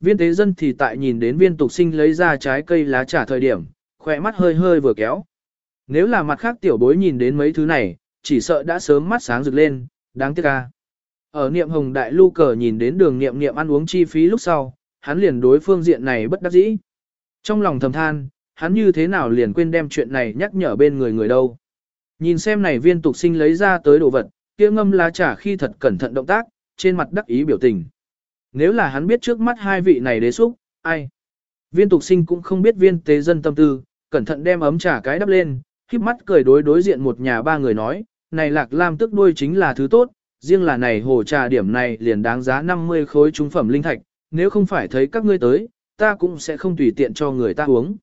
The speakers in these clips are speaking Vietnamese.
Viên tế dân thì tại nhìn đến viên tục sinh lấy ra trái cây lá trà thời điểm, khỏe mắt hơi hơi vừa kéo. Nếu là mặt khác tiểu bối nhìn đến mấy thứ này, chỉ sợ đã sớm mắt sáng rực lên, đáng tiếc ca. Ở niệm hồng đại lưu cờ nhìn đến đường niệm niệm ăn uống chi phí lúc sau, hắn liền đối phương diện này bất đắc dĩ. Trong lòng thầm than, hắn như thế nào liền quên đem chuyện này nhắc nhở bên người người đâu. Nhìn xem này viên tục sinh lấy ra tới đồ vật, kia ngâm lá trà khi thật cẩn thận động tác, trên mặt đắc ý biểu tình. Nếu là hắn biết trước mắt hai vị này đế xúc, ai? Viên tục sinh cũng không biết viên tế dân tâm tư, cẩn thận đem ấm trà cái đắp lên, khiếp mắt cười đối đối diện một nhà ba người nói, này lạc lam tức đuôi chính là thứ tốt, riêng là này hồ trà điểm này liền đáng giá 50 khối trung phẩm linh thạch, nếu không phải thấy các ngươi tới, ta cũng sẽ không tùy tiện cho người ta uống.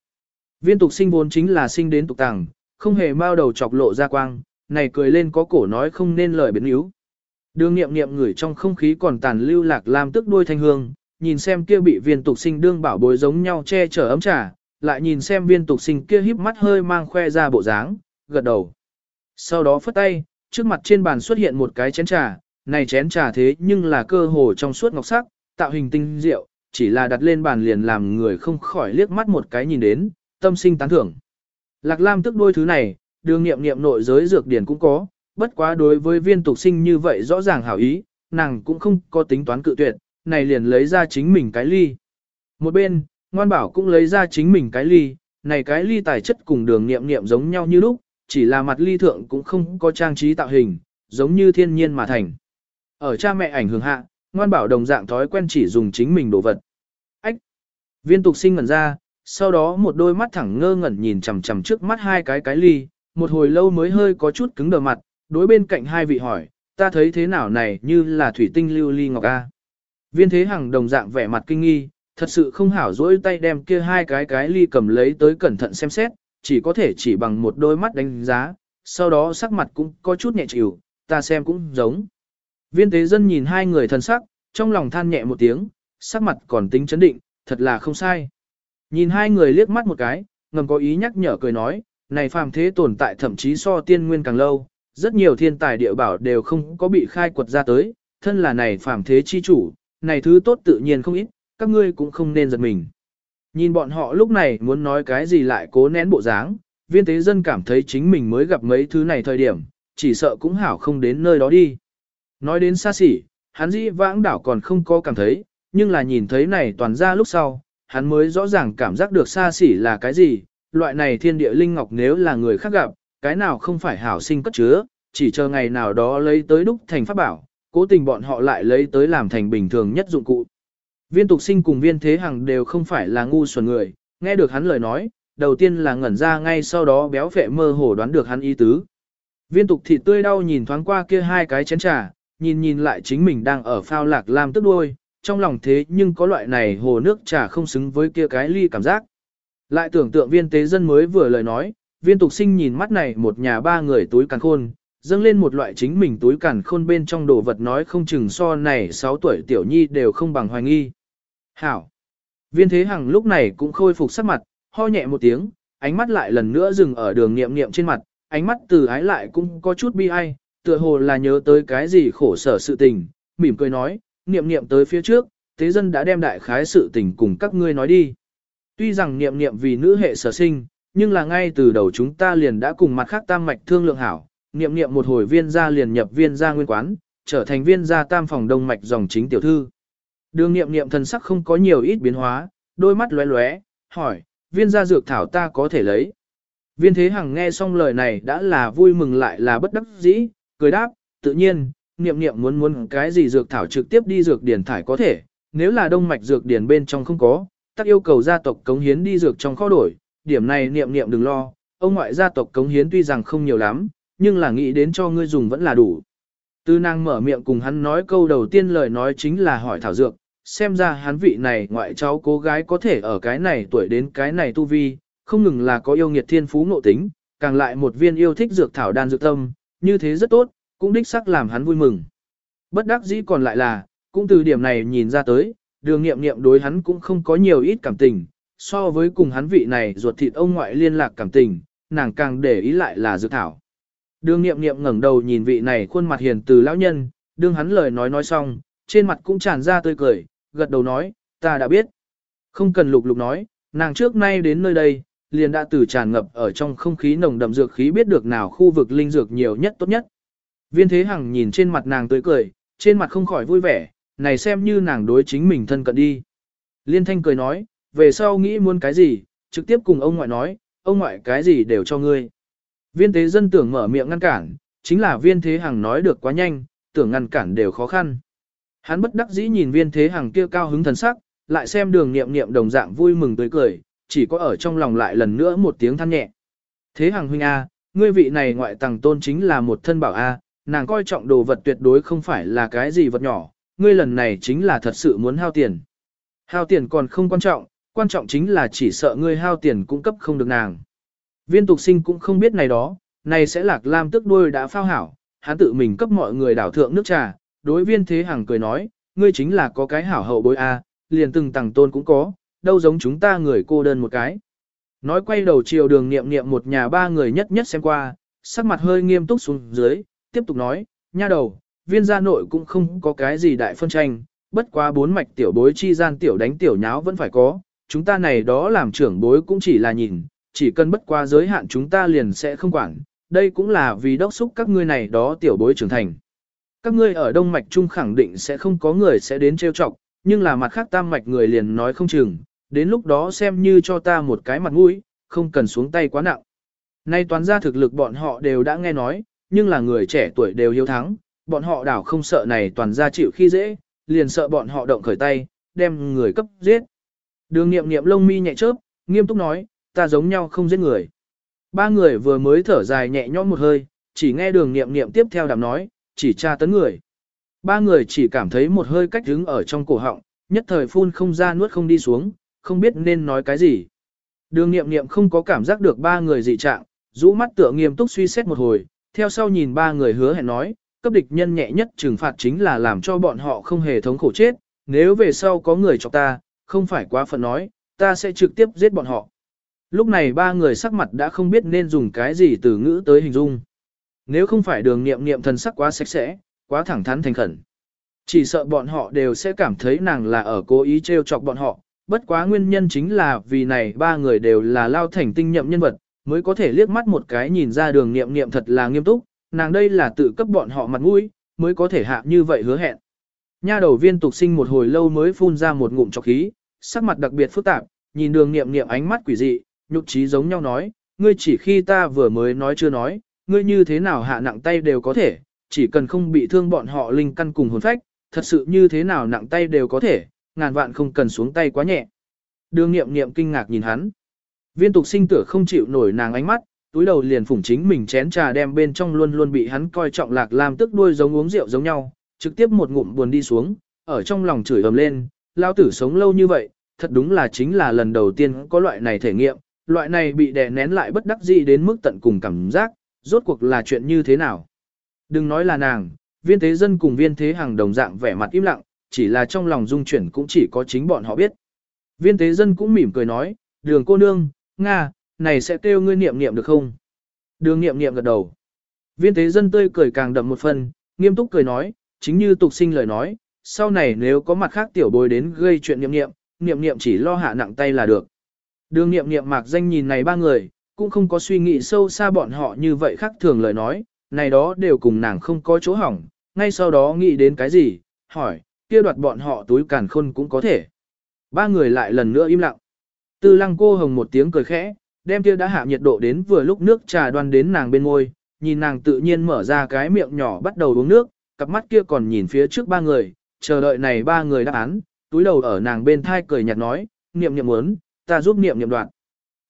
Viên tục sinh vốn chính là sinh đến tục tàng, không hề bao đầu chọc lộ ra quang, này cười lên có cổ nói không nên lời biến yếu. Đường nghiệm nghiệm người trong không khí còn tàn lưu lạc lam tức đuôi thanh hương, nhìn xem kia bị viên tục sinh đương bảo bối giống nhau che chở ấm trà, lại nhìn xem viên tục sinh kia híp mắt hơi mang khoe ra bộ dáng, gật đầu. Sau đó phất tay, trước mặt trên bàn xuất hiện một cái chén trà, này chén trà thế nhưng là cơ hồ trong suốt ngọc sắc, tạo hình tinh diệu, chỉ là đặt lên bàn liền làm người không khỏi liếc mắt một cái nhìn đến, tâm sinh tán thưởng. Lạc Lam tức đôi thứ này, đường nghiệm nghiệm nội giới dược điển cũng có, bất quá đối với viên tục sinh như vậy rõ ràng hảo ý, nàng cũng không có tính toán cự tuyệt, này liền lấy ra chính mình cái ly. Một bên, ngoan bảo cũng lấy ra chính mình cái ly, này cái ly tài chất cùng đường nghiệm nghiệm giống nhau như lúc, chỉ là mặt ly thượng cũng không có trang trí tạo hình, giống như thiên nhiên mà thành. Ở cha mẹ ảnh hưởng hạ, ngoan bảo đồng dạng thói quen chỉ dùng chính mình đồ vật. Ách! Viên tục sinh ngẩn ra, sau đó một đôi mắt thẳng ngơ ngẩn nhìn chằm chằm trước mắt hai cái cái ly, một hồi lâu mới hơi có chút cứng đờ mặt, đối bên cạnh hai vị hỏi, ta thấy thế nào này như là thủy tinh lưu ly ngọc A. Viên thế hằng đồng dạng vẻ mặt kinh nghi, thật sự không hảo dỗi tay đem kia hai cái cái ly cầm lấy tới cẩn thận xem xét, chỉ có thể chỉ bằng một đôi mắt đánh giá, sau đó sắc mặt cũng có chút nhẹ chịu, ta xem cũng giống. Viên tế dân nhìn hai người thân sắc, trong lòng than nhẹ một tiếng, sắc mặt còn tính chấn định, thật là không sai. Nhìn hai người liếc mắt một cái, ngầm có ý nhắc nhở cười nói, này phàm thế tồn tại thậm chí so tiên nguyên càng lâu, rất nhiều thiên tài địa bảo đều không có bị khai quật ra tới, thân là này phàm thế chi chủ, này thứ tốt tự nhiên không ít, các ngươi cũng không nên giật mình. Nhìn bọn họ lúc này muốn nói cái gì lại cố nén bộ dáng, viên tế dân cảm thấy chính mình mới gặp mấy thứ này thời điểm, chỉ sợ cũng hảo không đến nơi đó đi. Nói đến xa xỉ, hắn dĩ vãng đảo còn không có cảm thấy, nhưng là nhìn thấy này toàn ra lúc sau, hắn mới rõ ràng cảm giác được xa xỉ là cái gì, loại này thiên địa linh ngọc nếu là người khác gặp, cái nào không phải hảo sinh cất chứa, chỉ chờ ngày nào đó lấy tới đúc thành pháp bảo, cố tình bọn họ lại lấy tới làm thành bình thường nhất dụng cụ. Viên tục sinh cùng viên thế hằng đều không phải là ngu xuẩn người, nghe được hắn lời nói, đầu tiên là ngẩn ra ngay sau đó béo phệ mơ hồ đoán được hắn ý tứ. Viên tục thịt tươi đau nhìn thoáng qua kia hai cái chén trà, nhìn nhìn lại chính mình đang ở phao lạc làm tức đuôi, trong lòng thế nhưng có loại này hồ nước trà không xứng với kia cái ly cảm giác. Lại tưởng tượng viên tế dân mới vừa lời nói, viên tục sinh nhìn mắt này một nhà ba người túi càn khôn, dâng lên một loại chính mình túi càn khôn bên trong đồ vật nói không chừng so này 6 tuổi tiểu nhi đều không bằng hoài nghi. Hảo! Viên thế hằng lúc này cũng khôi phục sắc mặt, ho nhẹ một tiếng, ánh mắt lại lần nữa dừng ở đường niệm niệm trên mặt, ánh mắt từ ái lại cũng có chút bi ai, tựa hồ là nhớ tới cái gì khổ sở sự tình, mỉm cười nói, niệm niệm tới phía trước, thế dân đã đem đại khái sự tình cùng các ngươi nói đi. Tuy rằng niệm niệm vì nữ hệ sở sinh, nhưng là ngay từ đầu chúng ta liền đã cùng mặt khác tam mạch thương lượng hảo, niệm niệm một hồi viên gia liền nhập viên gia nguyên quán, trở thành viên gia tam phòng đông mạch dòng chính tiểu thư. Đường niệm niệm thần sắc không có nhiều ít biến hóa, đôi mắt lóe lóe, hỏi, viên gia dược thảo ta có thể lấy. Viên thế hằng nghe xong lời này đã là vui mừng lại là bất đắc dĩ, cười đáp, tự nhiên, niệm niệm muốn muốn cái gì dược thảo trực tiếp đi dược điển thải có thể, nếu là đông mạch dược điển bên trong không có, tắc yêu cầu gia tộc cống hiến đi dược trong kho đổi, điểm này niệm niệm đừng lo, ông ngoại gia tộc cống hiến tuy rằng không nhiều lắm, nhưng là nghĩ đến cho ngươi dùng vẫn là đủ. Tư nàng mở miệng cùng hắn nói câu đầu tiên lời nói chính là hỏi thảo dược, xem ra hắn vị này ngoại cháu cô gái có thể ở cái này tuổi đến cái này tu vi, không ngừng là có yêu nghiệt thiên phú ngộ tính, càng lại một viên yêu thích dược thảo đan dược tâm, như thế rất tốt, cũng đích sắc làm hắn vui mừng. Bất đắc dĩ còn lại là, cũng từ điểm này nhìn ra tới, đường nghiệm nghiệm đối hắn cũng không có nhiều ít cảm tình, so với cùng hắn vị này ruột thịt ông ngoại liên lạc cảm tình, nàng càng để ý lại là dược thảo. Đường nghiệm nghiệm ngẩng đầu nhìn vị này khuôn mặt hiền từ lão nhân, đương hắn lời nói nói xong, trên mặt cũng tràn ra tươi cười, gật đầu nói, ta đã biết. Không cần lục lục nói, nàng trước nay đến nơi đây, liền đã từ tràn ngập ở trong không khí nồng đậm dược khí biết được nào khu vực linh dược nhiều nhất tốt nhất. Viên thế hằng nhìn trên mặt nàng tươi cười, trên mặt không khỏi vui vẻ, này xem như nàng đối chính mình thân cận đi. Liên thanh cười nói, về sau nghĩ muốn cái gì, trực tiếp cùng ông ngoại nói, ông ngoại cái gì đều cho ngươi. Viên tế dân tưởng mở miệng ngăn cản, chính là viên thế hằng nói được quá nhanh, tưởng ngăn cản đều khó khăn. Hắn bất đắc dĩ nhìn viên thế hằng kia cao hứng thần sắc, lại xem đường nghiệm nghiệm đồng dạng vui mừng tươi cười, chỉ có ở trong lòng lại lần nữa một tiếng than nhẹ. Thế hằng huynh A, ngươi vị này ngoại tàng tôn chính là một thân bảo A, nàng coi trọng đồ vật tuyệt đối không phải là cái gì vật nhỏ, ngươi lần này chính là thật sự muốn hao tiền. Hao tiền còn không quan trọng, quan trọng chính là chỉ sợ ngươi hao tiền cung cấp không được nàng. Viên tục sinh cũng không biết này đó, này sẽ lạc lam tức đôi đã phao hảo, hắn tự mình cấp mọi người đảo thượng nước trà, đối viên thế hằng cười nói, ngươi chính là có cái hảo hậu bối A, liền từng tầng tôn cũng có, đâu giống chúng ta người cô đơn một cái. Nói quay đầu chiều đường niệm niệm một nhà ba người nhất nhất xem qua, sắc mặt hơi nghiêm túc xuống dưới, tiếp tục nói, nha đầu, viên gia nội cũng không có cái gì đại phân tranh, bất quá bốn mạch tiểu bối chi gian tiểu đánh tiểu nháo vẫn phải có, chúng ta này đó làm trưởng bối cũng chỉ là nhìn, chỉ cần bất qua giới hạn chúng ta liền sẽ không quản, đây cũng là vì đốc xúc các ngươi này đó tiểu bối trưởng thành. Các ngươi ở Đông Mạch Trung khẳng định sẽ không có người sẽ đến trêu chọc, nhưng là mặt khác tam mạch người liền nói không chừng, đến lúc đó xem như cho ta một cái mặt mũi, không cần xuống tay quá nặng. Nay toán ra thực lực bọn họ đều đã nghe nói, nhưng là người trẻ tuổi đều hiếu thắng, bọn họ đảo không sợ này toàn ra chịu khi dễ, liền sợ bọn họ động khởi tay, đem người cấp giết. Đường nghiệm nghiệm lông mi nhẹ chớp, nghiêm túc nói, ta giống nhau không giết người. Ba người vừa mới thở dài nhẹ nhõm một hơi, chỉ nghe đường nghiệm nghiệm tiếp theo đàm nói, chỉ tra tấn người. Ba người chỉ cảm thấy một hơi cách đứng ở trong cổ họng, nhất thời phun không ra nuốt không đi xuống, không biết nên nói cái gì. Đường nghiệm nghiệm không có cảm giác được ba người dị trạng, rũ mắt tựa nghiêm túc suy xét một hồi, theo sau nhìn ba người hứa hẹn nói, cấp địch nhân nhẹ nhất trừng phạt chính là làm cho bọn họ không hề thống khổ chết, nếu về sau có người chọc ta, không phải quá phận nói, ta sẽ trực tiếp giết bọn họ. Lúc này ba người sắc mặt đã không biết nên dùng cái gì từ ngữ tới hình dung. Nếu không phải đường nghiệm nghiệm thần sắc quá sạch sẽ, quá thẳng thắn thành khẩn. Chỉ sợ bọn họ đều sẽ cảm thấy nàng là ở cố ý trêu chọc bọn họ, bất quá nguyên nhân chính là vì này ba người đều là lao thành tinh nhậm nhân vật, mới có thể liếc mắt một cái nhìn ra đường nghiệm nghiệm thật là nghiêm túc, nàng đây là tự cấp bọn họ mặt mũi, mới có thể hạ như vậy hứa hẹn. Nha đầu viên tục sinh một hồi lâu mới phun ra một ngụm trọc khí, sắc mặt đặc biệt phức tạp, nhìn đường nghiệm nghiệm ánh mắt quỷ dị, nhục trí giống nhau nói, ngươi chỉ khi ta vừa mới nói chưa nói, ngươi như thế nào hạ nặng tay đều có thể, chỉ cần không bị thương bọn họ linh căn cùng hồn phách, thật sự như thế nào nặng tay đều có thể, ngàn vạn không cần xuống tay quá nhẹ. Đường nghiệm nghiệm kinh ngạc nhìn hắn. Viên tục sinh tử không chịu nổi nàng ánh mắt, túi đầu liền phủng chính mình chén trà đem bên trong luôn luôn bị hắn coi trọng lạc làm tức đuôi giống uống rượu giống nhau, trực tiếp một ngụm buồn đi xuống, ở trong lòng chửi ầm lên, lao tử sống lâu như vậy, thật đúng là chính là lần đầu tiên có loại này thể nghiệm, loại này bị đè nén lại bất đắc dĩ đến mức tận cùng cảm giác, rốt cuộc là chuyện như thế nào. Đừng nói là nàng, viên thế dân cùng viên thế hàng đồng dạng vẻ mặt im lặng, chỉ là trong lòng dung chuyển cũng chỉ có chính bọn họ biết. Viên thế dân cũng mỉm cười nói, đường cô nương, Nga, này sẽ kêu ngươi niệm niệm được không? Đường niệm niệm gật đầu. Viên thế dân tươi cười càng đậm một phần, nghiêm túc cười nói, chính như tục sinh lời nói, sau này nếu có mặt khác tiểu bối đến gây chuyện niệm niệm, niệm niệm chỉ lo hạ nặng tay là được. Đường niệm niệm mạc danh nhìn này ba người, cũng không có suy nghĩ sâu xa bọn họ như vậy khác thường lời nói, này đó đều cùng nàng không có chỗ hỏng, ngay sau đó nghĩ đến cái gì, hỏi, kia đoạt bọn họ túi càn khôn cũng có thể. Ba người lại lần nữa im lặng. Tư lăng cô hồng một tiếng cười khẽ, đem kia đã hạ nhiệt độ đến vừa lúc nước trà đoan đến nàng bên ngôi, nhìn nàng tự nhiên mở ra cái miệng nhỏ bắt đầu uống nước, cặp mắt kia còn nhìn phía trước ba người, chờ đợi này ba người đáp án, túi đầu ở nàng bên thai cười nhạt nói, niệm niệm muốn, ta giúp niệm niệm đoạn.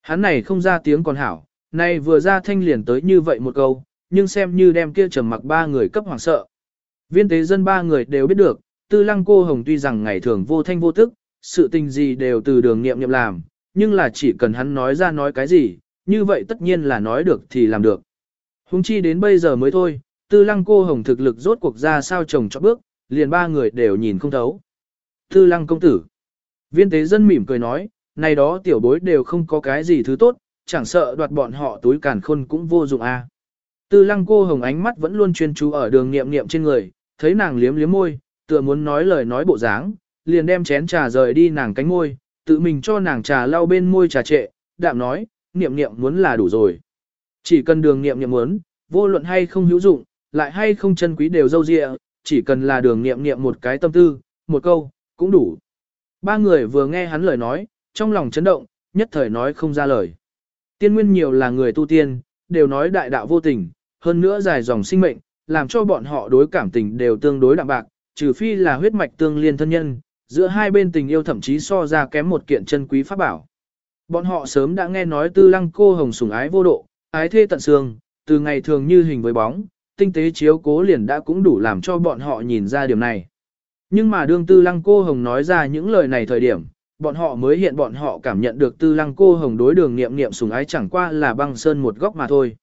Hắn này không ra tiếng còn hảo, nay vừa ra thanh liền tới như vậy một câu, nhưng xem như đem kia trầm mặc ba người cấp hoàng sợ. Viên tế dân ba người đều biết được, tư lăng cô hồng tuy rằng ngày thường vô thanh vô tức, sự tình gì đều từ đường nghiệm nghiệm làm, nhưng là chỉ cần hắn nói ra nói cái gì, như vậy tất nhiên là nói được thì làm được. Hùng chi đến bây giờ mới thôi, tư lăng cô hồng thực lực rốt cuộc ra sao chồng cho bước, liền ba người đều nhìn không thấu. Tư lăng công tử. Viên tế dân mỉm cười nói, này đó tiểu bối đều không có cái gì thứ tốt, chẳng sợ đoạt bọn họ túi càn khôn cũng vô dụng a. Tư lăng cô hồng ánh mắt vẫn luôn chuyên chú ở đường nghiệm nghiệm trên người, thấy nàng liếm liếm môi, tựa muốn nói lời nói bộ dáng, liền đem chén trà rời đi nàng cánh môi, tự mình cho nàng trà lau bên môi trà trệ, đạm nói, niệm niệm muốn là đủ rồi. Chỉ cần đường niệm niệm muốn, vô luận hay không hữu dụng, lại hay không chân quý đều dâu dịa, chỉ cần là đường niệm niệm một cái tâm tư, một câu, cũng đủ. Ba người vừa nghe hắn lời nói, trong lòng chấn động, nhất thời nói không ra lời. Tiên nguyên nhiều là người tu tiên, đều nói đại đạo vô tình, hơn nữa dài dòng sinh mệnh, làm cho bọn họ đối cảm tình đều tương đối đạm bạc, trừ phi là huyết mạch tương liên thân nhân, giữa hai bên tình yêu thậm chí so ra kém một kiện chân quý pháp bảo. Bọn họ sớm đã nghe nói tư lăng cô hồng sủng ái vô độ, ái thê tận xương, từ ngày thường như hình với bóng, tinh tế chiếu cố liền đã cũng đủ làm cho bọn họ nhìn ra điểm này. Nhưng mà đương tư lăng cô hồng nói ra những lời này thời điểm, bọn họ mới hiện bọn họ cảm nhận được tư lăng cô hồng đối đường nghiệm nghiệm sùng ái chẳng qua là băng sơn một góc mà thôi.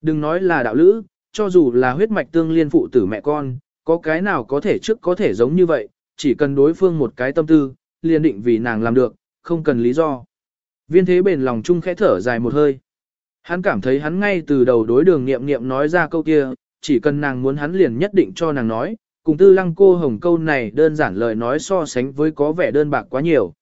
Đừng nói là đạo lữ, cho dù là huyết mạch tương liên phụ tử mẹ con, có cái nào có thể trước có thể giống như vậy, chỉ cần đối phương một cái tâm tư, liền định vì nàng làm được, không cần lý do. Viên thế bền lòng chung khẽ thở dài một hơi. Hắn cảm thấy hắn ngay từ đầu đối đường nghiệm nghiệm nói ra câu kia, chỉ cần nàng muốn hắn liền nhất định cho nàng nói, cùng tư lăng cô hồng câu này đơn giản lời nói so sánh với có vẻ đơn bạc quá nhiều.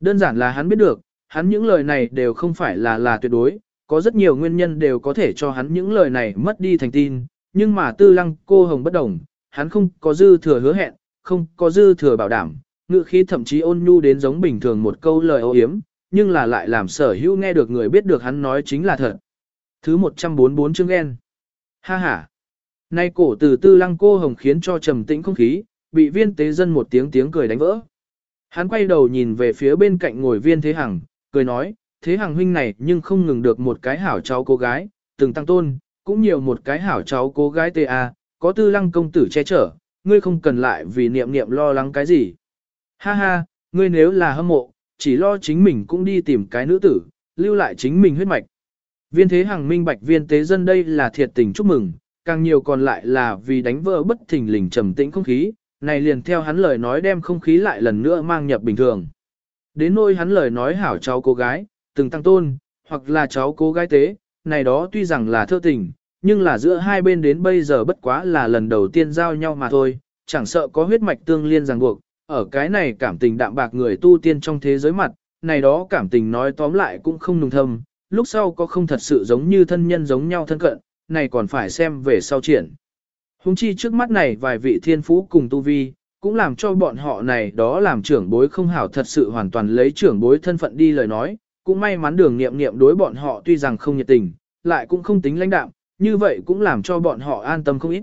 Đơn giản là hắn biết được, hắn những lời này đều không phải là là tuyệt đối, có rất nhiều nguyên nhân đều có thể cho hắn những lời này mất đi thành tin, nhưng mà tư lăng cô hồng bất đồng, hắn không có dư thừa hứa hẹn, không có dư thừa bảo đảm, ngự khí thậm chí ôn nhu đến giống bình thường một câu lời ô hiếm, nhưng là lại làm sở hữu nghe được người biết được hắn nói chính là thật. Thứ 144 chương ghen. Ha ha. Nay cổ từ tư lăng cô hồng khiến cho trầm tĩnh không khí, bị viên tế dân một tiếng tiếng cười đánh vỡ. Hắn quay đầu nhìn về phía bên cạnh ngồi viên thế hằng, cười nói, thế hằng huynh này nhưng không ngừng được một cái hảo cháu cô gái, từng tăng tôn, cũng nhiều một cái hảo cháu cô gái tê a, có tư lăng công tử che chở, ngươi không cần lại vì niệm niệm lo lắng cái gì. Ha ha, ngươi nếu là hâm mộ, chỉ lo chính mình cũng đi tìm cái nữ tử, lưu lại chính mình huyết mạch. Viên thế hằng minh bạch viên tế dân đây là thiệt tình chúc mừng, càng nhiều còn lại là vì đánh vỡ bất thình lình trầm tĩnh không khí, này liền theo hắn lời nói đem không khí lại lần nữa mang nhập bình thường. Đến nôi hắn lời nói hảo cháu cô gái, từng tăng tôn, hoặc là cháu cô gái tế, này đó tuy rằng là thơ tình, nhưng là giữa hai bên đến bây giờ bất quá là lần đầu tiên giao nhau mà thôi, chẳng sợ có huyết mạch tương liên ràng buộc, ở cái này cảm tình đạm bạc người tu tiên trong thế giới mặt, này đó cảm tình nói tóm lại cũng không nùng thâm, lúc sau có không thật sự giống như thân nhân giống nhau thân cận, này còn phải xem về sau triển. Hùng chi trước mắt này vài vị thiên phú cùng tu vi, cũng làm cho bọn họ này đó làm trưởng bối không hảo thật sự hoàn toàn lấy trưởng bối thân phận đi lời nói, cũng may mắn đường nghiệm nghiệm đối bọn họ tuy rằng không nhiệt tình, lại cũng không tính lãnh đạm, như vậy cũng làm cho bọn họ an tâm không ít.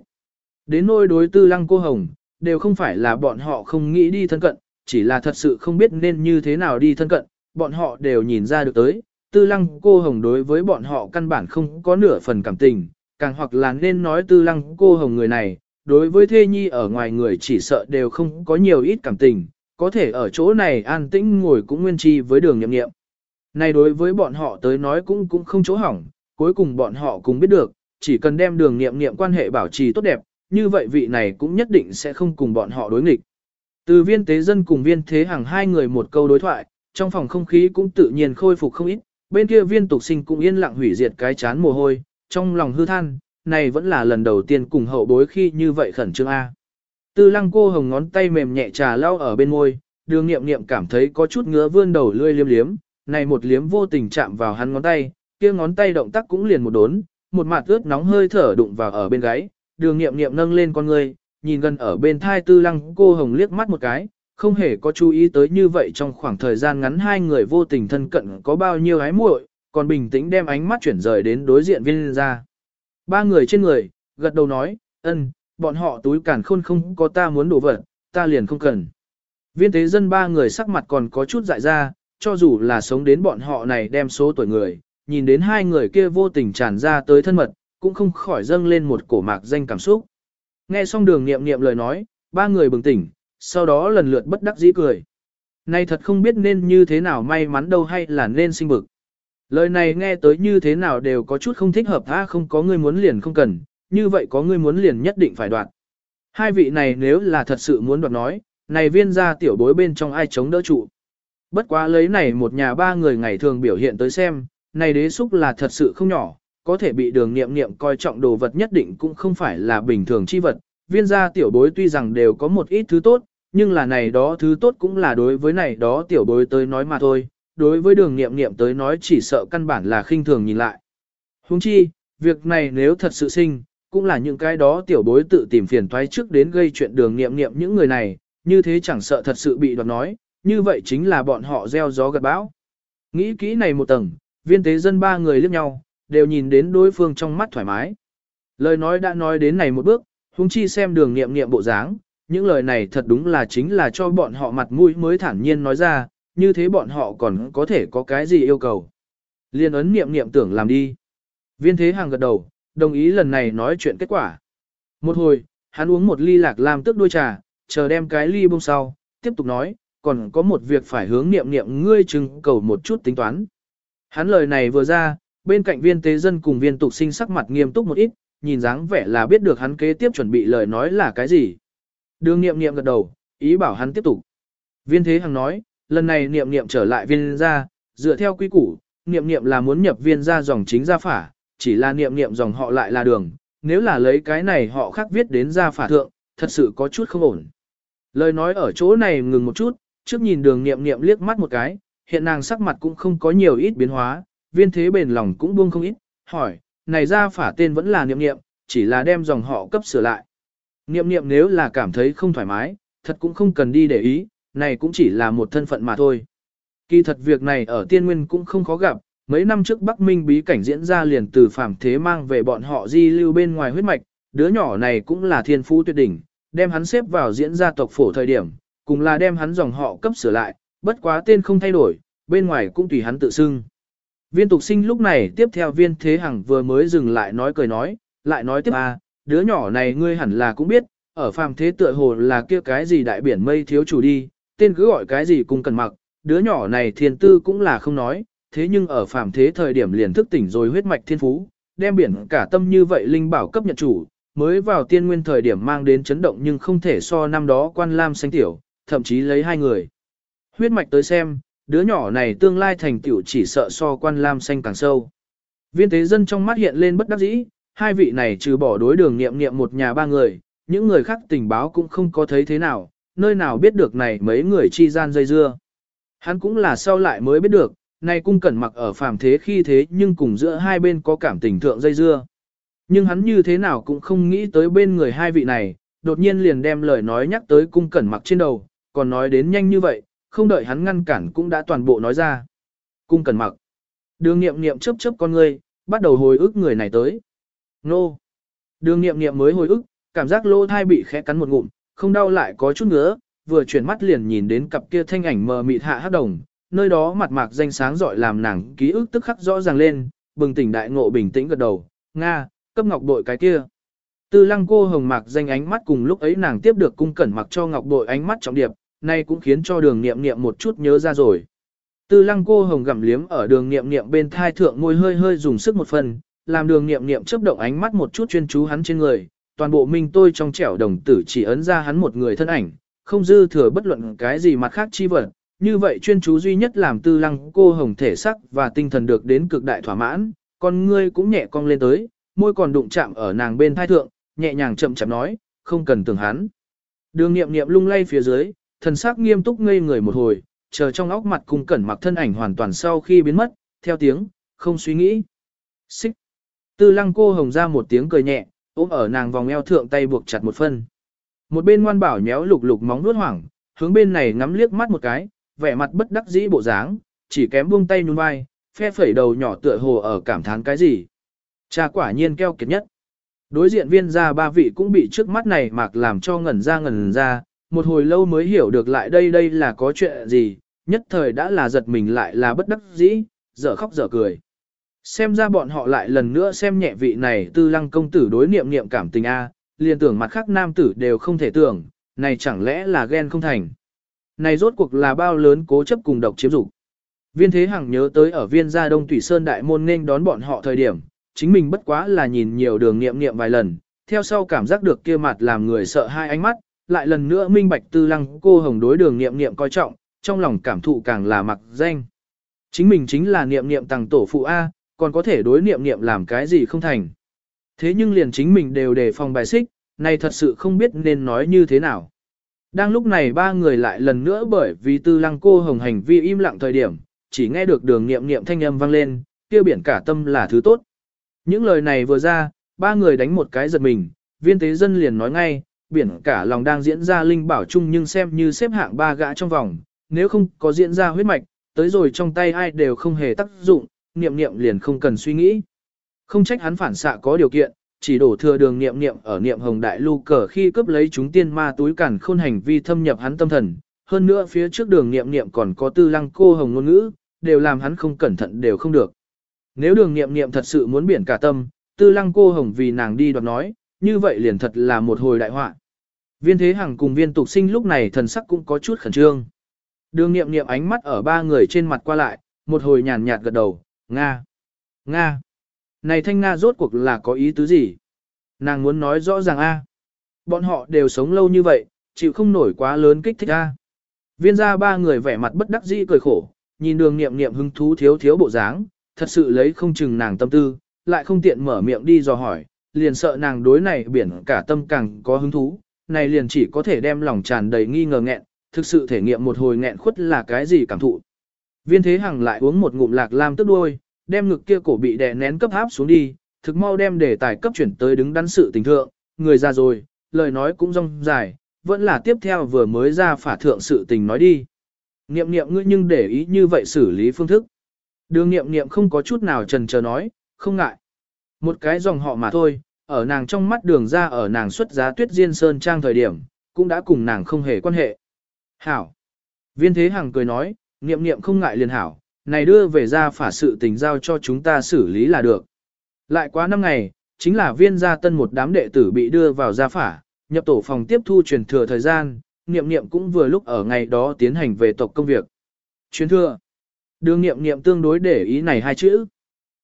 Đến nôi đối tư lăng cô hồng, đều không phải là bọn họ không nghĩ đi thân cận, chỉ là thật sự không biết nên như thế nào đi thân cận, bọn họ đều nhìn ra được tới, tư lăng cô hồng đối với bọn họ căn bản không có nửa phần cảm tình, càng hoặc là nên nói tư lăng cô hồng người này, đối với thê nhi ở ngoài người chỉ sợ đều không có nhiều ít cảm tình, có thể ở chỗ này an tĩnh ngồi cũng nguyên chi với đường nhậm nghiệm. Này đối với bọn họ tới nói cũng cũng không chỗ hỏng, cuối cùng bọn họ cũng biết được, chỉ cần đem đường nghiệm nghiệm quan hệ bảo trì tốt đẹp, như vậy vị này cũng nhất định sẽ không cùng bọn họ đối nghịch. Từ viên tế dân cùng viên thế hàng hai người một câu đối thoại, trong phòng không khí cũng tự nhiên khôi phục không ít, bên kia viên tục sinh cũng yên lặng hủy diệt cái chán mồ hôi, trong lòng hư than, này vẫn là lần đầu tiên cùng hậu bối khi như vậy khẩn trương A. Tư lăng cô hồng ngón tay mềm nhẹ trà lau ở bên môi, đường nghiệm nghiệm cảm thấy có chút ngứa vươn đầu lươi liếm liếm, này một liếm vô tình chạm vào hắn ngón tay, kia ngón tay động tác cũng liền một đốn, một mặt ướt nóng hơi thở đụng vào ở bên gáy, đường nghiệm nghiệm nâng lên con người, nhìn gần ở bên thai tư lăng cô hồng liếc mắt một cái, không hề có chú ý tới như vậy trong khoảng thời gian ngắn hai người vô tình thân cận có bao nhiêu ái muội, còn bình tĩnh đem ánh mắt chuyển rời đến đối diện viên ra. Ba người trên người, gật đầu nói, ân, bọn họ túi cản khôn không có ta muốn đổ vật, ta liền không cần. Viên tế dân ba người sắc mặt còn có chút dại ra, cho dù là sống đến bọn họ này đem số tuổi người, nhìn đến hai người kia vô tình tràn ra tới thân mật, cũng không khỏi dâng lên một cổ mạc danh cảm xúc. Nghe xong đường nghiệm nghiệm lời nói, ba người bừng tỉnh, sau đó lần lượt bất đắc dĩ cười. Này thật không biết nên như thế nào may mắn đâu hay là nên sinh bực. Lời này nghe tới như thế nào đều có chút không thích hợp tha không có người muốn liền không cần, như vậy có người muốn liền nhất định phải đoạt. Hai vị này nếu là thật sự muốn đoạt nói, này viên gia tiểu bối bên trong ai chống đỡ trụ. Bất quá lấy này một nhà ba người ngày thường biểu hiện tới xem, này đế xúc là thật sự không nhỏ, có thể bị đường nghiệm nghiệm coi trọng đồ vật nhất định cũng không phải là bình thường chi vật. Viên gia tiểu bối tuy rằng đều có một ít thứ tốt, nhưng là này đó thứ tốt cũng là đối với này đó tiểu bối tới nói mà thôi, đối với đường nghiệm nghiệm tới nói chỉ sợ căn bản là khinh thường nhìn lại. Huống chi, việc này nếu thật sự sinh, cũng là những cái đó tiểu bối tự tìm phiền toái trước đến gây chuyện đường nghiệm nghiệm những người này, như thế chẳng sợ thật sự bị đoạt nói, như vậy chính là bọn họ gieo gió gặt bão. Nghĩ kỹ này một tầng, viên tế dân ba người liếc nhau, đều nhìn đến đối phương trong mắt thoải mái. Lời nói đã nói đến này một bước, huống chi xem đường nghiệm nghiệm bộ dáng, những lời này thật đúng là chính là cho bọn họ mặt mũi mới thản nhiên nói ra, như thế bọn họ còn có thể có cái gì yêu cầu. Liên ấn niệm niệm tưởng làm đi. Viên thế hàng gật đầu, đồng ý lần này nói chuyện kết quả. Một hồi, hắn uống một ly lạc lam tức đuôi trà, chờ đem cái ly bông sau, tiếp tục nói, còn có một việc phải hướng niệm niệm ngươi chừng cầu một chút tính toán. Hắn lời này vừa ra, bên cạnh viên tế dân cùng viên tục sinh sắc mặt nghiêm túc một ít, nhìn dáng vẻ là biết được hắn kế tiếp chuẩn bị lời nói là cái gì. Đường niệm niệm gật đầu, ý bảo hắn tiếp tục. Viên thế hằng nói, lần này niệm niệm trở lại viên gia, dựa theo quy củ, niệm niệm là muốn nhập viên gia dòng chính gia phả, chỉ là niệm niệm dòng họ lại là đường, nếu là lấy cái này họ khác viết đến gia phả thượng, thật sự có chút không ổn. Lời nói ở chỗ này ngừng một chút, trước nhìn đường niệm niệm liếc mắt một cái, hiện nàng sắc mặt cũng không có nhiều ít biến hóa, viên thế bền lòng cũng buông không ít, hỏi, này gia phả tên vẫn là niệm niệm, chỉ là đem dòng họ cấp sửa lại. Niệm niệm nếu là cảm thấy không thoải mái, thật cũng không cần đi để ý, này cũng chỉ là một thân phận mà thôi. Kỳ thật việc này ở tiên nguyên cũng không khó gặp, mấy năm trước Bắc Minh bí cảnh diễn ra liền từ phàm thế mang về bọn họ di lưu bên ngoài huyết mạch, đứa nhỏ này cũng là thiên phú tuyệt đỉnh, đem hắn xếp vào diễn gia tộc phổ thời điểm, cùng là đem hắn dòng họ cấp sửa lại, bất quá tên không thay đổi, bên ngoài cũng tùy hắn tự xưng. Viên tục sinh lúc này tiếp theo viên thế hằng vừa mới dừng lại nói cười nói, lại nói tiếp à, đứa nhỏ này ngươi hẳn là cũng biết, ở phàm thế tựa hồ là kia cái gì đại biển mây thiếu chủ đi, tên cứ gọi cái gì cũng cần mặc, đứa nhỏ này thiên tư cũng là không nói, thế nhưng ở phàm thế thời điểm liền thức tỉnh rồi huyết mạch thiên phú, đem biển cả tâm như vậy linh bảo cấp nhận chủ, mới vào tiên nguyên thời điểm mang đến chấn động nhưng không thể so năm đó quan lam xanh tiểu, thậm chí lấy hai người. Huyết mạch tới xem, đứa nhỏ này tương lai thành tiểu chỉ sợ so quan lam xanh càng sâu. Viên tế dân trong mắt hiện lên bất đắc dĩ, hai vị này trừ bỏ đối đường nghiệm nghiệm một nhà ba người, những người khác tình báo cũng không có thấy thế nào, nơi nào biết được này mấy người chi gian dây dưa. Hắn cũng là sau lại mới biết được, này cung cẩn mặc ở phàm thế khi thế nhưng cùng giữa hai bên có cảm tình thượng dây dưa. Nhưng hắn như thế nào cũng không nghĩ tới bên người hai vị này, đột nhiên liền đem lời nói nhắc tới cung cẩn mặc trên đầu, còn nói đến nhanh như vậy, không đợi hắn ngăn cản cũng đã toàn bộ nói ra. Cung cẩn mặc. Đường nghiệm nghiệm chớp chớp con ngươi, bắt đầu hồi ức người này tới. Nô. Đường nghiệm nghiệm mới hồi ức, cảm giác lỗ thai bị khẽ cắn một ngụm, không đau lại có chút ngứa, vừa chuyển mắt liền nhìn đến cặp kia thanh ảnh mờ mịt hạ hát đồng, nơi đó mặt mạc danh sáng giỏi làm nàng ký ức tức khắc rõ ràng lên, bừng tỉnh đại ngộ bình tĩnh gật đầu, Nga, cấp ngọc bội cái kia. Tư lăng cô hồng mạc danh ánh mắt cùng lúc ấy nàng tiếp được cung cẩn mặc cho ngọc bội ánh mắt trọng điệp, nay cũng khiến cho đường nghiệm nghiệm một chút nhớ ra rồi. Tư lăng cô hồng gặm liếm ở đường nghiệm nghiệm bên thai thượng môi hơi hơi dùng sức một phần, làm đường nghiệm nghiệm chớp động ánh mắt một chút chuyên chú hắn trên người, toàn bộ minh tôi trong trẻo đồng tử chỉ ấn ra hắn một người thân ảnh, không dư thừa bất luận cái gì mặt khác chi vật. Như vậy chuyên chú duy nhất làm tư lăng cô hồng thể sắc và tinh thần được đến cực đại thỏa mãn, con ngươi cũng nhẹ cong lên tới, môi còn đụng chạm ở nàng bên thai thượng, nhẹ nhàng chậm chậm nói, không cần tưởng hắn. Đường nghiệm nghiệm lung lay phía dưới, thần sắc nghiêm túc ngây người một hồi, chờ trong óc mặt cung cẩn mặc thân ảnh hoàn toàn sau khi biến mất, theo tiếng, không suy nghĩ. Xích. Tư lăng cô hồng ra một tiếng cười nhẹ, ôm ở nàng vòng eo thượng tay buộc chặt một phân. Một bên ngoan bảo nhéo lục lục móng nuốt hoảng, hướng bên này ngắm liếc mắt một cái, vẻ mặt bất đắc dĩ bộ dáng, chỉ kém buông tay nhún vai, phe phẩy đầu nhỏ tựa hồ ở cảm thán cái gì. Cha quả nhiên keo kiệt nhất. Đối diện viên gia ba vị cũng bị trước mắt này mạc làm cho ngẩn ra ngẩn ra, một hồi lâu mới hiểu được lại đây đây là có chuyện gì, nhất thời đã là giật mình lại là bất đắc dĩ, dở khóc dở cười. Xem ra bọn họ lại lần nữa xem nhẹ vị này tư lăng công tử đối niệm niệm cảm tình A, liền tưởng mặt khác nam tử đều không thể tưởng, này chẳng lẽ là ghen không thành. Này rốt cuộc là bao lớn cố chấp cùng độc chiếm dục. Viên Thế Hằng nhớ tới ở viên gia Đông Thủy Sơn Đại Môn nên đón bọn họ thời điểm, chính mình bất quá là nhìn nhiều đường niệm niệm vài lần, theo sau cảm giác được kia mặt làm người sợ hai ánh mắt, lại lần nữa minh bạch tư lăng cô hồng đối đường niệm niệm coi trọng, trong lòng cảm thụ càng là mặc danh. Chính mình chính là niệm niệm tàng tổ phụ A, còn có thể đối niệm niệm làm cái gì không thành. Thế nhưng liền chính mình đều đề phòng bài xích, này thật sự không biết nên nói như thế nào. Đang lúc này ba người lại lần nữa bởi vì tư lăng cô hồng hành vi im lặng thời điểm, chỉ nghe được đường nghiệm nghiệm thanh âm vang lên, kia biển cả tâm là thứ tốt. Những lời này vừa ra, ba người đánh một cái giật mình, viên tế dân liền nói ngay, biển cả lòng đang diễn ra linh bảo chung nhưng xem như xếp hạng ba gã trong vòng, nếu không có diễn ra huyết mạch, tới rồi trong tay ai đều không hề tác dụng, niệm niệm liền không cần suy nghĩ. Không trách hắn phản xạ có điều kiện, chỉ đổ thừa đường niệm niệm ở niệm hồng đại lưu cờ khi cướp lấy chúng tiên ma túi cản khôn hành vi thâm nhập hắn tâm thần, hơn nữa phía trước đường niệm niệm còn có tư lăng cô hồng ngôn ngữ, đều làm hắn không cẩn thận đều không được. Nếu đường niệm niệm thật sự muốn biển cả tâm, tư lăng cô hồng vì nàng đi đoạt nói, như vậy liền thật là một hồi đại họa. Viên thế hằng cùng viên tục sinh lúc này thần sắc cũng có chút khẩn trương. Đường niệm niệm ánh mắt ở ba người trên mặt qua lại, một hồi nhàn nhạt gật đầu, Nga, Nga. Này thanh Nga rốt cuộc là có ý tứ gì? Nàng muốn nói rõ ràng a. Bọn họ đều sống lâu như vậy, chịu không nổi quá lớn kích thích a. Viên ra ba người vẻ mặt bất đắc dĩ cười khổ, nhìn đường niệm niệm hứng thú thiếu thiếu bộ dáng, thật sự lấy không chừng nàng tâm tư, lại không tiện mở miệng đi dò hỏi, liền sợ nàng đối này biển cả tâm càng có hứng thú, này liền chỉ có thể đem lòng tràn đầy nghi ngờ nghẹn, thực sự thể nghiệm một hồi nghẹn khuất là cái gì cảm thụ. Viên thế hằng lại uống một ngụm lạc lam tức đuôi, đem ngực kia cổ bị đè nén cấp áp xuống đi, thực mau đem đề tài cấp chuyển tới đứng đắn sự tình thượng, người ra rồi, lời nói cũng rong dài, vẫn là tiếp theo vừa mới ra phả thượng sự tình nói đi. Niệm niệm ngươi nhưng để ý như vậy xử lý phương thức. Đường niệm niệm không có chút nào trần chờ nói, không ngại. Một cái dòng họ mà thôi, ở nàng trong mắt đường ra ở nàng xuất giá tuyết diên sơn trang thời điểm, cũng đã cùng nàng không hề quan hệ. Hảo. Viên thế hằng cười nói, niệm niệm không ngại liền hảo, này đưa về ra phả sự tình giao cho chúng ta xử lý là được. Lại quá năm ngày, chính là viên gia tân một đám đệ tử bị đưa vào gia phả, nhập tổ phòng tiếp thu truyền thừa thời gian, niệm niệm cũng vừa lúc ở ngày đó tiến hành về tộc công việc. Truyền thừa. Đường niệm niệm tương đối để ý này hai chữ.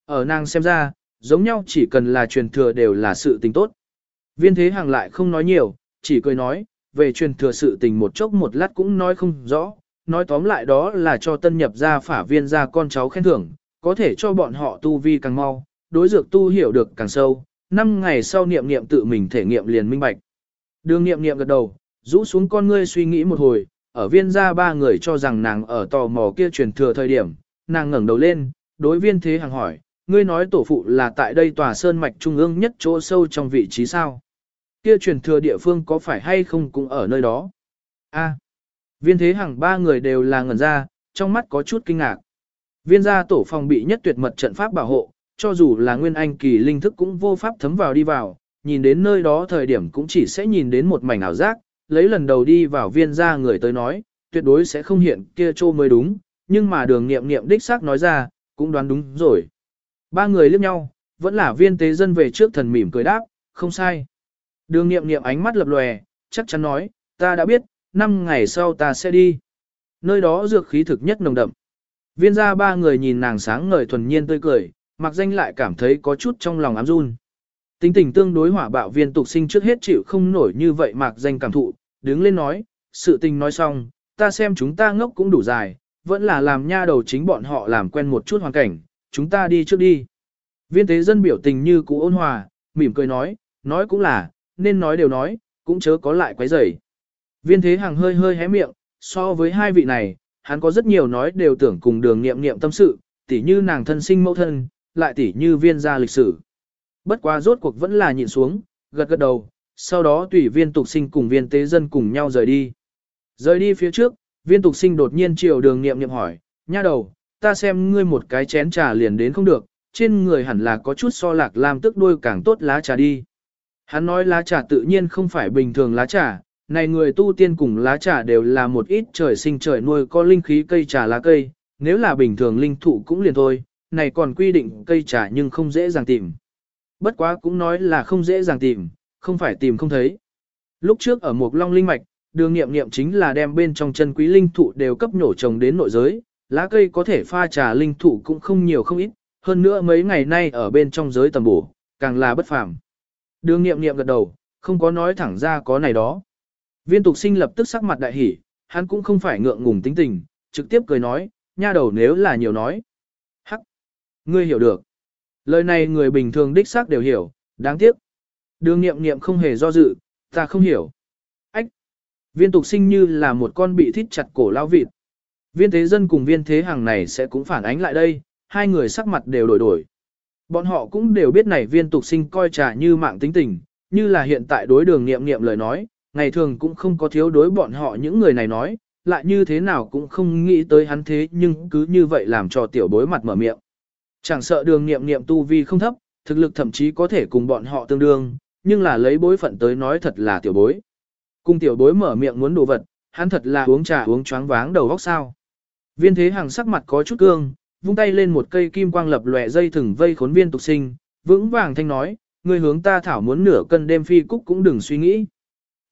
Ở nàng xem ra, giống nhau chỉ cần là truyền thừa đều là sự tình tốt. Viên thế hàng lại không nói nhiều, chỉ cười nói, về truyền thừa sự tình một chốc một lát cũng nói không rõ, nói tóm lại đó là cho tân nhập gia phả viên gia con cháu khen thưởng, có thể cho bọn họ tu vi càng mau, đối dược tu hiểu được càng sâu, năm ngày sau niệm niệm tự mình thể nghiệm liền minh bạch. Đường niệm niệm gật đầu, rũ xuống con ngươi suy nghĩ một hồi, ở viên gia ba người cho rằng nàng ở tò mò kia truyền thừa thời điểm, nàng ngẩng đầu lên, đối viên thế hàng hỏi, ngươi nói tổ phụ là tại đây tòa sơn mạch trung ương nhất chỗ sâu trong vị trí sao? Kia truyền thừa địa phương có phải hay không cũng ở nơi đó? A viên thế hàng ba người đều là ngẩn ra, trong mắt có chút kinh ngạc. Viên gia tổ phòng bị nhất tuyệt mật trận pháp bảo hộ, cho dù là nguyên anh kỳ linh thức cũng vô pháp thấm vào đi vào, nhìn đến nơi đó thời điểm cũng chỉ sẽ nhìn đến một mảnh ảo giác, lấy lần đầu đi vào viên gia người tới nói, tuyệt đối sẽ không hiện kia trô mới đúng, nhưng mà đường nghiệm nghiệm đích xác nói ra, cũng đoán đúng rồi. Ba người liếc nhau, vẫn là viên tế dân về trước thần mỉm cười đáp, không sai. Đường nghiệm nghiệm ánh mắt lập lòe, chắc chắn nói, ta đã biết, năm ngày sau ta sẽ đi. Nơi đó dược khí thực nhất nồng đậm. Viên gia ba người nhìn nàng sáng ngời thuần nhiên tươi cười, mặc danh lại cảm thấy có chút trong lòng ám run. Tính tình tương đối hỏa bạo viên tục sinh trước hết chịu không nổi như vậy Mặc danh cảm thụ, đứng lên nói, sự tình nói xong, ta xem chúng ta ngốc cũng đủ dài, vẫn là làm nha đầu chính bọn họ làm quen một chút hoàn cảnh, chúng ta đi trước đi. Viên tế dân biểu tình như cũ ôn hòa, mỉm cười nói, nói cũng là, nên nói đều nói, cũng chớ có lại quấy rầy. Viên thế hàng hơi hơi hé miệng, so với hai vị này, hắn có rất nhiều nói đều tưởng cùng đường nghiệm nghiệm tâm sự, tỉ như nàng thân sinh mẫu thân, lại tỉ như viên gia lịch sử. Bất quá rốt cuộc vẫn là nhịn xuống, gật gật đầu, sau đó tùy viên tục sinh cùng viên tế dân cùng nhau rời đi. Rời đi phía trước, viên tục sinh đột nhiên chiều đường nghiệm nghiệm hỏi, nha đầu, ta xem ngươi một cái chén trà liền đến không được, trên người hẳn là có chút so lạc làm tức đuôi càng tốt lá trà đi. Hắn nói lá trà tự nhiên không phải bình thường lá trà, này người tu tiên cùng lá trà đều là một ít trời sinh trời nuôi có linh khí cây trà lá cây, nếu là bình thường linh thụ cũng liền thôi, này còn quy định cây trà nhưng không dễ dàng tìm. Bất quá cũng nói là không dễ dàng tìm, không phải tìm không thấy. Lúc trước ở một long linh mạch, đường nghiệm nghiệm chính là đem bên trong chân quý linh thụ đều cấp nhổ trồng đến nội giới, lá cây có thể pha trà linh thụ cũng không nhiều không ít, hơn nữa mấy ngày nay ở bên trong giới tầm bổ, càng là bất phàm. Đường nghiệm nghiệm gật đầu, không có nói thẳng ra có này đó. Viên tục sinh lập tức sắc mặt đại hỉ, hắn cũng không phải ngượng ngùng tính tình, trực tiếp cười nói, nha đầu nếu là nhiều nói. Hắc! Ngươi hiểu được. Lời này người bình thường đích xác đều hiểu, đáng tiếc. Đường nghiệm nghiệm không hề do dự, ta không hiểu. Ách! Viên tục sinh như là một con bị thít chặt cổ lao vịt. Viên thế dân cùng viên thế hàng này sẽ cũng phản ánh lại đây, hai người sắc mặt đều đổi đổi. Bọn họ cũng đều biết này viên tục sinh coi trà như mạng tính tình, như là hiện tại đối đường nghiệm nghiệm lời nói, ngày thường cũng không có thiếu đối bọn họ những người này nói, lại như thế nào cũng không nghĩ tới hắn thế nhưng cứ như vậy làm cho tiểu bối mặt mở miệng. Chẳng sợ đường nghiệm nghiệm tu vi không thấp, thực lực thậm chí có thể cùng bọn họ tương đương, nhưng là lấy bối phận tới nói thật là tiểu bối. Cùng tiểu bối mở miệng muốn đồ vật, hắn thật là uống trà uống choáng váng đầu góc sao. Viên thế hàng sắc mặt có chút cương, vung tay lên một cây kim quang lập lòe dây thừng vây khốn viên tục sinh, vững vàng thanh nói, người hướng ta thảo muốn nửa cân đêm phi cúc cũng đừng suy nghĩ.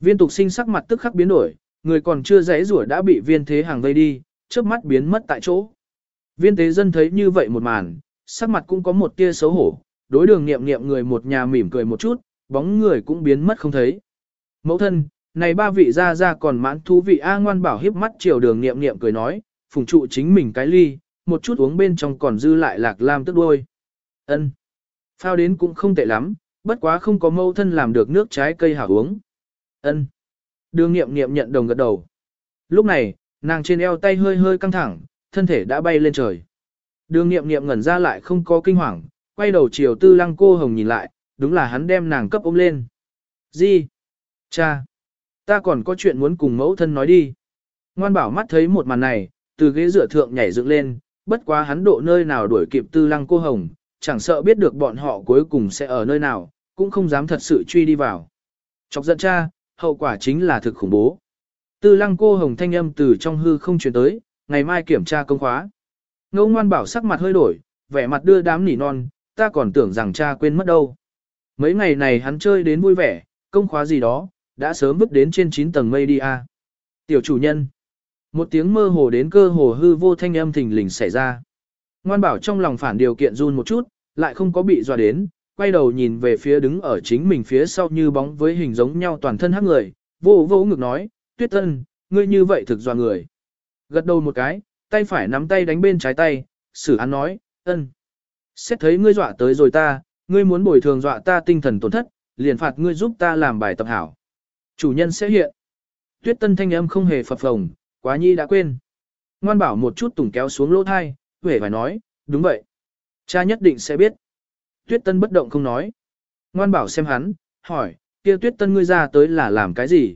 Viên tục sinh sắc mặt tức khắc biến đổi, người còn chưa dãy rủa đã bị viên thế hàng vây đi, chớp mắt biến mất tại chỗ. Viên tế dân thấy như vậy một màn, sắc mặt cũng có một tia xấu hổ, đối đường nghiệm nghiệm người một nhà mỉm cười một chút, bóng người cũng biến mất không thấy. Mẫu thân, này ba vị ra ra còn mãn thú vị A ngoan bảo hiếp mắt chiều đường nghiệm nghiệm cười nói, phùng trụ chính mình cái ly, một chút uống bên trong còn dư lại lạc lam tức đôi. ân Phao đến cũng không tệ lắm, bất quá không có mẫu thân làm được nước trái cây hảo uống ân Đường nghiệm nghiệm nhận đồng gật đầu. Lúc này, nàng trên eo tay hơi hơi căng thẳng, thân thể đã bay lên trời. Đường nghiệm nghiệm ngẩn ra lại không có kinh hoàng, quay đầu chiều tư lăng cô hồng nhìn lại, đúng là hắn đem nàng cấp ôm lên. Gì? Cha! Ta còn có chuyện muốn cùng mẫu thân nói đi. Ngoan bảo mắt thấy một màn này, từ ghế dựa thượng nhảy dựng lên, bất quá hắn độ nơi nào đuổi kịp tư lăng cô hồng, chẳng sợ biết được bọn họ cuối cùng sẽ ở nơi nào, cũng không dám thật sự truy đi vào. Chọc giận cha, hậu quả chính là thực khủng bố. Tư lăng cô hồng thanh âm từ trong hư không chuyển tới, ngày mai kiểm tra công khóa. Ngô ngoan bảo sắc mặt hơi đổi, vẻ mặt đưa đám nỉ non, ta còn tưởng rằng cha quên mất đâu. Mấy ngày này hắn chơi đến vui vẻ, công khóa gì đó, đã sớm vứt đến trên 9 tầng mây đi à. Tiểu chủ nhân. Một tiếng mơ hồ đến cơ hồ hư vô thanh âm thình lình xảy ra. Ngoan bảo trong lòng phản điều kiện run một chút, lại không có bị dọa đến, quay đầu nhìn về phía đứng ở chính mình phía sau như bóng với hình giống nhau toàn thân hắc người, vô vô ngực nói, tuyết tân, ngươi như vậy thực dọa người. Gật đầu một cái, tay phải nắm tay đánh bên trái tay, sử án nói, ân. Xét thấy ngươi dọa tới rồi ta, ngươi muốn bồi thường dọa ta tinh thần tổn thất, liền phạt ngươi giúp ta làm bài tập hảo. Chủ nhân sẽ hiện. Tuyết tân thanh âm không hề phập phồng, quá nhi đã quên. Ngoan bảo một chút tùng kéo xuống lỗ thai, vẻ phải nói, đúng vậy. Cha nhất định sẽ biết. Tuyết tân bất động không nói. Ngoan bảo xem hắn, hỏi, kia tuyết tân ngươi ra tới là làm cái gì?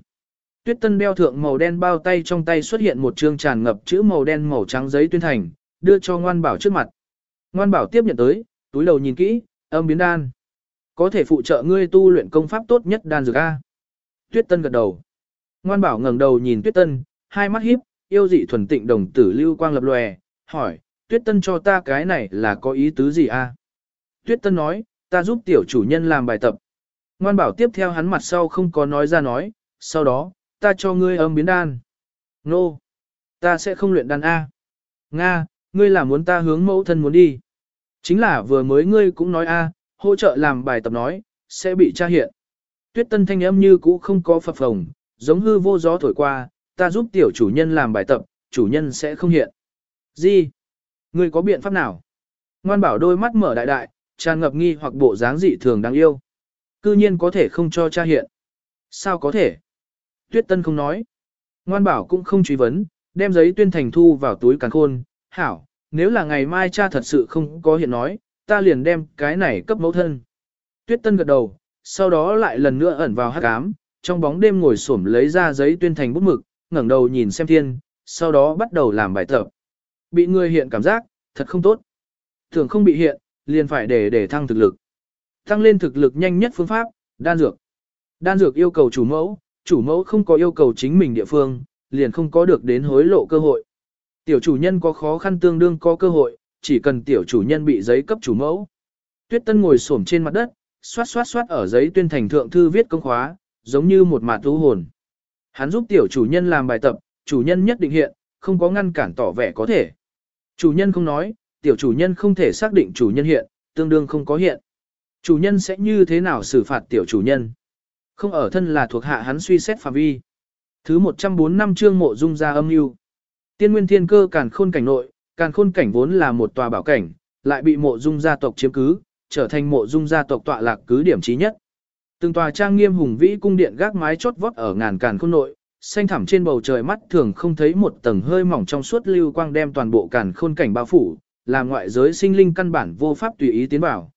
Tuyết tân đeo thượng màu đen bao tay trong tay xuất hiện một chương tràn ngập chữ màu đen màu trắng giấy tuyên thành, đưa cho ngoan bảo trước mặt. Ngoan bảo tiếp nhận tới, túi đầu nhìn kỹ, âm biến đan. Có thể phụ trợ ngươi tu luyện công pháp tốt nhất đan dược A. Tuyết tân gật đầu. Ngoan bảo ngẩng đầu nhìn tuyết tân, hai mắt híp, yêu dị thuần tịnh đồng tử lưu quang lập lòe, hỏi, tuyết tân cho ta cái này là có ý tứ gì a? Tuyết tân nói, ta giúp tiểu chủ nhân làm bài tập. Ngoan bảo tiếp theo hắn mặt sau không có nói ra nói, sau đó, ta cho ngươi âm biến đan. Nô, no. ta sẽ không luyện đan A. Nga, ngươi là muốn ta hướng mẫu thân muốn đi. Chính là vừa mới ngươi cũng nói A, hỗ trợ làm bài tập nói, sẽ bị tra hiện. Tuyết tân thanh âm như cũ không có phập phồng, giống hư vô gió thổi qua, ta giúp tiểu chủ nhân làm bài tập, chủ nhân sẽ không hiện. Gì? Ngươi có biện pháp nào? Ngoan bảo đôi mắt mở đại đại, tràn ngập nghi hoặc bộ dáng dị thường đáng yêu. Cư nhiên có thể không cho cha hiện. Sao có thể? Tuyết Tân không nói. Ngoan bảo cũng không truy vấn, đem giấy tuyên thành thu vào túi càn khôn. Hảo, nếu là ngày mai cha thật sự không có hiện nói, ta liền đem cái này cấp mẫu thân. Tuyết Tân gật đầu, sau đó lại lần nữa ẩn vào hát cám, trong bóng đêm ngồi xổm lấy ra giấy tuyên thành bút mực, ngẩng đầu nhìn xem thiên, sau đó bắt đầu làm bài tập. Bị người hiện cảm giác, thật không tốt. Thường không bị hiện, liền phải để để thăng thực lực. Tăng lên thực lực nhanh nhất phương pháp, đan dược. Đan dược yêu cầu chủ mẫu, chủ mẫu không có yêu cầu chính mình địa phương, liền không có được đến hối lộ cơ hội. Tiểu chủ nhân có khó khăn tương đương có cơ hội, chỉ cần tiểu chủ nhân bị giấy cấp chủ mẫu. Tuyết Tân ngồi xổm trên mặt đất, xoát xoát xoát ở giấy tuyên thành thượng thư viết công khóa, giống như một mạt thú hồn. Hắn giúp tiểu chủ nhân làm bài tập, chủ nhân nhất định hiện, không có ngăn cản tỏ vẻ có thể. Chủ nhân không nói, tiểu chủ nhân không thể xác định chủ nhân hiện, tương đương không có hiện. Chủ nhân sẽ như thế nào xử phạt tiểu chủ nhân? Không ở thân là thuộc hạ hắn suy xét phạm vi. Thứ 104 năm chương mộ dung ra âm mưu. Tiên nguyên thiên cơ càn khôn cảnh nội, càn khôn cảnh vốn là một tòa bảo cảnh, lại bị mộ dung gia tộc chiếm cứ, trở thành mộ dung gia tộc tọa lạc cứ điểm trí nhất. Từng tòa trang nghiêm hùng vĩ cung điện gác mái chốt vót ở ngàn càn khôn nội, xanh thẳm trên bầu trời mắt thường không thấy một tầng hơi mỏng trong suốt lưu quang đem toàn bộ càn khôn cảnh bao phủ, làm ngoại giới sinh linh căn bản vô pháp tùy ý tiến vào.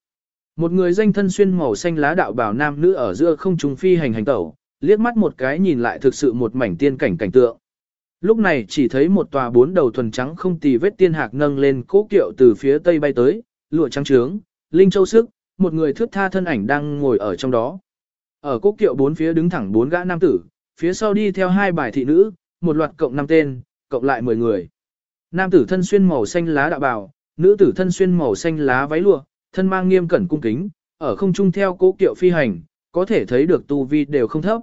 Một người danh thân xuyên màu xanh lá đạo bào nam nữ ở giữa không trung phi hành hành tẩu, liếc mắt một cái nhìn lại thực sự một mảnh tiên cảnh cảnh tượng. Lúc này chỉ thấy một tòa bốn đầu thuần trắng không tì vết tiên hạc nâng lên cố kiệu từ phía tây bay tới, lụa trắng trướng, linh châu sức, một người thước tha thân ảnh đang ngồi ở trong đó. Ở cố kiệu bốn phía đứng thẳng bốn gã nam tử, phía sau đi theo hai bài thị nữ, một loạt cộng năm tên, cộng lại 10 người. Nam tử thân xuyên màu xanh lá đạo bào, nữ tử thân xuyên màu xanh lá váy lụa, thân mang nghiêm cẩn cung kính, ở không trung theo cố kiệu phi hành, có thể thấy được tu vi đều không thấp.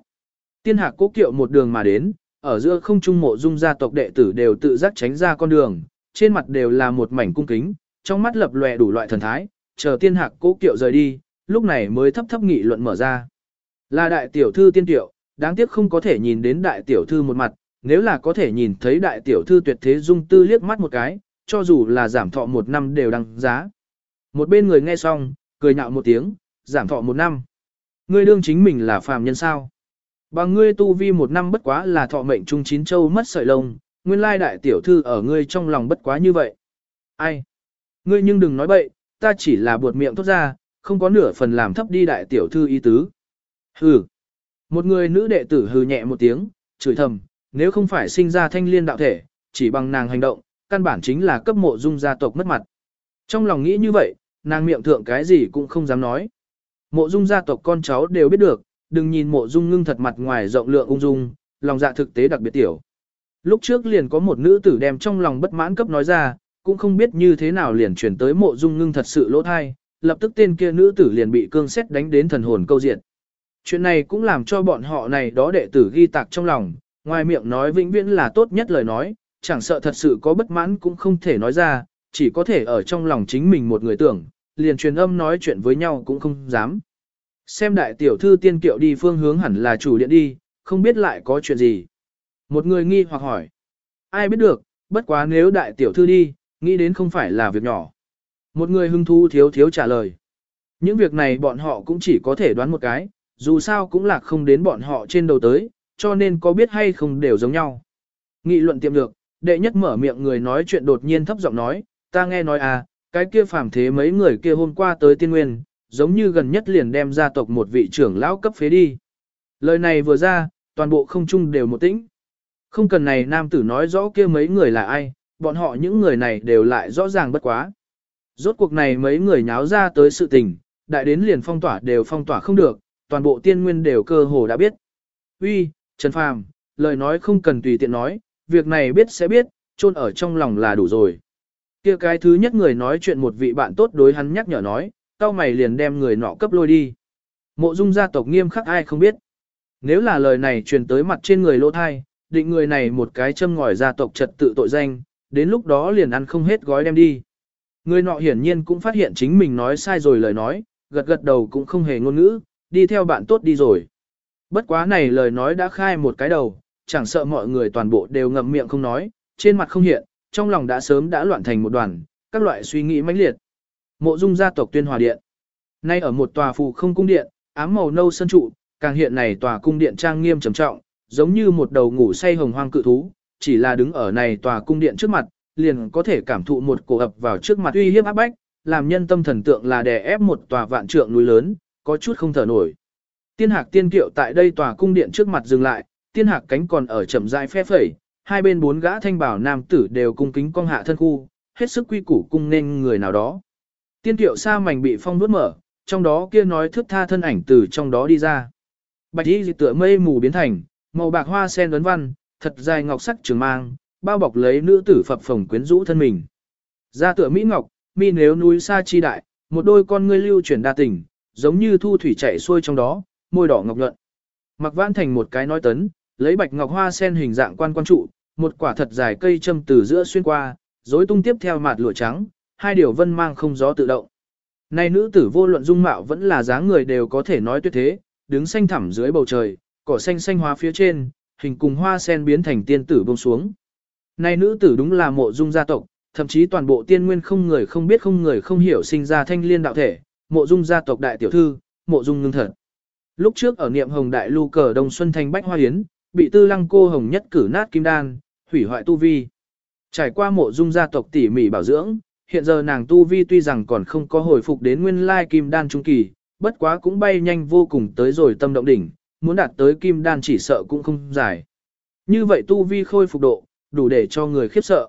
Tiên hạc cố kiệu một đường mà đến, ở giữa không trung mộ dung gia tộc đệ tử đều tự giác tránh ra con đường, trên mặt đều là một mảnh cung kính, trong mắt lập lòe đủ loại thần thái, chờ tiên hạc cố kiệu rời đi, lúc này mới thấp thấp nghị luận mở ra. Là đại tiểu thư tiên tiệu, đáng tiếc không có thể nhìn đến đại tiểu thư một mặt, nếu là có thể nhìn thấy đại tiểu thư tuyệt thế dung tư liếc mắt một cái, cho dù là giảm thọ một năm đều đăng giá. Một bên người nghe xong, cười nhạo một tiếng, giảm thọ một năm. Ngươi đương chính mình là phàm nhân sao? Bằng ngươi tu vi một năm bất quá là thọ mệnh trung chín châu mất sợi lông, nguyên lai đại tiểu thư ở ngươi trong lòng bất quá như vậy. Ai? Ngươi nhưng đừng nói bậy, ta chỉ là buột miệng thốt ra, không có nửa phần làm thấp đi đại tiểu thư ý tứ. Hừ. Một người nữ đệ tử hừ nhẹ một tiếng, chửi thầm, nếu không phải sinh ra thanh liên đạo thể, chỉ bằng nàng hành động, căn bản chính là cấp mộ dung gia tộc mất mặt. Trong lòng nghĩ như vậy, nàng miệng thượng cái gì cũng không dám nói. Mộ dung gia tộc con cháu đều biết được, đừng nhìn mộ dung ngưng thật mặt ngoài rộng lượng ung dung, lòng dạ thực tế đặc biệt tiểu. Lúc trước liền có một nữ tử đem trong lòng bất mãn cấp nói ra, cũng không biết như thế nào liền chuyển tới mộ dung ngưng thật sự lỗ thai, lập tức tên kia nữ tử liền bị cương xét đánh đến thần hồn câu diện. Chuyện này cũng làm cho bọn họ này đó đệ tử ghi tạc trong lòng, ngoài miệng nói vĩnh viễn là tốt nhất lời nói, chẳng sợ thật sự có bất mãn cũng không thể nói ra, chỉ có thể ở trong lòng chính mình một người tưởng, liền truyền âm nói chuyện với nhau cũng không dám. Xem đại tiểu thư tiên kiệu đi phương hướng hẳn là chủ điện đi, không biết lại có chuyện gì. Một người nghi hoặc hỏi. Ai biết được, bất quá nếu đại tiểu thư đi, nghĩ đến không phải là việc nhỏ. Một người hưng thu thiếu thiếu trả lời. Những việc này bọn họ cũng chỉ có thể đoán một cái, dù sao cũng là không đến bọn họ trên đầu tới, cho nên có biết hay không đều giống nhau. Nghị luận tiệm được, đệ nhất mở miệng người nói chuyện đột nhiên thấp giọng nói, ta nghe nói à, cái kia phàm thế mấy người kia hôm qua tới tiên nguyên, giống như gần nhất liền đem gia tộc một vị trưởng lão cấp phế đi. Lời này vừa ra, toàn bộ không chung đều một tĩnh. Không cần này nam tử nói rõ kia mấy người là ai, bọn họ những người này đều lại rõ ràng bất quá. Rốt cuộc này mấy người nháo ra tới sự tình, đại đến liền phong tỏa đều phong tỏa không được, toàn bộ tiên nguyên đều cơ hồ đã biết. Uy, Trần Phàm, lời nói không cần tùy tiện nói, việc này biết sẽ biết, chôn ở trong lòng là đủ rồi. Kia cái thứ nhất người nói chuyện một vị bạn tốt đối hắn nhắc nhở nói, tao mày liền đem người nọ cấp lôi đi. Mộ dung gia tộc nghiêm khắc ai không biết. Nếu là lời này truyền tới mặt trên người lỗ thai, định người này một cái châm ngòi gia tộc trật tự tội danh, đến lúc đó liền ăn không hết gói đem đi. Người nọ hiển nhiên cũng phát hiện chính mình nói sai rồi lời nói, gật gật đầu cũng không hề ngôn ngữ, đi theo bạn tốt đi rồi. Bất quá này lời nói đã khai một cái đầu, chẳng sợ mọi người toàn bộ đều ngậm miệng không nói, trên mặt không hiện, trong lòng đã sớm đã loạn thành một đoàn, các loại suy nghĩ mãnh liệt. Mộ dung gia tộc tuyên hòa điện. Nay ở một tòa phù không cung điện, ám màu nâu sân trụ, càng hiện này tòa cung điện trang nghiêm trầm trọng, giống như một đầu ngủ say hồng hoang cự thú, chỉ là đứng ở này tòa cung điện trước mặt, liền có thể cảm thụ một cổ ập vào trước mặt uy hiếp áp bách, làm nhân tâm thần tượng là đè ép một tòa vạn trượng núi lớn, có chút không thở nổi. Tiên hạc tiên kiệu tại đây tòa cung điện trước mặt dừng lại, tiên hạc cánh còn ở chậm rãi phe phẩy, hai bên bốn gã thanh bảo nam tử đều cung kính cong hạ thân khu, hết sức quy củ cung nên người nào đó. Tiên tiểu sa mảnh bị phong nuốt mở, trong đó kia nói thước tha thân ảnh từ trong đó đi ra. Bạch y dị tựa mây mù biến thành, màu bạc hoa sen ấn văn, thật dài ngọc sắc trường mang, bao bọc lấy nữ tử phập phồng quyến rũ thân mình. Ra tựa mỹ ngọc, mi nếu núi xa chi đại, một đôi con ngươi lưu chuyển đa tình, giống như thu thủy chảy xuôi trong đó, môi đỏ ngọc nhuận. Mặc vãn thành một cái nói tấn, lấy bạch ngọc hoa sen hình dạng quan quan trụ, một quả thật dài cây châm từ giữa xuyên qua, rối tung tiếp theo mạt lụa trắng, hai điều vân mang không gió tự động. Này nữ tử vô luận dung mạo vẫn là dáng người đều có thể nói tuyệt thế, đứng xanh thẳm dưới bầu trời, cỏ xanh xanh hóa phía trên, hình cùng hoa sen biến thành tiên tử buông xuống. Này nữ tử đúng là mộ dung gia tộc, thậm chí toàn bộ tiên nguyên không người không biết không người không hiểu sinh ra thanh liên đạo thể, mộ dung gia tộc đại tiểu thư, mộ dung ngưng thật. Lúc trước ở niệm hồng đại lưu cờ Đông Xuân Thanh Bách Hoa Hiến, bị tư lăng cô hồng nhất cử nát kim đan, hủy hoại tu vi. Trải qua mộ dung gia tộc tỉ mỉ bảo dưỡng, hiện giờ nàng tu vi tuy rằng còn không có hồi phục đến nguyên lai kim đan trung kỳ, bất quá cũng bay nhanh vô cùng tới rồi tâm động đỉnh, muốn đạt tới kim đan chỉ sợ cũng không dài. Như vậy tu vi khôi phục độ, đủ để cho người khiếp sợ.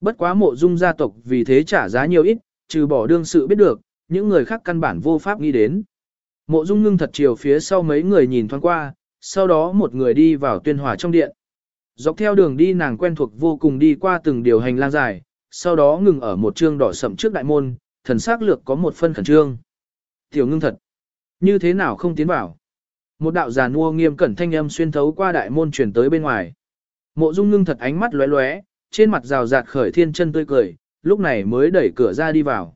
Bất quá mộ dung gia tộc vì thế trả giá nhiều ít, trừ bỏ đương sự biết được, những người khác căn bản vô pháp nghĩ đến. Mộ dung ngưng thật chiều phía sau mấy người nhìn thoáng qua, sau đó một người đi vào tuyên hòa trong điện. Dọc theo đường đi nàng quen thuộc vô cùng đi qua từng điều hành lang dài, sau đó ngừng ở một trương đỏ sậm trước đại môn, thần sắc lược có một phân khẩn trương. Tiểu ngưng thật, như thế nào không tiến vào? Một đạo già nua nghiêm cẩn thanh âm xuyên thấu qua đại môn truyền tới bên ngoài. Mộ Dung ngưng thật ánh mắt lóe lóe, trên mặt rào rạt khởi thiên chân tươi cười, lúc này mới đẩy cửa ra đi vào.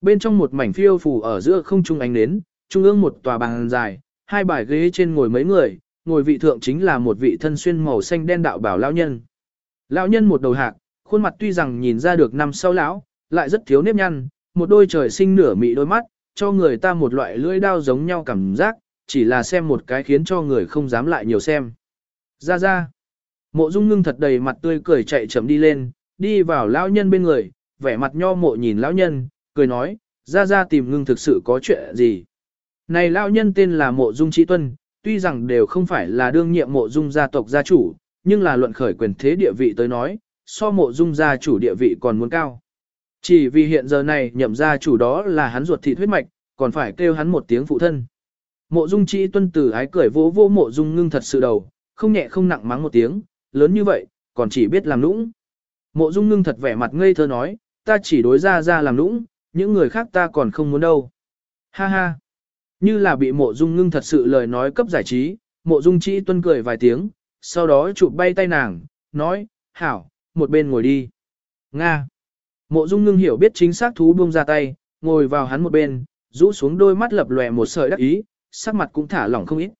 Bên trong một mảnh phiêu phù ở giữa không trung ánh nến, trung ương một tòa bàn dài, hai bài ghế trên ngồi mấy người, ngồi vị thượng chính là một vị thân xuyên màu xanh đen đạo bảo lão nhân. Lão nhân một đầu hạc, khuôn mặt tuy rằng nhìn ra được năm sau lão, lại rất thiếu nếp nhăn, một đôi trời sinh nửa mị đôi mắt, cho người ta một loại lưỡi đao giống nhau cảm giác, chỉ là xem một cái khiến cho người không dám lại nhiều xem. Ra ra. Mộ Dung Ngưng thật đầy mặt tươi cười chạy chậm đi lên, đi vào lão nhân bên người, vẻ mặt nho mộ nhìn lão nhân, cười nói, ra ra tìm ngưng thực sự có chuyện gì. Này lão nhân tên là Mộ Dung Trí Tuân, tuy rằng đều không phải là đương nhiệm Mộ Dung gia tộc gia chủ, nhưng là luận khởi quyền thế địa vị tới nói, so Mộ Dung gia chủ địa vị còn muốn cao. Chỉ vì hiện giờ này nhậm gia chủ đó là hắn ruột thịt huyết mạch, còn phải kêu hắn một tiếng phụ thân. Mộ Dung Trí Tuân từ ái cười vỗ vỗ Mộ Dung ngưng thật sự đầu, không nhẹ không nặng mắng một tiếng, lớn như vậy, còn chỉ biết làm nũng. Mộ Dung ngưng thật vẻ mặt ngây thơ nói, ta chỉ đối ra ra làm nũng, những người khác ta còn không muốn đâu. Ha ha. Như là bị mộ dung ngưng thật sự lời nói cấp giải trí, mộ dung chỉ tuân cười vài tiếng, sau đó chụp bay tay nàng, nói, hảo, một bên ngồi đi. Nga. Mộ dung ngưng hiểu biết chính xác thú buông ra tay, ngồi vào hắn một bên, rũ xuống đôi mắt lập lòe một sợi đắc ý, sắc mặt cũng thả lỏng không ít.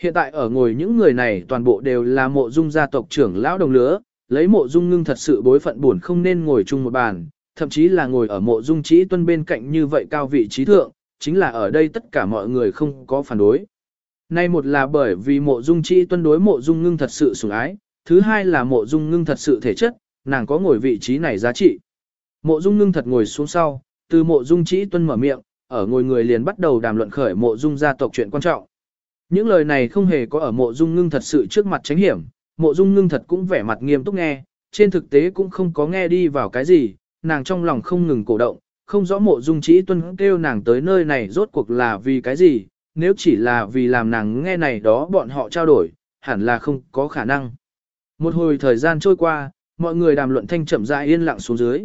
Hiện tại ở ngồi những người này toàn bộ đều là mộ dung gia tộc trưởng lão đồng lứa, lấy mộ dung ngưng thật sự bối phận buồn không nên ngồi chung một bàn, thậm chí là ngồi ở mộ dung trí tuân bên cạnh như vậy cao vị trí thượng, chính là ở đây tất cả mọi người không có phản đối. Nay một là bởi vì mộ dung chi tuân đối mộ dung ngưng thật sự sủng ái, thứ hai là mộ dung ngưng thật sự thể chất, nàng có ngồi vị trí này giá trị. Mộ dung ngưng thật ngồi xuống sau, từ mộ dung chi tuân mở miệng, ở ngồi người liền bắt đầu đàm luận khởi mộ dung gia tộc chuyện quan trọng. Những lời này không hề có ở mộ dung ngưng thật sự trước mặt tránh hiểm, mộ dung ngưng thật cũng vẻ mặt nghiêm túc nghe, trên thực tế cũng không có nghe đi vào cái gì, nàng trong lòng không ngừng cổ động, không rõ mộ dung trí tuân kêu nàng tới nơi này rốt cuộc là vì cái gì, nếu chỉ là vì làm nàng nghe này đó bọn họ trao đổi, hẳn là không có khả năng. Một hồi thời gian trôi qua, mọi người đàm luận thanh chậm rãi yên lặng xuống dưới.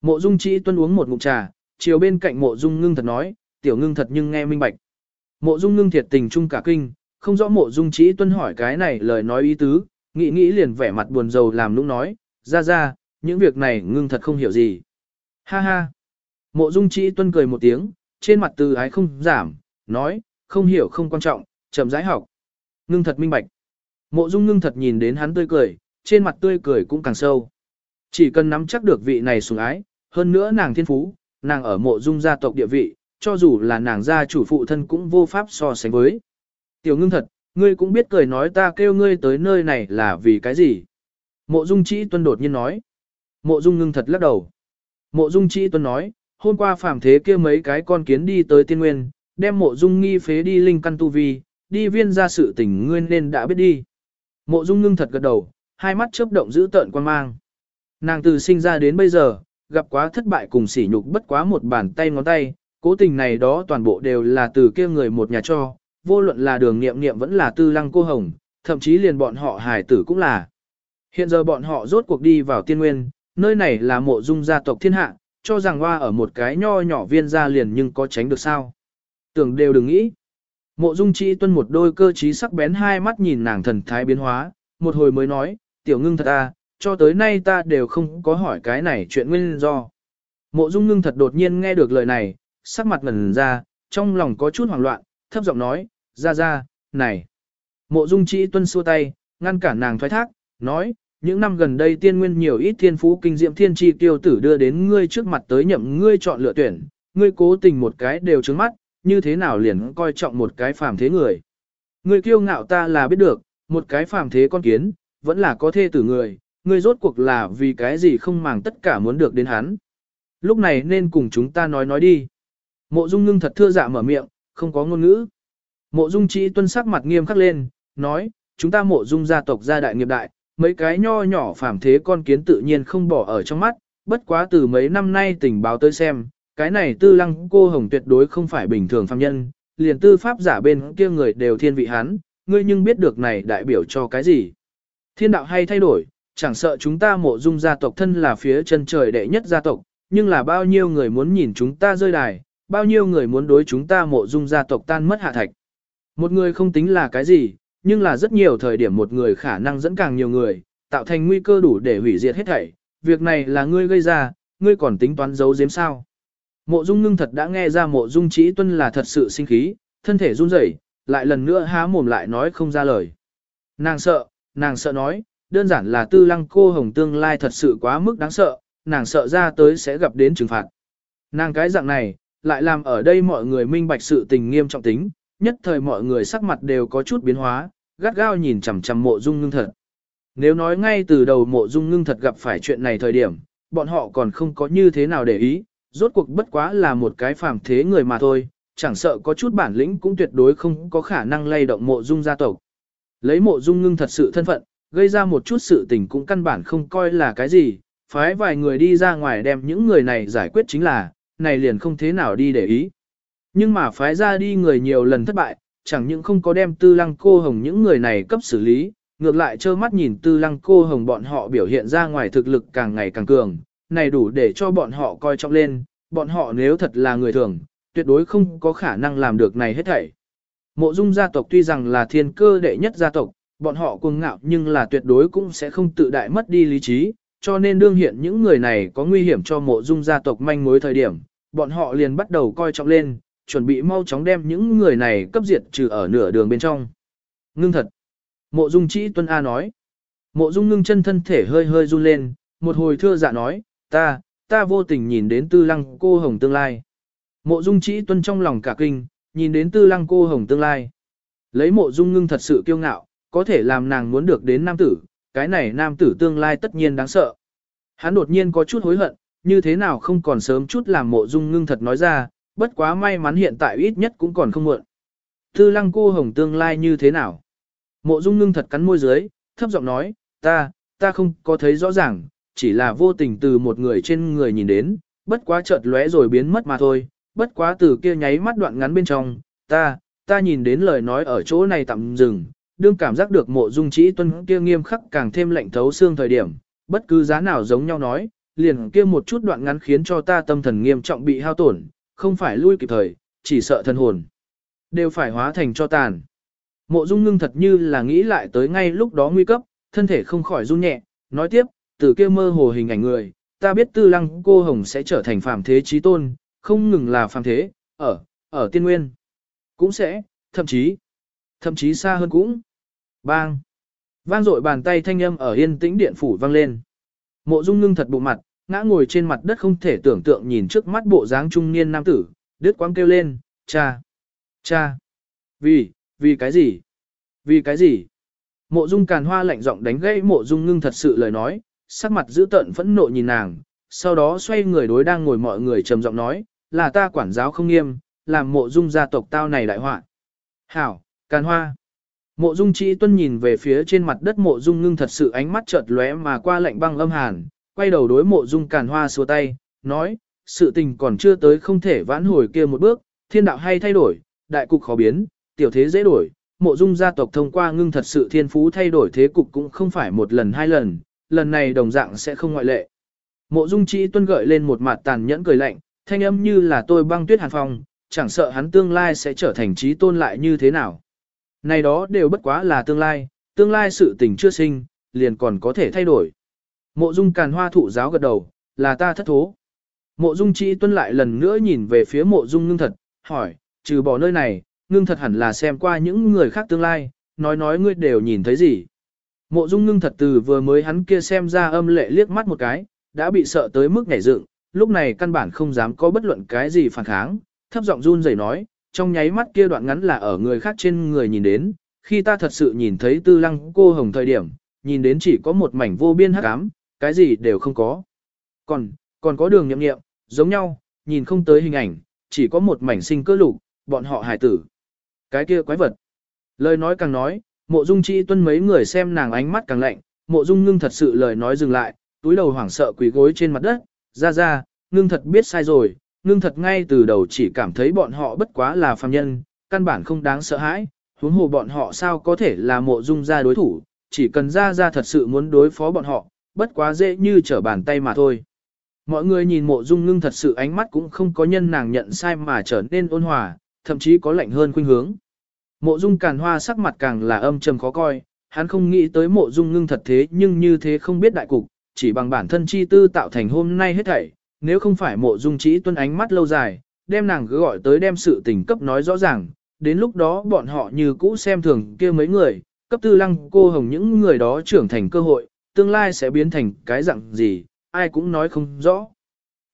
Mộ dung trí tuân uống một ngụm trà, chiều bên cạnh mộ dung ngưng thật nói, tiểu ngưng thật nhưng nghe minh bạch. Mộ dung ngưng thiệt tình trung cả kinh, không rõ mộ dung trí tuân hỏi cái này lời nói ý tứ, nghĩ nghĩ liền vẻ mặt buồn rầu làm nũng nói, ra ra, những việc này ngưng thật không hiểu gì. Ha ha. Mộ dung chỉ tuân cười một tiếng, trên mặt từ ái không giảm, nói, không hiểu không quan trọng, chậm rãi học. Ngưng thật minh bạch. Mộ dung ngưng thật nhìn đến hắn tươi cười, trên mặt tươi cười cũng càng sâu. Chỉ cần nắm chắc được vị này sủng ái, hơn nữa nàng thiên phú, nàng ở mộ dung gia tộc địa vị, cho dù là nàng gia chủ phụ thân cũng vô pháp so sánh với. Tiểu ngưng thật, ngươi cũng biết cười nói ta kêu ngươi tới nơi này là vì cái gì. Mộ dung chỉ tuân đột nhiên nói. Mộ dung ngưng thật lắc đầu. Mộ dung chỉ tuân nói, hôm qua phàm thế kia mấy cái con kiến đi tới tiên nguyên, đem mộ dung nghi phế đi linh căn tu vi, đi viên ra sự tình ngươi nên đã biết đi. Mộ dung ngưng thật gật đầu, hai mắt chớp động giữ tợn quan mang. Nàng từ sinh ra đến bây giờ, gặp quá thất bại cùng sỉ nhục bất quá một bàn tay ngón tay, cố tình này đó toàn bộ đều là từ kia người một nhà cho, vô luận là đường nghiệm nghiệm vẫn là tư lăng cô hồng, thậm chí liền bọn họ hài tử cũng là. Hiện giờ bọn họ rốt cuộc đi vào tiên nguyên, nơi này là mộ dung gia tộc thiên hạ, cho rằng hoa ở một cái nho nhỏ viên ra liền nhưng có tránh được sao. Tưởng đều đừng nghĩ. Mộ dung chi tuân một đôi cơ trí sắc bén hai mắt nhìn nàng thần thái biến hóa, một hồi mới nói, tiểu ngưng thật à, cho tới nay ta đều không có hỏi cái này chuyện nguyên do. Mộ dung ngưng thật đột nhiên nghe được lời này, sắc mặt ngần ra, trong lòng có chút hoảng loạn, thấp giọng nói, ra ra, này. Mộ dung chi tuân xua tay, ngăn cản nàng thoái thác, nói, những năm gần đây tiên nguyên nhiều ít thiên phú kinh diệm thiên tri tiêu tử đưa đến ngươi trước mặt tới nhậm ngươi chọn lựa tuyển, ngươi cố tình một cái đều trứng mắt, như thế nào liền coi trọng một cái phàm thế người. Ngươi kiêu ngạo ta là biết được, một cái phàm thế con kiến, vẫn là có thê tử người, ngươi rốt cuộc là vì cái gì không màng tất cả muốn được đến hắn. Lúc này nên cùng chúng ta nói nói đi. Mộ Dung ngưng thật thưa dạ mở miệng, không có ngôn ngữ. Mộ Dung chỉ tuân sắc mặt nghiêm khắc lên, nói, chúng ta mộ Dung gia tộc gia đại nghiệp đại, mấy cái nho nhỏ phàm thế con kiến tự nhiên không bỏ ở trong mắt, bất quá từ mấy năm nay tình báo tới xem, cái này tư lăng cô hồng tuyệt đối không phải bình thường phàm nhân, liền tư pháp giả bên kia người đều thiên vị hắn, ngươi nhưng biết được này đại biểu cho cái gì. Thiên đạo hay thay đổi, chẳng sợ chúng ta mộ dung gia tộc thân là phía chân trời đệ nhất gia tộc, nhưng là bao nhiêu người muốn nhìn chúng ta rơi đài, bao nhiêu người muốn đối chúng ta mộ dung gia tộc tan mất hạ thạch. Một người không tính là cái gì, nhưng là rất nhiều thời điểm một người khả năng dẫn càng nhiều người, tạo thành nguy cơ đủ để hủy diệt hết thảy. Việc này là ngươi gây ra, ngươi còn tính toán giấu giếm sao. Mộ dung ngưng thật đã nghe ra mộ dung Chí tuân là thật sự sinh khí, thân thể run rẩy, lại lần nữa há mồm lại nói không ra lời. Nàng sợ, nàng sợ nói, đơn giản là tư lăng cô hồng tương lai thật sự quá mức đáng sợ, nàng sợ ra tới sẽ gặp đến trừng phạt. Nàng cái dạng này, lại làm ở đây mọi người minh bạch sự tình nghiêm trọng tính, nhất thời mọi người sắc mặt đều có chút biến hóa, gắt gao nhìn chằm chằm mộ dung ngưng thật. Nếu nói ngay từ đầu mộ dung ngưng thật gặp phải chuyện này thời điểm, bọn họ còn không có như thế nào để ý, rốt cuộc bất quá là một cái phàm thế người mà thôi, chẳng sợ có chút bản lĩnh cũng tuyệt đối không có khả năng lay động mộ dung gia tộc. Lấy mộ dung ngưng thật sự thân phận, gây ra một chút sự tình cũng căn bản không coi là cái gì, phái vài người đi ra ngoài đem những người này giải quyết chính là, này liền không thế nào đi để ý. Nhưng mà phái ra đi người nhiều lần thất bại, chẳng những không có đem tư lăng cô hồng những người này cấp xử lý, ngược lại trơ mắt nhìn tư lăng cô hồng bọn họ biểu hiện ra ngoài thực lực càng ngày càng cường, này đủ để cho bọn họ coi trọng lên, bọn họ nếu thật là người thường, tuyệt đối không có khả năng làm được này hết thảy. Mộ dung gia tộc tuy rằng là thiên cơ đệ nhất gia tộc, bọn họ cuồng ngạo nhưng là tuyệt đối cũng sẽ không tự đại mất đi lý trí, cho nên đương hiện những người này có nguy hiểm cho mộ dung gia tộc manh mối thời điểm, bọn họ liền bắt đầu coi trọng lên, chuẩn bị mau chóng đem những người này cấp diệt trừ ở nửa đường bên trong. Ngưng thật. Mộ dung chỉ tuân A nói. Mộ dung ngưng chân thân thể hơi hơi run lên, một hồi thưa dạ nói, ta, ta vô tình nhìn đến tư lăng cô hồng tương lai. Mộ dung chỉ tuân trong lòng cả kinh, nhìn đến tư lăng cô hồng tương lai. Lấy mộ dung ngưng thật sự kiêu ngạo, có thể làm nàng muốn được đến nam tử, cái này nam tử tương lai tất nhiên đáng sợ. Hắn đột nhiên có chút hối hận, như thế nào không còn sớm chút làm mộ dung ngưng thật nói ra, bất quá may mắn hiện tại ít nhất cũng còn không muộn. Tư lăng cô hồng tương lai như thế nào? Mộ dung ngưng thật cắn môi dưới, thấp giọng nói, ta, ta không có thấy rõ ràng, chỉ là vô tình từ một người trên người nhìn đến, bất quá chợt lóe rồi biến mất mà thôi, bất quá từ kia nháy mắt đoạn ngắn bên trong, ta, ta nhìn đến lời nói ở chỗ này tạm dừng, đương cảm giác được mộ dung chỉ tuân kia nghiêm khắc càng thêm lạnh thấu xương thời điểm, bất cứ giá nào giống nhau nói, liền kia một chút đoạn ngắn khiến cho ta tâm thần nghiêm trọng bị hao tổn, không phải lui kịp thời, chỉ sợ thân hồn. Đều phải hóa thành cho tàn. Mộ dung ngưng thật như là nghĩ lại tới ngay lúc đó nguy cấp, thân thể không khỏi run nhẹ, nói tiếp, từ kia mơ hồ hình ảnh người, ta biết tư lăng cô hồng sẽ trở thành phàm thế trí tôn, không ngừng là phàm thế, ở, ở tiên nguyên. Cũng sẽ, thậm chí, thậm chí xa hơn cũng. Bang! Vang dội bàn tay thanh âm ở yên tĩnh điện phủ vang lên. Mộ Dung ngưng thật bộ mặt, ngã ngồi trên mặt đất không thể tưởng tượng nhìn trước mắt bộ dáng trung niên nam tử, đứt quãng kêu lên, cha, cha, vì, vì cái gì, vì cái gì. Mộ Dung càn hoa lạnh giọng đánh gãy Mộ Dung ngưng thật sự lời nói, sắc mặt giữ tợn phẫn nộ nhìn nàng, sau đó xoay người đối đang ngồi mọi người trầm giọng nói, là ta quản giáo không nghiêm, làm Mộ Dung gia tộc tao này đại họa. Hảo, càn hoa. Mộ Dung Chi Tuân nhìn về phía trên mặt đất Mộ Dung Ngưng thật sự ánh mắt chợt lóe mà qua lạnh băng âm hàn, quay đầu đối Mộ Dung Càn Hoa xua tay, nói, sự tình còn chưa tới không thể vãn hồi kia một bước, thiên đạo hay thay đổi, đại cục khó biến, tiểu thế dễ đổi, Mộ Dung gia tộc thông qua Ngưng thật sự thiên phú thay đổi thế cục cũng không phải một lần hai lần, lần này đồng dạng sẽ không ngoại lệ. Mộ Dung Chi Tuân gợi lên một mặt tàn nhẫn cười lạnh, thanh âm như là tôi băng tuyết hàn phong, chẳng sợ hắn tương lai sẽ trở thành trí tôn lại như thế nào. Này đó đều bất quá là tương lai, tương lai sự tình chưa sinh, liền còn có thể thay đổi. Mộ dung càn hoa thụ giáo gật đầu, là ta thất thố. Mộ dung chi tuân lại lần nữa nhìn về phía mộ dung ngưng thật, hỏi, trừ bỏ nơi này, ngưng thật hẳn là xem qua những người khác tương lai, nói nói ngươi đều nhìn thấy gì. Mộ dung ngưng thật từ vừa mới hắn kia xem ra âm lệ liếc mắt một cái, đã bị sợ tới mức nhảy dựng, lúc này căn bản không dám có bất luận cái gì phản kháng, thấp giọng run rẩy nói, trong nháy mắt kia đoạn ngắn là ở người khác trên người nhìn đến, khi ta thật sự nhìn thấy tư lăng cô hồng thời điểm, nhìn đến chỉ có một mảnh vô biên hắc ám, cái gì đều không có. Còn, còn có đường nhậm nghiệm, giống nhau, nhìn không tới hình ảnh, chỉ có một mảnh sinh cơ lục, bọn họ hải tử. Cái kia quái vật. Lời nói càng nói, mộ dung chi tuân mấy người xem nàng ánh mắt càng lạnh, mộ dung ngưng thật sự lời nói dừng lại, túi đầu hoảng sợ quỳ gối trên mặt đất, ra ra, ngưng thật biết sai rồi, ngưng thật ngay từ đầu chỉ cảm thấy bọn họ bất quá là phàm nhân, căn bản không đáng sợ hãi, huống hồ bọn họ sao có thể là mộ dung ra đối thủ, chỉ cần ra ra thật sự muốn đối phó bọn họ, bất quá dễ như trở bàn tay mà thôi. Mọi người nhìn mộ dung ngưng thật sự ánh mắt cũng không có nhân nàng nhận sai mà trở nên ôn hòa, thậm chí có lạnh hơn khuynh hướng. Mộ dung càn hoa sắc mặt càng là âm trầm khó coi, hắn không nghĩ tới mộ dung ngưng thật thế nhưng như thế không biết đại cục, chỉ bằng bản thân chi tư tạo thành hôm nay hết thảy, nếu không phải mộ dung chỉ tuân ánh mắt lâu dài, đem nàng cứ gọi tới đem sự tình cấp nói rõ ràng, đến lúc đó bọn họ như cũ xem thường kia mấy người, cấp tư lăng cô hồng những người đó trưởng thành cơ hội, tương lai sẽ biến thành cái dạng gì, ai cũng nói không rõ.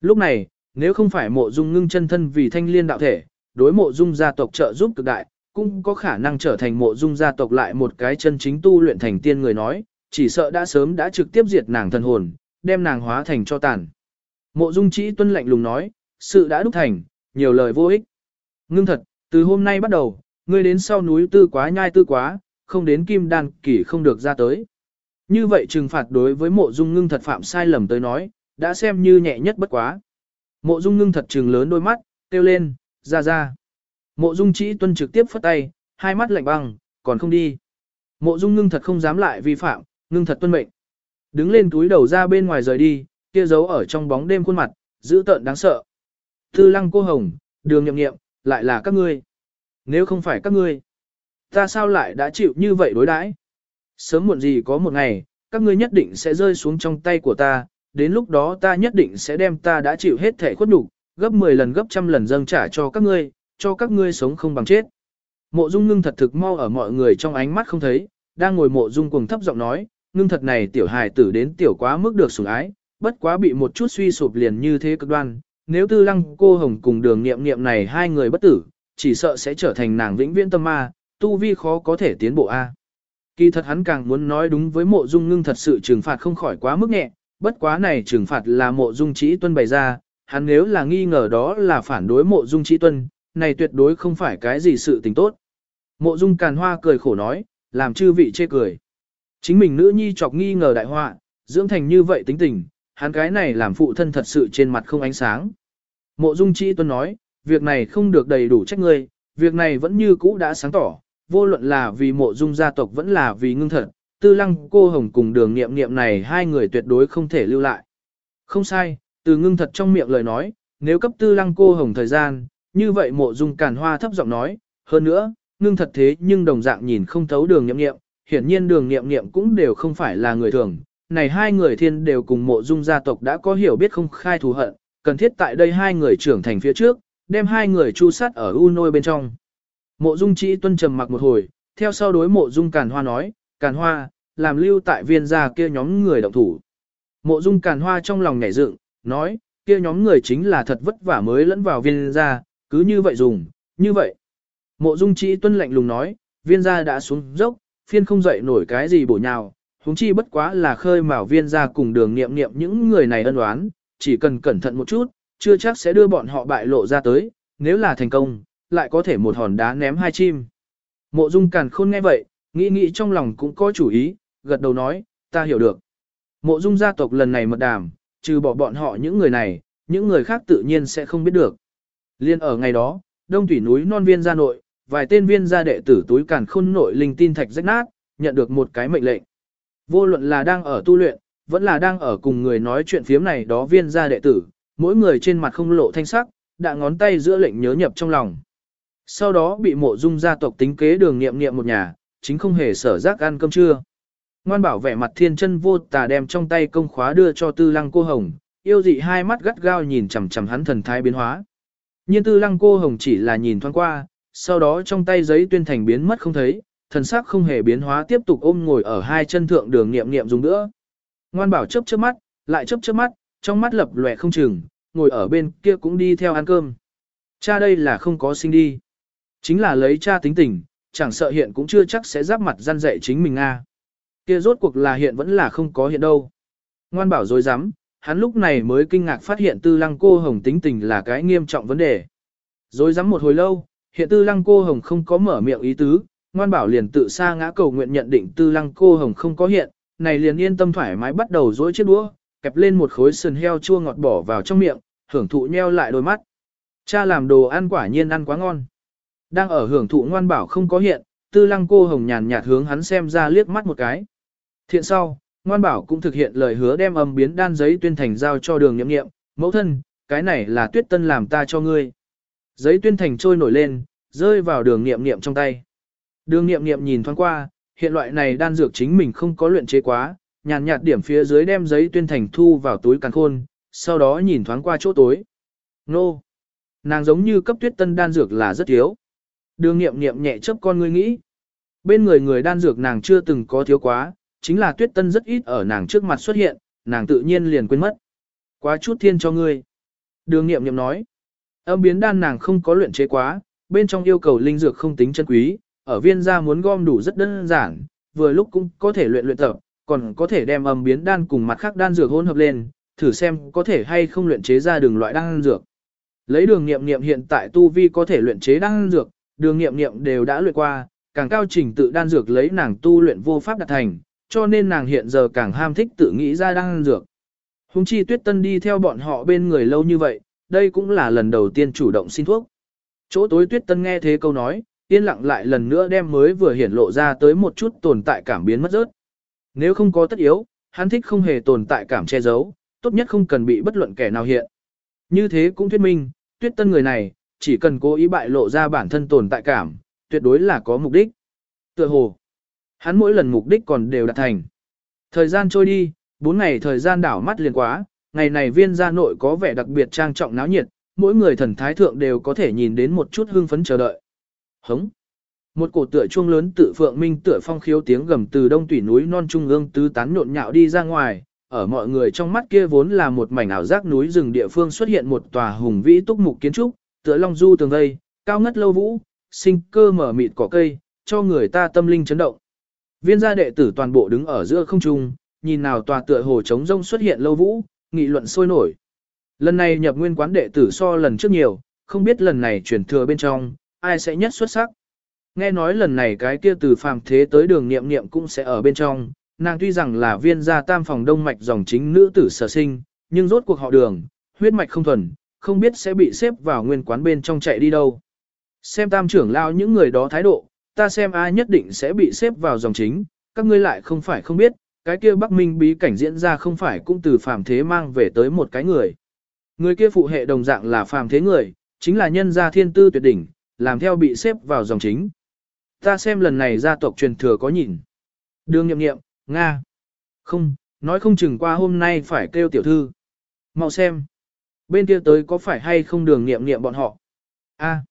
Lúc này, nếu không phải mộ dung ngưng chân thân vì thanh liên đạo thể, đối mộ dung gia tộc trợ giúp cực đại, cũng có khả năng trở thành mộ dung gia tộc lại một cái chân chính tu luyện thành tiên người nói, chỉ sợ đã sớm đã trực tiếp diệt nàng thần hồn, đem nàng hóa thành cho tàn. Mộ dung chỉ tuân lạnh lùng nói, sự đã đúc thành, nhiều lời vô ích. Ngưng thật, từ hôm nay bắt đầu, ngươi đến sau núi tư quá nhai tư quá, không đến kim đan kỷ không được ra tới. Như vậy trừng phạt đối với mộ dung ngưng thật phạm sai lầm tới nói, đã xem như nhẹ nhất bất quá. Mộ dung ngưng thật trừng lớn đôi mắt, kêu lên, ra ra. Mộ dung chỉ tuân trực tiếp phất tay, hai mắt lạnh băng, còn không đi. Mộ dung ngưng thật không dám lại vi phạm, ngưng thật tuân mệnh. Đứng lên túi đầu ra bên ngoài rời đi, kia giấu ở trong bóng đêm khuôn mặt, dữ tợn đáng sợ. Tư lăng cô hồng, đường nhậm nghiệm, lại là các ngươi. Nếu không phải các ngươi, ta sao lại đã chịu như vậy đối đãi? Sớm muộn gì có một ngày, các ngươi nhất định sẽ rơi xuống trong tay của ta, đến lúc đó ta nhất định sẽ đem ta đã chịu hết thể khuất nhục, gấp 10 lần gấp trăm lần dâng trả cho các ngươi, cho các ngươi sống không bằng chết. Mộ Dung ngưng thật thực mau ở mọi người trong ánh mắt không thấy, đang ngồi mộ Dung cuồng thấp giọng nói, ngưng thật này tiểu hài tử đến tiểu quá mức được sủng ái, bất quá bị một chút suy sụp liền như thế cực đoan, nếu tư lăng cô hồng cùng đường nghiệm nghiệm này hai người bất tử, chỉ sợ sẽ trở thành nàng vĩnh viễn tâm ma, tu vi khó có thể tiến bộ A. Kỳ thật hắn càng muốn nói đúng với mộ dung ngưng thật sự trừng phạt không khỏi quá mức nhẹ, bất quá này trừng phạt là mộ dung chỉ tuân bày ra, hắn nếu là nghi ngờ đó là phản đối mộ dung chỉ tuân, này tuyệt đối không phải cái gì sự tình tốt. Mộ dung càn hoa cười khổ nói, làm chư vị chê cười. Chính mình nữ nhi chọc nghi ngờ đại họa, dưỡng thành như vậy tính tình, hắn cái này làm phụ thân thật sự trên mặt không ánh sáng. Mộ Dung trí Tuân nói, việc này không được đầy đủ trách ngươi, việc này vẫn như cũ đã sáng tỏ, vô luận là vì mộ dung gia tộc vẫn là vì ngưng thật, tư lăng cô hồng cùng đường nghiệm nghiệm này hai người tuyệt đối không thể lưu lại. Không sai, từ ngưng thật trong miệng lời nói, nếu cấp tư lăng cô hồng thời gian, như vậy mộ dung càn hoa thấp giọng nói, hơn nữa, ngưng thật thế nhưng đồng dạng nhìn không thấu đường nghiệm nghiệm, hiển nhiên đường nghiệm nghiệm cũng đều không phải là người thường, này hai người thiên đều cùng mộ dung gia tộc đã có hiểu biết không khai thù hận, cần thiết tại đây hai người trưởng thành phía trước, đem hai người chu sát ở u nôi bên trong. Mộ dung chỉ tuân trầm mặc một hồi, theo sau đối mộ dung càn hoa nói, càn hoa, làm lưu tại viên gia kia nhóm người động thủ. Mộ dung càn hoa trong lòng nhảy dựng, nói, kia nhóm người chính là thật vất vả mới lẫn vào viên gia, cứ như vậy dùng, như vậy. Mộ dung chỉ tuân lạnh lùng nói, viên gia đã xuống dốc, phiên không dậy nổi cái gì bổ nhào, huống chi bất quá là khơi mào viên gia cùng đường nghiệm nghiệm những người này ân oán, chỉ cần cẩn thận một chút, chưa chắc sẽ đưa bọn họ bại lộ ra tới, nếu là thành công, lại có thể một hòn đá ném hai chim. Mộ Dung Càn Khôn nghe vậy, nghĩ nghĩ trong lòng cũng có chủ ý, gật đầu nói, ta hiểu được. Mộ Dung gia tộc lần này mật đàm, trừ bỏ bọn họ những người này, những người khác tự nhiên sẽ không biết được. Liên ở ngày đó, đông thủy núi non viên gia nội, vài tên viên gia đệ tử túi càn khôn nội linh tin thạch rách nát, nhận được một cái mệnh lệnh. Vô luận là đang ở tu luyện, vẫn là đang ở cùng người nói chuyện phiếm này đó viên gia đệ tử, mỗi người trên mặt không lộ thanh sắc, đã ngón tay giữa lệnh nhớ nhập trong lòng. Sau đó bị mộ dung gia tộc tính kế đường nghiệm nghiệm một nhà, chính không hề sở giác ăn cơm trưa. Ngoan bảo vẻ mặt thiên chân vô tà đem trong tay công khóa đưa cho tư lăng cô hồng, yêu dị hai mắt gắt gao nhìn chằm chằm hắn thần thái biến hóa. Nhưng tư lăng cô hồng chỉ là nhìn thoáng qua, sau đó trong tay giấy tuyên thành biến mất không thấy, thần sắc không hề biến hóa tiếp tục ôm ngồi ở hai chân thượng đường nghiệm nghiệm dùng nữa. Ngoan bảo chớp chớp mắt, lại chớp chớp mắt, trong mắt lập lòe không chừng, ngồi ở bên kia cũng đi theo ăn cơm. Cha đây là không có sinh đi. Chính là lấy cha tính tình, chẳng sợ hiện cũng chưa chắc sẽ giáp mặt gian dạy chính mình a. Kia rốt cuộc là hiện vẫn là không có hiện đâu. Ngoan bảo dối rắm hắn lúc này mới kinh ngạc phát hiện tư lăng cô hồng tính tình là cái nghiêm trọng vấn đề. Dối rắm một hồi lâu, hiện tư lăng cô hồng không có mở miệng ý tứ, ngoan bảo liền tự xa ngã cầu nguyện nhận định tư lăng cô hồng không có hiện, này liền yên tâm thoải mái bắt đầu dối chiếc đũa, kẹp lên một khối sườn heo chua ngọt bỏ vào trong miệng, hưởng thụ nheo lại đôi mắt. Cha làm đồ ăn quả nhiên ăn quá ngon. Đang ở hưởng thụ ngoan bảo không có hiện, tư lăng cô hồng nhàn nhạt hướng hắn xem ra liếc mắt một cái. Thiện sau, ngoan bảo cũng thực hiện lời hứa đem âm biến đan giấy tuyên thành giao cho đường nhậm nghiệm, mẫu thân, cái này là tuyết tân làm ta cho ngươi. Giấy tuyên thành trôi nổi lên, rơi vào đường nghiệm nghiệm trong tay. Đường nghiệm nghiệm nhìn thoáng qua, hiện loại này đan dược chính mình không có luyện chế quá, nhàn nhạt điểm phía dưới đem giấy tuyên thành thu vào túi càng khôn, sau đó nhìn thoáng qua chỗ tối. Nô! Nàng giống như cấp tuyết tân đan dược là rất thiếu. Đường nghiệm nghiệm nhẹ chấp con ngươi nghĩ. Bên người người đan dược nàng chưa từng có thiếu quá, chính là tuyết tân rất ít ở nàng trước mặt xuất hiện, nàng tự nhiên liền quên mất. Quá chút thiên cho ngươi. Đường nghiệm nghiệm nói. Âm biến đan nàng không có luyện chế quá, bên trong yêu cầu linh dược không tính chân quý, ở viên gia muốn gom đủ rất đơn giản, vừa lúc cũng có thể luyện luyện tập, còn có thể đem âm biến đan cùng mặt khác đan dược hỗn hợp lên, thử xem có thể hay không luyện chế ra đường loại đan dược. Lấy đường nghiệm nghiệm hiện tại tu vi có thể luyện chế đan dược, đường nghiệm nghiệm đều đã luyện qua, càng cao trình tự đan dược lấy nàng tu luyện vô pháp đạt thành, cho nên nàng hiện giờ càng ham thích tự nghĩ ra đan dược. Hùng chi tuyết tân đi theo bọn họ bên người lâu như vậy, đây cũng là lần đầu tiên chủ động xin thuốc. Chỗ tối tuyết tân nghe thế câu nói, yên lặng lại lần nữa đem mới vừa hiển lộ ra tới một chút tồn tại cảm biến mất rớt. Nếu không có tất yếu, hắn thích không hề tồn tại cảm che giấu, tốt nhất không cần bị bất luận kẻ nào hiện. Như thế cũng thuyết minh, tuyết tân người này, chỉ cần cố ý bại lộ ra bản thân tồn tại cảm, tuyệt đối là có mục đích. Tựa hồ, hắn mỗi lần mục đích còn đều đạt thành. Thời gian trôi đi, bốn ngày thời gian đảo mắt liền quá, ngày này viên gia nội có vẻ đặc biệt trang trọng náo nhiệt, mỗi người thần thái thượng đều có thể nhìn đến một chút hưng phấn chờ đợi. Hống! Một cổ tựa chuông lớn tự phượng minh tựa phong khiếu tiếng gầm từ đông tủy núi non trung ương tứ tán nhộn nhạo đi ra ngoài, ở mọi người trong mắt kia vốn là một mảnh ảo giác núi rừng địa phương xuất hiện một tòa hùng vĩ túc mục kiến trúc, tựa long du tường vây, cao ngất lâu vũ, sinh cơ mở mịt cỏ cây, cho người ta tâm linh chấn động. Viên gia đệ tử toàn bộ đứng ở giữa không trung, nhìn nào tòa tựa hồ trống rông xuất hiện lâu vũ, nghị luận sôi nổi. Lần này nhập nguyên quán đệ tử so lần trước nhiều, không biết lần này chuyển thừa bên trong, ai sẽ nhất xuất sắc. Nghe nói lần này cái kia từ phàm thế tới đường niệm niệm cũng sẽ ở bên trong, nàng tuy rằng là viên gia tam phòng đông mạch dòng chính nữ tử sở sinh, nhưng rốt cuộc họ đường, huyết mạch không thuần, không biết sẽ bị xếp vào nguyên quán bên trong chạy đi đâu. Xem tam trưởng lao những người đó thái độ, ta xem ai nhất định sẽ bị xếp vào dòng chính, các ngươi lại không phải không biết, cái kia Bắc Minh bí cảnh diễn ra không phải cũng từ phàm thế mang về tới một cái người. Người kia phụ hệ đồng dạng là phàm thế người, chính là nhân gia thiên tư tuyệt đỉnh, làm theo bị xếp vào dòng chính. Ta xem lần này gia tộc truyền thừa có nhìn. Đường nhậm nghiệm, Nga. Không, nói không chừng qua hôm nay phải kêu tiểu thư. Mau xem. Bên kia tới có phải hay không đường nghiệm nghiệm bọn họ? A.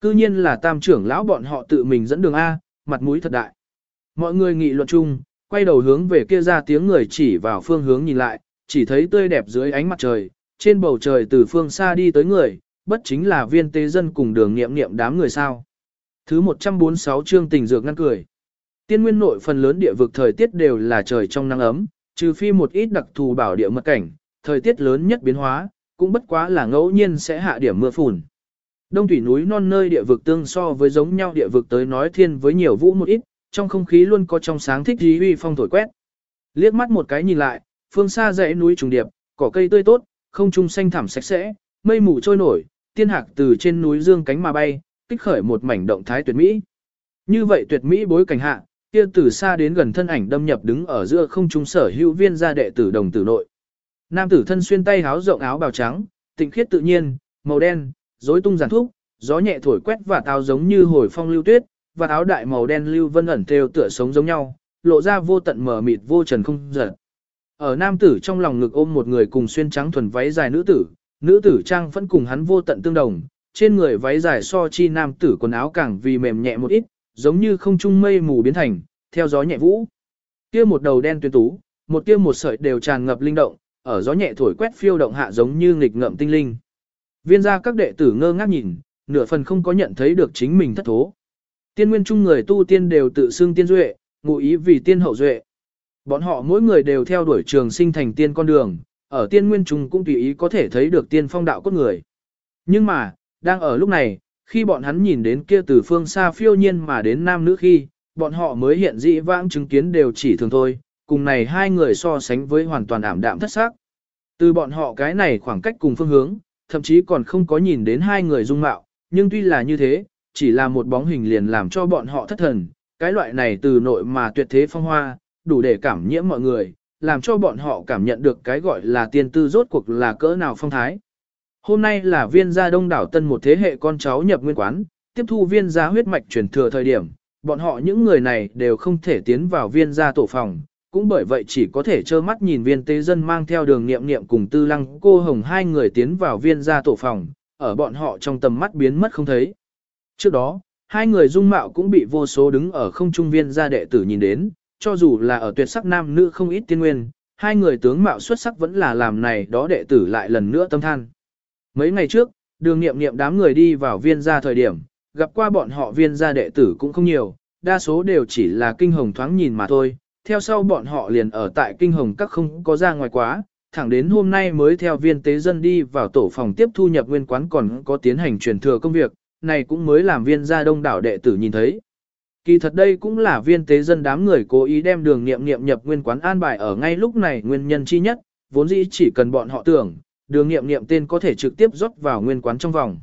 Cư nhiên là tam trưởng lão bọn họ tự mình dẫn đường A, mặt mũi thật đại. Mọi người nghị luận chung, quay đầu hướng về kia ra tiếng người chỉ vào phương hướng nhìn lại, chỉ thấy tươi đẹp dưới ánh mặt trời, trên bầu trời từ phương xa đi tới người, bất chính là viên tế dân cùng đường nghiệm nghiệm đám người sao. Thứ 146 chương tình dược ngăn cười. Tiên nguyên nội phần lớn địa vực thời tiết đều là trời trong nắng ấm, trừ phi một ít đặc thù bảo địa mật cảnh, thời tiết lớn nhất biến hóa, cũng bất quá là ngẫu nhiên sẽ hạ điểm mưa phùn. Đông thủy núi non nơi địa vực tương so với giống nhau địa vực tới nói thiên với nhiều vũ một ít, trong không khí luôn có trong sáng thích dí uy phong thổi quét. Liếc mắt một cái nhìn lại, phương xa dãy núi trùng điệp, cỏ cây tươi tốt, không trung xanh thẳm sạch sẽ, mây mù trôi nổi, tiên hạc từ trên núi dương cánh mà bay, kích khởi một mảnh động thái tuyệt mỹ. Như vậy tuyệt mỹ bối cảnh hạ, kia từ xa đến gần thân ảnh đâm nhập đứng ở giữa không trung sở hữu viên gia đệ tử đồng tử nội. Nam tử thân xuyên tay áo rộng áo bào trắng, tịnh khiết tự nhiên, màu đen, rối tung giản thúc, gió nhẹ thổi quét và táo giống như hồi phong lưu tuyết, và áo đại màu đen lưu vân ẩn theo tựa sống giống nhau, lộ ra vô tận mờ mịt vô trần không giật. Ở nam tử trong lòng ngực ôm một người cùng xuyên trắng thuần váy dài nữ tử, nữ tử trang vẫn cùng hắn vô tận tương đồng, trên người váy dài so chi nam tử quần áo càng vì mềm nhẹ một ít, giống như không trung mây mù biến thành, theo gió nhẹ vũ. Kia một đầu đen tuyến tú, một kia một sợi đều tràn ngập linh động, ở gió nhẹ thổi quét phiêu động hạ giống như nghịch ngợm tinh linh. Viên gia các đệ tử ngơ ngác nhìn, nửa phần không có nhận thấy được chính mình thất thố. Tiên nguyên trung người tu tiên đều tự xưng tiên duệ, ngụ ý vì tiên hậu duệ. Bọn họ mỗi người đều theo đuổi trường sinh thành tiên con đường, ở tiên nguyên trung cũng tùy ý có thể thấy được tiên phong đạo cốt người. Nhưng mà, đang ở lúc này, khi bọn hắn nhìn đến kia từ phương xa phiêu nhiên mà đến nam nữ khi, bọn họ mới hiện dị vãng chứng kiến đều chỉ thường thôi, cùng này hai người so sánh với hoàn toàn ảm đạm thất xác. Từ bọn họ cái này khoảng cách cùng phương hướng, thậm chí còn không có nhìn đến hai người dung mạo, nhưng tuy là như thế, chỉ là một bóng hình liền làm cho bọn họ thất thần, cái loại này từ nội mà tuyệt thế phong hoa, đủ để cảm nhiễm mọi người, làm cho bọn họ cảm nhận được cái gọi là tiên tư rốt cuộc là cỡ nào phong thái. Hôm nay là viên gia đông đảo tân một thế hệ con cháu nhập nguyên quán, tiếp thu viên gia huyết mạch truyền thừa thời điểm, bọn họ những người này đều không thể tiến vào viên gia tổ phòng, cũng bởi vậy chỉ có thể trơ mắt nhìn viên tế dân mang theo đường nghiệm nghiệm cùng tư lăng cô hồng hai người tiến vào viên gia tổ phòng, ở bọn họ trong tầm mắt biến mất không thấy. Trước đó, hai người dung mạo cũng bị vô số đứng ở không trung viên gia đệ tử nhìn đến, cho dù là ở tuyệt sắc nam nữ không ít tiên nguyên, hai người tướng mạo xuất sắc vẫn là làm này đó đệ tử lại lần nữa tâm than. Mấy ngày trước, đường nghiệm nghiệm đám người đi vào viên gia thời điểm, gặp qua bọn họ viên gia đệ tử cũng không nhiều, đa số đều chỉ là kinh hồng thoáng nhìn mà thôi, theo sau bọn họ liền ở tại kinh hồng các không có ra ngoài quá, thẳng đến hôm nay mới theo viên tế dân đi vào tổ phòng tiếp thu nhập nguyên quán còn có tiến hành truyền thừa công việc, này cũng mới làm viên gia đông đảo đệ tử nhìn thấy. Kỳ thật đây cũng là viên tế dân đám người cố ý đem đường nghiệm nghiệm nhập nguyên quán an bài ở ngay lúc này nguyên nhân chi nhất, vốn dĩ chỉ cần bọn họ tưởng, đường nghiệm nghiệm tên có thể trực tiếp rót vào nguyên quán trong vòng.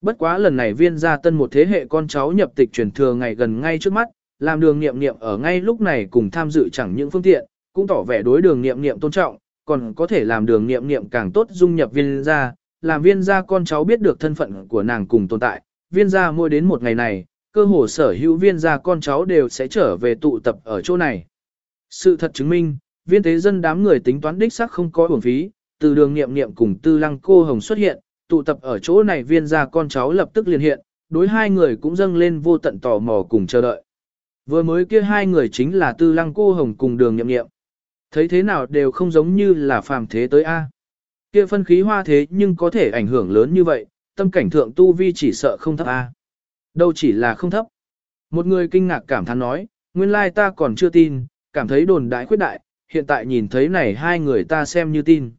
Bất quá lần này viên gia tân một thế hệ con cháu nhập tịch truyền thừa ngày gần ngay trước mắt, làm đường nghiệm nghiệm ở ngay lúc này cùng tham dự chẳng những phương tiện, cũng tỏ vẻ đối đường nghiệm nghiệm tôn trọng, còn có thể làm đường nghiệm nghiệm càng tốt dung nhập viên gia, làm viên gia con cháu biết được thân phận của nàng cùng tồn tại. Viên gia mỗi đến một ngày này, cơ hồ sở hữu viên gia con cháu đều sẽ trở về tụ tập ở chỗ này. Sự thật chứng minh, viên thế dân đám người tính toán đích xác không có uổng phí, từ đường nghiệm nghiệm cùng tư lăng cô hồng xuất hiện, tụ tập ở chỗ này viên gia con cháu lập tức liền hiện, đối hai người cũng dâng lên vô tận tò mò cùng chờ đợi. Vừa mới kia hai người chính là tư lăng cô hồng cùng đường nhậm nghiệm. Thấy thế nào đều không giống như là phàm thế tới A. Kia phân khí hoa thế nhưng có thể ảnh hưởng lớn như vậy, tâm cảnh thượng tu vi chỉ sợ không thấp A. Đâu chỉ là không thấp. Một người kinh ngạc cảm thán nói, nguyên lai ta còn chưa tin, cảm thấy đồn đại khuyết đại, hiện tại nhìn thấy này hai người ta xem như tin.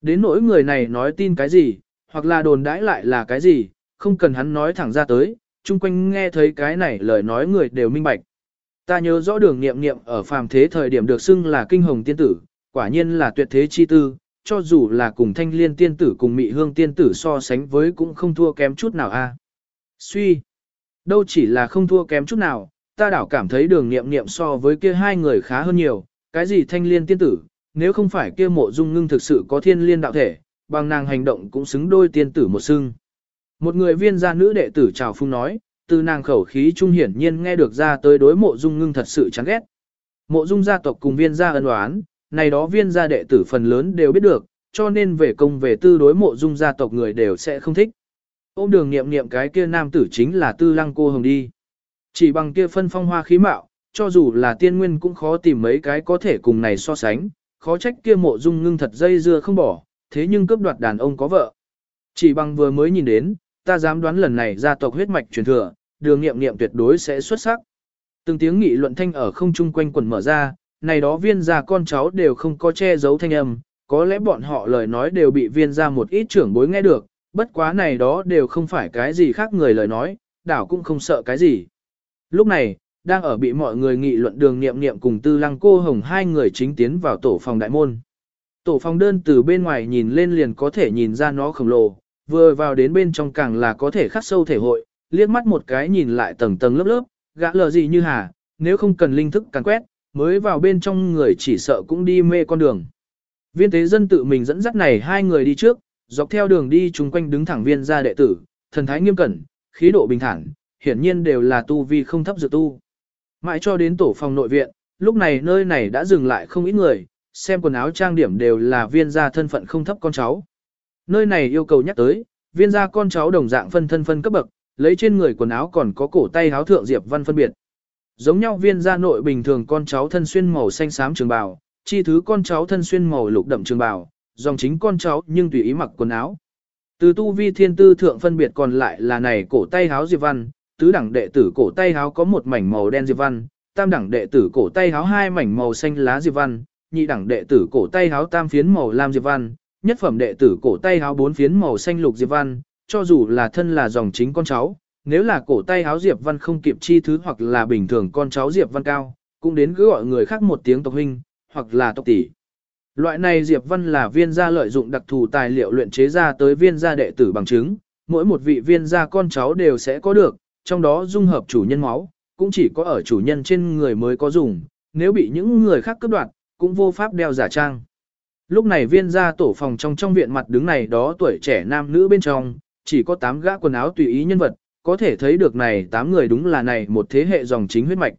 Đến nỗi người này nói tin cái gì, hoặc là đồn đãi lại là cái gì, không cần hắn nói thẳng ra tới, chung quanh nghe thấy cái này lời nói người đều minh bạch. Ta nhớ rõ đường nghiệm nghiệm ở phàm thế thời điểm được xưng là kinh hồng tiên tử, quả nhiên là tuyệt thế chi tư, cho dù là cùng thanh liên tiên tử cùng mị hương tiên tử so sánh với cũng không thua kém chút nào a. Suy, đâu chỉ là không thua kém chút nào, ta đảo cảm thấy đường nghiệm nghiệm so với kia hai người khá hơn nhiều, cái gì thanh liên tiên tử, nếu không phải kia mộ dung ngưng thực sự có thiên liên đạo thể, bằng nàng hành động cũng xứng đôi tiên tử một xưng. Một người viên gia nữ đệ tử chào phung nói, từ nàng khẩu khí trung hiển nhiên nghe được ra tới đối mộ dung ngưng thật sự chán ghét. Mộ dung gia tộc cùng viên gia ân oán, này đó viên gia đệ tử phần lớn đều biết được, cho nên về công về tư đối mộ dung gia tộc người đều sẽ không thích. Ôm đường nghiệm nghiệm cái kia nam tử chính là tư lăng cô hồng đi. Chỉ bằng kia phân phong hoa khí mạo, cho dù là tiên nguyên cũng khó tìm mấy cái có thể cùng này so sánh, khó trách kia mộ dung ngưng thật dây dưa không bỏ, thế nhưng cướp đoạt đàn ông có vợ. Chỉ bằng vừa mới nhìn đến, ta dám đoán lần này gia tộc huyết mạch truyền thừa, đường nghiệm nghiệm tuyệt đối sẽ xuất sắc. Từng tiếng nghị luận thanh ở không trung quanh quần mở ra, này đó viên gia con cháu đều không có che giấu thanh âm, có lẽ bọn họ lời nói đều bị viên gia một ít trưởng bối nghe được, bất quá này đó đều không phải cái gì khác người lời nói, đảo cũng không sợ cái gì. Lúc này, đang ở bị mọi người nghị luận đường nghiệm nghiệm cùng tư lăng cô hồng hai người chính tiến vào tổ phòng đại môn. Tổ phòng đơn từ bên ngoài nhìn lên liền có thể nhìn ra nó khổng lồ, vừa vào đến bên trong càng là có thể khắc sâu thể hội, liếc mắt một cái nhìn lại tầng tầng lớp lớp, gã lờ gì như hà, nếu không cần linh thức càng quét, mới vào bên trong người chỉ sợ cũng đi mê con đường. Viên tế dân tự mình dẫn dắt này hai người đi trước, dọc theo đường đi chung quanh đứng thẳng viên gia đệ tử, thần thái nghiêm cẩn, khí độ bình thản, hiển nhiên đều là tu vi không thấp dự tu. Mãi cho đến tổ phòng nội viện, lúc này nơi này đã dừng lại không ít người, xem quần áo trang điểm đều là viên gia thân phận không thấp con cháu. Nơi này yêu cầu nhắc tới, viên gia con cháu đồng dạng phân thân phân cấp bậc, lấy trên người quần áo còn có cổ tay áo thượng diệp văn phân biệt. Giống nhau viên gia nội bình thường con cháu thân xuyên màu xanh xám trường bào, chi thứ con cháu thân xuyên màu lục đậm trường bào, dòng chính con cháu nhưng tùy ý mặc quần áo. Từ tu vi thiên tư thượng phân biệt còn lại là này cổ tay áo diệp văn, tứ đẳng đệ tử cổ tay háo có một mảnh màu đen diệp văn, tam đẳng đệ tử cổ tay háo hai mảnh màu xanh lá diệp văn, nhị đẳng đệ tử cổ tay háo tam phiến màu lam diệp văn, nhất phẩm đệ tử cổ tay háo bốn phiến màu xanh lục diệp văn, cho dù là thân là dòng chính con cháu, nếu là cổ tay háo diệp văn không kịp chi thứ hoặc là bình thường con cháu diệp văn cao, cũng đến cứ gọi người khác một tiếng tộc huynh, hoặc là tộc tỷ. Loại này diệp văn là viên gia lợi dụng đặc thù tài liệu luyện chế ra tới viên gia đệ tử bằng chứng, mỗi một vị viên gia con cháu đều sẽ có được, trong đó dung hợp chủ nhân máu, cũng chỉ có ở chủ nhân trên người mới có dùng, nếu bị những người khác cướp đoạt, cũng vô pháp đeo giả trang. Lúc này viên gia tổ phòng trong trong viện mặt đứng này đó tuổi trẻ nam nữ bên trong, chỉ có 8 gã quần áo tùy ý nhân vật, có thể thấy được này 8 người đúng là này một thế hệ dòng chính huyết mạch.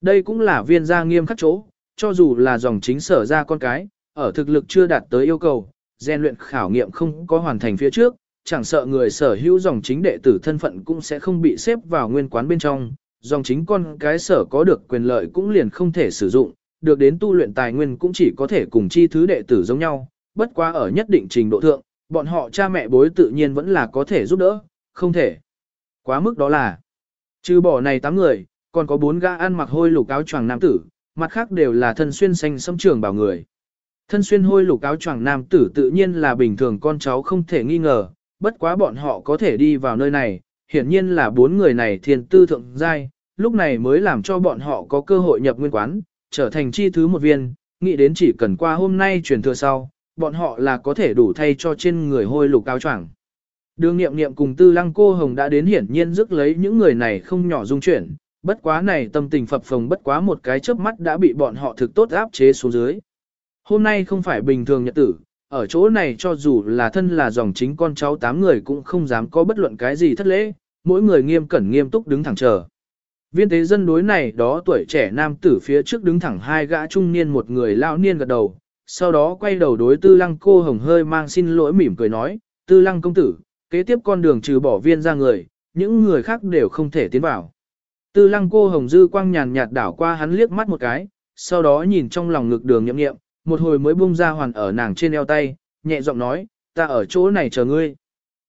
Đây cũng là viên gia nghiêm khắc chỗ, cho dù là dòng chính sở ra con cái, ở thực lực chưa đạt tới yêu cầu, gian luyện khảo nghiệm không có hoàn thành phía trước, chẳng sợ người sở hữu dòng chính đệ tử thân phận cũng sẽ không bị xếp vào nguyên quán bên trong, dòng chính con cái sở có được quyền lợi cũng liền không thể sử dụng, được đến tu luyện tài nguyên cũng chỉ có thể cùng chi thứ đệ tử giống nhau, bất quá ở nhất định trình độ thượng, bọn họ cha mẹ bối tự nhiên vẫn là có thể giúp đỡ, không thể. Quá mức đó là, trừ bỏ này 8 người, còn có 4 gã ăn mặc hôi lục áo choàng nam tử, mặt khác đều là thân xuyên xanh xâm trường bảo người. Thân xuyên hôi lục áo choàng nam tử tự nhiên là bình thường con cháu không thể nghi ngờ, bất quá bọn họ có thể đi vào nơi này, hiển nhiên là bốn người này thiền tư thượng giai, lúc này mới làm cho bọn họ có cơ hội nhập nguyên quán, trở thành chi thứ một viên, nghĩ đến chỉ cần qua hôm nay truyền thừa sau, bọn họ là có thể đủ thay cho trên người hôi lục áo choàng. Đường nghiệm nghiệm cùng tư lăng cô hồng đã đến hiển nhiên rước lấy những người này không nhỏ dung chuyển, bất quá này tâm tình phập phồng bất quá một cái chớp mắt đã bị bọn họ thực tốt áp chế xuống dưới. Hôm nay không phải bình thường nhật tử, ở chỗ này cho dù là thân là dòng chính con cháu tám người cũng không dám có bất luận cái gì thất lễ, mỗi người nghiêm cẩn nghiêm túc đứng thẳng chờ. Viên tế dân đối này đó tuổi trẻ nam tử phía trước đứng thẳng hai gã trung niên một người lao niên gật đầu, sau đó quay đầu đối tư lăng cô hồng hơi mang xin lỗi mỉm cười nói, tư lăng công tử, kế tiếp con đường trừ bỏ viên ra người, những người khác đều không thể tiến vào. Tư lăng cô hồng dư quang nhàn nhạt đảo qua hắn liếc mắt một cái, sau đó nhìn trong lòng ngực đường nhậm nghiệm, một hồi mới bung ra hoàn ở nàng trên eo tay, nhẹ giọng nói, ta ở chỗ này chờ ngươi.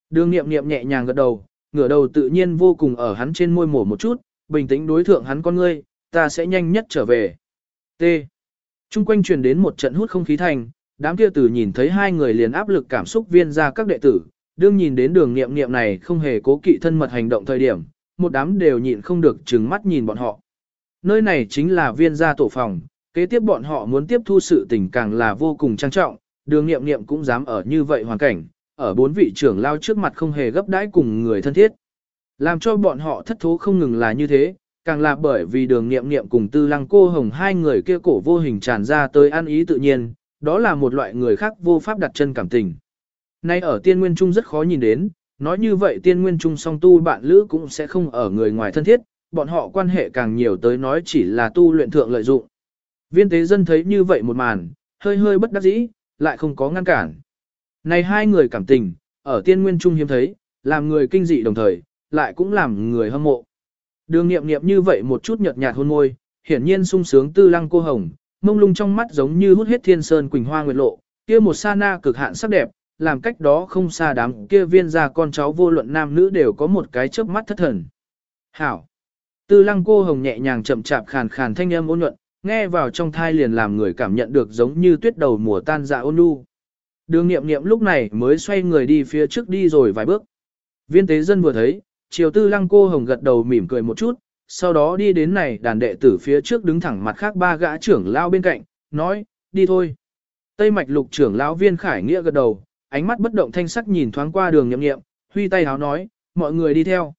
Đường nghiệm nghiệm nhẹ nhàng gật đầu, ngửa đầu tự nhiên vô cùng ở hắn trên môi mổ một chút, bình tĩnh đối thượng hắn con ngươi, ta sẽ nhanh nhất trở về. T. Trung quanh truyền đến một trận hút không khí thành, đám kia tử nhìn thấy hai người liền áp lực cảm xúc viên ra các đệ tử, đương nhìn đến đường nghiệm nghiệm này không hề cố kỵ thân mật hành động thời điểm, một đám đều nhịn không được trừng mắt nhìn bọn họ. Nơi này chính là viên gia tổ phòng, kế tiếp bọn họ muốn tiếp thu sự tình càng là vô cùng trang trọng, đường nghiệm nghiệm cũng dám ở như vậy hoàn cảnh, ở bốn vị trưởng lao trước mặt không hề gấp đãi cùng người thân thiết. Làm cho bọn họ thất thố không ngừng là như thế, càng là bởi vì đường nghiệm nghiệm cùng tư lăng cô hồng hai người kia cổ vô hình tràn ra tới ăn ý tự nhiên, đó là một loại người khác vô pháp đặt chân cảm tình. Nay ở tiên nguyên trung rất khó nhìn đến, nói như vậy tiên nguyên trung song tu bạn lữ cũng sẽ không ở người ngoài thân thiết, bọn họ quan hệ càng nhiều tới nói chỉ là tu luyện thượng lợi dụng. Viên tế dân thấy như vậy một màn, hơi hơi bất đắc dĩ, lại không có ngăn cản. Này hai người cảm tình, ở tiên nguyên trung hiếm thấy, làm người kinh dị đồng thời, lại cũng làm người hâm mộ. Đường nghiệm nghiệm như vậy một chút nhợt nhạt hôn môi, hiển nhiên sung sướng tư lăng cô hồng, mông lung trong mắt giống như hút hết thiên sơn quỳnh hoa nguyệt lộ, kia một sa na cực hạn sắc đẹp, làm cách đó không xa đám kia viên gia con cháu vô luận nam nữ đều có một cái chớp mắt thất thần. Hảo! Tư lăng cô hồng nhẹ nhàng chậm chạp khàn khàn thanh âm ôn nhuận, nghe vào trong thai liền làm người cảm nhận được giống như tuyết đầu mùa tan dạ ôn nhu. Đường nghiệm nghiệm lúc này mới xoay người đi phía trước đi rồi vài bước. Viên tế dân vừa thấy, chiều tư lăng cô hồng gật đầu mỉm cười một chút, sau đó đi đến này đàn đệ tử phía trước đứng thẳng mặt khác ba gã trưởng lao bên cạnh, nói, đi thôi. Tây mạch lục trưởng lão viên khải nghĩa gật đầu, ánh mắt bất động thanh sắc nhìn thoáng qua đường nhậm nghiệm, huy tay háo nói, mọi người đi theo.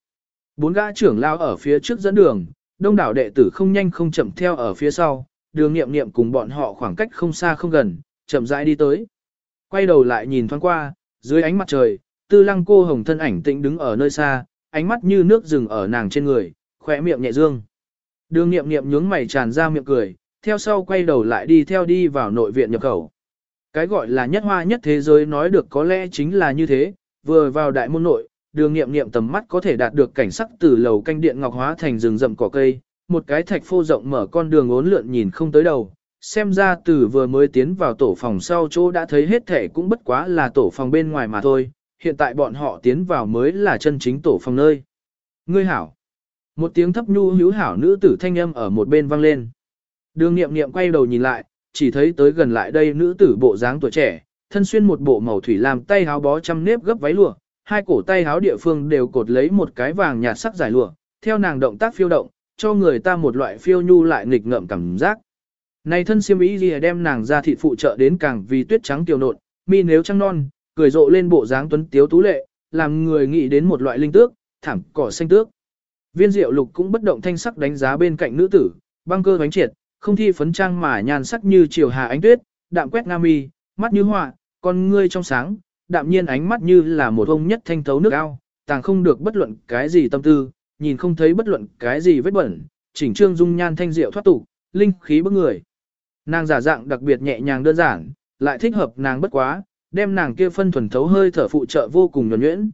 Bốn gã trưởng lao ở phía trước dẫn đường, đông đảo đệ tử không nhanh không chậm theo ở phía sau, đường nghiệm nghiệm cùng bọn họ khoảng cách không xa không gần, chậm rãi đi tới. Quay đầu lại nhìn thoáng qua, dưới ánh mặt trời, tư lăng cô hồng thân ảnh tĩnh đứng ở nơi xa, ánh mắt như nước rừng ở nàng trên người, khỏe miệng nhẹ dương. Đường nghiệm nghiệm nhướng mày tràn ra miệng cười, theo sau quay đầu lại đi theo đi vào nội viện nhập khẩu. Cái gọi là nhất hoa nhất thế giới nói được có lẽ chính là như thế, vừa vào đại môn nội, đường nghiệm nghiệm tầm mắt có thể đạt được cảnh sắc từ lầu canh điện ngọc hóa thành rừng rậm cỏ cây, một cái thạch phô rộng mở con đường ốn lượn nhìn không tới đầu. Xem ra từ vừa mới tiến vào tổ phòng sau chỗ đã thấy hết thể cũng bất quá là tổ phòng bên ngoài mà thôi, hiện tại bọn họ tiến vào mới là chân chính tổ phòng nơi. Ngươi hảo. Một tiếng thấp nhu hữu hảo nữ tử thanh âm ở một bên vang lên. Đường nghiệm nghiệm quay đầu nhìn lại, chỉ thấy tới gần lại đây nữ tử bộ dáng tuổi trẻ, thân xuyên một bộ màu thủy làm tay háo bó trăm nếp gấp váy lụa, hai cổ tay háo địa phương đều cột lấy một cái vàng nhạt sắc dài lụa, theo nàng động tác phiêu động, cho người ta một loại phiêu nhu lại nghịch ngợm cảm giác. Này thân siêm ý gì đem nàng ra thị phụ trợ đến càng vì tuyết trắng tiểu nộn, mi nếu trăng non, cười rộ lên bộ dáng tuấn tiếu tú lệ, làm người nghĩ đến một loại linh tước, thảm cỏ xanh tước. Viên diệu lục cũng bất động thanh sắc đánh giá bên cạnh nữ tử, băng cơ bánh triệt, không thi phấn trang mà nhàn sắc như chiều hà ánh tuyết, đạm quét nga mi, mắt như họa, con ngươi trong sáng, đạm nhiên ánh mắt như là một ông nhất thanh thấu nước ao, tàng không được bất luận cái gì tâm tư, nhìn không thấy bất luận cái gì vết bẩn, chỉnh trương dung nhan thanh diệu thoát tục, linh khí bức người. Nàng giả dạng đặc biệt nhẹ nhàng đơn giản, lại thích hợp nàng bất quá, đem nàng kia phân thuần thấu hơi thở phụ trợ vô cùng nhuần nhuyễn.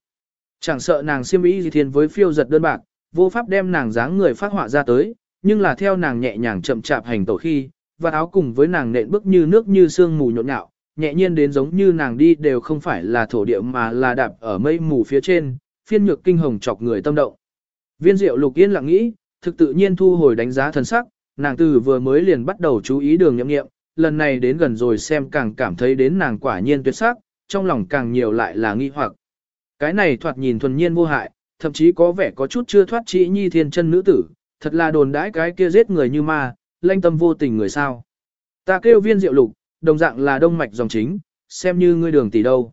Chẳng sợ nàng siêm ý gì thiên với phiêu giật đơn bạc, vô pháp đem nàng dáng người phát họa ra tới, nhưng là theo nàng nhẹ nhàng chậm chạp hành tổ khi, và áo cùng với nàng nện bước như nước như sương mù nhộn nhạo, nhẹ nhiên đến giống như nàng đi đều không phải là thổ địa mà là đạp ở mây mù phía trên, phiên nhược kinh hồng chọc người tâm động. Viên diệu lục yên lặng nghĩ, thực tự nhiên thu hồi đánh giá thần sắc, nàng từ vừa mới liền bắt đầu chú ý đường nhậm nghiệm, lần này đến gần rồi xem càng cảm thấy đến nàng quả nhiên tuyệt sắc, trong lòng càng nhiều lại là nghi hoặc. Cái này thoạt nhìn thuần nhiên vô hại, thậm chí có vẻ có chút chưa thoát trĩ nhi thiên chân nữ tử, thật là đồn đãi cái kia giết người như ma, lanh tâm vô tình người sao. Ta kêu viên diệu lục, đồng dạng là đông mạch dòng chính, xem như ngươi đường tỷ đâu.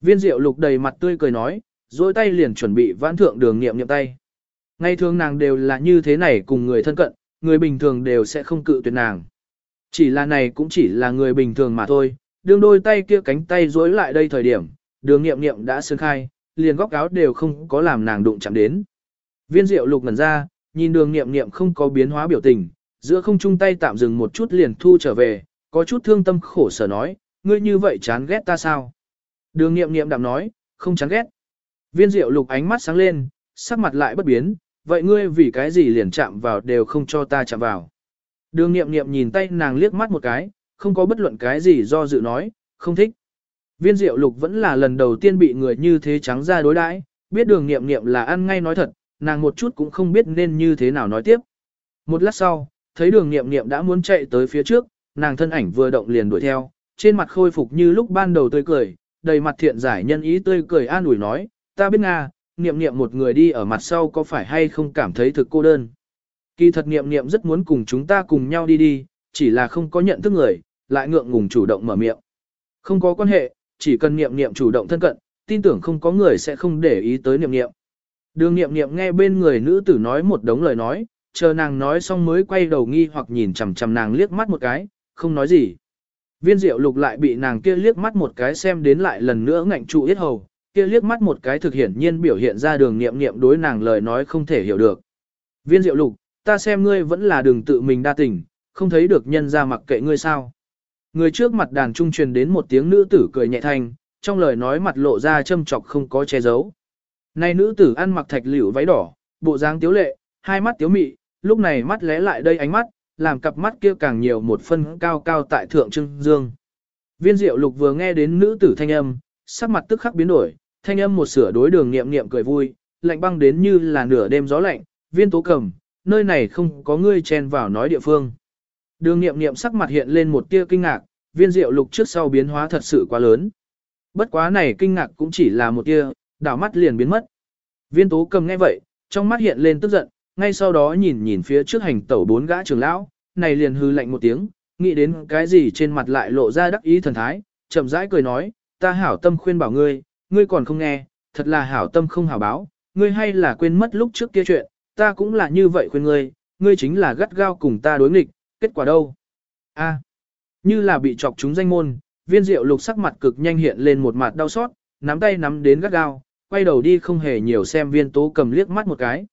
Viên diệu lục đầy mặt tươi cười nói, dối tay liền chuẩn bị vãn thượng đường niệm niệm tay. Ngay thường nàng đều là như thế này cùng người thân cận, người bình thường đều sẽ không cự tuyệt nàng. Chỉ là này cũng chỉ là người bình thường mà thôi, đương đôi tay kia cánh tay rối lại đây thời điểm, đường nghiệm nghiệm đã sương khai, liền góc áo đều không có làm nàng đụng chạm đến. Viên diệu lục ngẩn ra, nhìn đường nghiệm nghiệm không có biến hóa biểu tình, giữa không chung tay tạm dừng một chút liền thu trở về, có chút thương tâm khổ sở nói, ngươi như vậy chán ghét ta sao? Đường nghiệm nghiệm đạm nói, không chán ghét. Viên diệu lục ánh mắt sáng lên, sắc mặt lại bất biến, vậy ngươi vì cái gì liền chạm vào đều không cho ta chạm vào. Đường nghiệm nghiệm nhìn tay nàng liếc mắt một cái, không có bất luận cái gì do dự nói, không thích. Viên diệu lục vẫn là lần đầu tiên bị người như thế trắng ra đối đãi, biết đường nghiệm nghiệm là ăn ngay nói thật, nàng một chút cũng không biết nên như thế nào nói tiếp. Một lát sau, thấy đường nghiệm nghiệm đã muốn chạy tới phía trước, nàng thân ảnh vừa động liền đuổi theo, trên mặt khôi phục như lúc ban đầu tươi cười, đầy mặt thiện giải nhân ý tươi cười an ủi nói, ta biết Nga, nghiệm nghiệm một người đi ở mặt sau có phải hay không cảm thấy thực cô đơn. Kỳ thật niệm niệm rất muốn cùng chúng ta cùng nhau đi đi, chỉ là không có nhận thức người, lại ngượng ngùng chủ động mở miệng. Không có quan hệ, chỉ cần niệm niệm chủ động thân cận, tin tưởng không có người sẽ không để ý tới niệm niệm Đường niệm niệm nghe bên người nữ tử nói một đống lời nói, chờ nàng nói xong mới quay đầu nghi hoặc nhìn chằm chằm nàng liếc mắt một cái, không nói gì. Viên diệu lục lại bị nàng kia liếc mắt một cái xem đến lại lần nữa ngạnh trụ yết hầu, kia liếc mắt một cái thực hiển nhiên biểu hiện ra đường niệm niệm đối nàng lời nói không thể hiểu được. Viên diệu lục, ta xem ngươi vẫn là đường tự mình đa tình, không thấy được nhân ra mặc kệ ngươi sao. Người trước mặt đàn trung truyền đến một tiếng nữ tử cười nhẹ thanh, trong lời nói mặt lộ ra châm chọc không có che giấu. Này nữ tử ăn mặc thạch liễu váy đỏ, bộ dáng tiếu lệ, hai mắt tiếu mị, lúc này mắt lé lại đây ánh mắt, làm cặp mắt kia càng nhiều một phân cao cao tại thượng trưng dương. Viên diệu lục vừa nghe đến nữ tử thanh âm, sắc mặt tức khắc biến đổi, thanh âm một sửa đối đường nghiệm nghiệm cười vui, lạnh băng đến như là nửa đêm gió lạnh, viên tố cầm, nơi này không có ngươi chen vào nói địa phương. Đường nghiệm nghiệm sắc mặt hiện lên một tia kinh ngạc, viên diệu lục trước sau biến hóa thật sự quá lớn. Bất quá này kinh ngạc cũng chỉ là một tia, đảo mắt liền biến mất. Viên tố cầm nghe vậy, trong mắt hiện lên tức giận, ngay sau đó nhìn nhìn phía trước hành tẩu bốn gã trưởng lão, này liền hư lạnh một tiếng, nghĩ đến cái gì trên mặt lại lộ ra đắc ý thần thái, chậm rãi cười nói, ta hảo tâm khuyên bảo ngươi, ngươi còn không nghe, thật là hảo tâm không hảo báo, ngươi hay là quên mất lúc trước kia chuyện, ta cũng là như vậy khuyên ngươi, ngươi chính là gắt gao cùng ta đối nghịch, kết quả đâu? A, như là bị chọc chúng danh môn, viên diệu lục sắc mặt cực nhanh hiện lên một mặt đau xót, nắm tay nắm đến gắt gao, quay đầu đi không hề nhiều xem viên tố cầm liếc mắt một cái.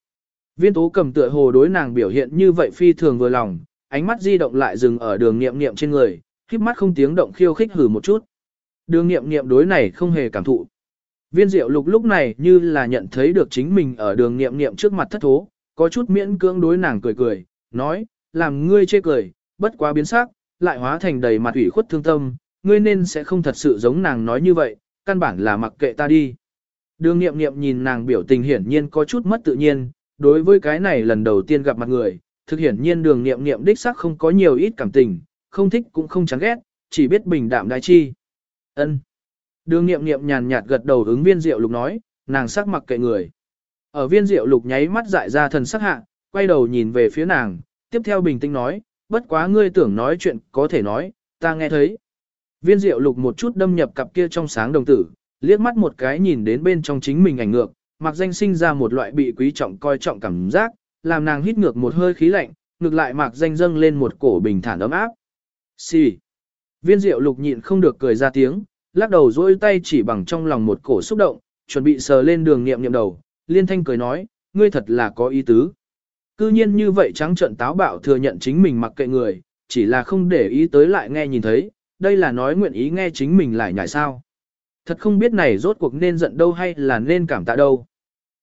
Viên tố cầm tựa hồ đối nàng biểu hiện như vậy phi thường vừa lòng, ánh mắt di động lại dừng ở đường nghiệm nghiệm trên người, khiếp mắt không tiếng động khiêu khích hử một chút. Đường nghiệm nghiệm đối này không hề cảm thụ. Viên diệu lục lúc này như là nhận thấy được chính mình ở đường nghiệm nghiệm trước mặt thất thố, có chút miễn cưỡng đối nàng cười cười, nói, làm ngươi chê cười, bất quá biến sắc, lại hóa thành đầy mặt ủy khuất thương tâm, ngươi nên sẽ không thật sự giống nàng nói như vậy, căn bản là mặc kệ ta đi. Đường nghiệm nghiệm nhìn nàng biểu tình hiển nhiên có chút mất tự nhiên, Đối với cái này lần đầu tiên gặp mặt người, thực hiển nhiên đường nghiệm nghiệm đích sắc không có nhiều ít cảm tình, không thích cũng không chán ghét, chỉ biết bình đạm đại chi. ân Đường nghiệm nghiệm nhàn nhạt gật đầu ứng viên diệu lục nói, nàng sắc mặc kệ người. Ở viên diệu lục nháy mắt dại ra thần sắc hạ, quay đầu nhìn về phía nàng, tiếp theo bình tĩnh nói, bất quá ngươi tưởng nói chuyện có thể nói, ta nghe thấy. Viên diệu lục một chút đâm nhập cặp kia trong sáng đồng tử, liếc mắt một cái nhìn đến bên trong chính mình ảnh ngược, mặc danh sinh ra một loại bị quý trọng coi trọng cảm giác, làm nàng hít ngược một hơi khí lạnh, ngược lại mặc danh dâng lên một cổ bình thản ấm áp. Xì. Viên diệu lục nhịn không được cười ra tiếng, lắc đầu dỗi tay chỉ bằng trong lòng một cổ xúc động, chuẩn bị sờ lên đường nghiệm nghiệm đầu, liên thanh cười nói, ngươi thật là có ý tứ. Cư nhiên như vậy trắng trận táo bạo thừa nhận chính mình mặc kệ người, chỉ là không để ý tới lại nghe nhìn thấy, đây là nói nguyện ý nghe chính mình lại nhảy sao. Thật không biết này rốt cuộc nên giận đâu hay là nên cảm tạ đâu.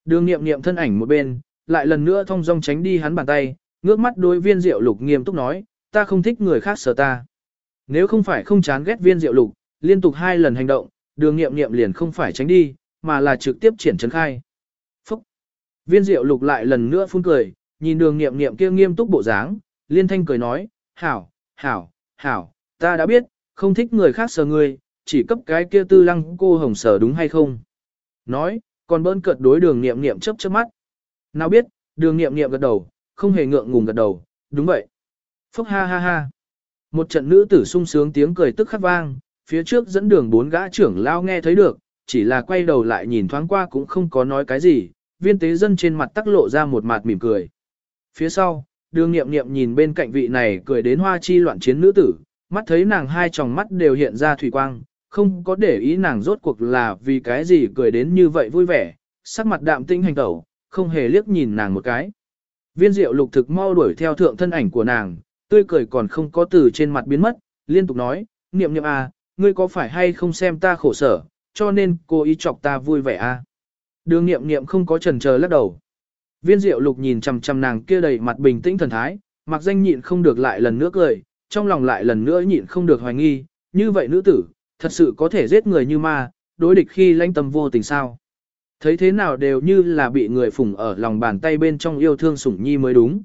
Đường nghiệm nghiệm thân ảnh một bên, lại lần nữa thông dong tránh đi hắn bàn tay, ngước mắt đối viên diệu lục nghiêm túc nói, ta không thích người khác sờ ta. Nếu không phải không chán ghét viên diệu lục, liên tục hai lần hành động, đường nghiệm nghiệm liền không phải tránh đi, mà là trực tiếp triển trấn khai. Phúc! Viên diệu lục lại lần nữa phun cười, nhìn đường nghiệm nghiệm kia nghiêm túc bộ dáng, liên thanh cười nói, hảo, hảo, hảo, ta đã biết, không thích người khác sờ ngươi, chỉ cấp cái kia tư lăng cô hồng sờ đúng hay không. Nói, còn bơn cợt đối đường nghiệm nghiệm chớp chớp mắt. Nào biết, đường nghiệm nghiệm gật đầu, không hề ngượng ngùng gật đầu, đúng vậy. Phúc ha ha ha. Một trận nữ tử sung sướng tiếng cười tức khắc vang, phía trước dẫn đường bốn gã trưởng lao nghe thấy được, chỉ là quay đầu lại nhìn thoáng qua cũng không có nói cái gì, viên tế dân trên mặt tắc lộ ra một mặt mỉm cười. Phía sau, đường nghiệm nghiệm nhìn bên cạnh vị này cười đến hoa chi loạn chiến nữ tử, mắt thấy nàng hai tròng mắt đều hiện ra thủy quang, không có để ý nàng rốt cuộc là vì cái gì cười đến như vậy vui vẻ, sắc mặt đạm tinh hành tẩu, không hề liếc nhìn nàng một cái. Viên diệu lục thực mau đuổi theo thượng thân ảnh của nàng, tươi cười còn không có từ trên mặt biến mất, liên tục nói, niệm niệm à, ngươi có phải hay không xem ta khổ sở, cho nên cô ý chọc ta vui vẻ à. Đường niệm niệm không có trần chờ lắc đầu. Viên diệu lục nhìn chằm chằm nàng kia đầy mặt bình tĩnh thần thái, mặc danh nhịn không được lại lần nữa cười, trong lòng lại lần nữa nhịn không được hoài nghi, như vậy nữ tử, thật sự có thể giết người như ma, đối địch khi lãnh tâm vô tình sao. Thấy thế nào đều như là bị người phủng ở lòng bàn tay bên trong yêu thương sủng nhi mới đúng.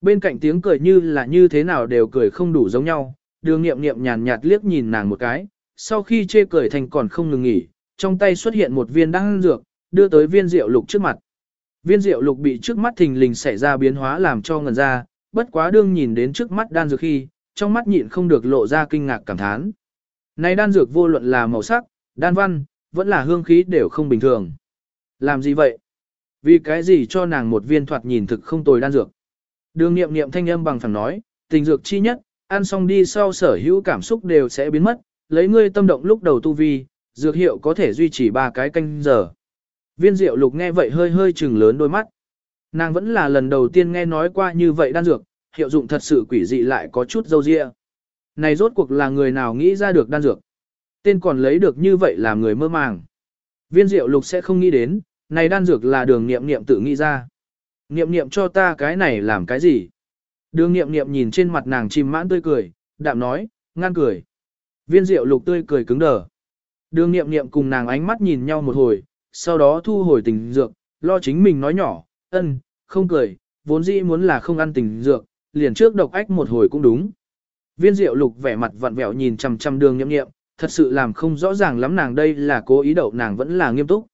Bên cạnh tiếng cười như là như thế nào đều cười không đủ giống nhau, đường nghiệm nghiệm nhàn nhạt liếc nhìn nàng một cái, sau khi chê cười thành còn không ngừng nghỉ, trong tay xuất hiện một viên đan dược, đưa tới viên rượu lục trước mặt. Viên rượu lục bị trước mắt thình lình xảy ra biến hóa làm cho ngần ra, bất quá đương nhìn đến trước mắt đan dược khi, trong mắt nhịn không được lộ ra kinh ngạc cảm thán. Này đan dược vô luận là màu sắc, đan văn, vẫn là hương khí đều không bình thường. Làm gì vậy? Vì cái gì cho nàng một viên thoạt nhìn thực không tồi đan dược? Đường nghiệm nghiệm thanh âm bằng phẳng nói, tình dược chi nhất, ăn xong đi sau sở hữu cảm xúc đều sẽ biến mất, lấy ngươi tâm động lúc đầu tu vi, dược hiệu có thể duy trì ba cái canh giờ. Viên diệu lục nghe vậy hơi hơi trừng lớn đôi mắt. Nàng vẫn là lần đầu tiên nghe nói qua như vậy đan dược, hiệu dụng thật sự quỷ dị lại có chút dâu dịa. Này rốt cuộc là người nào nghĩ ra được đan dược. Tên còn lấy được như vậy làm người mơ màng. Viên diệu lục sẽ không nghĩ đến, này đan dược là đường nghiệm nghiệm tự nghĩ ra. Nghiệm nghiệm cho ta cái này làm cái gì? Đường nghiệm nghiệm nhìn trên mặt nàng chìm mãn tươi cười, đạm nói, ngăn cười. Viên diệu lục tươi cười cứng đờ. Đường nghiệm nghiệm cùng nàng ánh mắt nhìn nhau một hồi, sau đó thu hồi tình dược, lo chính mình nói nhỏ, ân, không cười, vốn dĩ muốn là không ăn tình dược, liền trước độc ách một hồi cũng đúng. Viên diệu lục vẻ mặt vặn vẹo nhìn chằm chằm đường Nghiệm nghiệm, thật sự làm không rõ ràng lắm nàng đây là cố ý đậu nàng vẫn là nghiêm túc.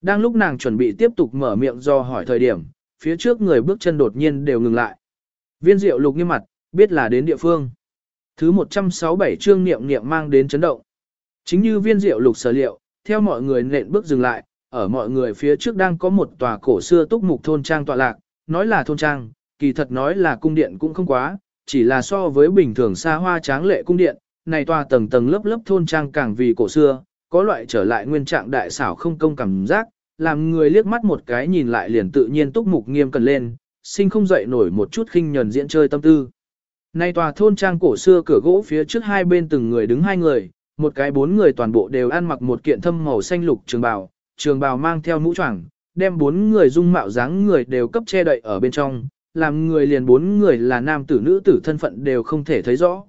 Đang lúc nàng chuẩn bị tiếp tục mở miệng do hỏi thời điểm, phía trước người bước chân đột nhiên đều ngừng lại. Viên diệu lục nghiêm mặt, biết là đến địa phương. Thứ 167 chương niệm niệm mang đến chấn động. Chính như viên diệu lục sở liệu, theo mọi người nện bước dừng lại, ở mọi người phía trước đang có một tòa cổ xưa túc mục thôn trang tọa lạc, nói là thôn trang, kỳ thật nói là cung điện cũng không quá, chỉ là so với bình thường xa hoa tráng lệ cung điện, này tòa tầng tầng lớp lớp thôn trang càng vì cổ xưa, có loại trở lại nguyên trạng đại xảo không công cảm giác, làm người liếc mắt một cái nhìn lại liền tự nhiên túc mục nghiêm cần lên, sinh không dậy nổi một chút khinh nhẫn diễn chơi tâm tư. Nay tòa thôn trang cổ xưa cửa gỗ phía trước hai bên từng người đứng hai người, một cái bốn người toàn bộ đều ăn mặc một kiện thâm màu xanh lục trường bào, trường bào mang theo mũ choàng, đem bốn người dung mạo dáng người đều cấp che đậy ở bên trong, làm người liền bốn người là nam tử nữ tử thân phận đều không thể thấy rõ.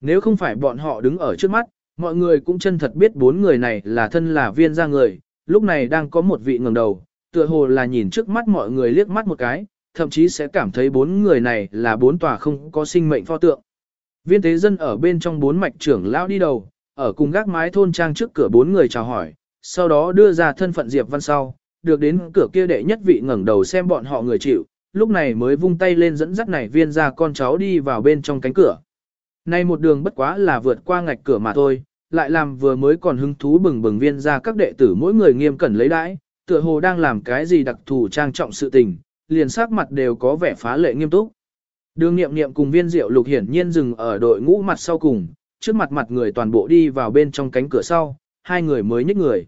Nếu không phải bọn họ đứng ở trước mắt, mọi người cũng chân thật biết bốn người này là thân là viên gia người, lúc này đang có một vị ngẩng đầu, tựa hồ là nhìn trước mắt mọi người liếc mắt một cái, thậm chí sẽ cảm thấy bốn người này là bốn tòa không có sinh mệnh pho tượng. Viên tế dân ở bên trong bốn mạch trưởng lão đi đầu, ở cùng gác mái thôn trang trước cửa bốn người chào hỏi, sau đó đưa ra thân phận Diệp Văn sau, được đến cửa kia đệ nhất vị ngẩng đầu xem bọn họ người chịu, lúc này mới vung tay lên dẫn dắt này viên ra con cháu đi vào bên trong cánh cửa. Nay một đường bất quá là vượt qua ngạch cửa mà thôi, lại làm vừa mới còn hứng thú bừng bừng viên ra các đệ tử mỗi người nghiêm cẩn lấy đãi, tựa hồ đang làm cái gì đặc thù trang trọng sự tình, liền sắc mặt đều có vẻ phá lệ nghiêm túc. Đường nghiệm nghiệm cùng viên diệu lục hiển nhiên dừng ở đội ngũ mặt sau cùng, trước mặt mặt người toàn bộ đi vào bên trong cánh cửa sau, hai người mới nhích người.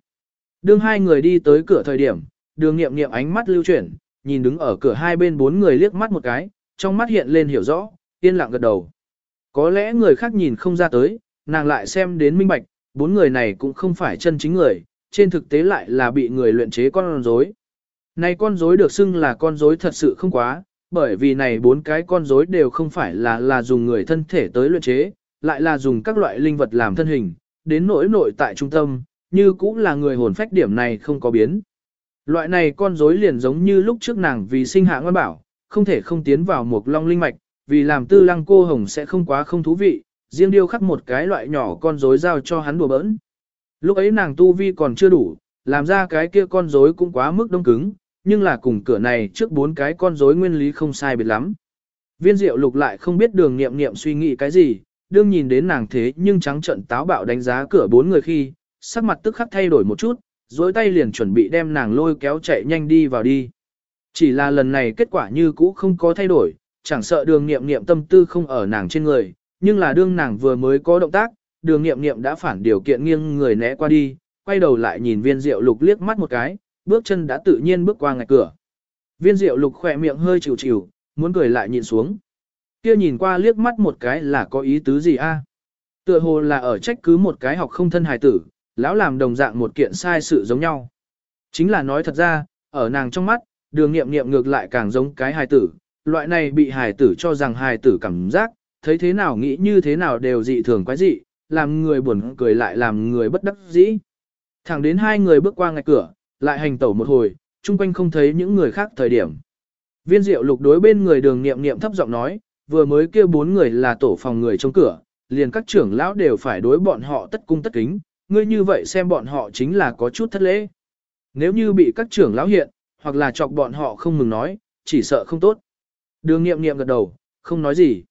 Đương hai người đi tới cửa thời điểm, đường nghiệm nghiệm ánh mắt lưu chuyển, nhìn đứng ở cửa hai bên bốn người liếc mắt một cái, trong mắt hiện lên hiểu rõ, yên lặng gật đầu. Có lẽ người khác nhìn không ra tới, nàng lại xem đến minh bạch, bốn người này cũng không phải chân chính người, trên thực tế lại là bị người luyện chế con rối. Này con rối được xưng là con rối thật sự không quá, bởi vì này bốn cái con rối đều không phải là là dùng người thân thể tới luyện chế, lại là dùng các loại linh vật làm thân hình, đến nỗi nội tại trung tâm, như cũng là người hồn phách điểm này không có biến. Loại này con rối liền giống như lúc trước nàng vì sinh hạ ngoan bảo, không thể không tiến vào một long linh mạch, vì làm tư lăng cô hồng sẽ không quá không thú vị, riêng điêu khắc một cái loại nhỏ con rối giao cho hắn đùa bỡn. Lúc ấy nàng tu vi còn chưa đủ, làm ra cái kia con rối cũng quá mức đông cứng, nhưng là cùng cửa này trước bốn cái con rối nguyên lý không sai biệt lắm. Viên diệu lục lại không biết đường nghiệm nghiệm suy nghĩ cái gì, đương nhìn đến nàng thế nhưng trắng trận táo bạo đánh giá cửa bốn người khi, sắc mặt tức khắc thay đổi một chút, dối tay liền chuẩn bị đem nàng lôi kéo chạy nhanh đi vào đi. Chỉ là lần này kết quả như cũ không có thay đổi, chẳng sợ đường nghiệm nghiệm tâm tư không ở nàng trên người, nhưng là đương nàng vừa mới có động tác, đường nghiệm nghiệm đã phản điều kiện nghiêng người né qua đi, quay đầu lại nhìn viên diệu lục liếc mắt một cái, bước chân đã tự nhiên bước qua ngạch cửa. Viên diệu lục khỏe miệng hơi chịu chịu, muốn cười lại nhìn xuống. Kia nhìn qua liếc mắt một cái là có ý tứ gì a? Tựa hồ là ở trách cứ một cái học không thân hài tử, lão làm đồng dạng một kiện sai sự giống nhau. Chính là nói thật ra, ở nàng trong mắt, đường nghiệm nghiệm ngược lại càng giống cái hài tử, loại này bị hài tử cho rằng hài tử cảm giác, thấy thế nào nghĩ như thế nào đều dị thường quái dị, làm người buồn cười lại làm người bất đắc dĩ. Thẳng đến hai người bước qua ngạch cửa, lại hành tẩu một hồi, chung quanh không thấy những người khác thời điểm. Viên diệu lục đối bên người đường nghiệm nghiệm thấp giọng nói, vừa mới kêu bốn người là tổ phòng người trong cửa, liền các trưởng lão đều phải đối bọn họ tất cung tất kính, ngươi như vậy xem bọn họ chính là có chút thất lễ. Nếu như bị các trưởng lão hiện, hoặc là chọc bọn họ không mừng nói, chỉ sợ không tốt. Đường nghiệm nghiệm gật đầu, không nói gì.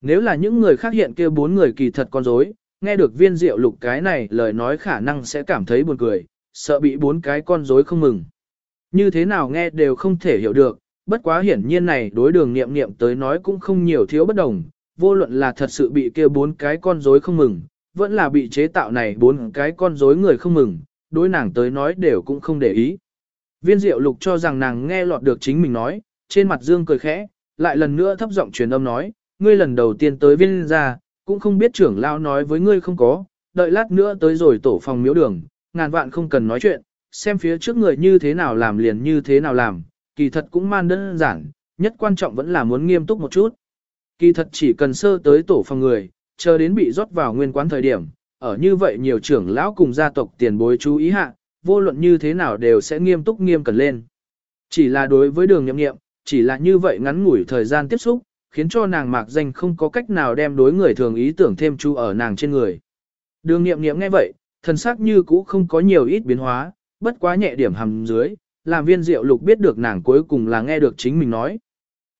Nếu là những người khác hiện kia bốn người kỳ thật con dối, nghe được viên diệu lục cái này lời nói khả năng sẽ cảm thấy buồn cười, sợ bị bốn cái con rối không mừng. Như thế nào nghe đều không thể hiểu được, bất quá hiển nhiên này đối đường nghiệm nghiệm tới nói cũng không nhiều thiếu bất đồng, vô luận là thật sự bị kia bốn cái con rối không mừng, vẫn là bị chế tạo này bốn cái con rối người không mừng, đối nàng tới nói đều cũng không để ý. Viên diệu lục cho rằng nàng nghe lọt được chính mình nói, trên mặt dương cười khẽ, lại lần nữa thấp giọng truyền âm nói, ngươi lần đầu tiên tới viên ra, cũng không biết trưởng lao nói với ngươi không có, đợi lát nữa tới rồi tổ phòng miếu đường, ngàn vạn không cần nói chuyện, xem phía trước người như thế nào làm liền như thế nào làm, kỳ thật cũng man đơn giản, nhất quan trọng vẫn là muốn nghiêm túc một chút. Kỳ thật chỉ cần sơ tới tổ phòng người, chờ đến bị rót vào nguyên quán thời điểm, ở như vậy nhiều trưởng lão cùng gia tộc tiền bối chú ý hạ, vô luận như thế nào đều sẽ nghiêm túc nghiêm cẩn lên. Chỉ là đối với đường nhậm nghiệm, chỉ là như vậy ngắn ngủi thời gian tiếp xúc, khiến cho nàng mạc danh không có cách nào đem đối người thường ý tưởng thêm chú ở nàng trên người. Đường nghiệm nghiệm nghe vậy, thần sắc như cũ không có nhiều ít biến hóa, bất quá nhẹ điểm hầm dưới, làm viên diệu lục biết được nàng cuối cùng là nghe được chính mình nói.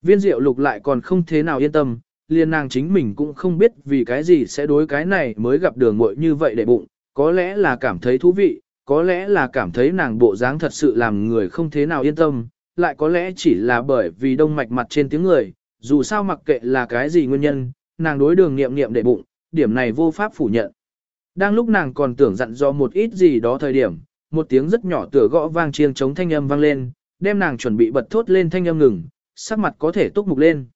Viên diệu lục lại còn không thế nào yên tâm, liền nàng chính mình cũng không biết vì cái gì sẽ đối cái này mới gặp đường muội như vậy để bụng, có lẽ là cảm thấy thú vị, có lẽ là cảm thấy nàng bộ dáng thật sự làm người không thế nào yên tâm, lại có lẽ chỉ là bởi vì đông mạch mặt trên tiếng người, dù sao mặc kệ là cái gì nguyên nhân, nàng đối đường nghiệm nghiệm để bụng, điểm này vô pháp phủ nhận. Đang lúc nàng còn tưởng dặn do một ít gì đó thời điểm, một tiếng rất nhỏ tựa gõ vang chiêng chống thanh âm vang lên, đem nàng chuẩn bị bật thốt lên thanh âm ngừng, sắc mặt có thể túc mục lên.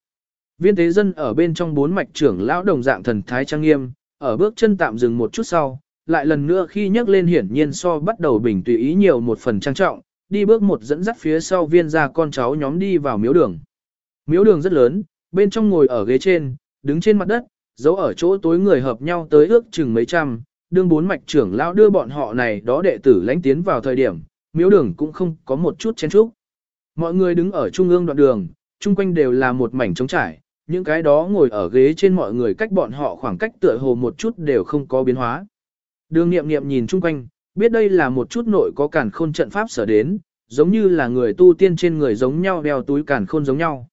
Viên tế dân ở bên trong bốn mạch trưởng lão đồng dạng thần thái trang nghiêm, ở bước chân tạm dừng một chút sau, lại lần nữa khi nhấc lên hiển nhiên so bắt đầu bình tùy ý nhiều một phần trang trọng, đi bước một dẫn dắt phía sau viên ra con cháu nhóm đi vào miếu đường. Miếu đường rất lớn, bên trong ngồi ở ghế trên, đứng trên mặt đất, giấu ở chỗ tối người hợp nhau tới ước chừng mấy trăm, đương bốn mạch trưởng lão đưa bọn họ này đó đệ tử lãnh tiến vào thời điểm, miếu đường cũng không có một chút chen chúc. Mọi người đứng ở trung ương đoạn đường, chung quanh đều là một mảnh trống trải, những cái đó ngồi ở ghế trên mọi người cách bọn họ khoảng cách tựa hồ một chút đều không có biến hóa. Đường nghiệm nghiệm nhìn chung quanh, biết đây là một chút nội có cản khôn trận pháp sở đến, giống như là người tu tiên trên người giống nhau đeo túi cản khôn giống nhau.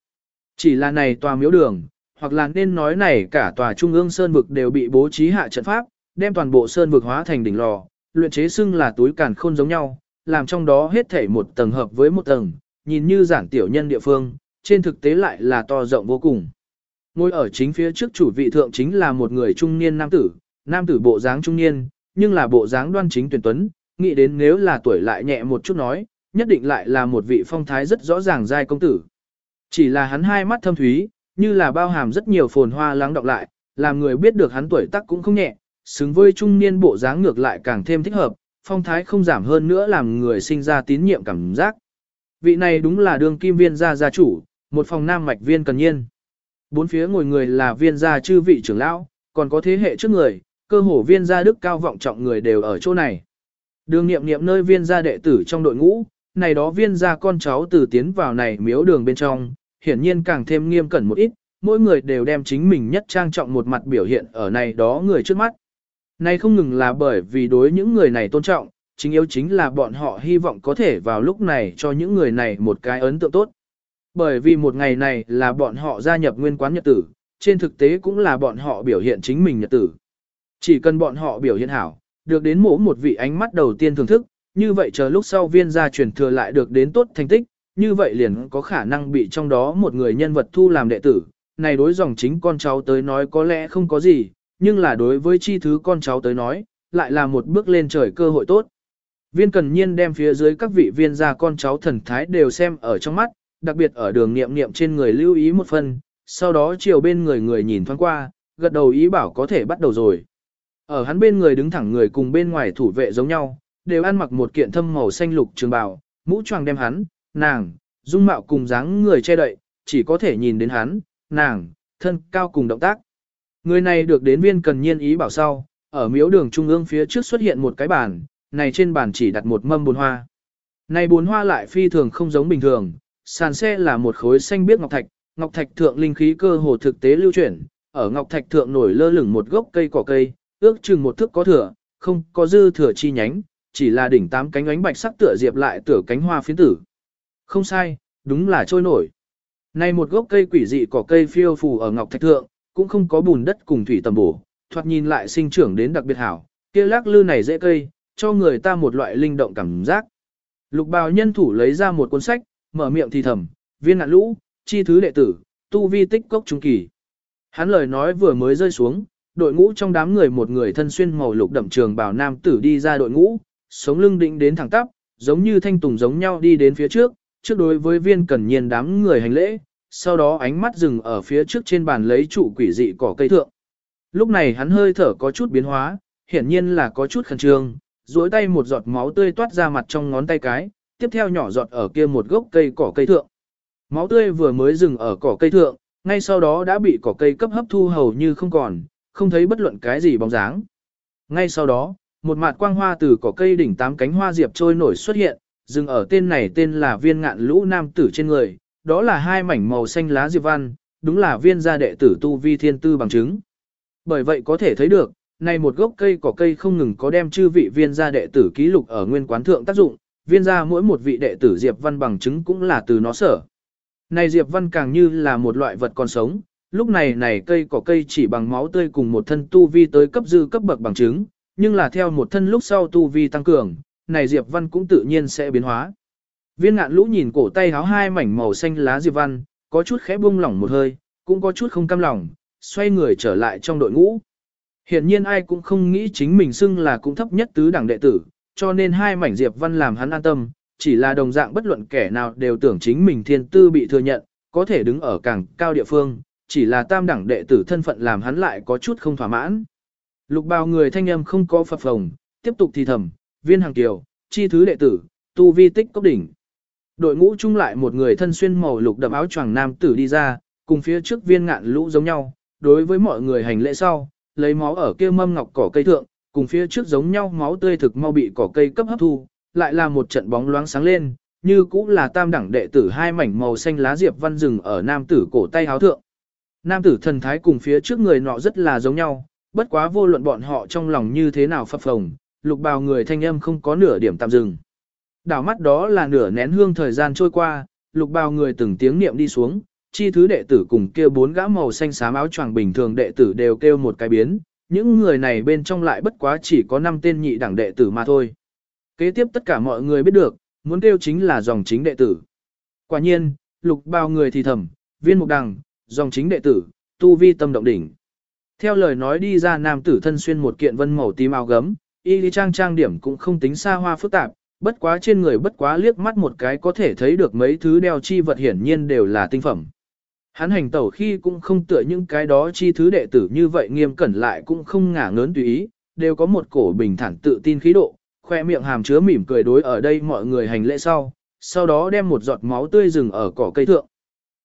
Chỉ là này tòa miếu đường, hoặc là nên nói này cả tòa trung ương sơn vực đều bị bố trí hạ trận pháp, đem toàn bộ sơn vực hóa thành đỉnh lò, luyện chế xưng là túi càn khôn giống nhau, làm trong đó hết thảy một tầng hợp với một tầng, nhìn như giản tiểu nhân địa phương, trên thực tế lại là to rộng vô cùng. Ngồi ở chính phía trước chủ vị thượng chính là một người trung niên nam tử, nam tử bộ dáng trung niên, nhưng là bộ dáng đoan chính tuyển tuấn, nghĩ đến nếu là tuổi lại nhẹ một chút nói, nhất định lại là một vị phong thái rất rõ ràng giai công tử. Chỉ là hắn hai mắt thâm thúy, như là bao hàm rất nhiều phồn hoa lắng đọng lại, làm người biết được hắn tuổi tác cũng không nhẹ, xứng với trung niên bộ dáng ngược lại càng thêm thích hợp, phong thái không giảm hơn nữa làm người sinh ra tín nhiệm cảm giác. Vị này đúng là đương kim viên gia gia chủ, một phòng nam mạch viên cần nhiên. Bốn phía ngồi người là viên gia chư vị trưởng lão, còn có thế hệ trước người, cơ hồ viên gia đức cao vọng trọng người đều ở chỗ này. Đường nghiệm nghiệm nơi viên gia đệ tử trong đội ngũ, này đó viên gia con cháu từ tiến vào này miếu đường bên trong, hiển nhiên càng thêm nghiêm cẩn một ít, mỗi người đều đem chính mình nhất trang trọng một mặt biểu hiện ở này đó người trước mắt. Này không ngừng là bởi vì đối những người này tôn trọng, chính yếu chính là bọn họ hy vọng có thể vào lúc này cho những người này một cái ấn tượng tốt. Bởi vì một ngày này là bọn họ gia nhập nguyên quán nhật tử, trên thực tế cũng là bọn họ biểu hiện chính mình nhật tử. Chỉ cần bọn họ biểu hiện hảo, được đến mổ một vị ánh mắt đầu tiên thưởng thức, như vậy chờ lúc sau viên gia truyền thừa lại được đến tốt thành tích, như vậy liền có khả năng bị trong đó một người nhân vật thu làm đệ tử. Này đối dòng chính con cháu tới nói có lẽ không có gì, nhưng là đối với chi thứ con cháu tới nói, lại là một bước lên trời cơ hội tốt. Viên cần nhiên đem phía dưới các vị viên gia con cháu thần thái đều xem ở trong mắt, đặc biệt ở đường niệm niệm trên người lưu ý một phần, sau đó chiều bên người người nhìn thoáng qua, gật đầu ý bảo có thể bắt đầu rồi. Ở hắn bên người đứng thẳng người cùng bên ngoài thủ vệ giống nhau, đều ăn mặc một kiện thâm màu xanh lục trường bào, mũ choàng đem hắn, nàng, dung mạo cùng dáng người che đậy, chỉ có thể nhìn đến hắn, nàng, thân cao cùng động tác. Người này được đến viên cần nhiên ý bảo sau, ở miếu đường trung ương phía trước xuất hiện một cái bàn, này trên bàn chỉ đặt một mâm bồn hoa. Này bồn hoa lại phi thường không giống bình thường, sàn xe là một khối xanh biếc ngọc thạch, ngọc thạch thượng linh khí cơ hồ thực tế lưu chuyển, ở ngọc thạch thượng nổi lơ lửng một gốc cây cỏ cây, ước chừng một thước có thừa, không có dư thừa chi nhánh, chỉ là đỉnh tám cánh ánh bạch sắc tựa diệp lại tựa cánh hoa phiến tử. Không sai, đúng là trôi nổi. Này một gốc cây quỷ dị cỏ cây phiêu phù ở ngọc thạch thượng, cũng không có bùn đất cùng thủy tầm bổ, thoạt nhìn lại sinh trưởng đến đặc biệt hảo, kia lắc lư này dễ cây, cho người ta một loại linh động cảm giác. Lục bào nhân thủ lấy ra một cuốn sách, mở miệng thì thầm, viên ngạn lũ, chi thứ đệ tử, tu vi tích cốc trung kỳ. Hắn lời nói vừa mới rơi xuống, đội ngũ trong đám người một người thân xuyên màu lục đậm trường bào nam tử đi ra đội ngũ, sống lưng định đến thẳng tắp, giống như thanh tùng giống nhau đi đến phía trước, trước đối với viên cần nhiên đám người hành lễ, sau đó ánh mắt dừng ở phía trước trên bàn lấy trụ quỷ dị cỏ cây thượng. Lúc này hắn hơi thở có chút biến hóa, hiển nhiên là có chút khẩn trương, duỗi tay một giọt máu tươi toát ra mặt trong ngón tay cái, tiếp theo nhỏ giọt ở kia một gốc cây cỏ cây thượng. Máu tươi vừa mới dừng ở cỏ cây thượng, ngay sau đó đã bị cỏ cây cấp hấp thu hầu như không còn, không thấy bất luận cái gì bóng dáng. Ngay sau đó, một mạt quang hoa từ cỏ cây đỉnh tám cánh hoa diệp trôi nổi xuất hiện, dừng ở tên này tên là viên ngạn lũ nam tử trên người, đó là hai mảnh màu xanh lá diệp văn, đúng là viên gia đệ tử tu vi thiên tư bằng chứng. Bởi vậy có thể thấy được, này một gốc cây cỏ cây không ngừng có đem chư vị viên gia đệ tử ký lục ở nguyên quán thượng tác dụng, viên gia mỗi một vị đệ tử diệp văn bằng chứng cũng là từ nó sở. Này diệp văn càng như là một loại vật còn sống, lúc này này cây cỏ cây chỉ bằng máu tươi cùng một thân tu vi tới cấp dư cấp bậc bằng chứng, nhưng là theo một thân lúc sau tu vi tăng cường, này diệp văn cũng tự nhiên sẽ biến hóa. Viên ngạn lũ nhìn cổ tay háo hai mảnh màu xanh lá diệp văn, có chút khẽ buông lỏng một hơi, cũng có chút không cam lòng, xoay người trở lại trong đội ngũ. Hiện nhiên ai cũng không nghĩ chính mình xưng là cũng thấp nhất tứ đẳng đệ tử, cho nên hai mảnh diệp văn làm hắn an tâm, chỉ là đồng dạng bất luận kẻ nào đều tưởng chính mình thiên tư bị thừa nhận, có thể đứng ở càng cao địa phương, chỉ là tam đẳng đệ tử thân phận làm hắn lại có chút không thỏa mãn. Lục bào người thanh âm không có phập phồng, tiếp tục thì thầm, viên hàng kiều, chi thứ đệ tử, tu vi tích cốc đỉnh. Đội ngũ chung lại một người thân xuyên màu lục đậm áo choàng nam tử đi ra, cùng phía trước viên ngạn lũ giống nhau, đối với mọi người hành lễ sau, lấy máu ở kia mâm ngọc cỏ cây thượng, cùng phía trước giống nhau máu tươi thực mau bị cỏ cây cấp hấp thu, lại là một trận bóng loáng sáng lên, như cũng là tam đẳng đệ tử hai mảnh màu xanh lá diệp văn rừng ở nam tử cổ tay háo thượng. Nam tử thần thái cùng phía trước người nọ rất là giống nhau, bất quá vô luận bọn họ trong lòng như thế nào phập phồng, lục bào người thanh âm không có nửa điểm tạm dừng. Đảo mắt đó là nửa nén hương thời gian trôi qua, lục bào người từng tiếng niệm đi xuống, chi thứ đệ tử cùng kêu bốn gã màu xanh xám áo choàng bình thường đệ tử đều kêu một cái biến, những người này bên trong lại bất quá chỉ có 5 tên nhị đẳng đệ tử mà thôi. Kế tiếp tất cả mọi người biết được, muốn kêu chính là dòng chính đệ tử. Quả nhiên, lục bao người thì thầm, viên mục đằng, dòng chính đệ tử, tu vi tâm động đỉnh. Theo lời nói đi ra nam tử thân xuyên một kiện vân màu tím áo gấm, y lý trang trang điểm cũng không tính xa hoa phức tạp, bất quá trên người bất quá liếc mắt một cái có thể thấy được mấy thứ đeo chi vật hiển nhiên đều là tinh phẩm. Hắn hành tẩu khi cũng không tựa những cái đó chi thứ đệ tử như vậy nghiêm cẩn lại cũng không ngả ngớn tùy ý, đều có một cổ bình thản tự tin khí độ, khoe miệng hàm chứa mỉm cười đối ở đây mọi người hành lễ sau, sau đó đem một giọt máu tươi rừng ở cỏ cây thượng.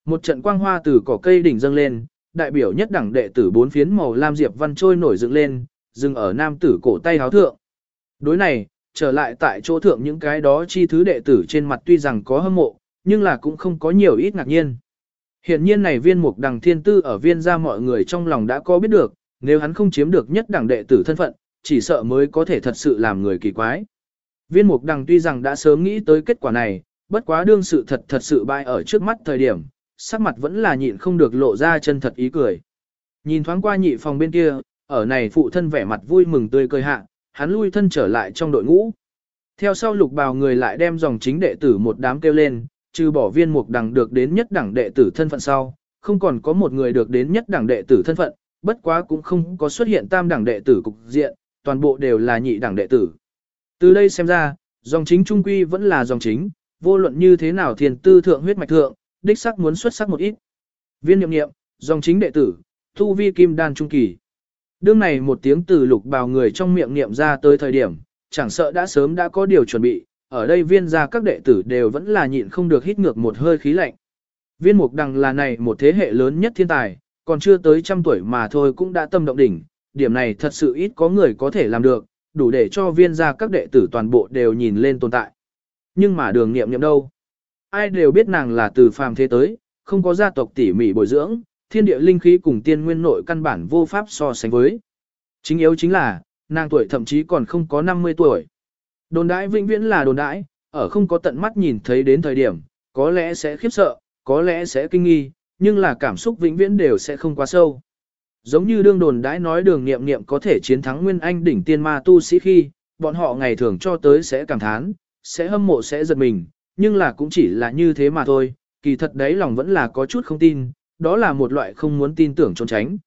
Một trận quang hoa từ cỏ cây đỉnh dâng lên, đại biểu nhất đẳng đệ tử bốn phiến màu lam diệp văn trôi nổi dựng lên, dừng ở nam tử cổ tay háo thượng. Đối này, trở lại tại chỗ thượng những cái đó chi thứ đệ tử trên mặt tuy rằng có hâm mộ, nhưng là cũng không có nhiều ít ngạc nhiên. Hiện nhiên này viên mục đằng thiên tư ở viên gia mọi người trong lòng đã có biết được, nếu hắn không chiếm được nhất đẳng đệ tử thân phận, chỉ sợ mới có thể thật sự làm người kỳ quái. Viên mục đằng tuy rằng đã sớm nghĩ tới kết quả này, bất quá đương sự thật thật sự bại ở trước mắt thời điểm, sắc mặt vẫn là nhịn không được lộ ra chân thật ý cười. Nhìn thoáng qua nhị phòng bên kia, ở này phụ thân vẻ mặt vui mừng tươi cười hạ, hắn lui thân trở lại trong đội ngũ. Theo sau lục bào người lại đem dòng chính đệ tử một đám kêu lên, trừ bỏ viên mục đẳng được đến nhất đẳng đệ tử thân phận sau, không còn có một người được đến nhất đẳng đệ tử thân phận, bất quá cũng không có xuất hiện tam đẳng đệ tử cục diện, toàn bộ đều là nhị đẳng đệ tử. Từ đây xem ra, dòng chính trung quy vẫn là dòng chính, vô luận như thế nào thiền tư thượng huyết mạch thượng, đích sắc muốn xuất sắc một ít. Viên niệm niệm dòng chính đệ tử, thu vi kim đan trung kỳ. Đương này một tiếng từ lục bào người trong miệng niệm ra tới thời điểm, chẳng sợ đã sớm đã có điều chuẩn bị, ở đây viên gia các đệ tử đều vẫn là nhịn không được hít ngược một hơi khí lạnh. Viên mục đằng là này một thế hệ lớn nhất thiên tài, còn chưa tới trăm tuổi mà thôi cũng đã tâm động đỉnh, điểm này thật sự ít có người có thể làm được, đủ để cho viên gia các đệ tử toàn bộ đều nhìn lên tồn tại. Nhưng mà đường nghiệm niệm đâu? Ai đều biết nàng là từ phàm thế tới, không có gia tộc tỉ mỉ bồi dưỡng, thiên địa linh khí cùng tiên nguyên nội căn bản vô pháp so sánh với. Chính yếu chính là, nàng tuổi thậm chí còn không có 50 tuổi. Đồn đãi vĩnh viễn là đồn đãi, ở không có tận mắt nhìn thấy đến thời điểm, có lẽ sẽ khiếp sợ, có lẽ sẽ kinh nghi, nhưng là cảm xúc vĩnh viễn đều sẽ không quá sâu. Giống như đương đồn đãi nói đường nghiệm nghiệm có thể chiến thắng nguyên anh đỉnh tiên ma tu sĩ khi, bọn họ ngày thường cho tới sẽ cảm thán, sẽ hâm mộ sẽ giật mình, nhưng là cũng chỉ là như thế mà thôi, kỳ thật đấy lòng vẫn là có chút không tin, đó là một loại không muốn tin tưởng trốn tránh.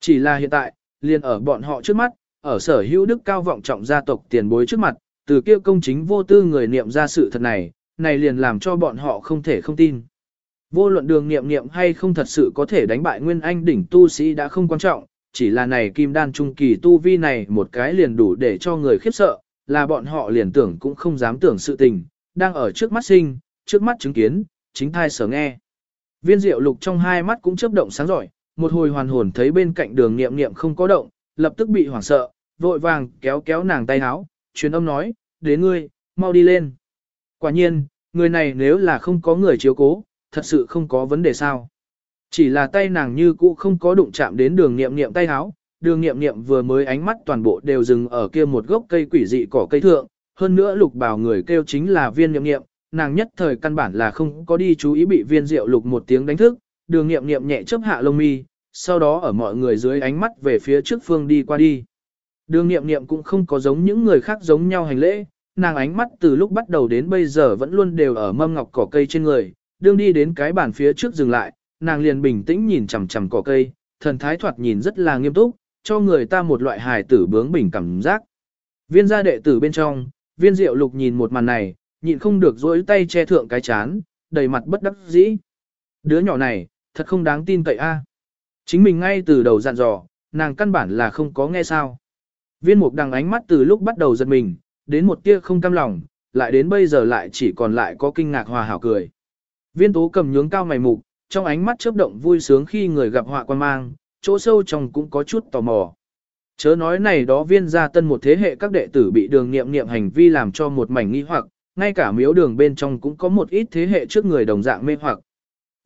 Chỉ là hiện tại, liền ở bọn họ trước mắt, ở sở hữu đức cao vọng trọng gia tộc tiền bối trước mặt, từ kia công chính vô tư người niệm ra sự thật này, này liền làm cho bọn họ không thể không tin. Vô luận đường niệm niệm hay không thật sự có thể đánh bại nguyên anh đỉnh tu sĩ đã không quan trọng, chỉ là này kim đan trung kỳ tu vi này một cái liền đủ để cho người khiếp sợ, là bọn họ liền tưởng cũng không dám tưởng sự tình, đang ở trước mắt sinh, trước mắt chứng kiến, chính thai sở nghe. Viên diệu lục trong hai mắt cũng chớp động sáng giỏi, một hồi hoàn hồn thấy bên cạnh đường niệm niệm không có động, lập tức bị hoảng sợ, vội vàng kéo kéo nàng tay áo, truyền âm nói, đến ngươi, mau đi lên. Quả nhiên, người này nếu là không có người chiếu cố, thật sự không có vấn đề sao. Chỉ là tay nàng như cũ không có đụng chạm đến đường nghiệm nghiệm tay háo, đường nghiệm nghiệm vừa mới ánh mắt toàn bộ đều dừng ở kia một gốc cây quỷ dị cỏ cây thượng, hơn nữa lục bảo người kêu chính là viên nghiệm nghiệm, nàng nhất thời căn bản là không có đi chú ý bị viên rượu lục một tiếng đánh thức, đường nghiệm nghiệm nhẹ chớp hạ lông mi, sau đó ở mọi người dưới ánh mắt về phía trước phương đi qua đi. Đường nghiệm nghiệm cũng không có giống những người khác giống nhau hành lễ, nàng ánh mắt từ lúc bắt đầu đến bây giờ vẫn luôn đều ở mâm ngọc cỏ cây trên người, đương đi đến cái bàn phía trước dừng lại, nàng liền bình tĩnh nhìn chằm chằm cỏ cây, thần thái thoạt nhìn rất là nghiêm túc, cho người ta một loại hài tử bướng bỉnh cảm giác. Viên gia đệ tử bên trong, viên diệu lục nhìn một màn này, nhịn không được dối tay che thượng cái chán, đầy mặt bất đắc dĩ. Đứa nhỏ này, thật không đáng tin cậy a. Chính mình ngay từ đầu dặn dò, nàng căn bản là không có nghe sao. Viên mục đằng ánh mắt từ lúc bắt đầu giật mình, đến một tia không cam lòng, lại đến bây giờ lại chỉ còn lại có kinh ngạc hòa hảo cười. Viên tố cầm nhướng cao mày mục, trong ánh mắt chớp động vui sướng khi người gặp họa quan mang, chỗ sâu trong cũng có chút tò mò. Chớ nói này đó viên gia tân một thế hệ các đệ tử bị đường nghiệm nghiệm hành vi làm cho một mảnh nghi hoặc, ngay cả miếu đường bên trong cũng có một ít thế hệ trước người đồng dạng mê hoặc.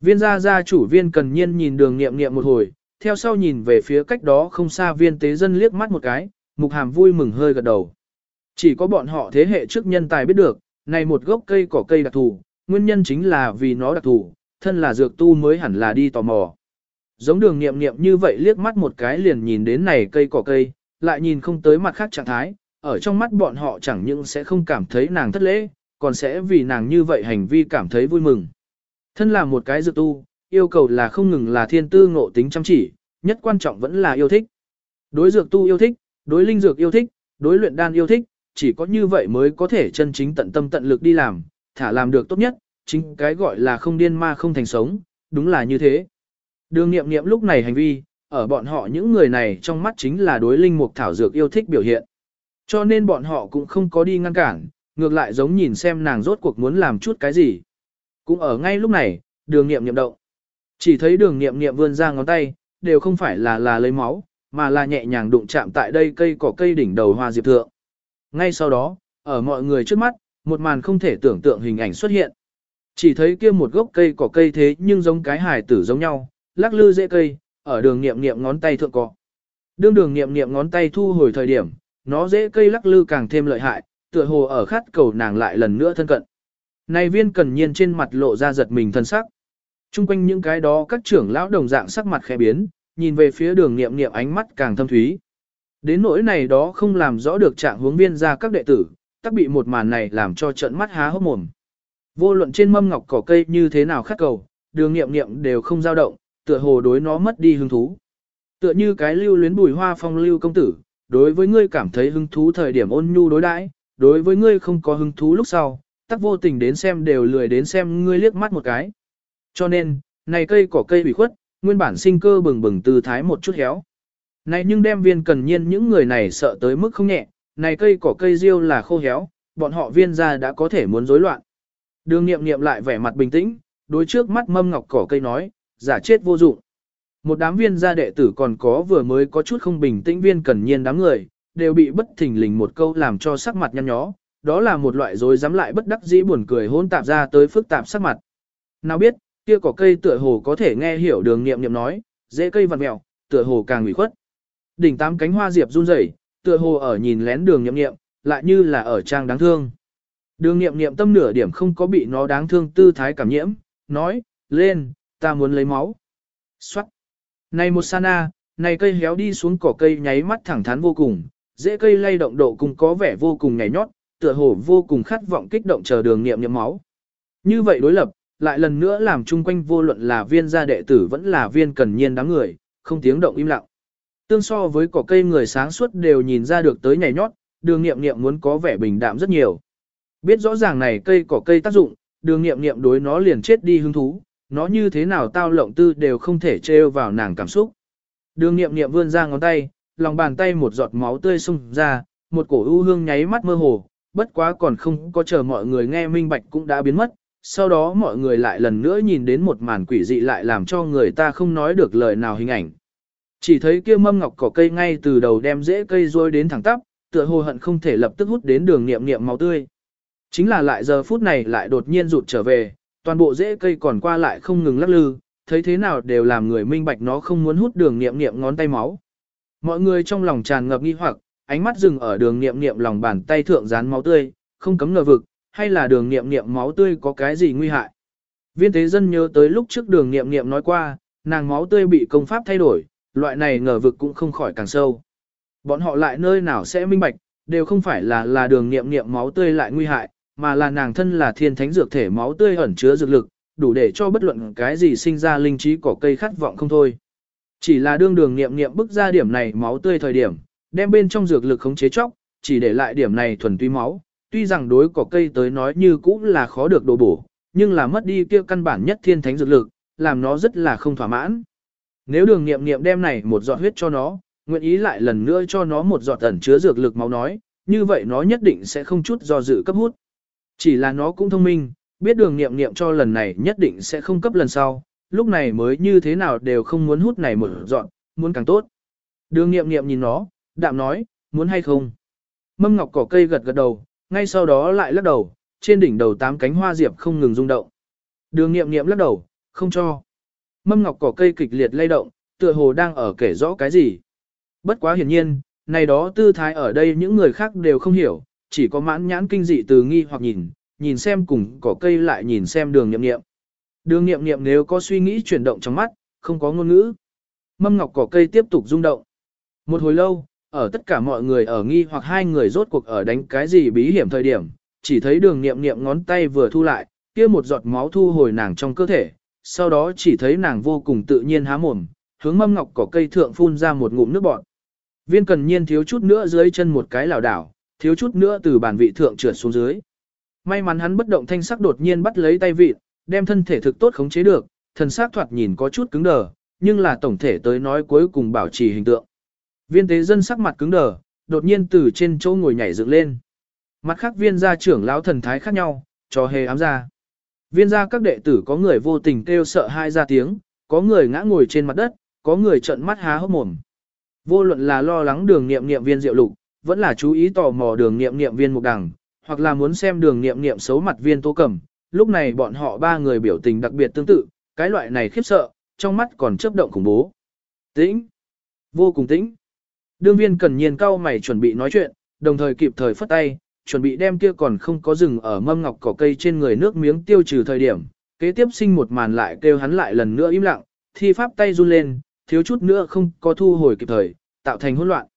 Viên gia gia chủ viên cần nhiên nhìn đường nghiệm nghiệm một hồi, theo sau nhìn về phía cách đó không xa viên tế dân liếc mắt một cái, mục hàm vui mừng hơi gật đầu. Chỉ có bọn họ thế hệ trước nhân tài biết được, này một gốc cây cỏ cây đặc thù, nguyên nhân chính là vì nó đặc thù, thân là dược tu mới hẳn là đi tò mò. Giống đường nghiệm nghiệm như vậy liếc mắt một cái liền nhìn đến này cây cỏ cây, lại nhìn không tới mặt khác trạng thái, ở trong mắt bọn họ chẳng những sẽ không cảm thấy nàng thất lễ, còn sẽ vì nàng như vậy hành vi cảm thấy vui mừng. Thân là một cái dược tu, yêu cầu là không ngừng là thiên tư ngộ tính chăm chỉ, nhất quan trọng vẫn là yêu thích. Đối dược tu yêu thích, đối linh dược yêu thích, đối luyện đan yêu thích, chỉ có như vậy mới có thể chân chính tận tâm tận lực đi làm, thả làm được tốt nhất, chính cái gọi là không điên ma không thành sống, đúng là như thế. Đường nghiệm nghiệm lúc này hành vi, ở bọn họ những người này trong mắt chính là đối linh mục thảo dược yêu thích biểu hiện. Cho nên bọn họ cũng không có đi ngăn cản, ngược lại giống nhìn xem nàng rốt cuộc muốn làm chút cái gì. Cũng ở ngay lúc này, đường nghiệm nghiệm động. Chỉ thấy đường nghiệm nghiệm vươn ra ngón tay, đều không phải là là lấy máu, mà là nhẹ nhàng đụng chạm tại đây cây cỏ cây đỉnh đầu hoa diệp thượng. Ngay sau đó, ở mọi người trước mắt, một màn không thể tưởng tượng hình ảnh xuất hiện. Chỉ thấy kia một gốc cây cỏ cây thế nhưng giống cái hài tử giống nhau, lắc lư dễ cây, ở đường nghiệm nghiệm ngón tay thượng cỏ Đương đường nghiệm nghiệm ngón tay thu hồi thời điểm, nó dễ cây lắc lư càng thêm lợi hại, tựa hồ ở khát cầu nàng lại lần nữa thân cận. Này viên cần nhiên trên mặt lộ ra giật mình thân sắc. Trung quanh những cái đó các trưởng lão đồng dạng sắc mặt khẽ biến, nhìn về phía đường nghiệm nghiệm ánh mắt càng thâm thúy. Đến nỗi này đó không làm rõ được trạng hướng viên ra các đệ tử, tắc bị một màn này làm cho trận mắt há hốc mồm. Vô luận trên mâm ngọc cỏ cây như thế nào khát cầu, đường nghiệm nghiệm đều không dao động, tựa hồ đối nó mất đi hứng thú. Tựa như cái lưu luyến bùi hoa phong lưu công tử, đối với ngươi cảm thấy hứng thú thời điểm ôn nhu đối đãi, đối với ngươi không có hứng thú lúc sau, tắc vô tình đến xem đều lười đến xem ngươi liếc mắt một cái. Cho nên, này cây cỏ cây bị khuất, nguyên bản sinh cơ bừng bừng từ thái một chút héo. Này nhưng đem viên cần nhiên những người này sợ tới mức không nhẹ, này cây cỏ cây riêu là khô héo, bọn họ viên ra đã có thể muốn rối loạn. Đường nghiệm nghiệm lại vẻ mặt bình tĩnh, đối trước mắt mâm ngọc cỏ cây nói, giả chết vô dụng. Một đám viên gia đệ tử còn có vừa mới có chút không bình tĩnh viên cần nhiên đám người, đều bị bất thình lình một câu làm cho sắc mặt nhăn nhó, đó là một loại rối dám lại bất đắc dĩ buồn cười hôn tạp ra tới phức tạp sắc mặt. Nào biết, kia cỏ cây tựa hồ có thể nghe hiểu đường nghiệm nghiệm nói, dễ cây vặn mèo, tựa hồ càng ủy khuất. Đỉnh tám cánh hoa diệp run rẩy, tựa hồ ở nhìn lén đường nghiệm nghiệm, lại như là ở trang đáng thương. Đường nghiệm nghiệm tâm nửa điểm không có bị nó đáng thương tư thái cảm nhiễm, nói, lên, ta muốn lấy máu. Xoát. Này một sana, này cây héo đi xuống cỏ cây nháy mắt thẳng thắn vô cùng, dễ cây lay động độ cùng có vẻ vô cùng nhảy nhót, tựa hồ vô cùng khát vọng kích động chờ đường nghiệm nghiệm máu. Như vậy đối lập, lại lần nữa làm chung quanh vô luận là viên gia đệ tử vẫn là viên cần nhiên đám người, không tiếng động im lặng. Tương so với cỏ cây người sáng suốt đều nhìn ra được tới nhảy nhót, đường nghiệm nghiệm muốn có vẻ bình đạm rất nhiều. Biết rõ ràng này cây cỏ cây tác dụng, đường nghiệm nghiệm đối nó liền chết đi hứng thú, nó như thế nào tao lộng tư đều không thể trêu vào nàng cảm xúc. Đường nghiệm nghiệm vươn ra ngón tay, lòng bàn tay một giọt máu tươi xung ra, một cổ ưu hương nháy mắt mơ hồ, bất quá còn không có chờ mọi người nghe minh bạch cũng đã biến mất. Sau đó mọi người lại lần nữa nhìn đến một màn quỷ dị lại làm cho người ta không nói được lời nào hình ảnh. Chỉ thấy kia mâm ngọc cỏ cây ngay từ đầu đem rễ cây rôi đến thẳng tắp, tựa hồ hận không thể lập tức hút đến đường niệm niệm máu tươi. Chính là lại giờ phút này lại đột nhiên rụt trở về, toàn bộ rễ cây còn qua lại không ngừng lắc lư, thấy thế nào đều làm người minh bạch nó không muốn hút đường niệm niệm ngón tay máu. Mọi người trong lòng tràn ngập nghi hoặc, ánh mắt dừng ở đường niệm niệm lòng bàn tay thượng dán máu tươi, không cấm ngờ vực, hay là đường niệm niệm máu tươi có cái gì nguy hại. Viên thế dân nhớ tới lúc trước đường niệm niệm nói qua, nàng máu tươi bị công pháp thay đổi, loại này ngờ vực cũng không khỏi càng sâu. Bọn họ lại nơi nào sẽ minh bạch, đều không phải là là đường niệm niệm máu tươi lại nguy hại, mà là nàng thân là thiên thánh dược thể máu tươi ẩn chứa dược lực, đủ để cho bất luận cái gì sinh ra linh trí cỏ cây khát vọng không thôi. Chỉ là đương đường niệm niệm bức ra điểm này máu tươi thời điểm, đem bên trong dược lực khống chế chóc, chỉ để lại điểm này thuần túy máu, tuy rằng đối cỏ cây tới nói như cũng là khó được đồ bổ, nhưng là mất đi kia căn bản nhất thiên thánh dược lực, làm nó rất là không thỏa mãn. Nếu đường nghiệm nghiệm đem này một giọt huyết cho nó, nguyện ý lại lần nữa cho nó một giọt ẩn chứa dược lực máu nói, như vậy nó nhất định sẽ không chút do dự cấp hút. Chỉ là nó cũng thông minh, biết đường nghiệm nghiệm cho lần này nhất định sẽ không cấp lần sau, lúc này mới như thế nào đều không muốn hút này một dọn muốn càng tốt. Đường nghiệm nghiệm nhìn nó, đạm nói, muốn hay không. Mâm ngọc cỏ cây gật gật đầu, ngay sau đó lại lắc đầu, trên đỉnh đầu tám cánh hoa diệp không ngừng rung động. Đường nghiệm nghiệm lắc đầu, không cho. Mâm ngọc cỏ cây kịch liệt lay động, tựa hồ đang ở kể rõ cái gì. Bất quá hiển nhiên, này đó tư thái ở đây những người khác đều không hiểu, chỉ có mãn nhãn kinh dị từ nghi hoặc nhìn, nhìn xem cùng cỏ cây lại nhìn xem đường nghiệm nghiệm. Đường nghiệm nghiệm nếu có suy nghĩ chuyển động trong mắt, không có ngôn ngữ. Mâm ngọc cỏ cây tiếp tục rung động. Một hồi lâu, ở tất cả mọi người ở nghi hoặc hai người rốt cuộc ở đánh cái gì bí hiểm thời điểm, chỉ thấy đường nghiệm nghiệm ngón tay vừa thu lại, kia một giọt máu thu hồi nàng trong cơ thể, sau đó chỉ thấy nàng vô cùng tự nhiên há mồm, hướng mâm ngọc cỏ cây thượng phun ra một ngụm nước bọt. Viên cần nhiên thiếu chút nữa dưới chân một cái lảo đảo, thiếu chút nữa từ bàn vị thượng trượt xuống dưới. May mắn hắn bất động thanh sắc đột nhiên bắt lấy tay vị, đem thân thể thực tốt khống chế được, thần sắc thoạt nhìn có chút cứng đờ, nhưng là tổng thể tới nói cuối cùng bảo trì hình tượng. Viên tế dân sắc mặt cứng đờ, đột nhiên từ trên chỗ ngồi nhảy dựng lên. Mặt khác viên gia trưởng lão thần thái khác nhau, cho hề ám ra. Viên gia các đệ tử có người vô tình kêu sợ hai ra tiếng, có người ngã ngồi trên mặt đất, có người trợn mắt há hốc mồm. Vô luận là lo lắng đường nghiệm nghiệm viên diệu lục, vẫn là chú ý tò mò đường nghiệm nghiệm viên mục đằng, hoặc là muốn xem đường nghiệm nghiệm xấu mặt viên tô cẩm. Lúc này bọn họ ba người biểu tình đặc biệt tương tự, cái loại này khiếp sợ, trong mắt còn chớp động khủng bố. Tĩnh, vô cùng tĩnh. Đương viên cần nhiên cao mày chuẩn bị nói chuyện, đồng thời kịp thời phất tay, chuẩn bị đem kia còn không có rừng ở mâm ngọc cỏ cây trên người nước miếng tiêu trừ thời điểm. Kế tiếp sinh một màn lại kêu hắn lại lần nữa im lặng, thi pháp tay run lên, thiếu chút nữa không có thu hồi kịp thời, tạo thành hỗn loạn.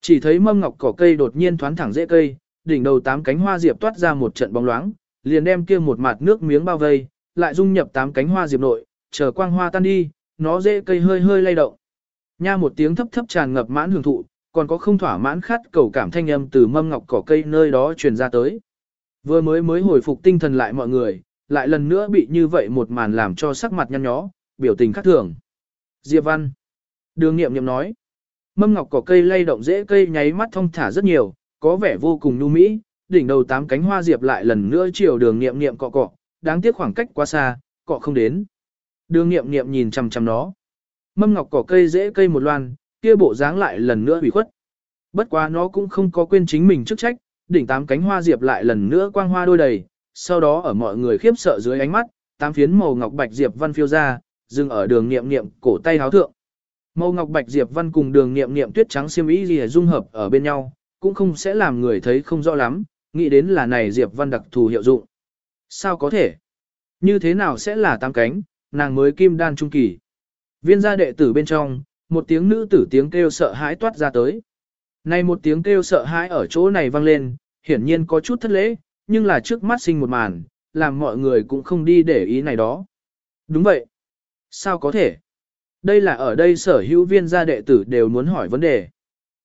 Chỉ thấy mâm ngọc cỏ cây đột nhiên thoáng thẳng dễ cây, đỉnh đầu tám cánh hoa diệp toát ra một trận bóng loáng, liền đem kia một mặt nước miếng bao vây, lại dung nhập tám cánh hoa diệp nội, chờ quang hoa tan đi, nó dễ cây hơi hơi lay động. Nha một tiếng thấp thấp tràn ngập mãn hưởng thụ, còn có không thỏa mãn khát cầu cảm thanh âm từ mâm ngọc cỏ cây nơi đó truyền ra tới. Vừa mới mới hồi phục tinh thần lại mọi người, lại lần nữa bị như vậy một màn làm cho sắc mặt nhăn nhó, biểu tình khác thường. Diệp Văn. Đường nghiệm nghiệm nói. Mâm ngọc cỏ cây lay động dễ cây nháy mắt thông thả rất nhiều, có vẻ vô cùng nhu mỹ, đỉnh đầu tám cánh hoa diệp lại lần nữa chiều đường nghiệm nghiệm cọ cọ, đáng tiếc khoảng cách quá xa, cọ không đến. Đường nghiệm nghiệm nhìn chằm chằm nó. Mâm ngọc cỏ cây dễ cây một loan, kia bộ dáng lại lần nữa bị khuất. Bất quá nó cũng không có quên chính mình chức trách, đỉnh tám cánh hoa diệp lại lần nữa quang hoa đôi đầy, sau đó ở mọi người khiếp sợ dưới ánh mắt, tám phiến màu ngọc bạch diệp văn phiêu ra, dừng ở đường niệm niệm cổ tay háo thượng. Màu ngọc bạch diệp văn cùng đường niệm niệm tuyết trắng xiêm y gì dung hợp ở bên nhau, cũng không sẽ làm người thấy không rõ lắm, nghĩ đến là này diệp văn đặc thù hiệu dụng. Sao có thể? Như thế nào sẽ là tam cánh, nàng mới kim đan trung kỳ. Viên gia đệ tử bên trong, một tiếng nữ tử tiếng kêu sợ hãi toát ra tới. Này một tiếng kêu sợ hãi ở chỗ này vang lên, hiển nhiên có chút thất lễ, nhưng là trước mắt sinh một màn, làm mọi người cũng không đi để ý này đó. Đúng vậy. Sao có thể? Đây là ở đây sở hữu viên gia đệ tử đều muốn hỏi vấn đề.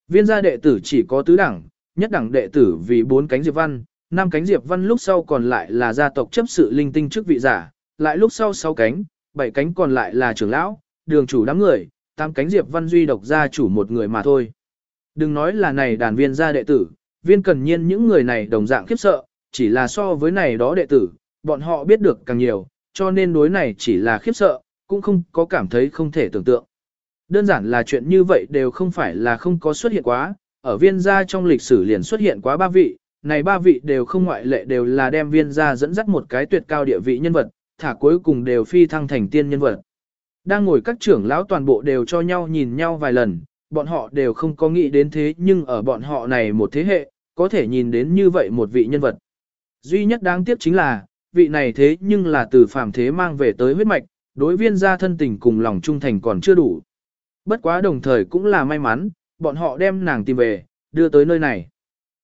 Viên gia đệ tử chỉ có tứ đẳng, nhất đẳng đệ tử vì bốn cánh diệp văn, năm cánh diệp văn lúc sau còn lại là gia tộc chấp sự linh tinh chức vị giả, lại lúc sau sáu cánh, bảy cánh còn lại là trưởng lão, đường chủ đám người, tám cánh diệp văn duy độc gia chủ một người mà thôi. Đừng nói là này đàn viên gia đệ tử, viên cần nhiên những người này đồng dạng khiếp sợ, chỉ là so với này đó đệ tử, bọn họ biết được càng nhiều, cho nên đối này chỉ là khiếp sợ, cũng không có cảm thấy không thể tưởng tượng. Đơn giản là chuyện như vậy đều không phải là không có xuất hiện quá, ở viên gia trong lịch sử liền xuất hiện quá ba vị, này ba vị đều không ngoại lệ đều là đem viên gia dẫn dắt một cái tuyệt cao địa vị nhân vật, thả cuối cùng đều phi thăng thành tiên nhân vật. Đang ngồi các trưởng lão toàn bộ đều cho nhau nhìn nhau vài lần, bọn họ đều không có nghĩ đến thế nhưng ở bọn họ này một thế hệ, có thể nhìn đến như vậy một vị nhân vật. Duy nhất đáng tiếc chính là, vị này thế nhưng là từ phàm thế mang về tới huyết mạch, đối viên gia thân tình cùng lòng trung thành còn chưa đủ. Bất quá đồng thời cũng là may mắn, bọn họ đem nàng tìm về, đưa tới nơi này.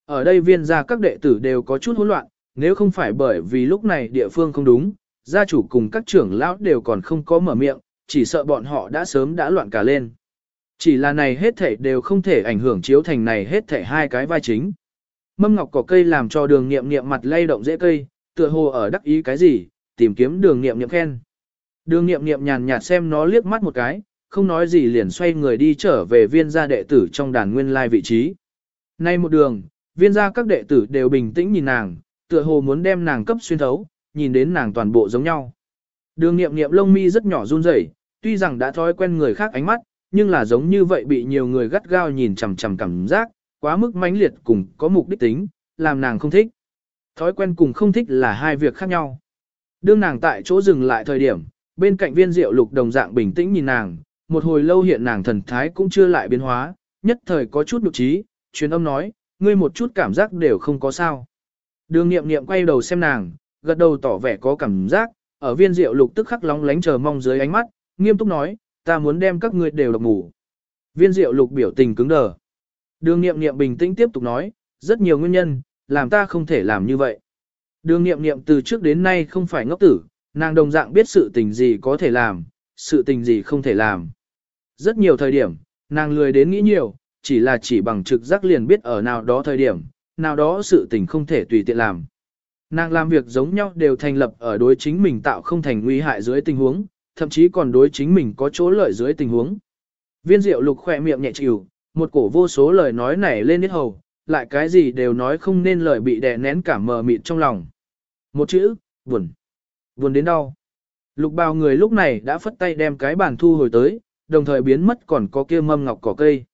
Ở đây viên gia các đệ tử đều có chút hỗn loạn, nếu không phải bởi vì lúc này địa phương không đúng, gia chủ cùng các trưởng lão đều còn không có mở miệng, chỉ sợ bọn họ đã sớm đã loạn cả lên. Chỉ là này hết thảy đều không thể ảnh hưởng chiếu thành này hết thảy hai cái vai chính. Mâm ngọc cỏ cây làm cho đường nghiệm nghiệm mặt lay động dễ cây, tựa hồ ở đắc ý cái gì, tìm kiếm đường nghiệm nghiệm khen. Đường nghiệm nghiệm nhàn nhạt xem nó liếc mắt một cái, không nói gì liền xoay người đi trở về viên gia đệ tử trong đàn nguyên lai vị trí. Nay một đường, viên gia các đệ tử đều bình tĩnh nhìn nàng, tựa hồ muốn đem nàng cấp xuyên thấu, nhìn đến nàng toàn bộ giống nhau. Đường nghiệm nghiệm lông mi rất nhỏ run rẩy, tuy rằng đã thói quen người khác ánh mắt, nhưng là giống như vậy bị nhiều người gắt gao nhìn chằm chằm cảm giác, quá mức mãnh liệt cùng có mục đích tính, làm nàng không thích. Thói quen cùng không thích là hai việc khác nhau. Đương nàng tại chỗ dừng lại thời điểm, bên cạnh viên rượu lục đồng dạng bình tĩnh nhìn nàng, một hồi lâu hiện nàng thần thái cũng chưa lại biến hóa, nhất thời có chút nhục trí, truyền âm nói, ngươi một chút cảm giác đều không có sao. Đường nghiệm nghiệm quay đầu xem nàng, gật đầu tỏ vẻ có cảm giác, ở viên rượu lục tức khắc lóng lánh chờ mong dưới ánh mắt, nghiêm túc nói, ta muốn đem các ngươi đều độc ngủ. Viên rượu lục biểu tình cứng đờ. Đường nghiệm nghiệm bình tĩnh tiếp tục nói, rất nhiều nguyên nhân, làm ta không thể làm như vậy. Đường nghiệm nghiệm từ trước đến nay không phải ngốc tử, nàng đồng dạng biết sự tình gì có thể làm, sự tình gì không thể làm. Rất nhiều thời điểm, nàng lười đến nghĩ nhiều, chỉ là chỉ bằng trực giác liền biết ở nào đó thời điểm, nào đó sự tình không thể tùy tiện làm. Nàng làm việc giống nhau đều thành lập ở đối chính mình tạo không thành nguy hại dưới tình huống, thậm chí còn đối chính mình có chỗ lợi dưới tình huống. Viên diệu lục khỏe miệng nhẹ chịu, một cổ vô số lời nói nảy lên hết hầu, lại cái gì đều nói không nên lời bị đè nén cả mờ mịt trong lòng. Một chữ, buồn. Buồn đến đau. Lục bào người lúc này đã phất tay đem cái bàn thu hồi tới, đồng thời biến mất còn có kia mâm ngọc cỏ cây.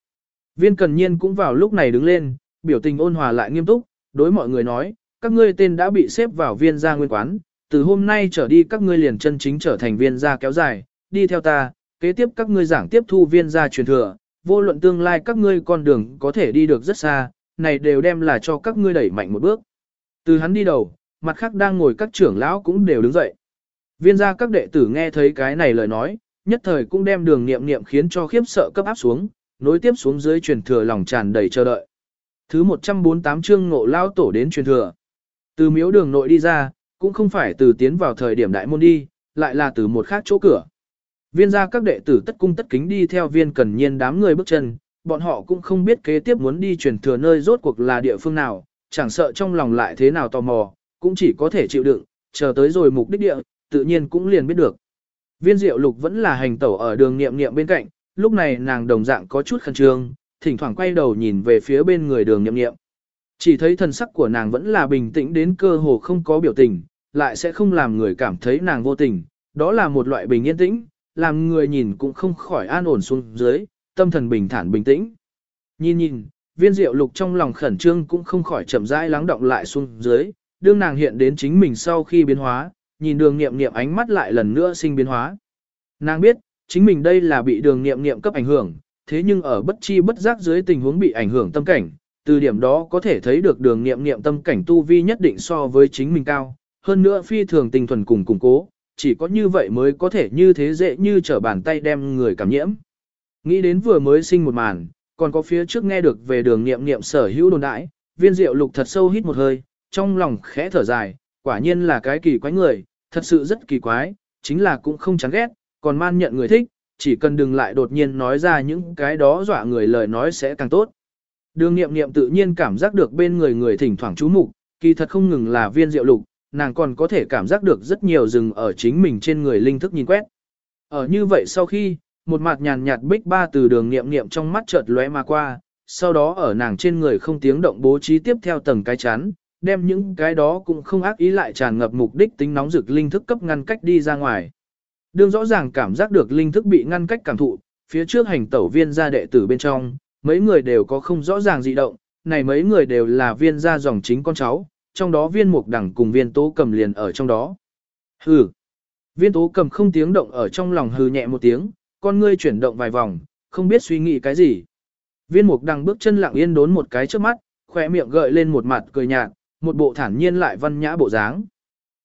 Viên cần nhiên cũng vào lúc này đứng lên, biểu tình ôn hòa lại nghiêm túc, đối mọi người nói, các ngươi tên đã bị xếp vào viên gia nguyên quán, từ hôm nay trở đi các ngươi liền chân chính trở thành viên gia kéo dài, đi theo ta, kế tiếp các ngươi giảng tiếp thu viên gia truyền thừa, vô luận tương lai các ngươi con đường có thể đi được rất xa, này đều đem là cho các ngươi đẩy mạnh một bước. Từ hắn đi đầu, mặt khác đang ngồi các trưởng lão cũng đều đứng dậy. Viên gia các đệ tử nghe thấy cái này lời nói, nhất thời cũng đem đường niệm niệm khiến cho khiếp sợ cấp áp xuống, nối tiếp xuống dưới truyền thừa lòng tràn đầy chờ đợi. Thứ 148 chương ngộ lao tổ đến truyền thừa. Từ miếu đường nội đi ra, cũng không phải từ tiến vào thời điểm đại môn đi, lại là từ một khác chỗ cửa. Viên gia các đệ tử tất cung tất kính đi theo viên cần nhiên đám người bước chân, bọn họ cũng không biết kế tiếp muốn đi truyền thừa nơi rốt cuộc là địa phương nào, chẳng sợ trong lòng lại thế nào tò mò, cũng chỉ có thể chịu đựng, chờ tới rồi mục đích địa, tự nhiên cũng liền biết được. Viên diệu lục vẫn là hành tẩu ở đường nghiệm nghiệm bên cạnh, lúc này nàng đồng dạng có chút khẩn trương, thỉnh thoảng quay đầu nhìn về phía bên người đường nghiệm nghiệm. Chỉ thấy thần sắc của nàng vẫn là bình tĩnh đến cơ hồ không có biểu tình, lại sẽ không làm người cảm thấy nàng vô tình, đó là một loại bình yên tĩnh, làm người nhìn cũng không khỏi an ổn xuống dưới, tâm thần bình thản bình tĩnh. Nhìn nhìn, viên diệu lục trong lòng khẩn trương cũng không khỏi chậm rãi lắng động lại xuống dưới, đương nàng hiện đến chính mình sau khi biến hóa, nhìn đường nghiệm nghiệm ánh mắt lại lần nữa sinh biến hóa. Nàng biết, chính mình đây là bị đường nghiệm nghiệm cấp ảnh hưởng, thế nhưng ở bất chi bất giác dưới tình huống bị ảnh hưởng tâm cảnh, từ điểm đó có thể thấy được đường nghiệm nghiệm tâm cảnh tu vi nhất định so với chính mình cao, hơn nữa phi thường tinh thuần cùng củng cố, chỉ có như vậy mới có thể như thế dễ như trở bàn tay đem người cảm nhiễm. Nghĩ đến vừa mới sinh một màn, còn có phía trước nghe được về đường nghiệm nghiệm sở hữu đồn đãi, viên diệu lục thật sâu hít một hơi, trong lòng khẽ thở dài, quả nhiên là cái kỳ quái người, thật sự rất kỳ quái, chính là cũng không chán ghét, còn man nhận người thích, chỉ cần đừng lại đột nhiên nói ra những cái đó dọa người lời nói sẽ càng tốt. Đường nghiệm nghiệm tự nhiên cảm giác được bên người người thỉnh thoảng chú mục, kỳ thật không ngừng là viên diệu lục, nàng còn có thể cảm giác được rất nhiều rừng ở chính mình trên người linh thức nhìn quét. Ở như vậy sau khi, một mặt nhàn nhạt bích ba từ đường nghiệm nghiệm trong mắt chợt lóe mà qua, sau đó ở nàng trên người không tiếng động bố trí tiếp theo tầng cái chắn, đem những cái đó cũng không ác ý lại tràn ngập mục đích tính nóng rực linh thức cấp ngăn cách đi ra ngoài. đương rõ ràng cảm giác được linh thức bị ngăn cách cảm thụ, phía trước hành tẩu viên gia đệ tử bên trong, mấy người đều có không rõ ràng dị động, này mấy người đều là viên gia dòng chính con cháu, trong đó viên mục đẳng cùng viên tố cầm liền ở trong đó. Hừ. Viên tố cầm không tiếng động ở trong lòng hừ nhẹ một tiếng, con ngươi chuyển động vài vòng, không biết suy nghĩ cái gì. Viên mục đằng bước chân lặng yên đốn một cái trước mắt, khỏe miệng gợi lên một mặt cười nhạt, một bộ thản nhiên lại văn nhã bộ dáng.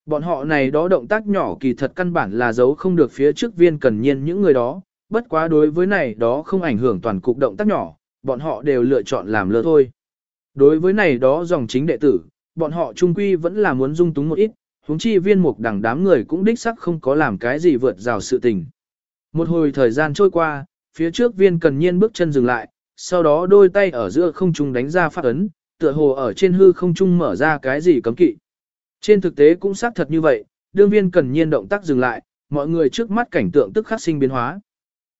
Bọn họ này đó động tác nhỏ kỳ thật căn bản là giấu không được phía trước viên cần nhiên những người đó, bất quá đối với này đó không ảnh hưởng toàn cục động tác nhỏ, bọn họ đều lựa chọn làm lơ thôi. Đối với này đó dòng chính đệ tử, bọn họ trung quy vẫn là muốn dung túng một ít, huống chi viên mục đẳng đám người cũng đích sắc không có làm cái gì vượt rào sự tình. Một hồi thời gian trôi qua, phía trước viên cần nhiên bước chân dừng lại, sau đó đôi tay ở giữa không trung đánh ra phát ấn, tựa hồ ở trên hư không trung mở ra cái gì cấm kỵ. Trên thực tế cũng xác thật như vậy, đương viên cần nhiên động tác dừng lại, mọi người trước mắt cảnh tượng tức khắc sinh biến hóa.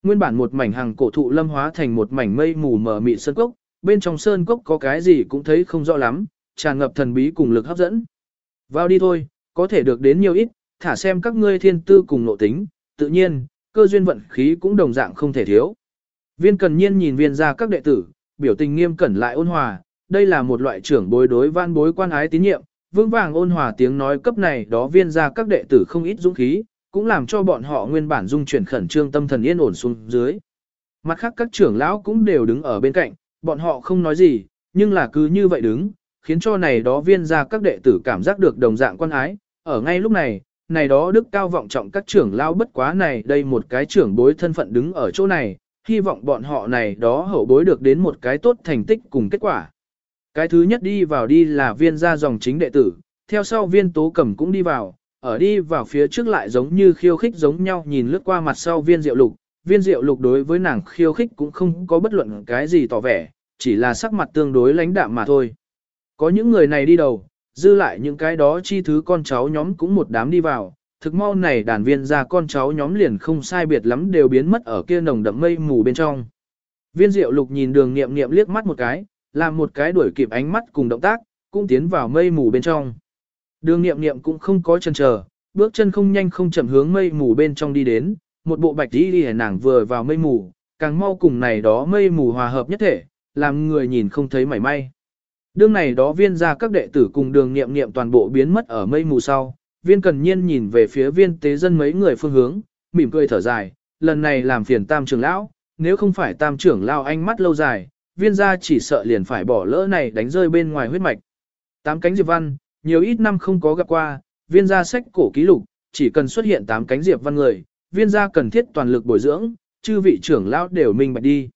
Nguyên bản một mảnh hàng cổ thụ lâm hóa thành một mảnh mây mù mờ mịt sơn cốc, bên trong sơn cốc có cái gì cũng thấy không rõ lắm, tràn ngập thần bí cùng lực hấp dẫn. Vào đi thôi, có thể được đến nhiều ít, thả xem các ngươi thiên tư cùng nội tính, tự nhiên, cơ duyên vận khí cũng đồng dạng không thể thiếu. Viên cần nhiên nhìn viên ra các đệ tử, biểu tình nghiêm cẩn lại ôn hòa, đây là một loại trưởng bối đối văn bối quan ái tín nhiệm, vững vàng ôn hòa tiếng nói cấp này đó viên ra các đệ tử không ít dũng khí, cũng làm cho bọn họ nguyên bản dung chuyển khẩn trương tâm thần yên ổn xuống dưới. Mặt khác các trưởng lão cũng đều đứng ở bên cạnh, bọn họ không nói gì, nhưng là cứ như vậy đứng, khiến cho này đó viên ra các đệ tử cảm giác được đồng dạng quan ái. Ở ngay lúc này, này đó đức cao vọng trọng các trưởng lão bất quá này đây một cái trưởng bối thân phận đứng ở chỗ này, hy vọng bọn họ này đó hậu bối được đến một cái tốt thành tích cùng kết quả. Cái thứ nhất đi vào đi là viên gia dòng chính đệ tử, theo sau viên tố cẩm cũng đi vào, ở đi vào phía trước lại giống như khiêu khích giống nhau nhìn lướt qua mặt sau viên diệu lục, viên diệu lục đối với nàng khiêu khích cũng không có bất luận cái gì tỏ vẻ, chỉ là sắc mặt tương đối lãnh đạm mà thôi. Có những người này đi đầu, dư lại những cái đó chi thứ con cháu nhóm cũng một đám đi vào, thực mau này đàn viên ra con cháu nhóm liền không sai biệt lắm đều biến mất ở kia nồng đậm mây mù bên trong. Viên diệu lục nhìn đường nghiệm nghiệm liếc mắt một cái, làm một cái đuổi kịp ánh mắt cùng động tác, cũng tiến vào mây mù bên trong. Đường nghiệm nghiệm cũng không có chân chờ, bước chân không nhanh không chậm hướng mây mù bên trong đi đến, một bộ bạch đi đi nàng vừa vào mây mù, càng mau cùng này đó mây mù hòa hợp nhất thể, làm người nhìn không thấy mảy may. Đương này đó viên ra các đệ tử cùng đường nghiệm nghiệm toàn bộ biến mất ở mây mù sau, viên cần nhiên nhìn về phía viên tế dân mấy người phương hướng, mỉm cười thở dài, lần này làm phiền tam trưởng lão, nếu không phải tam trưởng lão ánh mắt lâu dài, viên gia chỉ sợ liền phải bỏ lỡ này đánh rơi bên ngoài huyết mạch. Tám cánh diệp văn, nhiều ít năm không có gặp qua, viên gia sách cổ ký lục, chỉ cần xuất hiện tám cánh diệp văn người, viên gia cần thiết toàn lực bồi dưỡng, chư vị trưởng lão đều minh bạch đi.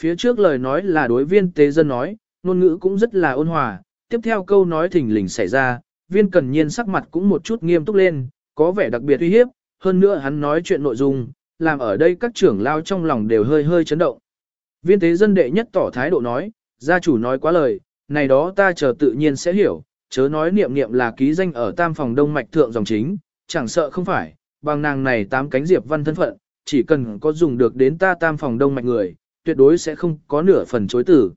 Phía trước lời nói là đối viên tế dân nói, ngôn ngữ cũng rất là ôn hòa, tiếp theo câu nói thỉnh lình xảy ra, viên cần nhiên sắc mặt cũng một chút nghiêm túc lên, có vẻ đặc biệt uy hiếp, hơn nữa hắn nói chuyện nội dung, làm ở đây các trưởng lao trong lòng đều hơi hơi chấn động. Viên tế dân đệ nhất tỏ thái độ nói, gia chủ nói quá lời, này đó ta chờ tự nhiên sẽ hiểu, chớ nói niệm niệm là ký danh ở tam phòng đông mạch thượng dòng chính, chẳng sợ không phải, bằng nàng này tám cánh diệp văn thân phận, chỉ cần có dùng được đến ta tam phòng đông mạch người, tuyệt đối sẽ không có nửa phần chối tử.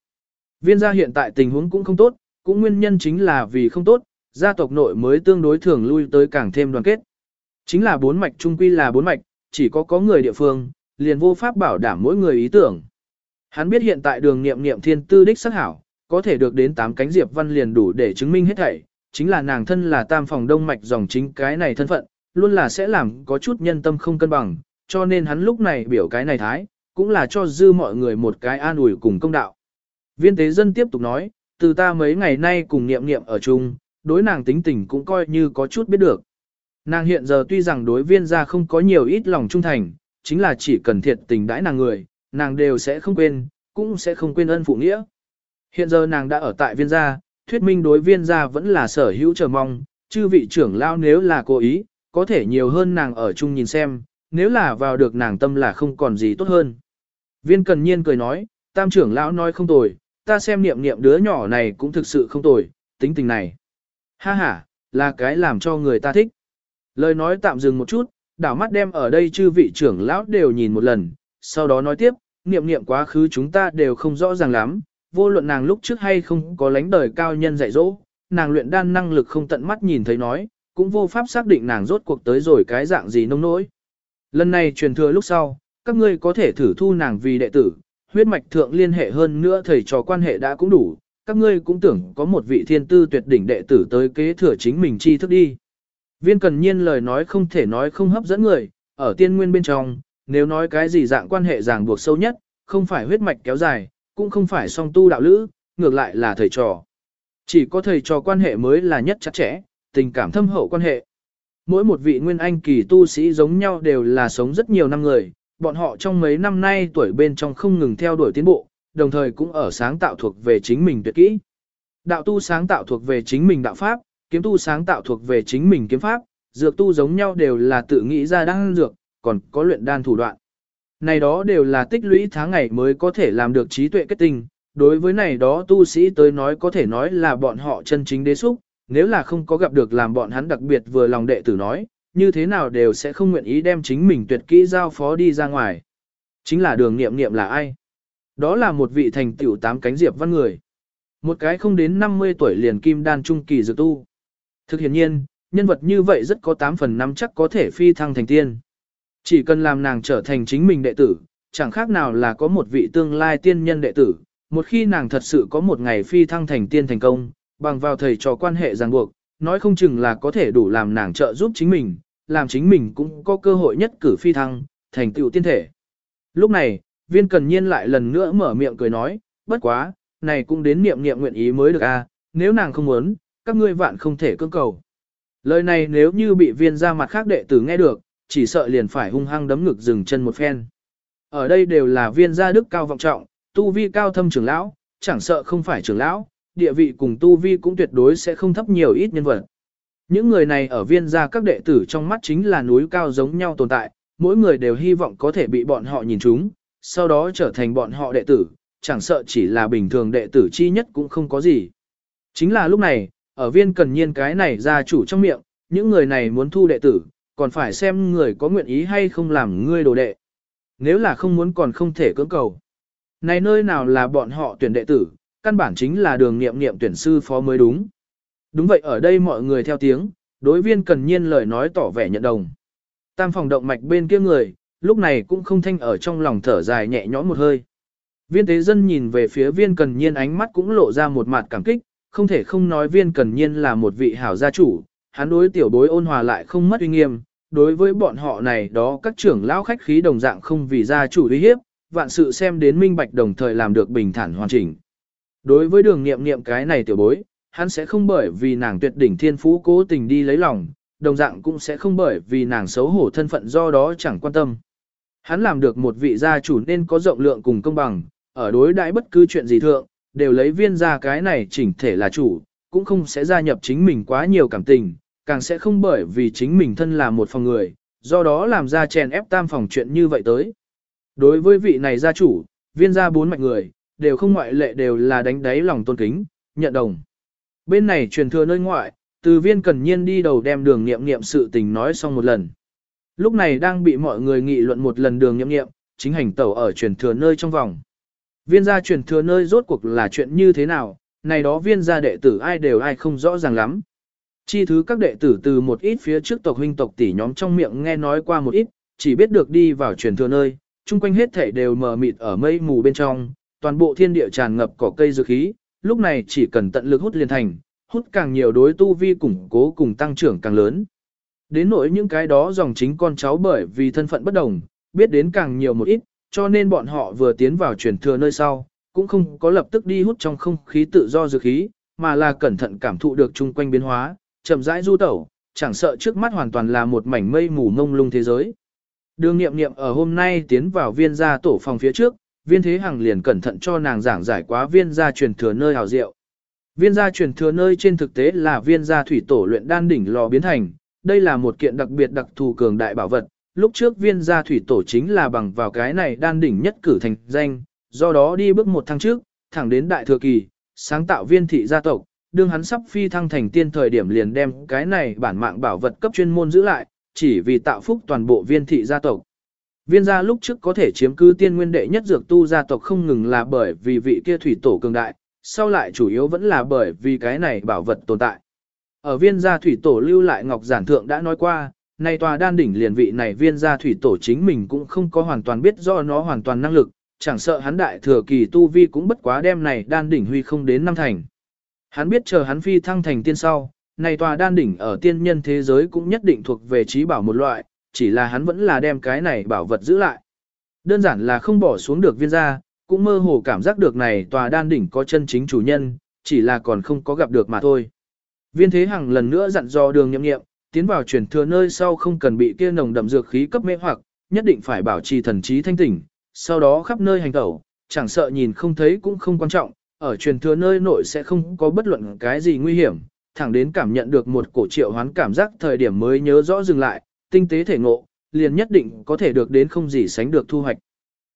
Viên gia hiện tại tình huống cũng không tốt, cũng nguyên nhân chính là vì không tốt, gia tộc nội mới tương đối thường lui tới càng thêm đoàn kết. Chính là bốn mạch trung quy là bốn mạch, chỉ có có người địa phương, liền vô pháp bảo đảm mỗi người ý tưởng. Hắn biết hiện tại đường nghiệm nghiệm thiên tư đích sắc hảo, có thể được đến 8 cánh diệp văn liền đủ để chứng minh hết thảy, chính là nàng thân là tam phòng đông mạch dòng chính cái này thân phận, luôn là sẽ làm có chút nhân tâm không cân bằng, cho nên hắn lúc này biểu cái này thái, cũng là cho dư mọi người một cái an ủi cùng công đạo. Viên tế dân tiếp tục nói, từ ta mấy ngày nay cùng niệm niệm ở chung, đối nàng tính tình cũng coi như có chút biết được. Nàng hiện giờ tuy rằng đối viên gia không có nhiều ít lòng trung thành, chính là chỉ cần thiệt tình đãi nàng người, nàng đều sẽ không quên, cũng sẽ không quên ân phụ nghĩa. Hiện giờ nàng đã ở tại viên gia, thuyết minh đối viên gia vẫn là sở hữu chờ mong, chư vị trưởng lao nếu là cố ý, có thể nhiều hơn nàng ở chung nhìn xem, nếu là vào được nàng tâm là không còn gì tốt hơn. Viên cần nhiên cười nói, tam trưởng lão nói không tồi, ta xem niệm niệm đứa nhỏ này cũng thực sự không tồi, tính tình này. Ha ha, là cái làm cho người ta thích. Lời nói tạm dừng một chút, đảo mắt đem ở đây chư vị trưởng lão đều nhìn một lần, sau đó nói tiếp, niệm niệm quá khứ chúng ta đều không rõ ràng lắm, vô luận nàng lúc trước hay không có lãnh đời cao nhân dạy dỗ, nàng luyện đan năng lực không tận mắt nhìn thấy nói, cũng vô pháp xác định nàng rốt cuộc tới rồi cái dạng gì nông nỗi. Lần này truyền thừa lúc sau, các ngươi có thể thử thu nàng vì đệ tử, huyết mạch thượng liên hệ hơn nữa thầy trò quan hệ đã cũng đủ, các ngươi cũng tưởng có một vị thiên tư tuyệt đỉnh đệ tử tới kế thừa chính mình chi thức đi. Viên cần nhiên lời nói không thể nói không hấp dẫn người, ở tiên nguyên bên trong, nếu nói cái gì dạng quan hệ ràng buộc sâu nhất, không phải huyết mạch kéo dài, cũng không phải song tu đạo lữ, ngược lại là thầy trò. Chỉ có thầy trò quan hệ mới là nhất chặt chẽ, tình cảm thâm hậu quan hệ. Mỗi một vị nguyên anh kỳ tu sĩ giống nhau đều là sống rất nhiều năm người, bọn họ trong mấy năm nay tuổi bên trong không ngừng theo đuổi tiến bộ, đồng thời cũng ở sáng tạo thuộc về chính mình tuyệt kỹ. Đạo tu sáng tạo thuộc về chính mình đạo pháp, kiếm tu sáng tạo thuộc về chính mình kiếm pháp, dược tu giống nhau đều là tự nghĩ ra đang dược, còn có luyện đan thủ đoạn. Này đó đều là tích lũy tháng ngày mới có thể làm được trí tuệ kết tinh, đối với này đó tu sĩ tới nói có thể nói là bọn họ chân chính đế xúc, nếu là không có gặp được làm bọn hắn đặc biệt vừa lòng đệ tử nói, như thế nào đều sẽ không nguyện ý đem chính mình tuyệt kỹ giao phó đi ra ngoài. Chính là đường nghiệm nghiệm là ai? Đó là một vị thành tiểu tám cánh diệp văn người. Một cái không đến 50 tuổi liền kim đan trung kỳ dược tu. Thực hiện nhiên, nhân vật như vậy rất có 8 phần 5 chắc có thể phi thăng thành tiên. Chỉ cần làm nàng trở thành chính mình đệ tử, chẳng khác nào là có một vị tương lai tiên nhân đệ tử, một khi nàng thật sự có một ngày phi thăng thành tiên thành công, bằng vào thầy trò quan hệ ràng buộc, nói không chừng là có thể đủ làm nàng trợ giúp chính mình, làm chính mình cũng có cơ hội nhất cử phi thăng, thành tựu tiên thể. Lúc này, viên cần nhiên lại lần nữa mở miệng cười nói, bất quá, này cũng đến niệm niệm nguyện ý mới được a nếu nàng không muốn, các ngươi vạn không thể cưỡng cầu. Lời này nếu như bị viên ra mặt khác đệ tử nghe được, chỉ sợ liền phải hung hăng đấm ngực dừng chân một phen. Ở đây đều là viên gia đức cao vọng trọng, tu vi cao thâm trưởng lão, chẳng sợ không phải trưởng lão, địa vị cùng tu vi cũng tuyệt đối sẽ không thấp nhiều ít nhân vật. Những người này ở viên gia các đệ tử trong mắt chính là núi cao giống nhau tồn tại, mỗi người đều hy vọng có thể bị bọn họ nhìn chúng, sau đó trở thành bọn họ đệ tử, chẳng sợ chỉ là bình thường đệ tử chi nhất cũng không có gì. Chính là lúc này, ở viên cần nhiên cái này ra chủ trong miệng, những người này muốn thu đệ tử, còn phải xem người có nguyện ý hay không làm ngươi đồ đệ. Nếu là không muốn còn không thể cưỡng cầu. Này nơi nào là bọn họ tuyển đệ tử, căn bản chính là đường nghiệm nghiệm tuyển sư phó mới đúng. Đúng vậy ở đây mọi người theo tiếng, đối viên cần nhiên lời nói tỏ vẻ nhận đồng. Tam phòng động mạch bên kia người, lúc này cũng không thanh ở trong lòng thở dài nhẹ nhõm một hơi. Viên tế dân nhìn về phía viên cần nhiên ánh mắt cũng lộ ra một mặt cảm kích, không thể không nói viên cần nhiên là một vị hảo gia chủ, hắn đối tiểu bối ôn hòa lại không mất uy nghiêm, đối với bọn họ này đó các trưởng lão khách khí đồng dạng không vì gia chủ uy hiếp, vạn sự xem đến minh bạch đồng thời làm được bình thản hoàn chỉnh. Đối với đường nghiệm nghiệm cái này tiểu bối, hắn sẽ không bởi vì nàng tuyệt đỉnh thiên phú cố tình đi lấy lòng, đồng dạng cũng sẽ không bởi vì nàng xấu hổ thân phận do đó chẳng quan tâm. Hắn làm được một vị gia chủ nên có rộng lượng cùng công bằng, ở đối đãi bất cứ chuyện gì thượng, đều lấy viên ra cái này chỉnh thể là chủ, cũng không sẽ gia nhập chính mình quá nhiều cảm tình, càng sẽ không bởi vì chính mình thân là một phòng người, do đó làm ra chèn ép tam phòng chuyện như vậy tới. Đối với vị này gia chủ, viên gia bốn mạnh người, đều không ngoại lệ đều là đánh đáy lòng tôn kính, nhận đồng. Bên này truyền thừa nơi ngoại, từ viên cần nhiên đi đầu đem đường nghiệm nghiệm sự tình nói xong một lần. Lúc này đang bị mọi người nghị luận một lần đường nghiệm nghiệm, chính hành tẩu ở truyền thừa nơi trong vòng. Viên gia truyền thừa nơi rốt cuộc là chuyện như thế nào, này đó viên gia đệ tử ai đều ai không rõ ràng lắm. Chi thứ các đệ tử từ một ít phía trước tộc huynh tộc tỷ nhóm trong miệng nghe nói qua một ít, chỉ biết được đi vào truyền thừa nơi, chung quanh hết thảy đều mờ mịt ở mây mù bên trong, toàn bộ thiên địa tràn ngập cỏ cây dược khí, lúc này chỉ cần tận lực hút liền thành, hút càng nhiều đối tu vi củng cố cùng tăng trưởng càng lớn. Đến nỗi những cái đó dòng chính con cháu bởi vì thân phận bất đồng, biết đến càng nhiều một ít, cho nên bọn họ vừa tiến vào truyền thừa nơi sau, cũng không có lập tức đi hút trong không khí tự do dược khí, mà là cẩn thận cảm thụ được chung quanh biến hóa, chậm rãi du tẩu, chẳng sợ trước mắt hoàn toàn là một mảnh mây mù ngông lung thế giới. Đường nghiệm nghiệm ở hôm nay tiến vào viên gia tổ phòng phía trước, viên thế hằng liền cẩn thận cho nàng giảng giải quá viên gia truyền thừa nơi hào diệu. Viên gia truyền thừa nơi trên thực tế là viên gia thủy tổ luyện đan đỉnh lò biến thành, đây là một kiện đặc biệt đặc thù cường đại bảo vật. Lúc trước viên gia thủy tổ chính là bằng vào cái này đan đỉnh nhất cử thành danh, do đó đi bước một tháng trước, thẳng đến đại thừa kỳ, sáng tạo viên thị gia tộc, đương hắn sắp phi thăng thành tiên thời điểm liền đem cái này bản mạng bảo vật cấp chuyên môn giữ lại, chỉ vì tạo phúc toàn bộ viên thị gia tộc. Viên gia lúc trước có thể chiếm cứ tiên nguyên đệ nhất dược tu gia tộc không ngừng là bởi vì vị kia thủy tổ cường đại, sau lại chủ yếu vẫn là bởi vì cái này bảo vật tồn tại. Ở viên gia thủy tổ lưu lại Ngọc Giản Thượng đã nói qua, nay tòa đan đỉnh liền vị này viên gia thủy tổ chính mình cũng không có hoàn toàn biết do nó hoàn toàn năng lực, chẳng sợ hắn đại thừa kỳ tu vi cũng bất quá đem này đan đỉnh huy không đến năm thành. Hắn biết chờ hắn phi thăng thành tiên sau, này tòa đan đỉnh ở tiên nhân thế giới cũng nhất định thuộc về trí bảo một loại, chỉ là hắn vẫn là đem cái này bảo vật giữ lại. Đơn giản là không bỏ xuống được viên gia, cũng mơ hồ cảm giác được này tòa đan đỉnh có chân chính chủ nhân, chỉ là còn không có gặp được mà thôi. Viên thế hằng lần nữa dặn dò đường nhậm nghiệm, tiến vào truyền thừa nơi sau không cần bị kia nồng đậm dược khí cấp mê hoặc, nhất định phải bảo trì thần trí thanh tỉnh, sau đó khắp nơi hành tẩu, chẳng sợ nhìn không thấy cũng không quan trọng, ở truyền thừa nơi nội sẽ không có bất luận cái gì nguy hiểm, thẳng đến cảm nhận được một cổ triệu hoán cảm giác thời điểm mới nhớ rõ dừng lại, tinh tế thể ngộ, liền nhất định có thể được đến không gì sánh được thu hoạch.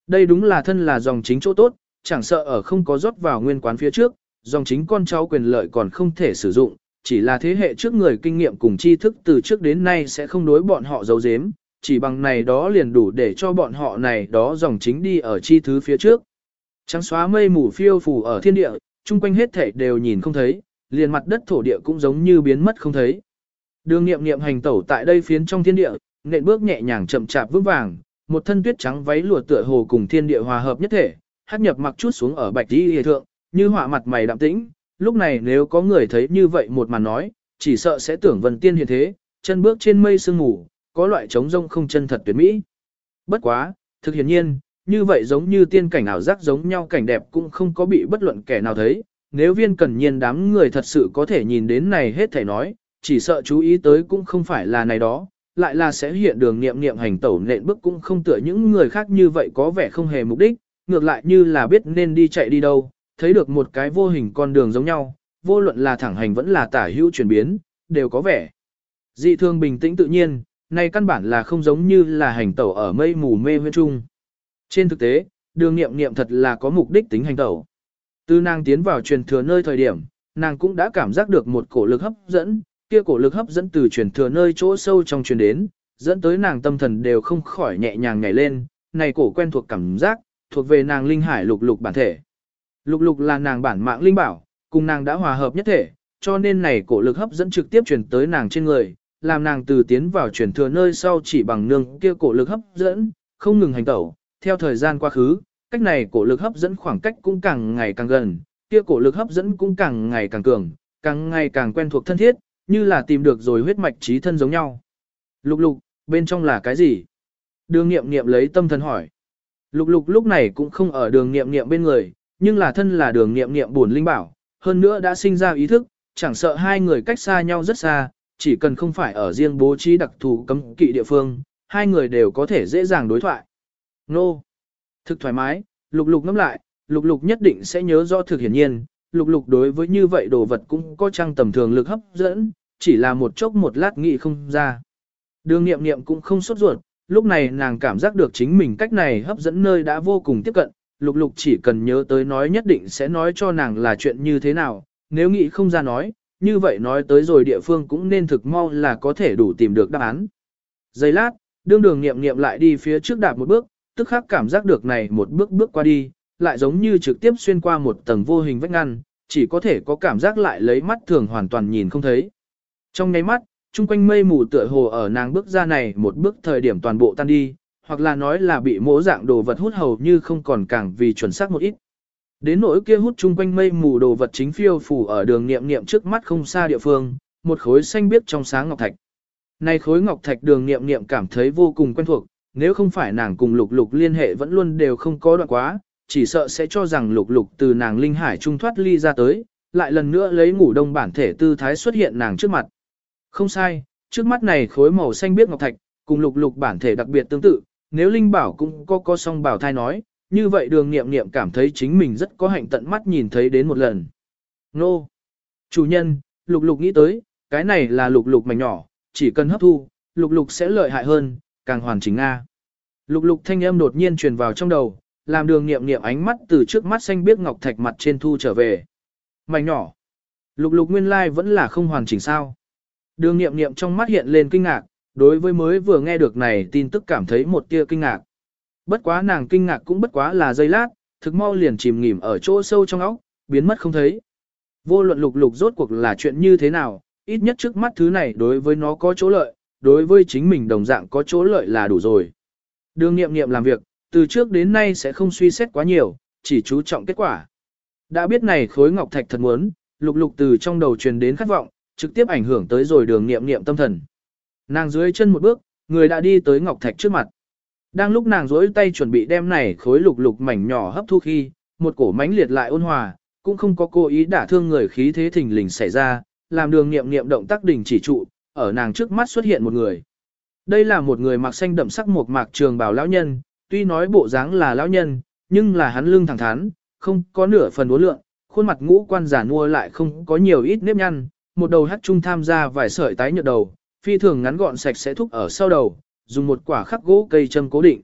Đây đúng là thân là dòng chính chỗ tốt, chẳng sợ ở không có rót vào nguyên quán phía trước, dòng chính con cháu quyền lợi còn không thể sử dụng, chỉ là thế hệ trước người kinh nghiệm cùng tri thức từ trước đến nay sẽ không đối bọn họ giấu giếm, chỉ bằng này đó liền đủ để cho bọn họ này đó dòng chính đi ở chi thứ phía trước. Trắng xóa mây mù phiêu phù ở thiên địa, chung quanh hết thảy đều nhìn không thấy, liền mặt đất thổ địa cũng giống như biến mất không thấy. Đường nghiệm nghiệm hành tẩu tại đây phiến trong thiên địa, nện bước nhẹ nhàng chậm chạp vững vàng, một thân tuyết trắng váy lụa tựa hồ cùng thiên địa hòa hợp nhất thể, hát nhập mặc chút xuống ở bạch đi hề thượng, như họa mặt mày đạm tĩnh, lúc này nếu có người thấy như vậy một màn nói, chỉ sợ sẽ tưởng vần tiên hiện thế, chân bước trên mây sương ngủ, có loại trống rông không chân thật tuyệt mỹ. Bất quá, thực hiển nhiên, như vậy giống như tiên cảnh ảo giác giống nhau cảnh đẹp cũng không có bị bất luận kẻ nào thấy, nếu viên cần nhiên đám người thật sự có thể nhìn đến này hết thể nói, chỉ sợ chú ý tới cũng không phải là này đó, lại là sẽ hiện đường niệm niệm hành tẩu nện bước cũng không tựa những người khác như vậy có vẻ không hề mục đích, ngược lại như là biết nên đi chạy đi đâu, thấy được một cái vô hình con đường giống nhau, vô luận là thẳng hành vẫn là tả hữu chuyển biến, đều có vẻ. Dị thương bình tĩnh tự nhiên, này căn bản là không giống như là hành tẩu ở mây mù mê huyên trung. Trên thực tế, đường nghiệm nghiệm thật là có mục đích tính hành tẩu. Từ nàng tiến vào truyền thừa nơi thời điểm, nàng cũng đã cảm giác được một cổ lực hấp dẫn, kia cổ lực hấp dẫn từ truyền thừa nơi chỗ sâu trong truyền đến, dẫn tới nàng tâm thần đều không khỏi nhẹ nhàng nhảy lên, này cổ quen thuộc cảm giác, thuộc về nàng linh hải lục lục bản thể. Lục lục là nàng bản mạng linh bảo, cùng nàng đã hòa hợp nhất thể, cho nên này cổ lực hấp dẫn trực tiếp truyền tới nàng trên người, làm nàng từ tiến vào truyền thừa nơi sau chỉ bằng nương kia cổ lực hấp dẫn, không ngừng hành tẩu, theo thời gian quá khứ, cách này cổ lực hấp dẫn khoảng cách cũng càng ngày càng gần, kia cổ lực hấp dẫn cũng càng ngày càng cường, càng ngày càng quen thuộc thân thiết, như là tìm được rồi huyết mạch trí thân giống nhau. Lục lục, bên trong là cái gì? Đường nghiệm nghiệm lấy tâm thần hỏi. Lục lục lúc này cũng không ở đường nghiệm nghiệm bên người, nhưng là thân là đường nghiệm nghiệm buồn linh bảo, hơn nữa đã sinh ra ý thức, chẳng sợ hai người cách xa nhau rất xa, chỉ cần không phải ở riêng bố trí đặc thù cấm kỵ địa phương, hai người đều có thể dễ dàng đối thoại. Nô! Thực thoải mái, lục lục ngắm lại, lục lục nhất định sẽ nhớ rõ thực hiển nhiên, lục lục đối với như vậy đồ vật cũng có trang tầm thường lực hấp dẫn, chỉ là một chốc một lát nghĩ không ra. Đường nghiệm nghiệm cũng không sốt ruột, lúc này nàng cảm giác được chính mình cách này hấp dẫn nơi đã vô cùng tiếp cận, lục lục chỉ cần nhớ tới nói nhất định sẽ nói cho nàng là chuyện như thế nào, nếu nghĩ không ra nói, như vậy nói tới rồi địa phương cũng nên thực mau là có thể đủ tìm được đáp án. Giây lát, đương đường nghiệm nghiệm lại đi phía trước đạp một bước, tức khắc cảm giác được này một bước bước qua đi, lại giống như trực tiếp xuyên qua một tầng vô hình vách ngăn, chỉ có thể có cảm giác lại lấy mắt thường hoàn toàn nhìn không thấy. Trong ngay mắt, chung quanh mây mù tựa hồ ở nàng bước ra này một bước thời điểm toàn bộ tan đi, hoặc là nói là bị mỗ dạng đồ vật hút hầu như không còn càng vì chuẩn xác một ít. Đến nỗi kia hút chung quanh mây mù đồ vật chính phiêu phủ ở đường niệm niệm trước mắt không xa địa phương, một khối xanh biếc trong sáng ngọc thạch. Này khối ngọc thạch đường niệm niệm cảm thấy vô cùng quen thuộc, nếu không phải nàng cùng lục lục liên hệ vẫn luôn đều không có đoạn quá, chỉ sợ sẽ cho rằng lục lục từ nàng linh hải trung thoát ly ra tới, lại lần nữa lấy ngủ đông bản thể tư thái xuất hiện nàng trước mặt. Không sai, trước mắt này khối màu xanh biếc ngọc thạch, cùng lục lục bản thể đặc biệt tương tự, nếu linh bảo cũng có có song bảo thai nói, như vậy đường nghiệm nghiệm cảm thấy chính mình rất có hạnh tận mắt nhìn thấy đến một lần. Nô! Chủ nhân, lục lục nghĩ tới, cái này là lục lục mảnh nhỏ, chỉ cần hấp thu, lục lục sẽ lợi hại hơn, càng hoàn chỉnh Nga. Lục lục thanh âm đột nhiên truyền vào trong đầu, làm đường nghiệm nghiệm ánh mắt từ trước mắt xanh biếc ngọc thạch mặt trên thu trở về. Mảnh nhỏ! Lục lục nguyên lai vẫn là không hoàn chỉnh sao. Đường nghiệm nghiệm trong mắt hiện lên kinh ngạc, đối với mới vừa nghe được này tin tức cảm thấy một tia kinh ngạc. Bất quá nàng kinh ngạc cũng bất quá là giây lát, thực mau liền chìm nghỉm ở chỗ sâu trong óc, biến mất không thấy. Vô luận lục lục rốt cuộc là chuyện như thế nào, ít nhất trước mắt thứ này đối với nó có chỗ lợi, đối với chính mình đồng dạng có chỗ lợi là đủ rồi. Đường nghiệm nghiệm làm việc, từ trước đến nay sẽ không suy xét quá nhiều, chỉ chú trọng kết quả. Đã biết này khối ngọc thạch thật muốn, lục lục từ trong đầu truyền đến khát vọng, trực tiếp ảnh hưởng tới rồi đường nghiệm nghiệm tâm thần. Nàng dưới chân một bước, người đã đi tới ngọc thạch trước mặt. Đang lúc nàng rỗi tay chuẩn bị đem này khối lục lục mảnh nhỏ hấp thu khi, một cổ mánh liệt lại ôn hòa, cũng không có cố ý đả thương người khí thế thình lình xảy ra, làm đường nghiệm nghiệm động tác đình chỉ trụ, ở nàng trước mắt xuất hiện một người. Đây là một người mặc xanh đậm sắc một mạc trường bào lão nhân, tuy nói bộ dáng là lão nhân, nhưng là hắn lưng thẳng thắn, không có nửa phần uốn lượng, khuôn mặt ngũ quan giả mua lại không có nhiều ít nếp nhăn, một đầu hắt trung tham gia vài sợi tái nhợt đầu, phi thường ngắn gọn sạch sẽ thúc ở sau đầu, dùng một quả khắc gỗ cây châm cố định.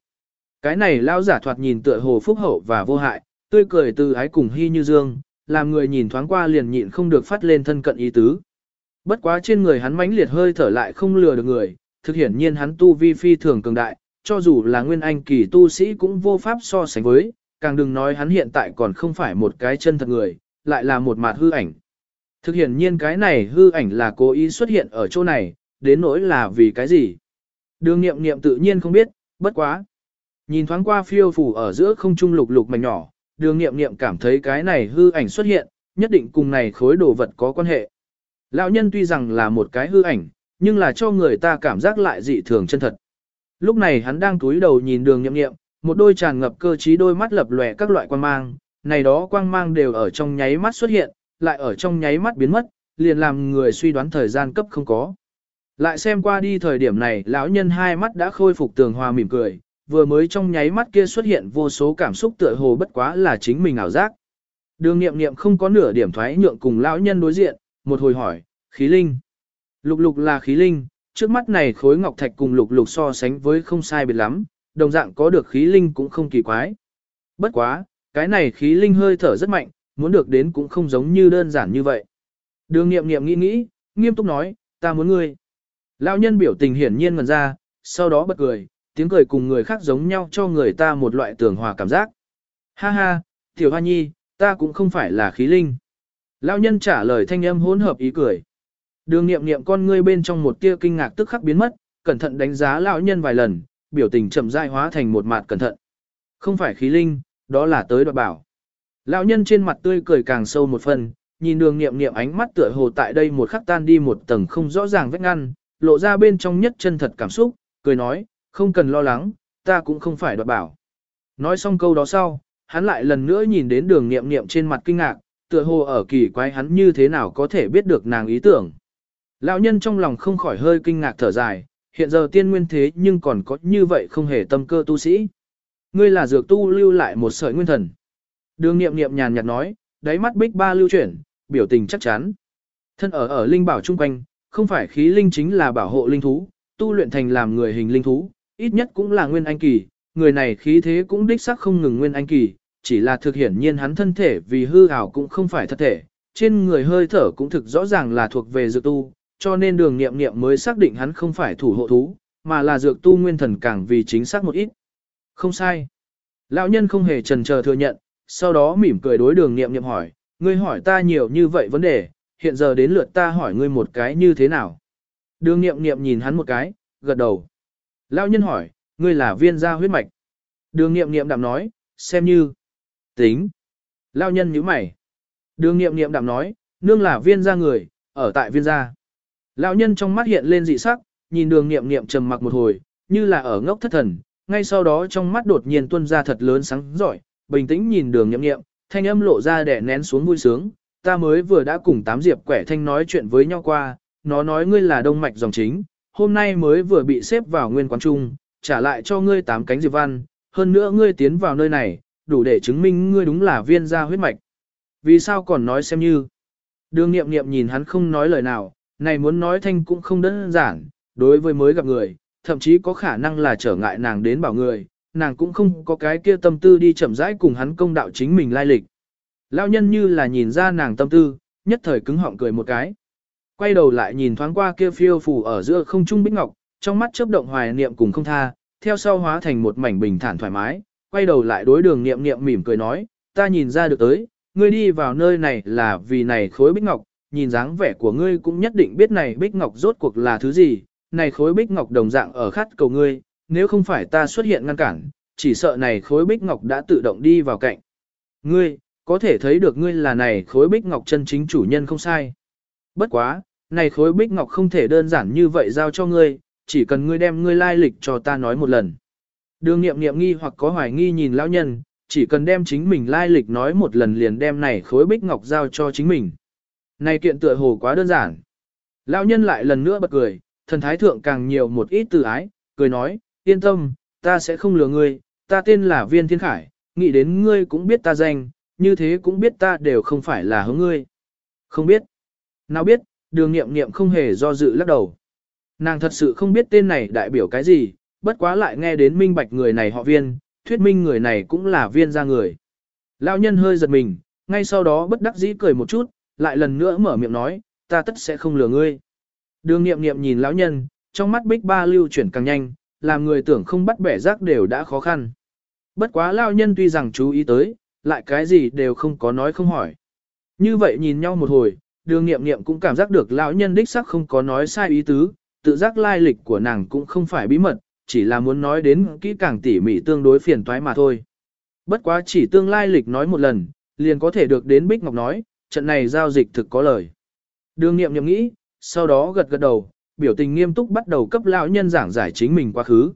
Cái này lão giả thoạt nhìn tựa hồ phúc hậu và vô hại, tươi cười từ ái cùng hy như dương, làm người nhìn thoáng qua liền nhịn không được phát lên thân cận ý tứ. Bất quá trên người hắn mãnh liệt hơi thở lại không lừa được người, thực hiển nhiên hắn tu vi phi thường cường đại, cho dù là nguyên anh kỳ tu sĩ cũng vô pháp so sánh với, càng đừng nói hắn hiện tại còn không phải một cái chân thật người, lại là một mặt hư ảnh. Thực hiển nhiên cái này hư ảnh là cố ý xuất hiện ở chỗ này, đến nỗi là vì cái gì. Đường nghiệm nghiệm tự nhiên không biết, bất quá. Nhìn thoáng qua phiêu phủ ở giữa không trung lục lục mảnh nhỏ, đường nghiệm nghiệm cảm thấy cái này hư ảnh xuất hiện, nhất định cùng này khối đồ vật có quan hệ. Lão nhân tuy rằng là một cái hư ảnh, nhưng là cho người ta cảm giác lại dị thường chân thật. Lúc này hắn đang túi đầu nhìn đường nhậm nghiệm, một đôi tràn ngập cơ trí đôi mắt lập lòe các loại quang mang, này đó quang mang đều ở trong nháy mắt xuất hiện, lại ở trong nháy mắt biến mất, liền làm người suy đoán thời gian cấp không có. Lại xem qua đi thời điểm này, lão nhân hai mắt đã khôi phục tường hòa mỉm cười, vừa mới trong nháy mắt kia xuất hiện vô số cảm xúc tựa hồ bất quá là chính mình ảo giác. Đường nghiệm nghiệm không có nửa điểm thoái nhượng cùng lão nhân đối diện, một hồi hỏi, khí linh. Lục lục là khí linh, trước mắt này khối ngọc thạch cùng lục lục so sánh với không sai biệt lắm, đồng dạng có được khí linh cũng không kỳ quái. Bất quá, cái này khí linh hơi thở rất mạnh, muốn được đến cũng không giống như đơn giản như vậy. Đường nghiệm nghiệm nghĩ nghĩ, nghiêm túc nói, ta muốn ngươi. Lão nhân biểu tình hiển nhiên ngần ra, sau đó bật cười, tiếng cười cùng người khác giống nhau cho người ta một loại tưởng hòa cảm giác. Ha ha, tiểu hoa nhi, ta cũng không phải là khí linh. Lão nhân trả lời thanh âm hỗn hợp ý cười. Đường nghiệm nghiệm con ngươi bên trong một tia kinh ngạc tức khắc biến mất, cẩn thận đánh giá lão nhân vài lần, biểu tình chậm rãi hóa thành một mặt cẩn thận. Không phải khí linh, đó là tới đoạt bảo. Lão nhân trên mặt tươi cười càng sâu một phần, nhìn đường nghiệm nghiệm ánh mắt tựa hồ tại đây một khắc tan đi một tầng không rõ ràng vết ngăn, lộ ra bên trong nhất chân thật cảm xúc, cười nói, không cần lo lắng, ta cũng không phải đoạt bảo. Nói xong câu đó sau, hắn lại lần nữa nhìn đến đường nghiệm nghiệm trên mặt kinh ngạc, tựa hồ ở kỳ quái hắn như thế nào có thể biết được nàng ý tưởng. Lão nhân trong lòng không khỏi hơi kinh ngạc thở dài, hiện giờ tiên nguyên thế nhưng còn có như vậy không hề tâm cơ tu sĩ. Ngươi là dược tu lưu lại một sợi nguyên thần. Đường nghiệm nghiệm nhàn nhạt nói, đáy mắt bích ba lưu chuyển, biểu tình chắc chắn. Thân ở ở linh bảo chung quanh, không phải khí linh chính là bảo hộ linh thú, tu luyện thành làm người hình linh thú, ít nhất cũng là nguyên anh kỳ, người này khí thế cũng đích xác không ngừng nguyên anh kỳ, chỉ là thực hiển nhiên hắn thân thể vì hư ảo cũng không phải thật thể, trên người hơi thở cũng thực rõ ràng là thuộc về dược tu, cho nên đường nghiệm nghiệm mới xác định hắn không phải thủ hộ thú, mà là dược tu nguyên thần càng vì chính xác một ít. Không sai. Lão nhân không hề trần chờ thừa nhận, sau đó mỉm cười đối đường nghiệm nghiệm hỏi, ngươi hỏi ta nhiều như vậy vấn đề, hiện giờ đến lượt ta hỏi ngươi một cái như thế nào. Đường nghiệm nghiệm nhìn hắn một cái, gật đầu. Lão nhân hỏi, ngươi là viên gia huyết mạch. Đường nghiệm nghiệm đạm nói, xem như. Tính. Lão nhân nhíu mày. Đường nghiệm nghiệm đạm nói, nương là viên gia người, ở tại viên gia. Lão nhân trong mắt hiện lên dị sắc, nhìn đường nghiệm nghiệm trầm mặc một hồi, như là ở ngốc thất thần, ngay sau đó trong mắt đột nhiên tuôn ra thật lớn sáng giỏi, bình tĩnh nhìn đường nghiệm nghiệm, thanh âm lộ ra để nén xuống vui sướng, ta mới vừa đã cùng tám diệp quẻ thanh nói chuyện với nhau qua, nó nói ngươi là đông mạch dòng chính, hôm nay mới vừa bị xếp vào nguyên quán trung, trả lại cho ngươi tám cánh diệp văn, hơn nữa ngươi tiến vào nơi này, đủ để chứng minh ngươi đúng là viên gia huyết mạch. Vì sao còn nói xem như? Đường nghiệm nghiệm nhìn hắn không nói lời nào, này muốn nói thanh cũng không đơn giản, đối với mới gặp người, thậm chí có khả năng là trở ngại nàng đến bảo người, nàng cũng không có cái kia tâm tư đi chậm rãi cùng hắn công đạo chính mình lai lịch. Lão nhân như là nhìn ra nàng tâm tư, nhất thời cứng họng cười một cái. Quay đầu lại nhìn thoáng qua kia phiêu phù ở giữa không trung bích ngọc, trong mắt chớp động hoài niệm cùng không tha, theo sau hóa thành một mảnh bình thản thoải mái, quay đầu lại đối đường niệm niệm mỉm cười nói, ta nhìn ra được tới, ngươi đi vào nơi này là vì này khối bích ngọc, nhìn dáng vẻ của ngươi cũng nhất định biết này bích ngọc rốt cuộc là thứ gì, này khối bích ngọc đồng dạng ở khát cầu ngươi, nếu không phải ta xuất hiện ngăn cản, chỉ sợ này khối bích ngọc đã tự động đi vào cạnh. Ngươi, có thể thấy được ngươi là này khối bích ngọc chân chính chủ nhân không sai. Bất quá, này khối bích ngọc không thể đơn giản như vậy giao cho ngươi, chỉ cần ngươi đem ngươi lai lịch cho ta nói một lần. Đường nghiệm nghiệm nghi hoặc có hoài nghi nhìn lão nhân, chỉ cần đem chính mình lai lịch nói một lần liền đem này khối bích ngọc giao cho chính mình. Này kiện tựa hồ quá đơn giản. Lão nhân lại lần nữa bật cười, thần thái thượng càng nhiều một ít từ ái, cười nói, yên tâm, ta sẽ không lừa ngươi, ta tên là Viên Thiên Khải, nghĩ đến ngươi cũng biết ta danh, như thế cũng biết ta đều không phải là hướng ngươi. Không biết. Nào biết, đường nghiệm nghiệm không hề do dự lắc đầu. Nàng thật sự không biết tên này đại biểu cái gì, bất quá lại nghe đến minh bạch người này họ viên, thuyết minh người này cũng là viên ra người. Lão nhân hơi giật mình, ngay sau đó bất đắc dĩ cười một chút, lại lần nữa mở miệng nói, ta tất sẽ không lừa ngươi. Đường nghiệm nghiệm nhìn lão nhân, trong mắt bích ba lưu chuyển càng nhanh, làm người tưởng không bắt bẻ rác đều đã khó khăn. Bất quá lão nhân tuy rằng chú ý tới, lại cái gì đều không có nói không hỏi. Như vậy nhìn nhau một hồi, đường nghiệm nghiệm cũng cảm giác được lão nhân đích sắc không có nói sai ý tứ, tự giác lai lịch của nàng cũng không phải bí mật, chỉ là muốn nói đến kỹ càng tỉ mỉ tương đối phiền toái mà thôi. Bất quá chỉ tương lai lịch nói một lần, liền có thể được đến Bích Ngọc nói, trận này giao dịch thực có lời. Đường nghiệm nhậm nghĩ, sau đó gật gật đầu, biểu tình nghiêm túc bắt đầu cấp lão nhân giảng giải chính mình quá khứ.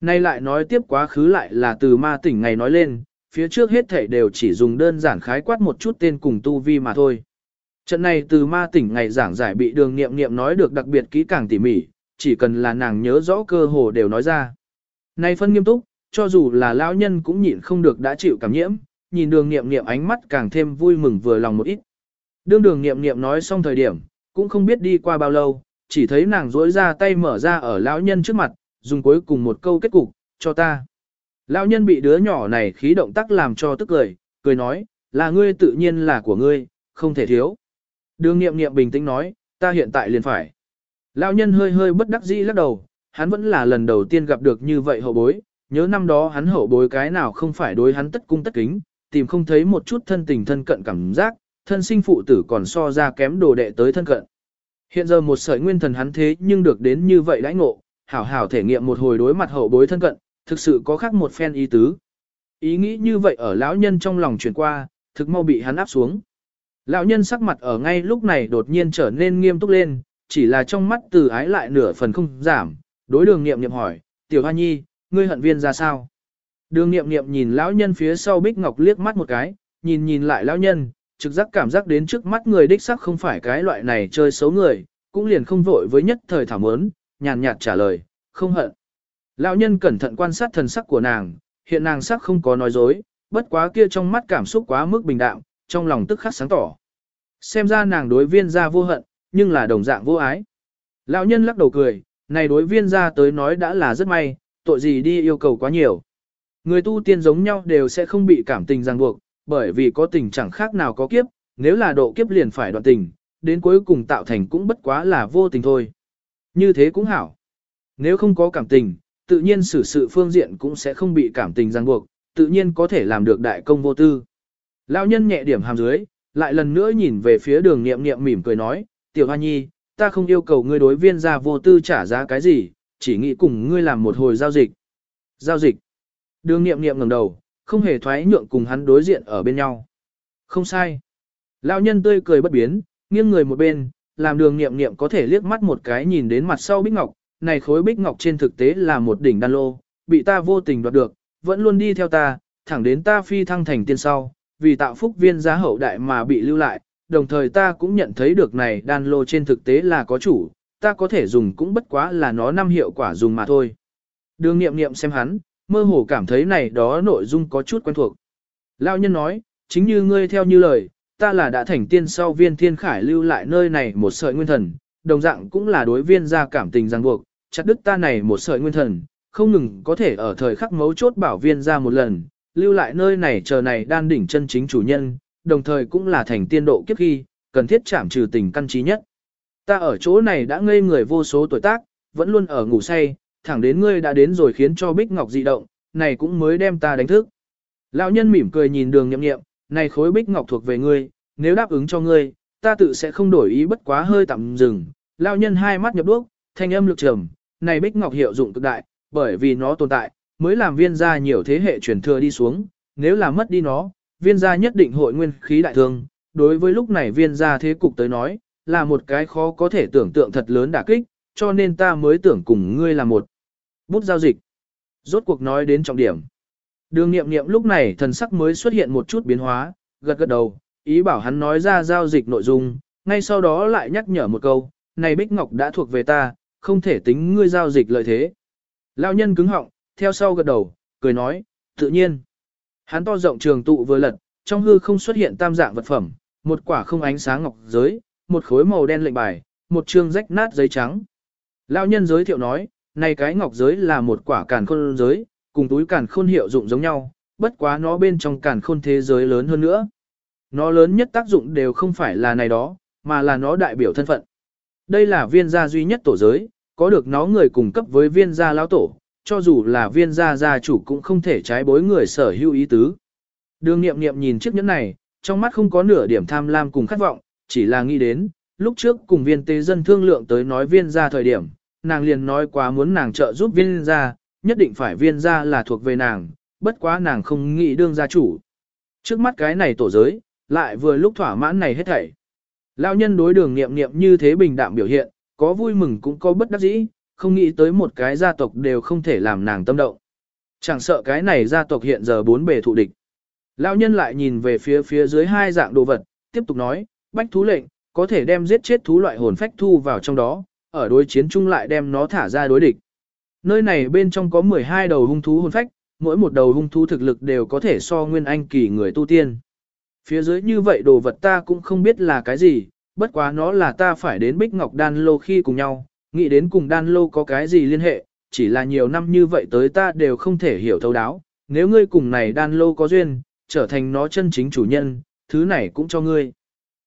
Nay lại nói tiếp quá khứ lại là từ ma tỉnh ngày nói lên, phía trước hết thảy đều chỉ dùng đơn giản khái quát một chút tên cùng tu vi mà thôi. Trận này từ ma tỉnh ngày giảng giải bị đường nghiệm nghiệm nói được đặc biệt kỹ càng tỉ mỉ, chỉ cần là nàng nhớ rõ cơ hồ đều nói ra. Nay phân nghiêm túc, cho dù là lão nhân cũng nhịn không được đã chịu cảm nhiễm, nhìn đường nghiệm nghiệm ánh mắt càng thêm vui mừng vừa lòng một ít. Đương đường nghiệm nghiệm nói xong thời điểm, cũng không biết đi qua bao lâu, chỉ thấy nàng rỗi ra tay mở ra ở lão nhân trước mặt, dùng cuối cùng một câu kết cục, cho ta. Lão nhân bị đứa nhỏ này khí động tác làm cho tức cười, cười nói, là ngươi tự nhiên là của ngươi, không thể thiếu. Đường nghiệm nghiệm bình tĩnh nói, ta hiện tại liền phải. Lão nhân hơi hơi bất đắc dĩ lắc đầu, hắn vẫn là lần đầu tiên gặp được như vậy hậu bối, nhớ năm đó hắn hậu bối cái nào không phải đối hắn tất cung tất kính, tìm không thấy một chút thân tình thân cận cảm giác, thân sinh phụ tử còn so ra kém đồ đệ tới thân cận. Hiện giờ một sợi nguyên thần hắn thế nhưng được đến như vậy đãi ngộ, hảo hảo thể nghiệm một hồi đối mặt hậu bối thân cận, thực sự có khác một phen ý tứ. Ý nghĩ như vậy ở lão nhân trong lòng chuyển qua, thực mau bị hắn áp xuống. Lão nhân sắc mặt ở ngay lúc này đột nhiên trở nên nghiêm túc lên, chỉ là trong mắt từ ái lại nửa phần không giảm, đối đường nghiệm nghiệm hỏi, tiểu hoa nhi, ngươi hận viên ra sao? Đường nghiệm nghiệm nhìn lão nhân phía sau bích ngọc liếc mắt một cái, nhìn nhìn lại lão nhân, trực giác cảm giác đến trước mắt người đích sắc không phải cái loại này chơi xấu người, cũng liền không vội với nhất thời thảo mớn, nhàn nhạt trả lời, không hận. Lão nhân cẩn thận quan sát thần sắc của nàng, hiện nàng sắc không có nói dối, bất quá kia trong mắt cảm xúc quá mức bình đạm, trong lòng tức khắc sáng tỏ. Xem ra nàng đối viên gia vô hận, nhưng là đồng dạng vô ái. Lão nhân lắc đầu cười, này đối viên gia tới nói đã là rất may, tội gì đi yêu cầu quá nhiều. Người tu tiên giống nhau đều sẽ không bị cảm tình ràng buộc, bởi vì có tình chẳng khác nào có kiếp, nếu là độ kiếp liền phải đoạn tình, đến cuối cùng tạo thành cũng bất quá là vô tình thôi. Như thế cũng hảo. Nếu không có cảm tình, tự nhiên xử sự phương diện cũng sẽ không bị cảm tình ràng buộc, tự nhiên có thể làm được đại công vô tư. Lão nhân nhẹ điểm hàm dưới, lại lần nữa nhìn về phía đường nghiệm nghiệm mỉm cười nói, tiểu hoa nhi, ta không yêu cầu ngươi đối viên gia vô tư trả giá cái gì, chỉ nghĩ cùng ngươi làm một hồi giao dịch. Giao dịch. Đường nghiệm nghiệm ngẩng đầu, không hề thoái nhượng cùng hắn đối diện ở bên nhau. Không sai. Lão nhân tươi cười bất biến, nghiêng người một bên, làm đường nghiệm nghiệm có thể liếc mắt một cái nhìn đến mặt sau bích ngọc, này khối bích ngọc trên thực tế là một đỉnh đan lô, bị ta vô tình đoạt được, vẫn luôn đi theo ta, thẳng đến ta phi thăng thành tiên sau, vì tạo phúc viên giá hậu đại mà bị lưu lại, đồng thời ta cũng nhận thấy được này đan lô trên thực tế là có chủ, ta có thể dùng cũng bất quá là nó năm hiệu quả dùng mà thôi. Đường nghiệm nghiệm xem hắn, mơ hồ cảm thấy này đó nội dung có chút quen thuộc. Lão nhân nói, chính như ngươi theo như lời, ta là đã thành tiên sau viên thiên khải lưu lại nơi này một sợi nguyên thần, đồng dạng cũng là đối viên ra cảm tình ràng buộc, chặt đứt ta này một sợi nguyên thần, không ngừng có thể ở thời khắc mấu chốt bảo viên ra một lần, lưu lại nơi này chờ này đan đỉnh chân chính chủ nhân, đồng thời cũng là thành tiên độ kiếp khi, cần thiết chạm trừ tình căn trí nhất. Ta ở chỗ này đã ngây người vô số tuổi tác, vẫn luôn ở ngủ say, thẳng đến ngươi đã đến rồi khiến cho Bích Ngọc dị động, này cũng mới đem ta đánh thức. Lão nhân mỉm cười nhìn đường nhậm nhậm này khối Bích Ngọc thuộc về ngươi, nếu đáp ứng cho ngươi, ta tự sẽ không đổi ý bất quá hơi tạm dừng. Lão nhân hai mắt nhập đuốc, thanh âm lực trầm, này Bích Ngọc hiệu dụng cực đại, bởi vì nó tồn tại, mới làm viên gia nhiều thế hệ truyền thừa đi xuống, nếu là mất đi nó, viên gia nhất định hội nguyên khí đại thương, đối với lúc này viên gia thế cục tới nói, là một cái khó có thể tưởng tượng thật lớn đả kích, cho nên ta mới tưởng cùng ngươi là một bút giao dịch. Rốt cuộc nói đến trọng điểm. Đường nghiệm nghiệm lúc này thần sắc mới xuất hiện một chút biến hóa, gật gật đầu, ý bảo hắn nói ra giao dịch nội dung, ngay sau đó lại nhắc nhở một câu, này Bích Ngọc đã thuộc về ta, không thể tính ngươi giao dịch lợi thế. Lão nhân cứng họng, theo sau gật đầu, cười nói, tự nhiên. Hắn to rộng trường tụ vừa lật, trong hư không xuất hiện tam dạng vật phẩm, một quả không ánh sáng ngọc giới, một khối màu đen lệnh bài, một chương rách nát giấy trắng. Lão nhân giới thiệu nói, này cái ngọc giới là một quả càn khôn giới, cùng túi càn khôn hiệu dụng giống nhau, bất quá nó bên trong càn khôn thế giới lớn hơn nữa. Nó lớn nhất tác dụng đều không phải là này đó, mà là nó đại biểu thân phận. Đây là viên gia duy nhất tổ giới, có được nó người cùng cấp với viên gia lão tổ, cho dù là viên gia gia chủ cũng không thể trái bối người sở hữu ý tứ. Đường nghiệm nghiệm nhìn chiếc nhẫn này, trong mắt không có nửa điểm tham lam cùng khát vọng, chỉ là nghĩ đến, lúc trước cùng viên tế dân thương lượng tới nói viên gia thời điểm, nàng liền nói quá muốn nàng trợ giúp viên gia, nhất định phải viên gia là thuộc về nàng, bất quá nàng không nghĩ đương gia chủ. Trước mắt cái này tổ giới, lại vừa lúc thỏa mãn này hết thảy. Lão nhân đối đường nghiệm nghiệm như thế bình đạm biểu hiện, có vui mừng cũng có bất đắc dĩ, không nghĩ tới một cái gia tộc đều không thể làm nàng tâm động. Chẳng sợ cái này gia tộc hiện giờ bốn bề thụ địch. Lão nhân lại nhìn về phía phía dưới hai dạng đồ vật, tiếp tục nói, bách thú lệnh, có thể đem giết chết thú loại hồn phách thu vào trong đó, ở đối chiến chung lại đem nó thả ra đối địch. Nơi này bên trong có 12 đầu hung thú hồn phách, mỗi một đầu hung thú thực lực đều có thể so nguyên anh kỳ người tu tiên. Phía dưới như vậy đồ vật ta cũng không biết là cái gì, bất quá nó là ta phải đến Bích Ngọc Đan Lô khi cùng nhau, nghĩ đến cùng Đan Lô có cái gì liên hệ, chỉ là nhiều năm như vậy tới ta đều không thể hiểu thấu đáo, nếu ngươi cùng này Đan Lô có duyên, trở thành nó chân chính chủ nhân, thứ này cũng cho ngươi.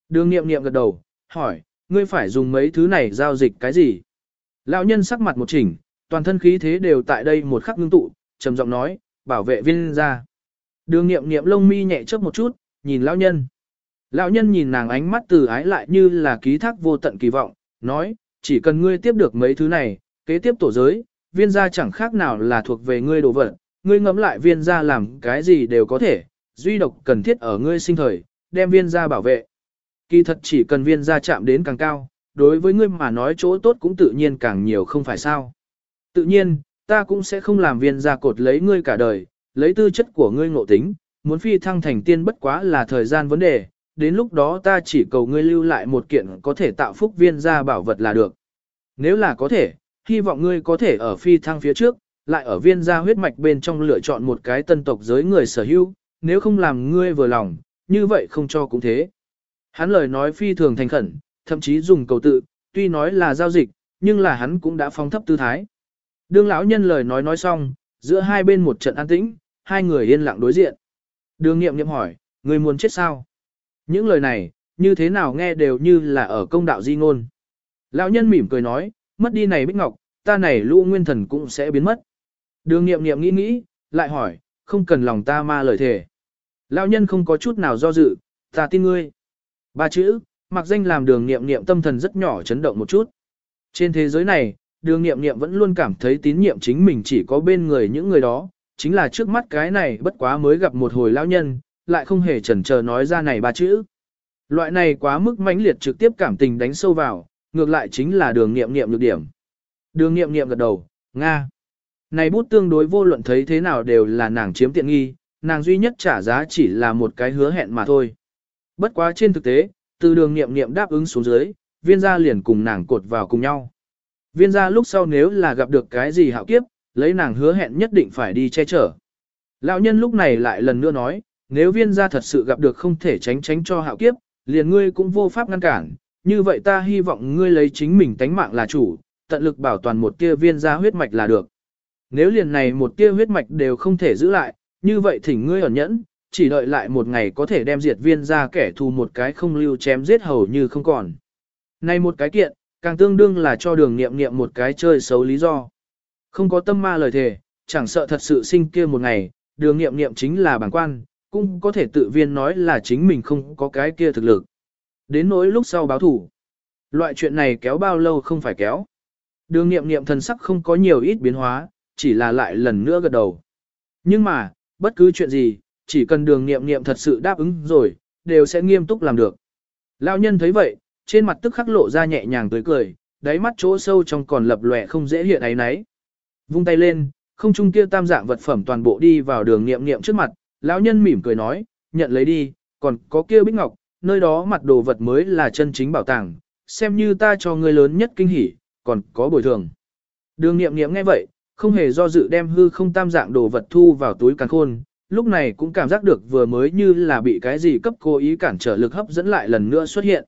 Đường nghiệm nghiệm gật đầu, hỏi, ngươi phải dùng mấy thứ này giao dịch cái gì? Lão nhân sắc mặt một chỉnh, toàn thân khí thế đều tại đây một khắc ngưng tụ, trầm giọng nói, bảo vệ viên ra. Đường nghiệm nghiệm lông mi nhẹ chớp một chút, nhìn lão nhân. Lão nhân nhìn nàng ánh mắt từ ái lại như là ký thác vô tận kỳ vọng, nói, chỉ cần ngươi tiếp được mấy thứ này, kế tiếp tổ giới, viên gia chẳng khác nào là thuộc về ngươi đồ vật, ngươi ngẫm lại viên gia làm cái gì đều có thể, duy độc cần thiết ở ngươi sinh thời, đem viên gia bảo vệ. Kỳ thật chỉ cần viên gia chạm đến càng cao, đối với ngươi mà nói chỗ tốt cũng tự nhiên càng nhiều không phải sao. Tự nhiên, ta cũng sẽ không làm viên gia cột lấy ngươi cả đời, lấy tư chất của ngươi ngộ tính, muốn phi thăng thành tiên bất quá là thời gian vấn đề, đến lúc đó ta chỉ cầu ngươi lưu lại một kiện có thể tạo phúc viên gia bảo vật là được. Nếu là có thể, hy vọng ngươi có thể ở phi thăng phía trước, lại ở viên gia huyết mạch bên trong lựa chọn một cái tân tộc giới người sở hữu, nếu không làm ngươi vừa lòng, như vậy không cho cũng thế. Hắn lời nói phi thường thành khẩn, thậm chí dùng cầu tự, tuy nói là giao dịch, nhưng là hắn cũng đã phong thấp tư thái. Đương lão nhân lời nói nói xong, giữa hai bên một trận an tĩnh, hai người yên lặng đối diện. Đường nghiệm nghiệm hỏi, người muốn chết sao? Những lời này, như thế nào nghe đều như là ở công đạo di ngôn. Lão nhân mỉm cười nói, mất đi này bích ngọc, ta này lũ nguyên thần cũng sẽ biến mất. Đường nghiệm nghiệm nghĩ nghĩ, lại hỏi, không cần lòng ta ma lời thề. Lão nhân không có chút nào do dự, ta tin ngươi. Ba chữ, mặc danh làm đường nghiệm nghiệm tâm thần rất nhỏ chấn động một chút. Trên thế giới này, đường nghiệm nghiệm vẫn luôn cảm thấy tín nhiệm chính mình chỉ có bên người những người đó, chính là trước mắt cái này bất quá mới gặp một hồi lão nhân, lại không hề chần chờ nói ra này ba chữ. Loại này quá mức mãnh liệt trực tiếp cảm tình đánh sâu vào, ngược lại chính là đường nghiệm nghiệm nhược điểm. Đường nghiệm nghiệm gật đầu, Nga. Này bút tương đối vô luận thấy thế nào đều là nàng chiếm tiện nghi, nàng duy nhất trả giá chỉ là một cái hứa hẹn mà thôi. Bất quá trên thực tế, từ đường nghiệm nghiệm đáp ứng xuống dưới, viên gia liền cùng nàng cột vào cùng nhau. Viên gia lúc sau nếu là gặp được cái gì hạo kiếp, lấy nàng hứa hẹn nhất định phải đi che chở. Lão nhân lúc này lại lần nữa nói, nếu viên gia thật sự gặp được không thể tránh tránh cho hạo kiếp, liền ngươi cũng vô pháp ngăn cản, như vậy ta hy vọng ngươi lấy chính mình tánh mạng là chủ, tận lực bảo toàn một tia viên gia huyết mạch là được. Nếu liền này một tia huyết mạch đều không thể giữ lại, như vậy thỉnh ngươi ẩn nhẫn, chỉ đợi lại một ngày có thể đem diệt viên ra kẻ thù một cái không lưu chém giết hầu như không còn. Này một cái kiện, càng tương đương là cho đường nghiệm nghiệm một cái chơi xấu lý do. Không có tâm ma lời thề, chẳng sợ thật sự sinh kia một ngày, đường nghiệm nghiệm chính là bản quan, cũng có thể tự viên nói là chính mình không có cái kia thực lực. Đến nỗi lúc sau báo thủ. Loại chuyện này kéo bao lâu không phải kéo. Đường nghiệm nghiệm thần sắc không có nhiều ít biến hóa, chỉ là lại lần nữa gật đầu. Nhưng mà, bất cứ chuyện gì, chỉ cần đường nghiệm nghiệm thật sự đáp ứng rồi, đều sẽ nghiêm túc làm được. Lão nhân thấy vậy, trên mặt tức khắc lộ ra nhẹ nhàng tươi cười, đáy mắt chỗ sâu trong còn lập lòe không dễ hiện ấy nấy. Vung tay lên, không trung kia tam dạng vật phẩm toàn bộ đi vào đường nghiệm nghiệm trước mặt, lão nhân mỉm cười nói, nhận lấy đi, còn có kia bích ngọc, nơi đó mặt đồ vật mới là chân chính bảo tàng, xem như ta cho ngươi lớn nhất kinh hỉ, còn có bồi thường. Đường nghiệm nghiệm nghe vậy, không hề do dự đem hư không tam dạng đồ vật thu vào túi càng khôn, lúc này cũng cảm giác được vừa mới như là bị cái gì cấp cố ý cản trở lực hấp dẫn lại lần nữa xuất hiện.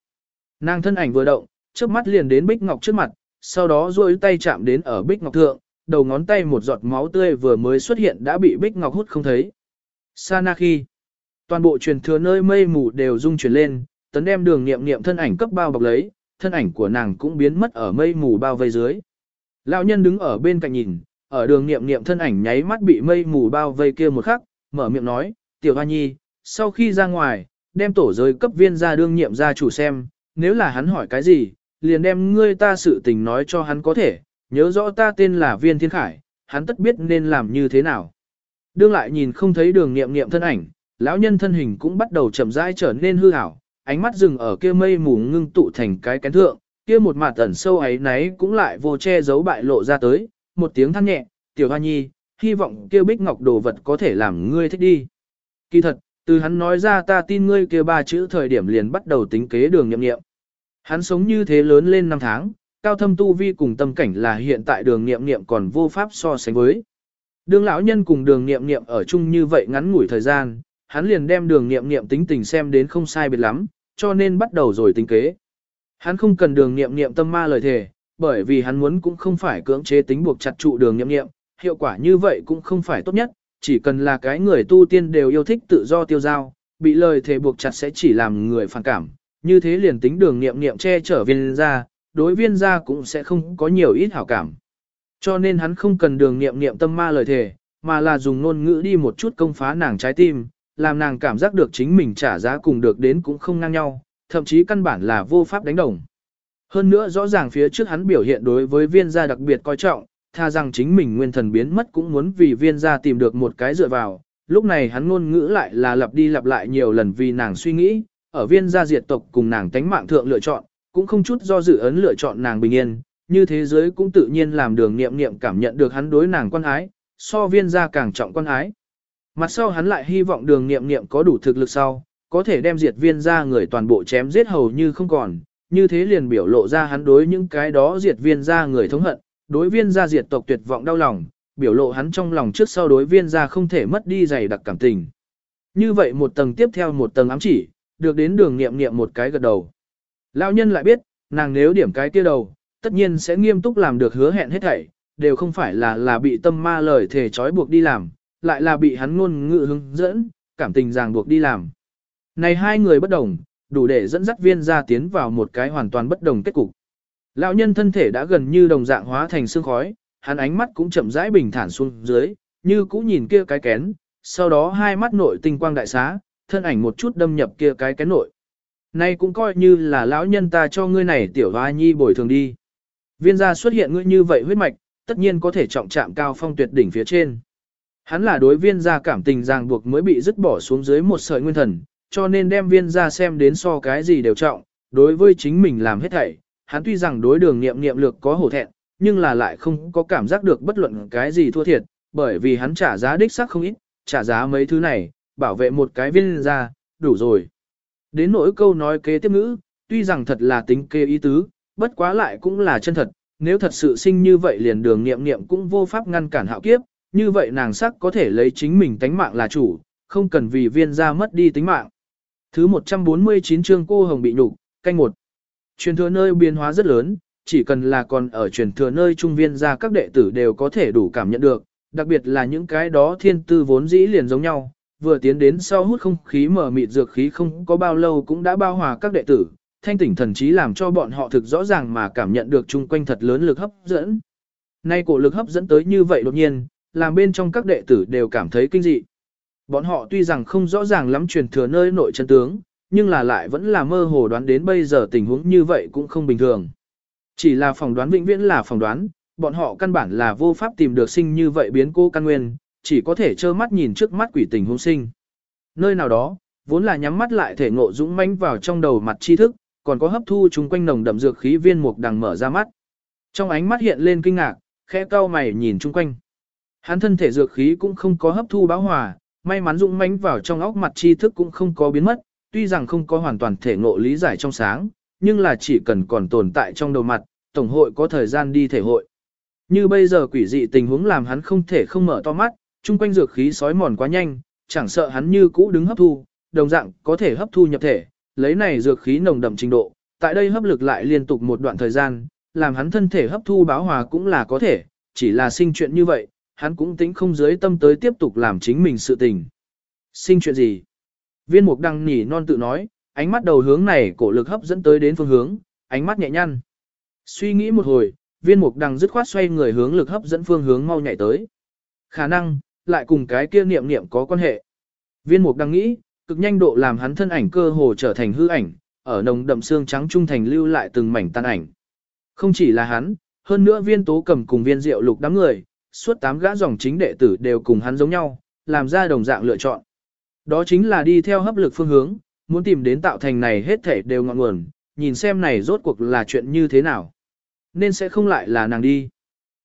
Nàng thân ảnh vừa động, trước mắt liền đến Bích Ngọc trước mặt, sau đó duỗi tay chạm đến ở Bích Ngọc thượng, đầu ngón tay một giọt máu tươi vừa mới xuất hiện đã bị Bích Ngọc hút không thấy. Sana khi, toàn bộ truyền thừa nơi mây mù đều rung chuyển lên, tấn đem đường nghiệm nghiệm thân ảnh cấp bao bọc lấy, thân ảnh của nàng cũng biến mất ở mây mù bao vây dưới. Lão nhân đứng ở bên cạnh nhìn, ở đường nghiệm nghiệm thân ảnh nháy mắt bị mây mù bao vây kia một khắc, mở miệng nói, tiểu hoa nhi, sau khi ra ngoài, đem tổ giới cấp viên ra đương nhiệm ra chủ xem, nếu là hắn hỏi cái gì, liền đem ngươi ta sự tình nói cho hắn có thể, nhớ rõ ta tên là viên thiên khải, hắn tất biết nên làm như thế nào. Đương lại nhìn không thấy đường nghiệm nghiệm thân ảnh, lão nhân thân hình cũng bắt đầu chậm rãi trở nên hư ảo, ánh mắt dừng ở kia mây mù ngưng tụ thành cái kén thượng, kia một mặt ẩn sâu ấy náy cũng lại vô che giấu bại lộ ra tới, một tiếng than nhẹ, tiểu hoa nhi, hy vọng kia bích ngọc đồ vật có thể làm ngươi thích đi. Kỳ thật, từ hắn nói ra ta tin ngươi kia ba chữ thời điểm liền bắt đầu tính kế đường nhậm nghiệm. Hắn sống như thế lớn lên năm tháng, cao thâm tu vi cùng tâm cảnh là hiện tại đường nghiệm nghiệm còn vô pháp so sánh với. Đường lão nhân cùng đường nghiệm nghiệm ở chung như vậy ngắn ngủi thời gian, hắn liền đem đường nghiệm nghiệm tính tình xem đến không sai biệt lắm, cho nên bắt đầu rồi tính kế. Hắn không cần đường nghiệm nghiệm tâm ma lời thề, bởi vì hắn muốn cũng không phải cưỡng chế tính buộc chặt trụ đường nghiệm nghiệm, hiệu quả như vậy cũng không phải tốt nhất, chỉ cần là cái người tu tiên đều yêu thích tự do tiêu giao, bị lời thề buộc chặt sẽ chỉ làm người phản cảm, như thế liền tính đường nghiệm nghiệm che chở viên ra, đối viên ra cũng sẽ không có nhiều ít hảo cảm. Cho nên hắn không cần đường nghiệm nghiệm tâm ma lời thề, mà là dùng ngôn ngữ đi một chút công phá nàng trái tim, làm nàng cảm giác được chính mình trả giá cùng được đến cũng không ngang nhau, thậm chí căn bản là vô pháp đánh đồng. Hơn nữa rõ ràng phía trước hắn biểu hiện đối với viên gia đặc biệt coi trọng, tha rằng chính mình nguyên thần biến mất cũng muốn vì viên gia tìm được một cái dựa vào. Lúc này hắn ngôn ngữ lại là lặp đi lặp lại nhiều lần vì nàng suy nghĩ, ở viên gia diệt tộc cùng nàng tánh mạng thượng lựa chọn, cũng không chút do dự ấn lựa chọn nàng bình yên, như thế giới cũng tự nhiên làm đường nghiệm nghiệm cảm nhận được hắn đối nàng quan ái, so viên gia càng trọng quan ái. Mặt sau hắn lại hy vọng đường nghiệm nghiệm có đủ thực lực sau, có thể đem diệt viên gia người toàn bộ chém giết hầu như không còn, như thế liền biểu lộ ra hắn đối những cái đó diệt viên gia người thống hận, đối viên gia diệt tộc tuyệt vọng đau lòng, biểu lộ hắn trong lòng trước sau đối viên gia không thể mất đi dày đặc cảm tình. Như vậy một tầng tiếp theo một tầng ám chỉ, được đến đường nghiệm nghiệm một cái gật đầu. Lão nhân lại biết, nàng nếu điểm cái kia đầu, tất nhiên sẽ nghiêm túc làm được hứa hẹn hết thảy, đều không phải là là bị tâm ma lời thể trói buộc đi làm, lại là bị hắn ngôn ngữ hướng dẫn, cảm tình ràng buộc đi làm. Này hai người bất đồng, đủ để dẫn dắt viên gia tiến vào một cái hoàn toàn bất đồng kết cục. Lão nhân thân thể đã gần như đồng dạng hóa thành xương khói, hắn ánh mắt cũng chậm rãi bình thản xuống dưới, như cũ nhìn kia cái kén, sau đó hai mắt nội tinh quang đại xá, thân ảnh một chút đâm nhập kia cái kén nội. Nay cũng coi như là lão nhân ta cho ngươi này tiểu hoa nhi bồi thường đi. Viên gia xuất hiện ngươi như vậy huyết mạch, tất nhiên có thể trọng chạm cao phong tuyệt đỉnh phía trên. Hắn là đối viên gia cảm tình ràng buộc mới bị dứt bỏ xuống dưới một sợi nguyên thần, cho nên đem viên gia xem đến so cái gì đều trọng, đối với chính mình làm hết thảy. Hắn tuy rằng đối đường nghiệm nghiệm lược có hổ thẹn, nhưng là lại không có cảm giác được bất luận cái gì thua thiệt, bởi vì hắn trả giá đích xác không ít, trả giá mấy thứ này, bảo vệ một cái viên gia, đủ rồi. Đến nỗi câu nói kế tiếp ngữ, tuy rằng thật là tính kê ý tứ, bất quá lại cũng là chân thật, nếu thật sự sinh như vậy liền đường nghiệm nghiệm cũng vô pháp ngăn cản hạo kiếp, như vậy nàng sắc có thể lấy chính mình tánh mạng là chủ, không cần vì viên gia mất đi tính mạng. Thứ 149 chương cô hồng bị nhục, canh một. Truyền thừa nơi biến hóa rất lớn, chỉ cần là còn ở truyền thừa nơi trung viên gia các đệ tử đều có thể đủ cảm nhận được, đặc biệt là những cái đó thiên tư vốn dĩ liền giống nhau, vừa tiến đến sau hút không khí mở mịt dược khí không có bao lâu cũng đã bao hòa các đệ tử, thanh tỉnh thần trí làm cho bọn họ thực rõ ràng mà cảm nhận được chung quanh thật lớn lực hấp dẫn. Nay cổ lực hấp dẫn tới như vậy đột nhiên, làm bên trong các đệ tử đều cảm thấy kinh dị. Bọn họ tuy rằng không rõ ràng lắm truyền thừa nơi nội chân tướng, nhưng là lại vẫn là mơ hồ đoán đến bây giờ tình huống như vậy cũng không bình thường. Chỉ là phỏng đoán vĩnh viễn là phỏng đoán, bọn họ căn bản là vô pháp tìm được sinh như vậy biến cô căn nguyên, chỉ có thể trơ mắt nhìn trước mắt quỷ tình huống sinh. Nơi nào đó, vốn là nhắm mắt lại thể ngộ dũng mãnh vào trong đầu mặt tri thức, còn có hấp thu chúng quanh nồng đậm dược khí viên mục đằng mở ra mắt. Trong ánh mắt hiện lên kinh ngạc, khẽ cau mày nhìn chung quanh. Hắn thân thể dược khí cũng không có hấp thu báo hòa, may mắn dũng mãnh vào trong óc mặt tri thức cũng không có biến mất, tuy rằng không có hoàn toàn thể ngộ lý giải trong sáng, nhưng là chỉ cần còn tồn tại trong đầu mặt, tổng hội có thời gian đi thể hội. Như bây giờ quỷ dị tình huống làm hắn không thể không mở to mắt, chung quanh dược khí sói mòn quá nhanh, chẳng sợ hắn như cũ đứng hấp thu, đồng dạng có thể hấp thu nhập thể, lấy này dược khí nồng đậm trình độ, tại đây hấp lực lại liên tục một đoạn thời gian, làm hắn thân thể hấp thu báo hòa cũng là có thể, chỉ là sinh chuyện như vậy, hắn cũng tính không dưới tâm tới tiếp tục làm chính mình sự tình. Sinh chuyện gì? Viên mục đăng nỉ non tự nói, ánh mắt đầu hướng này cổ lực hấp dẫn tới đến phương hướng, ánh mắt nhẹ nhăn. Suy nghĩ một hồi, viên mục đăng dứt khoát xoay người hướng lực hấp dẫn phương hướng mau nhảy tới. Khả năng, lại cùng cái kia niệm niệm có quan hệ. Viên mục đăng nghĩ, cực nhanh độ làm hắn thân ảnh cơ hồ trở thành hư ảnh, ở nồng đậm xương trắng trung thành lưu lại từng mảnh tan ảnh. Không chỉ là hắn, hơn nữa viên tố cầm cùng viên rượu lục đám người, suốt tám gã dòng chính đệ tử đều cùng hắn giống nhau, làm ra đồng dạng lựa chọn. Đó chính là đi theo hấp lực phương hướng, muốn tìm đến tạo thành này hết thể đều ngọn nguồn, nhìn xem này rốt cuộc là chuyện như thế nào. Nên sẽ không lại là nàng đi.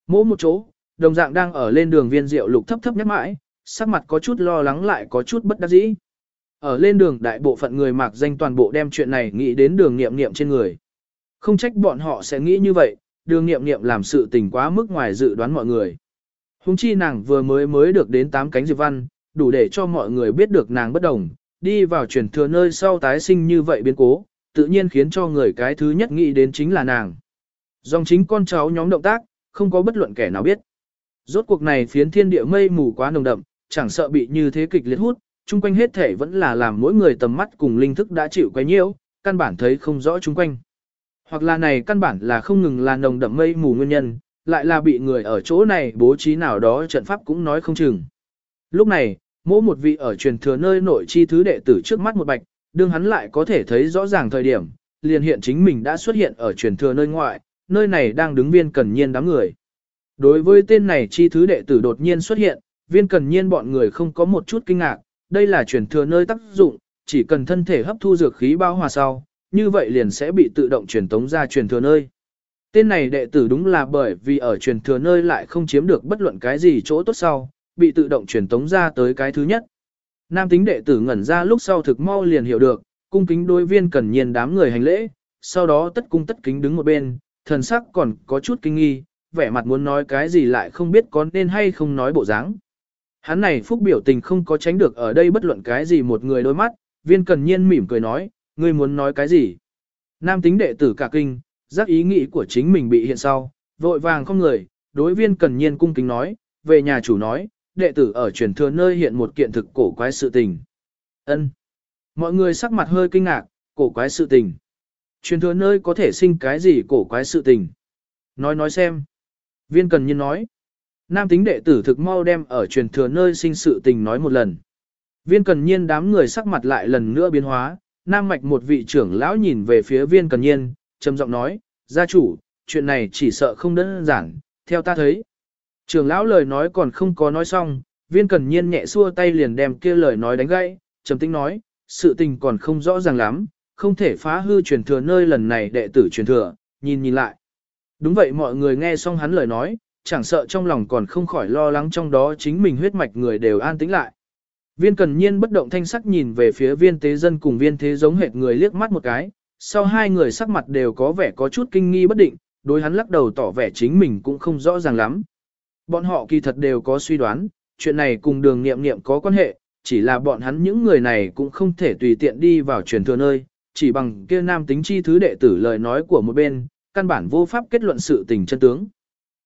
Mỗi một chỗ, đồng dạng đang ở lên đường viên rượu lục thấp thấp nhất mãi, sắc mặt có chút lo lắng lại có chút bất đắc dĩ. Ở lên đường đại bộ phận người mặc danh toàn bộ đem chuyện này nghĩ đến đường nghiệm nghiệm trên người. Không trách bọn họ sẽ nghĩ như vậy, đường nghiệm nghiệm làm sự tình quá mức ngoài dự đoán mọi người. Hùng chi nàng vừa mới mới được đến 8 cánh diệp văn, đủ để cho mọi người biết được nàng bất đồng, đi vào truyền thừa nơi sau tái sinh như vậy biến cố, tự nhiên khiến cho người cái thứ nhất nghĩ đến chính là nàng. Dòng chính con cháu nhóm động tác, không có bất luận kẻ nào biết. Rốt cuộc này phiến thiên địa mây mù quá nồng đậm, chẳng sợ bị như thế kịch liệt hút, chung quanh hết thể vẫn là làm mỗi người tầm mắt cùng linh thức đã chịu quấy nhiễu, căn bản thấy không rõ chung quanh. Hoặc là này căn bản là không ngừng là nồng đậm mây mù nguyên nhân, lại là bị người ở chỗ này bố trí nào đó trận pháp cũng nói không chừng. Lúc này, mỗi một vị ở truyền thừa nơi nội chi thứ đệ tử trước mắt một bạch, đương hắn lại có thể thấy rõ ràng thời điểm, liền hiện chính mình đã xuất hiện ở truyền thừa nơi ngoại, nơi này đang đứng viên cần nhiên đám người. Đối với tên này chi thứ đệ tử đột nhiên xuất hiện, viên cần nhiên bọn người không có một chút kinh ngạc, đây là truyền thừa nơi tác dụng, chỉ cần thân thể hấp thu dược khí bao hòa sau, như vậy liền sẽ bị tự động truyền tống ra truyền thừa nơi. Tên này đệ tử đúng là bởi vì ở truyền thừa nơi lại không chiếm được bất luận cái gì chỗ tốt sau, bị tự động truyền tống ra tới cái thứ nhất. Nam tính đệ tử ngẩn ra lúc sau thực mau liền hiểu được, cung kính đối viên cần nhiên đám người hành lễ, sau đó tất cung tất kính đứng một bên, thần sắc còn có chút kinh nghi, vẻ mặt muốn nói cái gì lại không biết có nên hay không nói bộ dáng. Hắn này phúc biểu tình không có tránh được ở đây bất luận cái gì một người đôi mắt, viên cần nhiên mỉm cười nói, ngươi muốn nói cái gì. Nam tính đệ tử cả kinh, giác ý nghĩ của chính mình bị hiện sau, vội vàng không người, đối viên cần nhiên cung kính nói, về nhà chủ nói, đệ tử ở truyền thừa nơi hiện một kiện thực cổ quái sự tình. ân Mọi người sắc mặt hơi kinh ngạc, cổ quái sự tình. Truyền thừa nơi có thể sinh cái gì cổ quái sự tình. Nói nói xem. Viên cần nhiên nói. Nam tính đệ tử thực mau đem ở truyền thừa nơi sinh sự tình nói một lần. Viên cần nhiên đám người sắc mặt lại lần nữa biến hóa, Nam mạch một vị trưởng lão nhìn về phía viên cần nhiên, trầm giọng nói, gia chủ, chuyện này chỉ sợ không đơn giản, theo ta thấy. Trưởng lão lời nói còn không có nói xong, viên cần nhiên nhẹ xua tay liền đem kia lời nói đánh gãy, trầm tĩnh nói, sự tình còn không rõ ràng lắm, không thể phá hư truyền thừa nơi lần này đệ tử truyền thừa, nhìn nhìn lại. Đúng vậy mọi người nghe xong hắn lời nói, chẳng sợ trong lòng còn không khỏi lo lắng trong đó chính mình huyết mạch người đều an tĩnh lại. Viên cần nhiên bất động thanh sắc nhìn về phía viên tế dân cùng viên thế giống hệt người liếc mắt một cái, sau hai người sắc mặt đều có vẻ có chút kinh nghi bất định, đối hắn lắc đầu tỏ vẻ chính mình cũng không rõ ràng lắm. Bọn họ kỳ thật đều có suy đoán, chuyện này cùng đường nghiệm nghiệm có quan hệ, chỉ là bọn hắn những người này cũng không thể tùy tiện đi vào truyền thừa nơi, chỉ bằng kia nam tính chi thứ đệ tử lời nói của một bên, căn bản vô pháp kết luận sự tình chân tướng.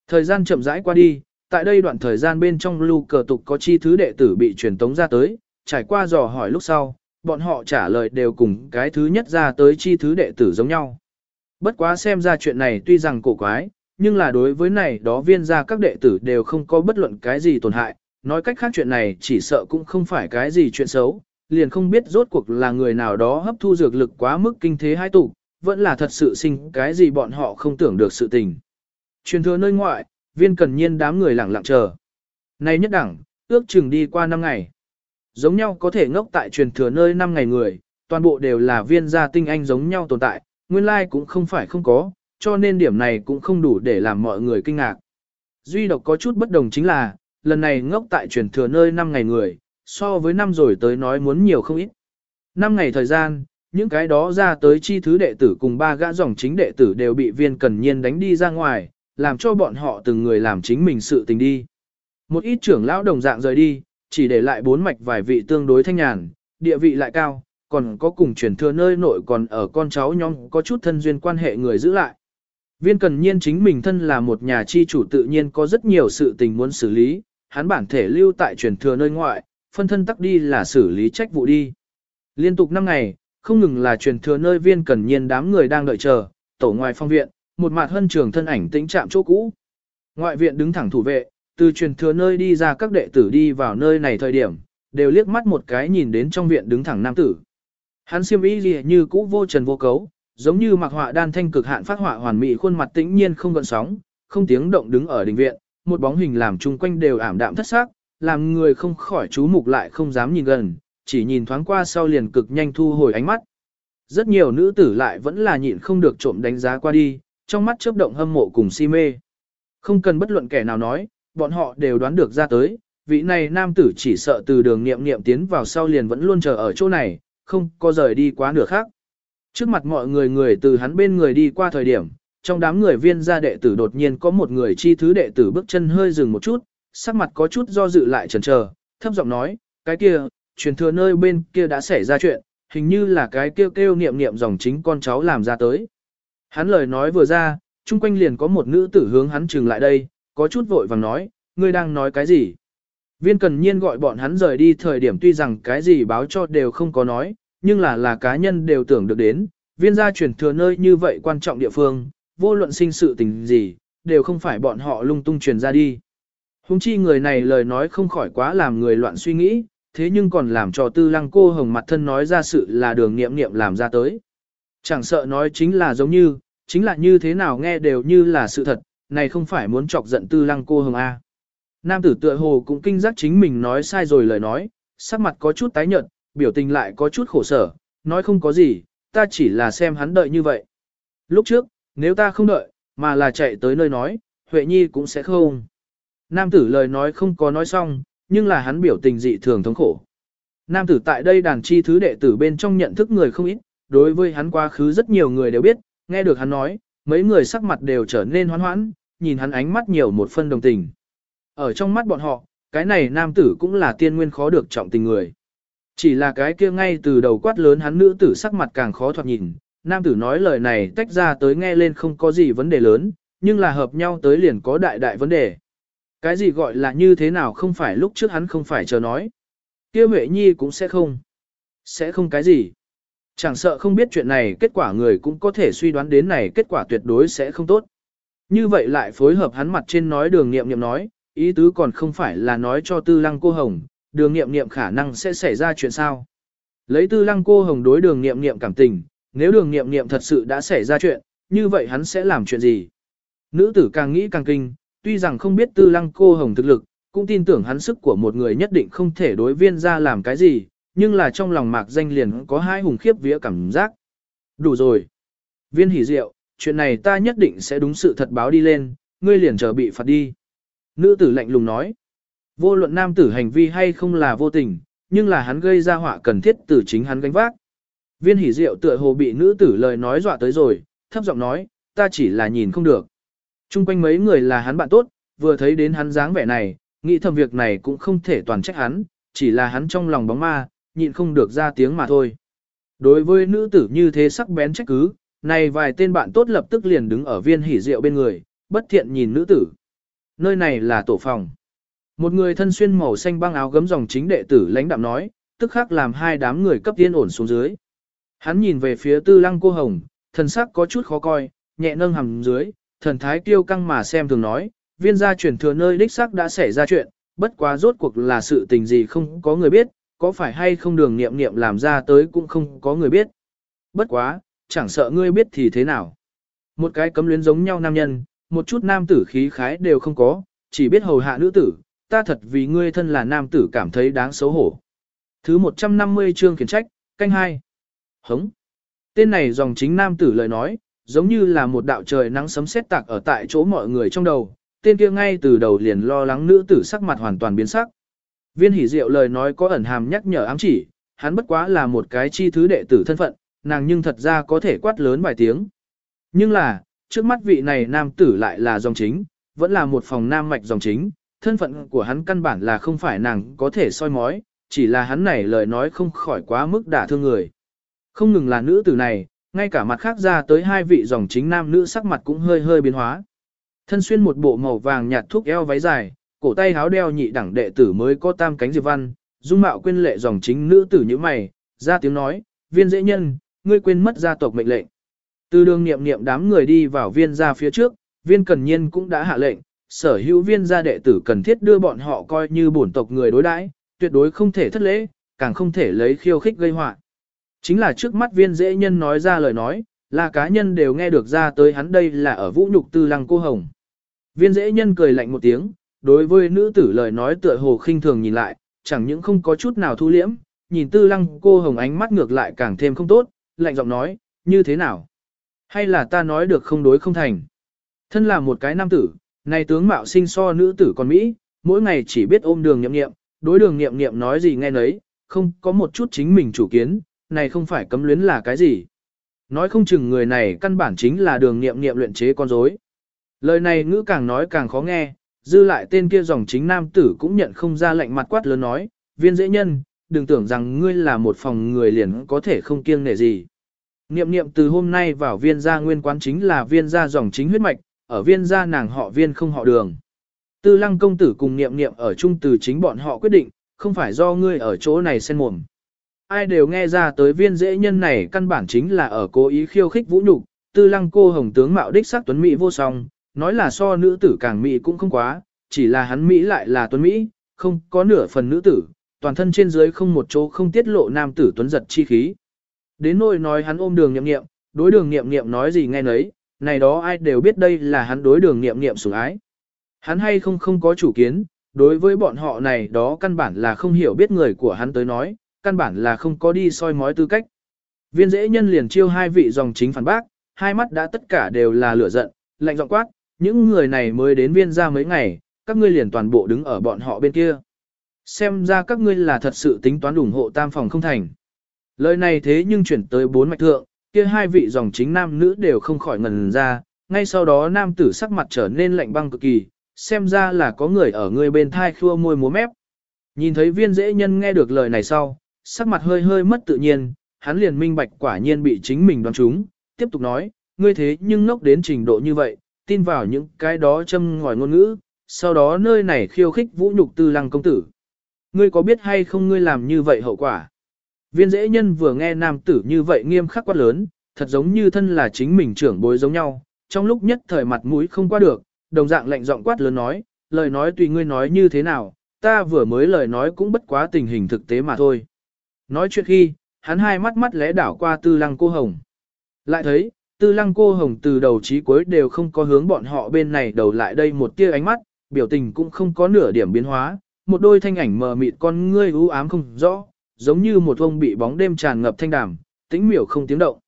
Thời gian chậm rãi qua đi, tại đây đoạn thời gian bên trong lưu cờ tục có chi thứ đệ tử bị truyền tống ra tới, trải qua dò hỏi lúc sau, bọn họ trả lời đều cùng cái thứ nhất ra tới chi thứ đệ tử giống nhau. Bất quá xem ra chuyện này tuy rằng cổ quái, nhưng là đối với này đó viên ra các đệ tử đều không có bất luận cái gì tổn hại, nói cách khác chuyện này chỉ sợ cũng không phải cái gì chuyện xấu, liền không biết rốt cuộc là người nào đó hấp thu dược lực quá mức kinh thế hai tụ, vẫn là thật sự sinh cái gì bọn họ không tưởng được sự tình. Truyền thừa nơi ngoại, viên cần nhiên đám người lặng lặng chờ. Nay nhất đẳng, ước chừng đi qua 5 ngày. Giống nhau có thể ngốc tại truyền thừa nơi 5 ngày người, toàn bộ đều là viên gia tinh anh giống nhau tồn tại, nguyên lai cũng không phải không có, cho nên điểm này cũng không đủ để làm mọi người kinh ngạc. Duy độc có chút bất đồng chính là, lần này ngốc tại truyền thừa nơi 5 ngày người, so với năm rồi tới nói muốn nhiều không ít. 5 ngày thời gian, những cái đó ra tới chi thứ đệ tử cùng ba gã dòng chính đệ tử đều bị viên cần nhiên đánh đi ra ngoài, làm cho bọn họ từng người làm chính mình sự tình đi. Một ít trưởng lão đồng dạng rời đi, chỉ để lại bốn mạch vài vị tương đối thanh nhàn, địa vị lại cao, còn có cùng truyền thừa nơi nội còn ở con cháu nhóm có chút thân duyên quan hệ người giữ lại. Viên cần nhiên chính mình thân là một nhà chi chủ tự nhiên có rất nhiều sự tình muốn xử lý, hắn bản thể lưu tại truyền thừa nơi ngoại, phân thân tắc đi là xử lý trách vụ đi. Liên tục 5 ngày, không ngừng là truyền thừa nơi viên cần nhiên đám người đang đợi chờ, tổ ngoài phong viện, một mặt hân trường thân ảnh tĩnh chạm chỗ cũ. Ngoại viện đứng thẳng thủ vệ, từ truyền thừa nơi đi ra các đệ tử đi vào nơi này thời điểm, đều liếc mắt một cái nhìn đến trong viện đứng thẳng nam tử. Hắn xiêm y gì như cũ vô trần vô cấu, giống như mặc họa đan thanh cực hạn phát họa hoàn mỹ khuôn mặt tĩnh nhiên không gợn sóng, không tiếng động đứng ở đình viện, một bóng hình làm chung quanh đều ảm đạm thất xác, làm người không khỏi chú mục lại không dám nhìn gần, chỉ nhìn thoáng qua sau liền cực nhanh thu hồi ánh mắt. Rất nhiều nữ tử lại vẫn là nhịn không được trộm đánh giá qua đi, trong mắt chớp động hâm mộ cùng si mê. Không cần bất luận kẻ nào nói, bọn họ đều đoán được ra tới, vị này nam tử chỉ sợ từ đường nghiệm nghiệm tiến vào sau liền vẫn luôn chờ ở chỗ này, không có rời đi quá nửa khác. Trước mặt mọi người người từ hắn bên người đi qua thời điểm, trong đám người viên gia đệ tử đột nhiên có một người chi thứ đệ tử bước chân hơi dừng một chút, sắc mặt có chút do dự lại chần chờ, thấp giọng nói, cái kia, truyền thừa nơi bên kia đã xảy ra chuyện, hình như là cái kêu kêu niệm niệm dòng chính con cháu làm ra tới. Hắn lời nói vừa ra, chung quanh liền có một nữ tử hướng hắn trừng lại đây, có chút vội vàng nói, ngươi đang nói cái gì? Viên cần nhiên gọi bọn hắn rời đi thời điểm tuy rằng cái gì báo cho đều không có nói, nhưng là là cá nhân đều tưởng được đến, viên gia truyền thừa nơi như vậy quan trọng địa phương, vô luận sinh sự tình gì, đều không phải bọn họ lung tung truyền ra đi. Hùng chi người này lời nói không khỏi quá làm người loạn suy nghĩ, thế nhưng còn làm cho tư lăng cô hồng mặt thân nói ra sự là đường nghiệm nghiệm làm ra tới. Chẳng sợ nói chính là giống như, chính là như thế nào nghe đều như là sự thật, này không phải muốn chọc giận tư lăng cô hồng A. Nam tử tựa hồ cũng kinh giác chính mình nói sai rồi lời nói, sắc mặt có chút tái nhợt, biểu tình lại có chút khổ sở, nói không có gì, ta chỉ là xem hắn đợi như vậy. Lúc trước, nếu ta không đợi, mà là chạy tới nơi nói, Huệ Nhi cũng sẽ không. Nam tử lời nói không có nói xong, nhưng là hắn biểu tình dị thường thống khổ. Nam tử tại đây đàn chi thứ đệ tử bên trong nhận thức người không ít, đối với hắn quá khứ rất nhiều người đều biết, nghe được hắn nói, mấy người sắc mặt đều trở nên hoan hoãn, nhìn hắn ánh mắt nhiều một phân đồng tình. Ở trong mắt bọn họ, cái này nam tử cũng là tiên nguyên khó được trọng tình người. Chỉ là cái kia ngay từ đầu quát lớn hắn nữ tử sắc mặt càng khó thoạt nhìn, nam tử nói lời này tách ra tới nghe lên không có gì vấn đề lớn, nhưng là hợp nhau tới liền có đại đại vấn đề. Cái gì gọi là như thế nào không phải lúc trước hắn không phải chờ nói. kia Huệ Nhi cũng sẽ không. Sẽ không cái gì. Chẳng sợ không biết chuyện này kết quả người cũng có thể suy đoán đến này kết quả tuyệt đối sẽ không tốt. Như vậy lại phối hợp hắn mặt trên nói đường nghiệm nghiệm nói, ý tứ còn không phải là nói cho tư lăng cô hồng, đường nghiệm nghiệm khả năng sẽ xảy ra chuyện sao. Lấy tư lăng cô hồng đối đường nghiệm nghiệm cảm tình, nếu đường nghiệm nghiệm thật sự đã xảy ra chuyện, như vậy hắn sẽ làm chuyện gì? Nữ tử càng nghĩ càng kinh, tuy rằng không biết tư lăng cô hồng thực lực, cũng tin tưởng hắn sức của một người nhất định không thể đối viên ra làm cái gì, nhưng là trong lòng mạc danh liền có hai hùng khiếp vía cảm giác. Đủ rồi. Viên hỉ diệu, chuyện này ta nhất định sẽ đúng sự thật báo đi lên, ngươi liền chờ bị phạt đi. Nữ tử lạnh lùng nói. Vô luận nam tử hành vi hay không là vô tình, nhưng là hắn gây ra họa cần thiết từ chính hắn gánh vác. Viên hỉ diệu tựa hồ bị nữ tử lời nói dọa tới rồi, thấp giọng nói, ta chỉ là nhìn không được. Trung quanh mấy người là hắn bạn tốt, vừa thấy đến hắn dáng vẻ này, nghĩ thầm việc này cũng không thể toàn trách hắn, chỉ là hắn trong lòng bóng ma, nhịn không được ra tiếng mà thôi. Đối với nữ tử như thế sắc bén trách cứ, này vài tên bạn tốt lập tức liền đứng ở viên hỉ rượu bên người, bất thiện nhìn nữ tử. Nơi này là tổ phòng. Một người thân xuyên màu xanh băng áo gấm dòng chính đệ tử lãnh đạm nói, tức khắc làm hai đám người cấp tiên ổn xuống dưới. Hắn nhìn về phía tư lăng cô hồng, thần sắc có chút khó coi, nhẹ nâng hầm dưới, thần thái tiêu căng mà xem thường nói, viên gia truyền thừa nơi đích xác đã xảy ra chuyện, bất quá rốt cuộc là sự tình gì không có người biết, có phải hay không đường nghiệm nghiệm làm ra tới cũng không có người biết. Bất quá, chẳng sợ ngươi biết thì thế nào. Một cái cấm luyến giống nhau nam nhân, một chút nam tử khí khái đều không có, chỉ biết hầu hạ nữ tử, ta thật vì ngươi thân là nam tử cảm thấy đáng xấu hổ. Thứ 150 chương khiển trách, canh hai. Hống. Tên này dòng chính nam tử lời nói, giống như là một đạo trời nắng sấm sét tạc ở tại chỗ mọi người trong đầu, tên kia ngay từ đầu liền lo lắng nữ tử sắc mặt hoàn toàn biến sắc. Viên hỉ diệu lời nói có ẩn hàm nhắc nhở ám chỉ, hắn bất quá là một cái chi thứ đệ tử thân phận, nàng nhưng thật ra có thể quát lớn vài tiếng. Nhưng là, trước mắt vị này nam tử lại là dòng chính, vẫn là một phòng nam mạch dòng chính, thân phận của hắn căn bản là không phải nàng có thể soi mói, chỉ là hắn này lời nói không khỏi quá mức đả thương người. Không ngừng là nữ tử này, ngay cả mặt khác ra tới hai vị dòng chính nam nữ sắc mặt cũng hơi hơi biến hóa. Thân xuyên một bộ màu vàng nhạt thuốc eo váy dài, cổ tay háo đeo nhị đẳng đệ tử mới có tam cánh diệp văn, dung mạo quên lệ dòng chính nữ tử như mày, ra tiếng nói, viên dễ nhân, ngươi quên mất gia tộc mệnh lệnh. Từ đường niệm niệm đám người đi vào viên gia phía trước, viên cần nhiên cũng đã hạ lệnh, sở hữu viên gia đệ tử cần thiết đưa bọn họ coi như bổn tộc người đối đãi, tuyệt đối không thể thất lễ, càng không thể lấy khiêu khích gây họa. Chính là trước mắt viên dễ nhân nói ra lời nói, là cá nhân đều nghe được ra tới hắn đây là ở vũ nhục tư lăng cô hồng. Viên dễ nhân cười lạnh một tiếng, đối với nữ tử lời nói tựa hồ khinh thường nhìn lại, chẳng những không có chút nào thu liễm, nhìn tư lăng cô hồng ánh mắt ngược lại càng thêm không tốt, lạnh giọng nói, như thế nào? Hay là ta nói được không đối không thành? Thân là một cái nam tử, này tướng mạo sinh so nữ tử còn Mỹ, mỗi ngày chỉ biết ôm đường nhậm nghiệm, đối đường nghiệm nghiệm nói gì nghe nấy, không có một chút chính mình chủ kiến, này không phải cấm luyến là cái gì. Nói không chừng người này căn bản chính là đường nghiệm nghiệm luyện chế con rối. Lời này ngữ càng nói càng khó nghe, dư lại tên kia dòng chính nam tử cũng nhận không ra lệnh mặt quát lớn nói, viên dễ nhân, đừng tưởng rằng ngươi là một phòng người liền có thể không kiêng nể gì. Niệm niệm từ hôm nay vào viên gia nguyên quán chính là viên gia dòng chính huyết mạch, ở viên gia nàng họ viên không họ đường. Tư lăng công tử cùng niệm niệm ở chung từ chính bọn họ quyết định, không phải do ngươi ở chỗ này xen mồm. Ai đều nghe ra tới viên dễ nhân này căn bản chính là ở cố ý khiêu khích vũ nhục, tư lăng cô hồng tướng mạo đích sắc tuấn mỹ vô song, nói là so nữ tử càng mỹ cũng không quá, chỉ là hắn mỹ lại là tuấn mỹ, không có nửa phần nữ tử, toàn thân trên dưới không một chỗ không tiết lộ nam tử tuấn giật chi khí. Đến nỗi nói hắn ôm đường nghiệm nghiệm, đối đường nghiệm nghiệm nói gì nghe nấy, này đó ai đều biết đây là hắn đối đường nghiệm nghiệm sủng ái. Hắn hay không không có chủ kiến, đối với bọn họ này đó căn bản là không hiểu biết người của hắn tới nói, căn bản là không có đi soi mói tư cách. Viên dễ nhân liền chiêu hai vị dòng chính phản bác, hai mắt đã tất cả đều là lửa giận, lạnh giọng quát, những người này mới đến viên ra mấy ngày, các ngươi liền toàn bộ đứng ở bọn họ bên kia. Xem ra các ngươi là thật sự tính toán ủng hộ tam phòng không thành. Lời này thế nhưng chuyển tới bốn mạch thượng, kia hai vị dòng chính nam nữ đều không khỏi ngần ra, ngay sau đó nam tử sắc mặt trở nên lạnh băng cực kỳ, xem ra là có người ở người bên thai khua môi múa mép. Nhìn thấy viên dễ nhân nghe được lời này sau, sắc mặt hơi hơi mất tự nhiên, hắn liền minh bạch quả nhiên bị chính mình đoán trúng, tiếp tục nói, ngươi thế nhưng ngốc đến trình độ như vậy, tin vào những cái đó châm ngòi ngôn ngữ, sau đó nơi này khiêu khích vũ nhục tư lăng công tử. Ngươi có biết hay không ngươi làm như vậy hậu quả? Viên dễ nhân vừa nghe nam tử như vậy nghiêm khắc quá lớn, thật giống như thân là chính mình trưởng bối giống nhau, trong lúc nhất thời mặt mũi không qua được, đồng dạng lạnh giọng quát lớn nói, lời nói tùy ngươi nói như thế nào, ta vừa mới lời nói cũng bất quá tình hình thực tế mà thôi. Nói chuyện khi, hắn hai mắt mắt lẽ đảo qua tư lăng cô hồng. Lại thấy, tư lăng cô hồng từ đầu chí cuối đều không có hướng bọn họ bên này đầu lại đây một tia ánh mắt, biểu tình cũng không có nửa điểm biến hóa, một đôi thanh ảnh mờ mịt con ngươi u ám không rõ, giống như một ông bị bóng đêm tràn ngập thanh đàm, tĩnh miểu không tiếng động.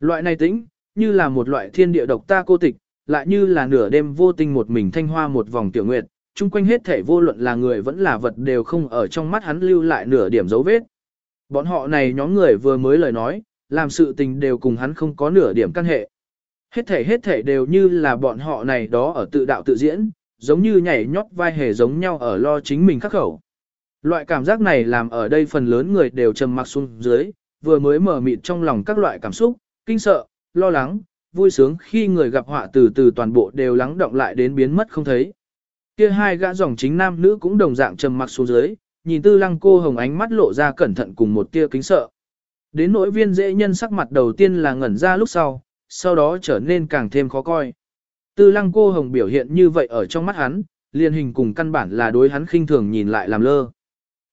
Loại này tĩnh, như là một loại thiên địa độc ta cô tịch, lại như là nửa đêm vô tình một mình thanh hoa một vòng tiểu nguyệt, chung quanh hết thể vô luận là người vẫn là vật đều không ở trong mắt hắn lưu lại nửa điểm dấu vết. Bọn họ này nhóm người vừa mới lời nói, làm sự tình đều cùng hắn không có nửa điểm căn hệ. Hết thể hết thể đều như là bọn họ này đó ở tự đạo tự diễn, giống như nhảy nhót vai hề giống nhau ở lo chính mình khắc khẩu. Loại cảm giác này làm ở đây phần lớn người đều trầm mặc xuống dưới, vừa mới mở mịt trong lòng các loại cảm xúc, kinh sợ, lo lắng, vui sướng khi người gặp họa từ từ toàn bộ đều lắng động lại đến biến mất không thấy. Kia hai gã dòng chính nam nữ cũng đồng dạng trầm mặc xuống dưới, nhìn tư lăng cô hồng ánh mắt lộ ra cẩn thận cùng một tia kính sợ. Đến nỗi viên dễ nhân sắc mặt đầu tiên là ngẩn ra lúc sau, sau đó trở nên càng thêm khó coi. Tư lăng cô hồng biểu hiện như vậy ở trong mắt hắn, liền hình cùng căn bản là đối hắn khinh thường nhìn lại làm lơ.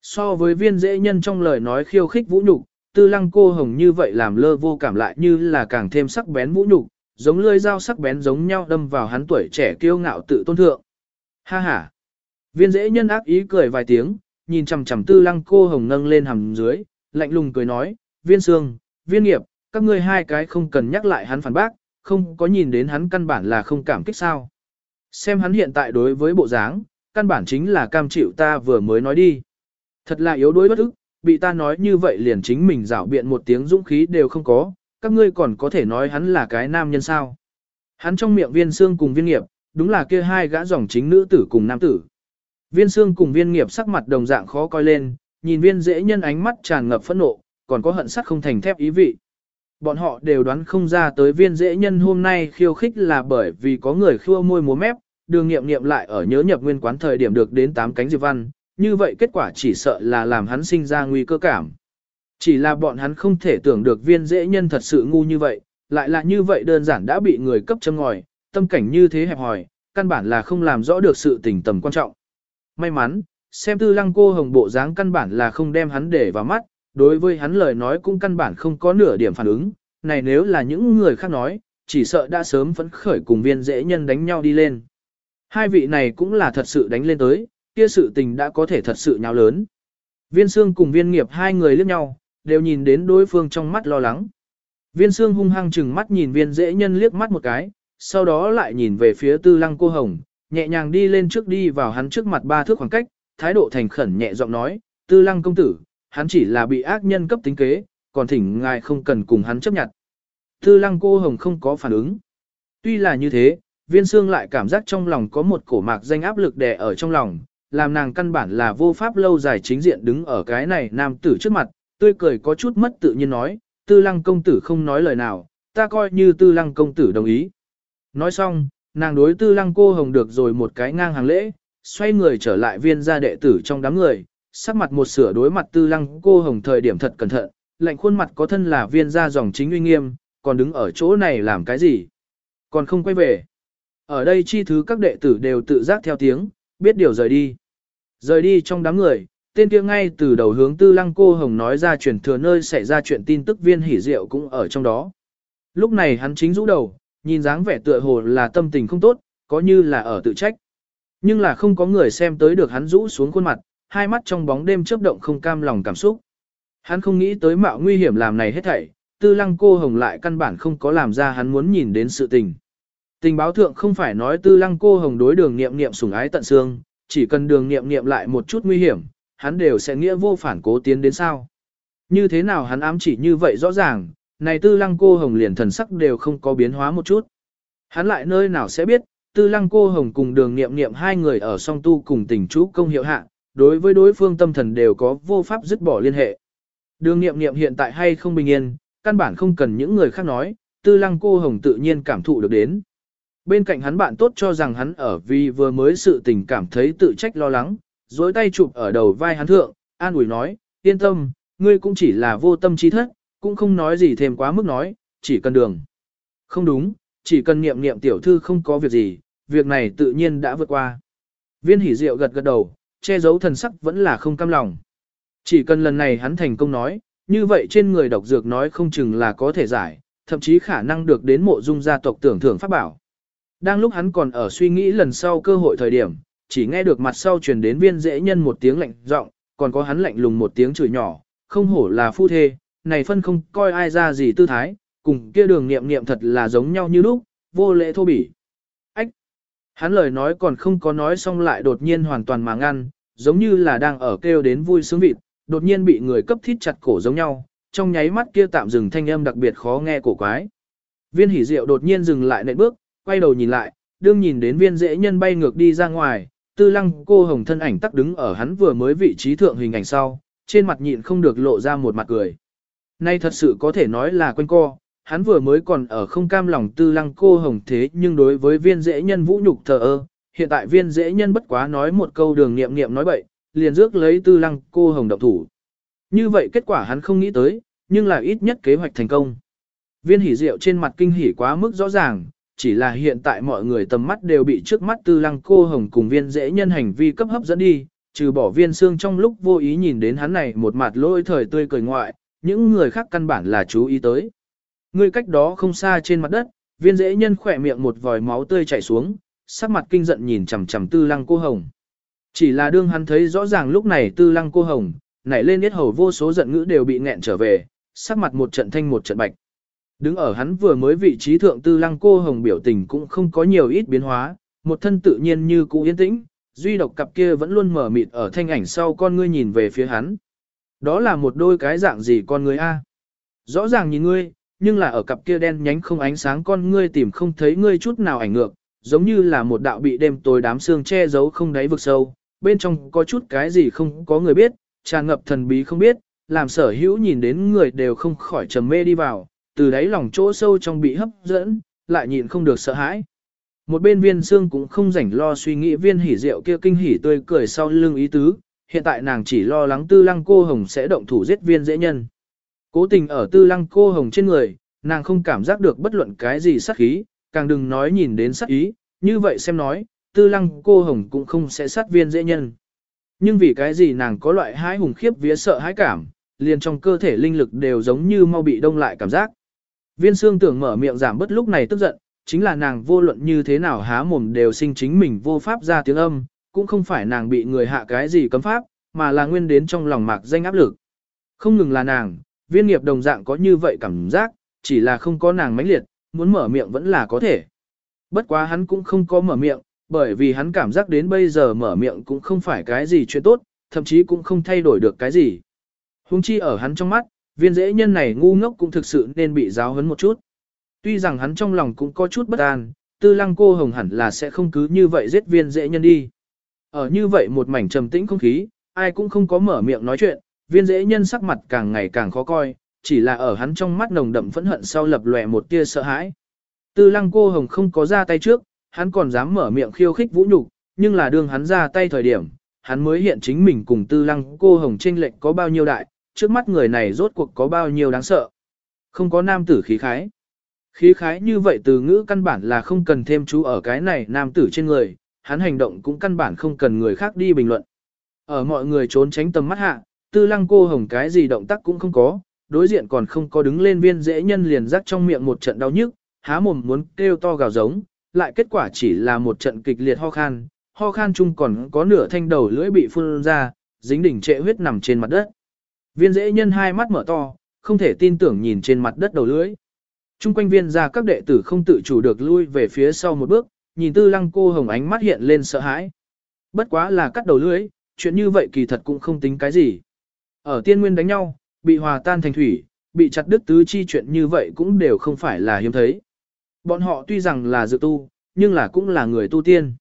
So với viên dễ nhân trong lời nói khiêu khích vũ nhục, tư lăng cô hồng như vậy làm lơ vô cảm lại như là càng thêm sắc bén vũ nhục, giống lưỡi dao sắc bén giống nhau đâm vào hắn tuổi trẻ kiêu ngạo tự tôn thượng. Ha ha! Viên dễ nhân ác ý cười vài tiếng, nhìn chằm chằm tư lăng cô hồng nâng lên hầm dưới, lạnh lùng cười nói, viên sương, viên nghiệp, các ngươi hai cái không cần nhắc lại hắn phản bác, không có nhìn đến hắn căn bản là không cảm kích sao. Xem hắn hiện tại đối với bộ dáng, căn bản chính là cam chịu ta vừa mới nói đi. Thật là yếu đuối bất ức, bị ta nói như vậy liền chính mình rảo biện một tiếng dũng khí đều không có, các ngươi còn có thể nói hắn là cái nam nhân sao. Hắn trong miệng viên xương cùng viên nghiệp, đúng là kia hai gã dòng chính nữ tử cùng nam tử. Viên xương cùng viên nghiệp sắc mặt đồng dạng khó coi lên, nhìn viên dễ nhân ánh mắt tràn ngập phẫn nộ, còn có hận sắt không thành thép ý vị. Bọn họ đều đoán không ra tới viên dễ nhân hôm nay khiêu khích là bởi vì có người khua môi múa mép, đường nghiệm nghiệm lại ở nhớ nhập nguyên quán thời điểm được đến 8 cánh diệp văn, như vậy kết quả chỉ sợ là làm hắn sinh ra nguy cơ cảm. Chỉ là bọn hắn không thể tưởng được viên dễ nhân thật sự ngu như vậy, lại là như vậy đơn giản đã bị người cấp châm ngòi, tâm cảnh như thế hẹp hòi, căn bản là không làm rõ được sự tình tầm quan trọng. May mắn, xem tư lăng cô hồng bộ dáng căn bản là không đem hắn để vào mắt, đối với hắn lời nói cũng căn bản không có nửa điểm phản ứng, này nếu là những người khác nói, chỉ sợ đã sớm phấn khởi cùng viên dễ nhân đánh nhau đi lên. Hai vị này cũng là thật sự đánh lên tới, kia sự tình đã có thể thật sự nháo lớn. Viên Sương cùng viên nghiệp hai người liếc nhau, đều nhìn đến đối phương trong mắt lo lắng. Viên Sương hung hăng chừng mắt nhìn viên dễ nhân liếc mắt một cái, sau đó lại nhìn về phía tư lăng cô hồng, nhẹ nhàng đi lên trước đi vào hắn trước mặt ba thước khoảng cách, thái độ thành khẩn nhẹ giọng nói, tư lăng công tử, hắn chỉ là bị ác nhân cấp tính kế, còn thỉnh ngài không cần cùng hắn chấp nhận. Tư lăng cô hồng không có phản ứng. Tuy là như thế, viên xương lại cảm giác trong lòng có một cổ mạc danh áp lực đè ở trong lòng, làm nàng căn bản là vô pháp lâu dài chính diện đứng ở cái này nam tử trước mặt, tươi cười có chút mất tự nhiên nói, tư lăng công tử không nói lời nào, ta coi như tư lăng công tử đồng ý. Nói xong, nàng đối tư lăng cô hồng được rồi một cái ngang hàng lễ, xoay người trở lại viên gia đệ tử trong đám người, sắc mặt một sửa đối mặt tư lăng cô hồng thời điểm thật cẩn thận, lạnh khuôn mặt có thân là viên gia dòng chính uy nghiêm, còn đứng ở chỗ này làm cái gì? Còn không quay về. Ở đây chi thứ các đệ tử đều tự giác theo tiếng, biết điều rời đi. Rời đi trong đám người, tên kia ngay từ đầu hướng tư lăng cô hồng nói ra truyền thừa nơi xảy ra chuyện tin tức viên hỉ diệu cũng ở trong đó. Lúc này hắn chính rũ đầu, nhìn dáng vẻ tựa hồ là tâm tình không tốt, có như là ở tự trách. Nhưng là không có người xem tới được hắn rũ xuống khuôn mặt, hai mắt trong bóng đêm chớp động không cam lòng cảm xúc. Hắn không nghĩ tới mạo nguy hiểm làm này hết thảy, tư lăng cô hồng lại căn bản không có làm ra hắn muốn nhìn đến sự tình. Tình báo thượng không phải nói tư lăng cô hồng đối đường nghiệm nghiệm sủng ái tận xương, chỉ cần đường nghiệm nghiệm lại một chút nguy hiểm, hắn đều sẽ nghĩa vô phản cố tiến đến sao. Như thế nào hắn ám chỉ như vậy rõ ràng, này tư lăng cô hồng liền thần sắc đều không có biến hóa một chút. Hắn lại nơi nào sẽ biết, tư lăng cô hồng cùng đường nghiệm nghiệm hai người ở song tu cùng tình chú công hiệu hạ, đối với đối phương tâm thần đều có vô pháp dứt bỏ liên hệ. Đường nghiệm nghiệm hiện tại hay không bình yên, căn bản không cần những người khác nói, tư lăng cô hồng tự nhiên cảm thụ được đến. Bên cạnh hắn bạn tốt cho rằng hắn ở vì vừa mới sự tình cảm thấy tự trách lo lắng, dối tay chụp ở đầu vai hắn thượng, an ủi nói, yên tâm, ngươi cũng chỉ là vô tâm trí thất, cũng không nói gì thêm quá mức nói, chỉ cần đường. Không đúng, chỉ cần niệm niệm tiểu thư không có việc gì, việc này tự nhiên đã vượt qua. Viên hỉ diệu gật gật đầu, che giấu thần sắc vẫn là không cam lòng. Chỉ cần lần này hắn thành công nói, như vậy trên người độc dược nói không chừng là có thể giải, thậm chí khả năng được đến mộ dung gia tộc tưởng thưởng pháp bảo. Đang lúc hắn còn ở suy nghĩ lần sau cơ hội thời điểm, chỉ nghe được mặt sau truyền đến viên dễ nhân một tiếng lạnh giọng, còn có hắn lạnh lùng một tiếng chửi nhỏ, không hổ là phu thê, này phân không coi ai ra gì tư thái, cùng kia đường niệm niệm thật là giống nhau như lúc, vô lễ thô bỉ. Hắn lời nói còn không có nói xong lại đột nhiên hoàn toàn mà ngăn, giống như là đang ở kêu đến vui sướng vịt, đột nhiên bị người cấp thít chặt cổ giống nhau, trong nháy mắt kia tạm dừng thanh âm đặc biệt khó nghe cổ quái. Viên hỉ diệu đột nhiên dừng lại nệm bước, quay đầu nhìn lại, đương nhìn đến viên dễ nhân bay ngược đi ra ngoài, tư lăng cô hồng thân ảnh tắc đứng ở hắn vừa mới vị trí thượng hình ảnh sau, trên mặt nhịn không được lộ ra một mặt cười. Nay thật sự có thể nói là quanh co, hắn vừa mới còn ở không cam lòng tư lăng cô hồng thế nhưng đối với viên dễ nhân vũ nhục thờ ơ, hiện tại viên dễ nhân bất quá nói một câu đường nghiệm nghiệm nói bậy, liền rước lấy tư lăng cô hồng động thủ. Như vậy kết quả hắn không nghĩ tới, nhưng là ít nhất kế hoạch thành công. Viên hỉ Diệu trên mặt kinh hỉ quá mức rõ ràng, chỉ là hiện tại mọi người tầm mắt đều bị trước mắt tư lăng cô hồng cùng viên dễ nhân hành vi cấp hấp dẫn đi, trừ bỏ viên xương trong lúc vô ý nhìn đến hắn này một mặt lôi thời tươi cười ngoại, những người khác căn bản là chú ý tới. Người cách đó không xa trên mặt đất, viên dễ nhân khỏe miệng một vòi máu tươi chảy xuống, sắc mặt kinh giận nhìn chằm chằm tư lăng cô hồng. Chỉ là đương hắn thấy rõ ràng lúc này tư lăng cô hồng, nảy lên yết hầu vô số giận ngữ đều bị nghẹn trở về, sắc mặt một trận thanh một trận bạch. Đứng ở hắn vừa mới vị trí thượng tư lăng cô hồng biểu tình cũng không có nhiều ít biến hóa, một thân tự nhiên như cũ yên tĩnh, duy độc cặp kia vẫn luôn mở mịt ở thanh ảnh sau con ngươi nhìn về phía hắn. Đó là một đôi cái dạng gì con ngươi a? Rõ ràng nhìn ngươi, nhưng là ở cặp kia đen nhánh không ánh sáng con ngươi tìm không thấy ngươi chút nào ảnh ngược, giống như là một đạo bị đêm tối đám xương che giấu không đáy vực sâu, bên trong có chút cái gì không có người biết, tràn ngập thần bí không biết, làm sở hữu nhìn đến người đều không khỏi trầm mê đi vào, từ đáy lòng chỗ sâu trong bị hấp dẫn, lại nhịn không được sợ hãi. Một bên viên xương cũng không rảnh lo suy nghĩ viên hỉ rượu kia kinh hỉ tươi cười sau lưng ý tứ, hiện tại nàng chỉ lo lắng tư lăng cô hồng sẽ động thủ giết viên dễ nhân. Cố tình ở tư lăng cô hồng trên người, nàng không cảm giác được bất luận cái gì sát khí, càng đừng nói nhìn đến sát ý, như vậy xem nói, tư lăng cô hồng cũng không sẽ sát viên dễ nhân. Nhưng vì cái gì nàng có loại hái hùng khiếp vía sợ hãi cảm, liền trong cơ thể linh lực đều giống như mau bị đông lại cảm giác. Viên xương tưởng mở miệng giảm bớt lúc này tức giận, chính là nàng vô luận như thế nào há mồm đều sinh chính mình vô pháp ra tiếng âm, cũng không phải nàng bị người hạ cái gì cấm pháp, mà là nguyên đến trong lòng mạc danh áp lực. Không ngừng là nàng, viên nghiệp đồng dạng có như vậy cảm giác, chỉ là không có nàng mãnh liệt, muốn mở miệng vẫn là có thể. Bất quá hắn cũng không có mở miệng, bởi vì hắn cảm giác đến bây giờ mở miệng cũng không phải cái gì chuyện tốt, thậm chí cũng không thay đổi được cái gì. Hung chi ở hắn trong mắt, viên dễ nhân này ngu ngốc cũng thực sự nên bị giáo huấn một chút. Tuy rằng hắn trong lòng cũng có chút bất an, tư lăng cô hồng hẳn là sẽ không cứ như vậy giết viên dễ nhân đi. Ở như vậy một mảnh trầm tĩnh không khí, ai cũng không có mở miệng nói chuyện, viên dễ nhân sắc mặt càng ngày càng khó coi, chỉ là ở hắn trong mắt nồng đậm phẫn hận sau lập lòe một tia sợ hãi. Tư lăng cô hồng không có ra tay trước, hắn còn dám mở miệng khiêu khích vũ nhục, nhưng là đương hắn ra tay thời điểm, hắn mới hiện chính mình cùng tư lăng cô hồng tranh lệch có bao nhiêu đại, trước mắt người này rốt cuộc có bao nhiêu đáng sợ. Không có nam tử khí khái. Khí khái như vậy từ ngữ căn bản là không cần thêm chú ở cái này nam tử trên người, hắn hành động cũng căn bản không cần người khác đi bình luận. Ở mọi người trốn tránh tầm mắt hạ, tư lăng cô hồng cái gì động tác cũng không có, đối diện còn không có đứng lên viên dễ nhân liền rắc trong miệng một trận đau nhức, há mồm muốn kêu to gào giống, lại kết quả chỉ là một trận kịch liệt ho khan, ho khan chung còn có nửa thanh đầu lưỡi bị phun ra, dính đỉnh trệ huyết nằm trên mặt đất. Viên dễ nhân hai mắt mở to, không thể tin tưởng nhìn trên mặt đất đầu lưỡi. Trung quanh viên ra các đệ tử không tự chủ được lui về phía sau một bước, nhìn tư lăng cô hồng ánh mắt hiện lên sợ hãi. Bất quá là cắt đầu lưỡi, chuyện như vậy kỳ thật cũng không tính cái gì. Ở tiên nguyên đánh nhau, bị hòa tan thành thủy, bị chặt đứt tứ chi chuyện như vậy cũng đều không phải là hiếm thấy. Bọn họ tuy rằng là dự tu, nhưng là cũng là người tu tiên.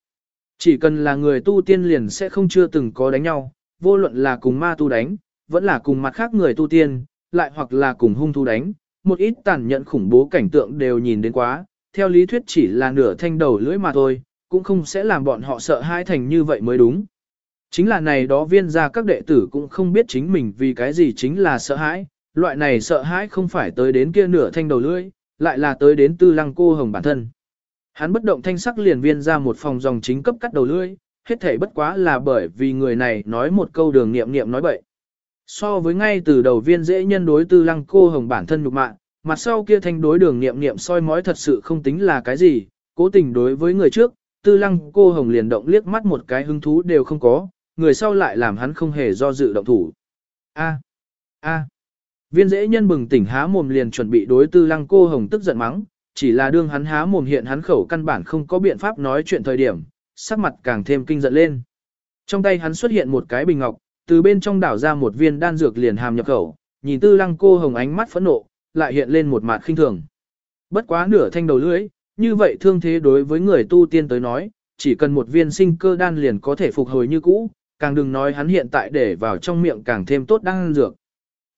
Chỉ cần là người tu tiên liền sẽ không chưa từng có đánh nhau, vô luận là cùng ma tu đánh, vẫn là cùng mặt khác người tu tiên, lại hoặc là cùng hung thu đánh, một ít tàn nhẫn khủng bố cảnh tượng đều nhìn đến quá, theo lý thuyết chỉ là nửa thanh đầu lưỡi mà thôi, cũng không sẽ làm bọn họ sợ hãi thành như vậy mới đúng. Chính là này đó viên ra các đệ tử cũng không biết chính mình vì cái gì chính là sợ hãi, loại này sợ hãi không phải tới đến kia nửa thanh đầu lưỡi, lại là tới đến tư lăng cô hồng bản thân. Hắn bất động thanh sắc liền viên ra một phòng dòng chính cấp cắt đầu lưỡi, hết thể bất quá là bởi vì người này nói một câu đường nghiệm nghiệm nói bậy. So với ngay từ đầu viên dễ nhân đối tư lăng cô hồng bản thân nhục mạng, mặt sau kia thanh đối đường nghiệm nghiệm soi mói thật sự không tính là cái gì, cố tình đối với người trước, tư lăng cô hồng liền động liếc mắt một cái hứng thú đều không có, người sau lại làm hắn không hề do dự động thủ. A. A. Viên dễ nhân bừng tỉnh há mồm liền chuẩn bị đối tư lăng cô hồng tức giận mắng, chỉ là đương hắn há mồm hiện hắn khẩu căn bản không có biện pháp nói chuyện thời điểm, sắc mặt càng thêm kinh giận lên. Trong tay hắn xuất hiện một cái bình ngọc, từ bên trong đảo ra một viên đan dược liền hàm nhập khẩu, nhìn tư lăng cô hồng ánh mắt phẫn nộ, lại hiện lên một mặt khinh thường. Bất quá nửa thanh đầu lưỡi, như vậy thương thế đối với người tu tiên tới nói, chỉ cần một viên sinh cơ đan liền có thể phục hồi như cũ, càng đừng nói hắn hiện tại để vào trong miệng càng thêm tốt đan dược.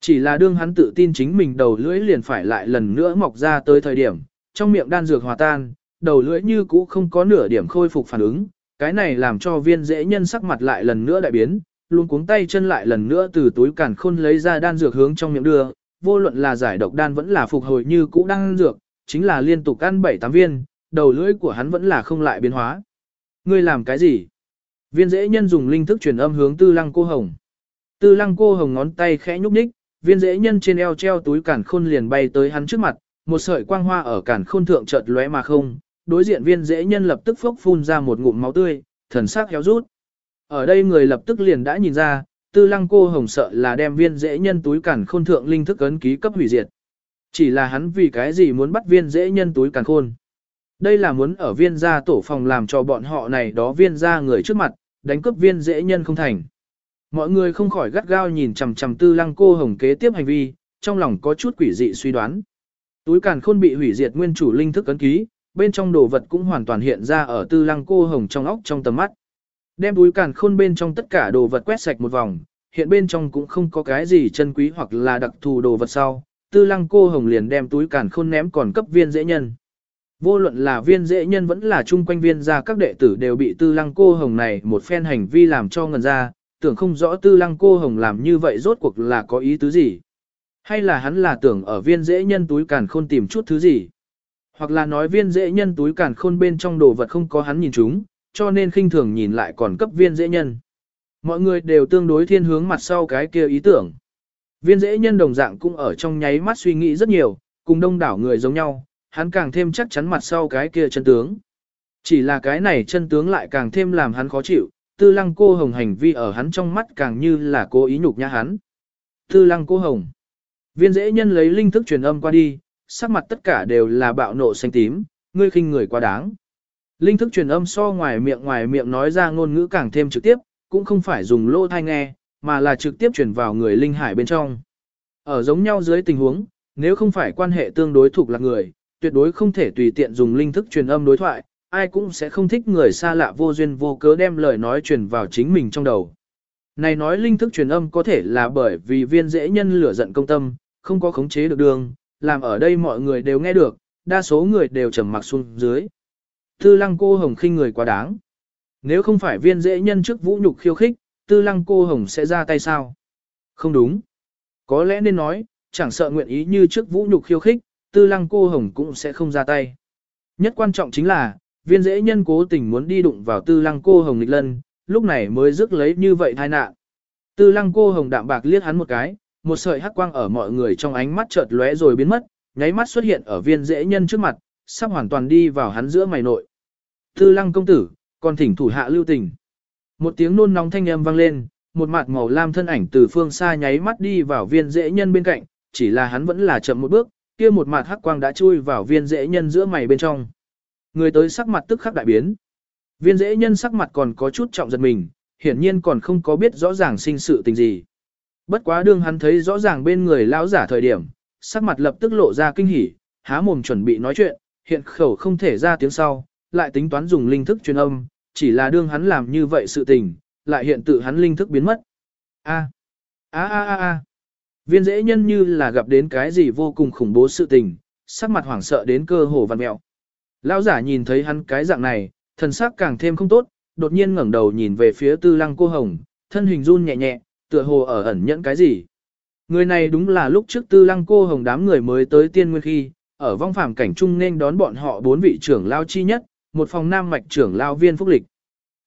Chỉ là đương hắn tự tin chính mình đầu lưỡi liền phải lại lần nữa mọc ra tới thời điểm, trong miệng đan dược hòa tan, đầu lưỡi như cũ không có nửa điểm khôi phục phản ứng, cái này làm cho viên dễ nhân sắc mặt lại lần nữa đại biến, luôn cuống tay chân lại lần nữa từ túi cản khôn lấy ra đan dược hướng trong miệng đưa, vô luận là giải độc đan vẫn là phục hồi như cũ đan dược, chính là liên tục ăn 7-8 viên, đầu lưỡi của hắn vẫn là không lại biến hóa. Ngươi làm cái gì? Viên dễ nhân dùng linh thức truyền âm hướng tư lăng cô hồng. Tư lăng cô hồng ngón tay khẽ nhúc nhích, viên dễ nhân trên eo treo túi cản khôn liền bay tới hắn trước mặt, một sợi quang hoa ở cản khôn thượng chợt lóe mà không, đối diện viên dễ nhân lập tức phốc phun ra một ngụm máu tươi, thần sắc héo rút. Ở đây người lập tức liền đã nhìn ra, tư lăng cô hồng sợ là đem viên dễ nhân túi cản khôn thượng linh thức ấn ký cấp hủy diệt. Chỉ là hắn vì cái gì muốn bắt viên dễ nhân túi cản khôn. Đây là muốn ở viên gia tổ phòng làm cho bọn họ này đó viên gia người trước mặt, đánh cướp viên dễ nhân không thành. Mọi người không khỏi gắt gao nhìn chằm chằm tư lăng cô hồng kế tiếp hành vi, trong lòng có chút quỷ dị suy đoán. Túi càn khôn bị hủy diệt nguyên chủ linh thức ấn ký, bên trong đồ vật cũng hoàn toàn hiện ra ở tư lăng cô hồng trong óc trong tầm mắt. Đem túi càn khôn bên trong tất cả đồ vật quét sạch một vòng, hiện bên trong cũng không có cái gì chân quý hoặc là đặc thù đồ vật sau. Tư lăng cô hồng liền đem túi càn khôn ném còn cấp viên dễ nhân. Vô luận là viên dễ nhân vẫn là chung quanh viên ra các đệ tử đều bị tư lăng cô hồng này một phen hành vi làm cho ngần ra, tưởng không rõ tư lăng cô hồng làm như vậy rốt cuộc là có ý tứ gì. Hay là hắn là tưởng ở viên dễ nhân túi càn khôn tìm chút thứ gì. Hoặc là nói viên dễ nhân túi càn khôn bên trong đồ vật không có hắn nhìn chúng, cho nên khinh thường nhìn lại còn cấp viên dễ nhân. Mọi người đều tương đối thiên hướng mặt sau cái kia ý tưởng. Viên dễ nhân đồng dạng cũng ở trong nháy mắt suy nghĩ rất nhiều, cùng đông đảo người giống nhau, hắn càng thêm chắc chắn mặt sau cái kia chân tướng. Chỉ là cái này chân tướng lại càng thêm làm hắn khó chịu, tư lăng cô hồng hành vi ở hắn trong mắt càng như là cố ý nhục nhã hắn. Tư lăng cô hồng. Viên dễ nhân lấy linh thức truyền âm qua đi, sắc mặt tất cả đều là bạo nộ xanh tím, ngươi khinh người quá đáng. Linh thức truyền âm so ngoài miệng ngoài miệng nói ra ngôn ngữ càng thêm trực tiếp, cũng không phải dùng lỗ thai nghe, mà là trực tiếp truyền vào người linh hải bên trong. Ở giống nhau dưới tình huống, nếu không phải quan hệ tương đối thuộc là người, tuyệt đối không thể tùy tiện dùng linh thức truyền âm đối thoại, ai cũng sẽ không thích người xa lạ vô duyên vô cớ đem lời nói truyền vào chính mình trong đầu. Này nói linh thức truyền âm có thể là bởi vì viên dễ nhân lửa giận công tâm, không có khống chế được đường, làm ở đây mọi người đều nghe được, đa số người đều trầm mặc xuống dưới. Tư lăng cô hồng khinh người quá đáng. Nếu không phải viên dễ nhân trước vũ nhục khiêu khích, tư lăng cô hồng sẽ ra tay sao? Không đúng. Có lẽ nên nói, chẳng sợ nguyện ý như trước vũ nhục khiêu khích, tư lăng cô hồng cũng sẽ không ra tay. Nhất quan trọng chính là, viên dễ nhân cố tình muốn đi đụng vào tư lăng cô hồng lịch lân, lúc này mới rước lấy như vậy tai nạn. Tư lăng cô hồng đạm bạc liếc hắn một cái, một sợi hắc quang ở mọi người trong ánh mắt chợt lóe rồi biến mất, nháy mắt xuất hiện ở viên dễ nhân trước mặt, sắp hoàn toàn đi vào hắn giữa mày nội. Tư lăng công tử, còn thỉnh thủ hạ lưu tình. Một tiếng nôn nóng thanh âm vang lên, một mặt màu lam thân ảnh từ phương xa nháy mắt đi vào viên dễ nhân bên cạnh, chỉ là hắn vẫn là chậm một bước, kia một mặt hắc quang đã chui vào viên dễ nhân giữa mày bên trong. Người tới sắc mặt tức khắc đại biến. Viên dễ nhân sắc mặt còn có chút trọng giật mình, hiển nhiên còn không có biết rõ ràng sinh sự tình gì. Bất quá đương hắn thấy rõ ràng bên người lão giả thời điểm, sắc mặt lập tức lộ ra kinh hỉ, há mồm chuẩn bị nói chuyện, hiện khẩu không thể ra tiếng sau, lại tính toán dùng linh thức truyền âm, chỉ là đương hắn làm như vậy sự tình, lại hiện tự hắn linh thức biến mất. A a a a a. Viên dễ nhân như là gặp đến cái gì vô cùng khủng bố sự tình, sắc mặt hoảng sợ đến cơ hồ vằn mẹo. Lão giả nhìn thấy hắn cái dạng này, thần sắc càng thêm không tốt, đột nhiên ngẩng đầu nhìn về phía tư lăng cô hồng, thân hình run nhẹ nhẹ, tựa hồ ở ẩn nhẫn cái gì. Người này đúng là lúc trước tư lăng cô hồng đám người mới tới tiên nguyên khi, ở vong phàm cảnh trung nên đón bọn họ bốn vị trưởng lao chi nhất, một phòng nam mạch trưởng lao viên phúc lịch.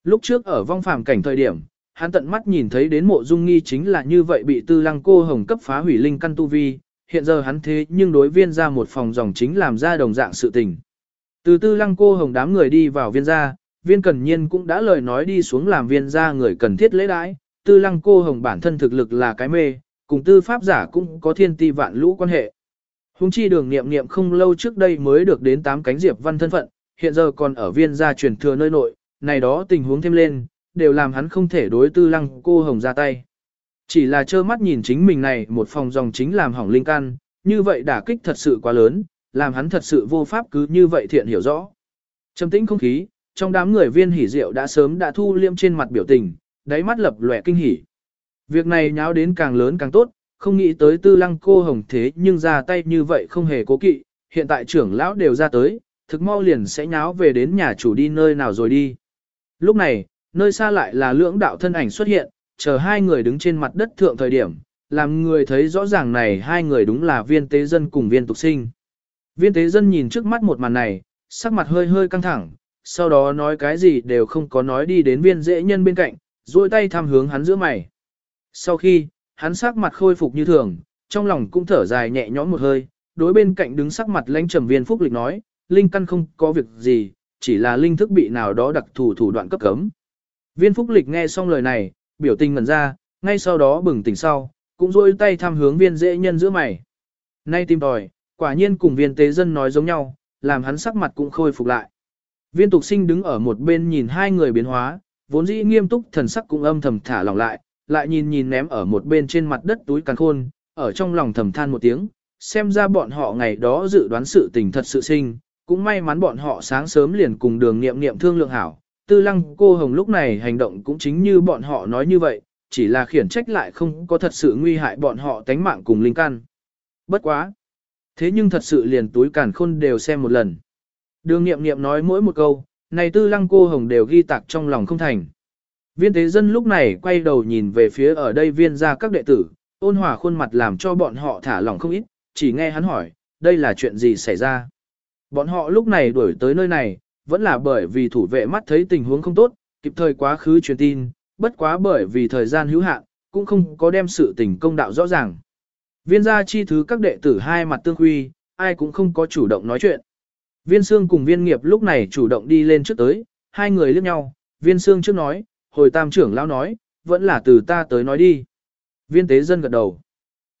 Lúc trước ở vong phàm cảnh thời điểm, hắn tận mắt nhìn thấy đến mộ dung nghi chính là như vậy bị tư lăng cô hồng cấp phá hủy linh căn tu vi, hiện giờ hắn thế nhưng đối viên ra một phòng dòng chính làm ra đồng dạng sự tình. Từ tư lăng cô hồng đám người đi vào viên gia, viên cần nhiên cũng đã lời nói đi xuống làm viên gia người cần thiết lễ đãi, tư lăng cô hồng bản thân thực lực là cái mê, cùng tư pháp giả cũng có thiên ti vạn lũ quan hệ. Hùng chi đường nghiệm nghiệm không lâu trước đây mới được đến tám cánh diệp văn thân phận, hiện giờ còn ở viên gia truyền thừa nơi nội, này đó tình huống thêm lên, đều làm hắn không thể đối tư lăng cô hồng ra tay. Chỉ là trơ mắt nhìn chính mình này một phòng dòng chính làm hỏng linh căn, như vậy đả kích thật sự quá lớn, làm hắn thật sự vô pháp cứ như vậy thiện hiểu rõ. Trầm tĩnh không khí, trong đám người viên hỉ Diệu đã sớm đã thu liêm trên mặt biểu tình, đáy mắt lập lòe kinh hỉ. Việc này nháo đến càng lớn càng tốt, không nghĩ tới tư lăng cô hồng thế nhưng ra tay như vậy không hề cố kỵ, hiện tại trưởng lão đều ra tới, thực mau liền sẽ nháo về đến nhà chủ đi nơi nào rồi đi. Lúc này, nơi xa lại là lưỡng đạo thân ảnh xuất hiện, chờ hai người đứng trên mặt đất thượng thời điểm, làm người thấy rõ ràng này hai người đúng là viên tế dân cùng viên tục sinh. Viên tế dân nhìn trước mắt một màn này, sắc mặt hơi hơi căng thẳng, sau đó nói cái gì đều không có nói đi đến viên dễ nhân bên cạnh, duỗi tay thăm hướng hắn giữa mày. Sau khi, hắn sắc mặt khôi phục như thường, trong lòng cũng thở dài nhẹ nhõm một hơi, đối bên cạnh đứng sắc mặt lãnh trầm viên phúc lịch nói, linh căn không có việc gì, chỉ là linh thức bị nào đó đặc thù thủ đoạn cấp cấm. Viên phúc lịch nghe xong lời này, biểu tình ngẩn ra, ngay sau đó bừng tỉnh sau, cũng duỗi tay thăm hướng viên dễ nhân giữa mày. Nay tìm tòi, quả nhiên cùng viên tế dân nói giống nhau, làm hắn sắc mặt cũng khôi phục lại. Viên tục sinh đứng ở một bên nhìn hai người biến hóa, vốn dĩ nghiêm túc thần sắc cũng âm thầm thả lỏng lại, lại nhìn nhìn ném ở một bên trên mặt đất túi càn khôn, ở trong lòng thầm than một tiếng, xem ra bọn họ ngày đó dự đoán sự tình thật sự sinh, cũng may mắn bọn họ sáng sớm liền cùng đường nghiệm nghiệm thương lượng hảo. Tư lăng cô hồng lúc này hành động cũng chính như bọn họ nói như vậy, chỉ là khiển trách lại không có thật sự nguy hại bọn họ tánh mạng cùng linh căn. Bất quá. Thế nhưng thật sự liền túi càn khôn đều xem một lần. Đường nghiệm nghiệm nói mỗi một câu, này tư lăng cô hồng đều ghi tạc trong lòng không thành. Viên thế dân lúc này quay đầu nhìn về phía ở đây viên ra các đệ tử, ôn hòa khuôn mặt làm cho bọn họ thả lòng không ít, chỉ nghe hắn hỏi, đây là chuyện gì xảy ra. Bọn họ lúc này đuổi tới nơi này, vẫn là bởi vì thủ vệ mắt thấy tình huống không tốt, kịp thời quá khứ truyền tin, bất quá bởi vì thời gian hữu hạn, cũng không có đem sự tình công đạo rõ ràng. Viên gia chi thứ các đệ tử hai mặt tương huy, ai cũng không có chủ động nói chuyện. Viên Sương cùng viên nghiệp lúc này chủ động đi lên trước tới, hai người liếc nhau, viên Sương trước nói, hồi tam trưởng lão nói, vẫn là từ ta tới nói đi. Viên tế dân gật đầu.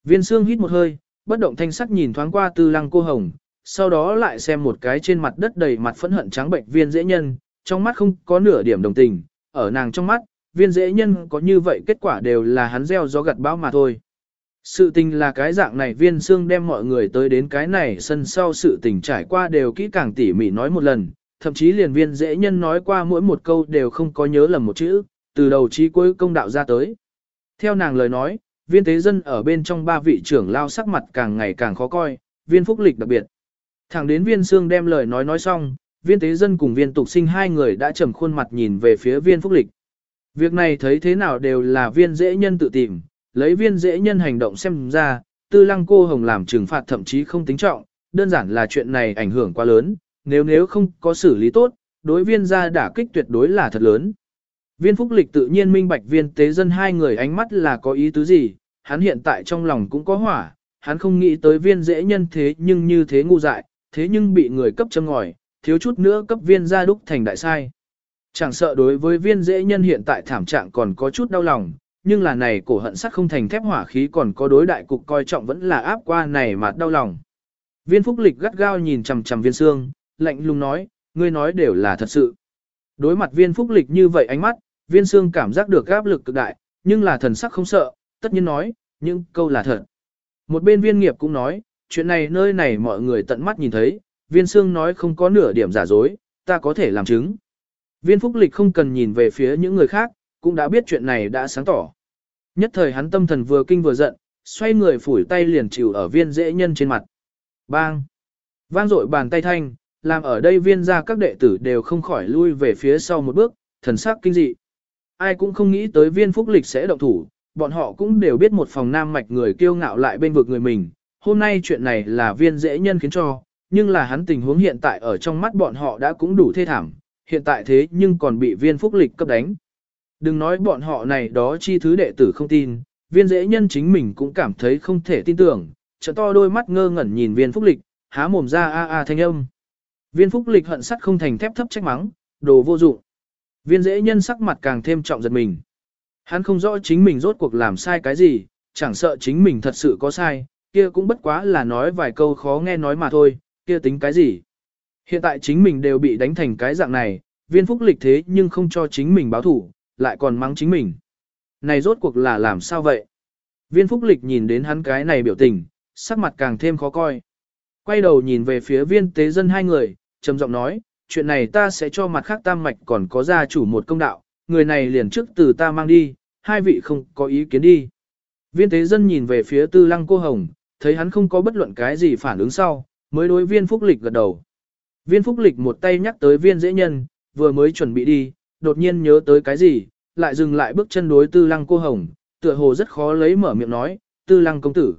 Viên Sương hít một hơi, bất động thanh sắc nhìn thoáng qua tư lăng cô hồng, sau đó lại xem một cái trên mặt đất đầy mặt phẫn hận trắng bệnh viên dễ nhân, trong mắt không có nửa điểm đồng tình, ở nàng trong mắt, viên dễ nhân có như vậy kết quả đều là hắn gieo gió gặt bão mà thôi. Sự tình là cái dạng này viên xương đem mọi người tới đến cái này sân sau sự tình trải qua đều kỹ càng tỉ mỉ nói một lần, thậm chí liền viên dễ nhân nói qua mỗi một câu đều không có nhớ lầm một chữ, từ đầu chí cuối công đạo ra tới. Theo nàng lời nói, viên tế dân ở bên trong ba vị trưởng lao sắc mặt càng ngày càng khó coi, viên phúc lịch đặc biệt. Thẳng đến viên xương đem lời nói nói xong, viên tế dân cùng viên tục sinh hai người đã trầm khuôn mặt nhìn về phía viên phúc lịch. Việc này thấy thế nào đều là viên dễ nhân tự tìm, lấy viên dễ nhân hành động xem ra, tư lăng cô hồng làm trừng phạt thậm chí không tính trọng, đơn giản là chuyện này ảnh hưởng quá lớn, nếu nếu không có xử lý tốt, đối viên ra đả kích tuyệt đối là thật lớn. Viên phúc lịch tự nhiên minh bạch viên tế dân hai người ánh mắt là có ý tứ gì, hắn hiện tại trong lòng cũng có hỏa, hắn không nghĩ tới viên dễ nhân thế nhưng như thế ngu dại, thế nhưng bị người cấp châm ngòi, thiếu chút nữa cấp viên ra đúc thành đại sai. Chẳng sợ đối với viên dễ nhân hiện tại thảm trạng còn có chút đau lòng, nhưng là này cổ hận sắt không thành thép hỏa khí còn có đối đại cục coi trọng vẫn là áp qua này mà đau lòng. Viên phúc lịch gắt gao nhìn chằm chằm viên xương, lạnh lùng nói, ngươi nói đều là thật sự. Đối mặt viên phúc lịch như vậy ánh mắt, viên xương cảm giác được áp lực cực đại, nhưng là thần sắc không sợ, tất nhiên nói, những câu là thật. Một bên viên nghiệp cũng nói, chuyện này nơi này mọi người tận mắt nhìn thấy, viên xương nói không có nửa điểm giả dối, ta có thể làm chứng. Viên phúc lịch không cần nhìn về phía những người khác, cũng đã biết chuyện này đã sáng tỏ. Nhất thời hắn tâm thần vừa kinh vừa giận, xoay người phủi tay liền chịu ở viên dễ nhân trên mặt. Bang! Vang dội bàn tay thanh, làm ở đây viên ra các đệ tử đều không khỏi lui về phía sau một bước, thần sắc kinh dị. Ai cũng không nghĩ tới viên phúc lịch sẽ động thủ, bọn họ cũng đều biết một phòng nam mạch người kiêu ngạo lại bên vực người mình. Hôm nay chuyện này là viên dễ nhân khiến cho, nhưng là hắn tình huống hiện tại ở trong mắt bọn họ đã cũng đủ thê thảm, hiện tại thế nhưng còn bị viên phúc lịch cấp đánh. Đừng nói bọn họ này đó chi thứ đệ tử không tin, viên dễ nhân chính mình cũng cảm thấy không thể tin tưởng, trận to đôi mắt ngơ ngẩn nhìn viên phúc lịch, há mồm ra a a thanh âm. Viên phúc lịch hận sắt không thành thép thấp trách mắng, đồ vô dụng. Viên dễ nhân sắc mặt càng thêm trọng giật mình. Hắn không rõ chính mình rốt cuộc làm sai cái gì, chẳng sợ chính mình thật sự có sai, kia cũng bất quá là nói vài câu khó nghe nói mà thôi, kia tính cái gì. Hiện tại chính mình đều bị đánh thành cái dạng này, viên phúc lịch thế nhưng không cho chính mình báo thủ, lại còn mắng chính mình. Này rốt cuộc là làm sao vậy? Viên phúc lịch nhìn đến hắn cái này biểu tình, sắc mặt càng thêm khó coi. Quay đầu nhìn về phía viên tế dân hai người, trầm giọng nói, chuyện này ta sẽ cho mặt khác tam mạch còn có gia chủ một công đạo, người này liền trước từ ta mang đi, hai vị không có ý kiến đi. Viên tế dân nhìn về phía tư lăng cô hồng, thấy hắn không có bất luận cái gì phản ứng sau, mới đối viên phúc lịch gật đầu. Viên phúc lịch một tay nhắc tới viên dễ nhân, vừa mới chuẩn bị đi, đột nhiên nhớ tới cái gì, lại dừng lại bước chân đối tư lăng cô hồng, tựa hồ rất khó lấy mở miệng nói, tư lăng công tử.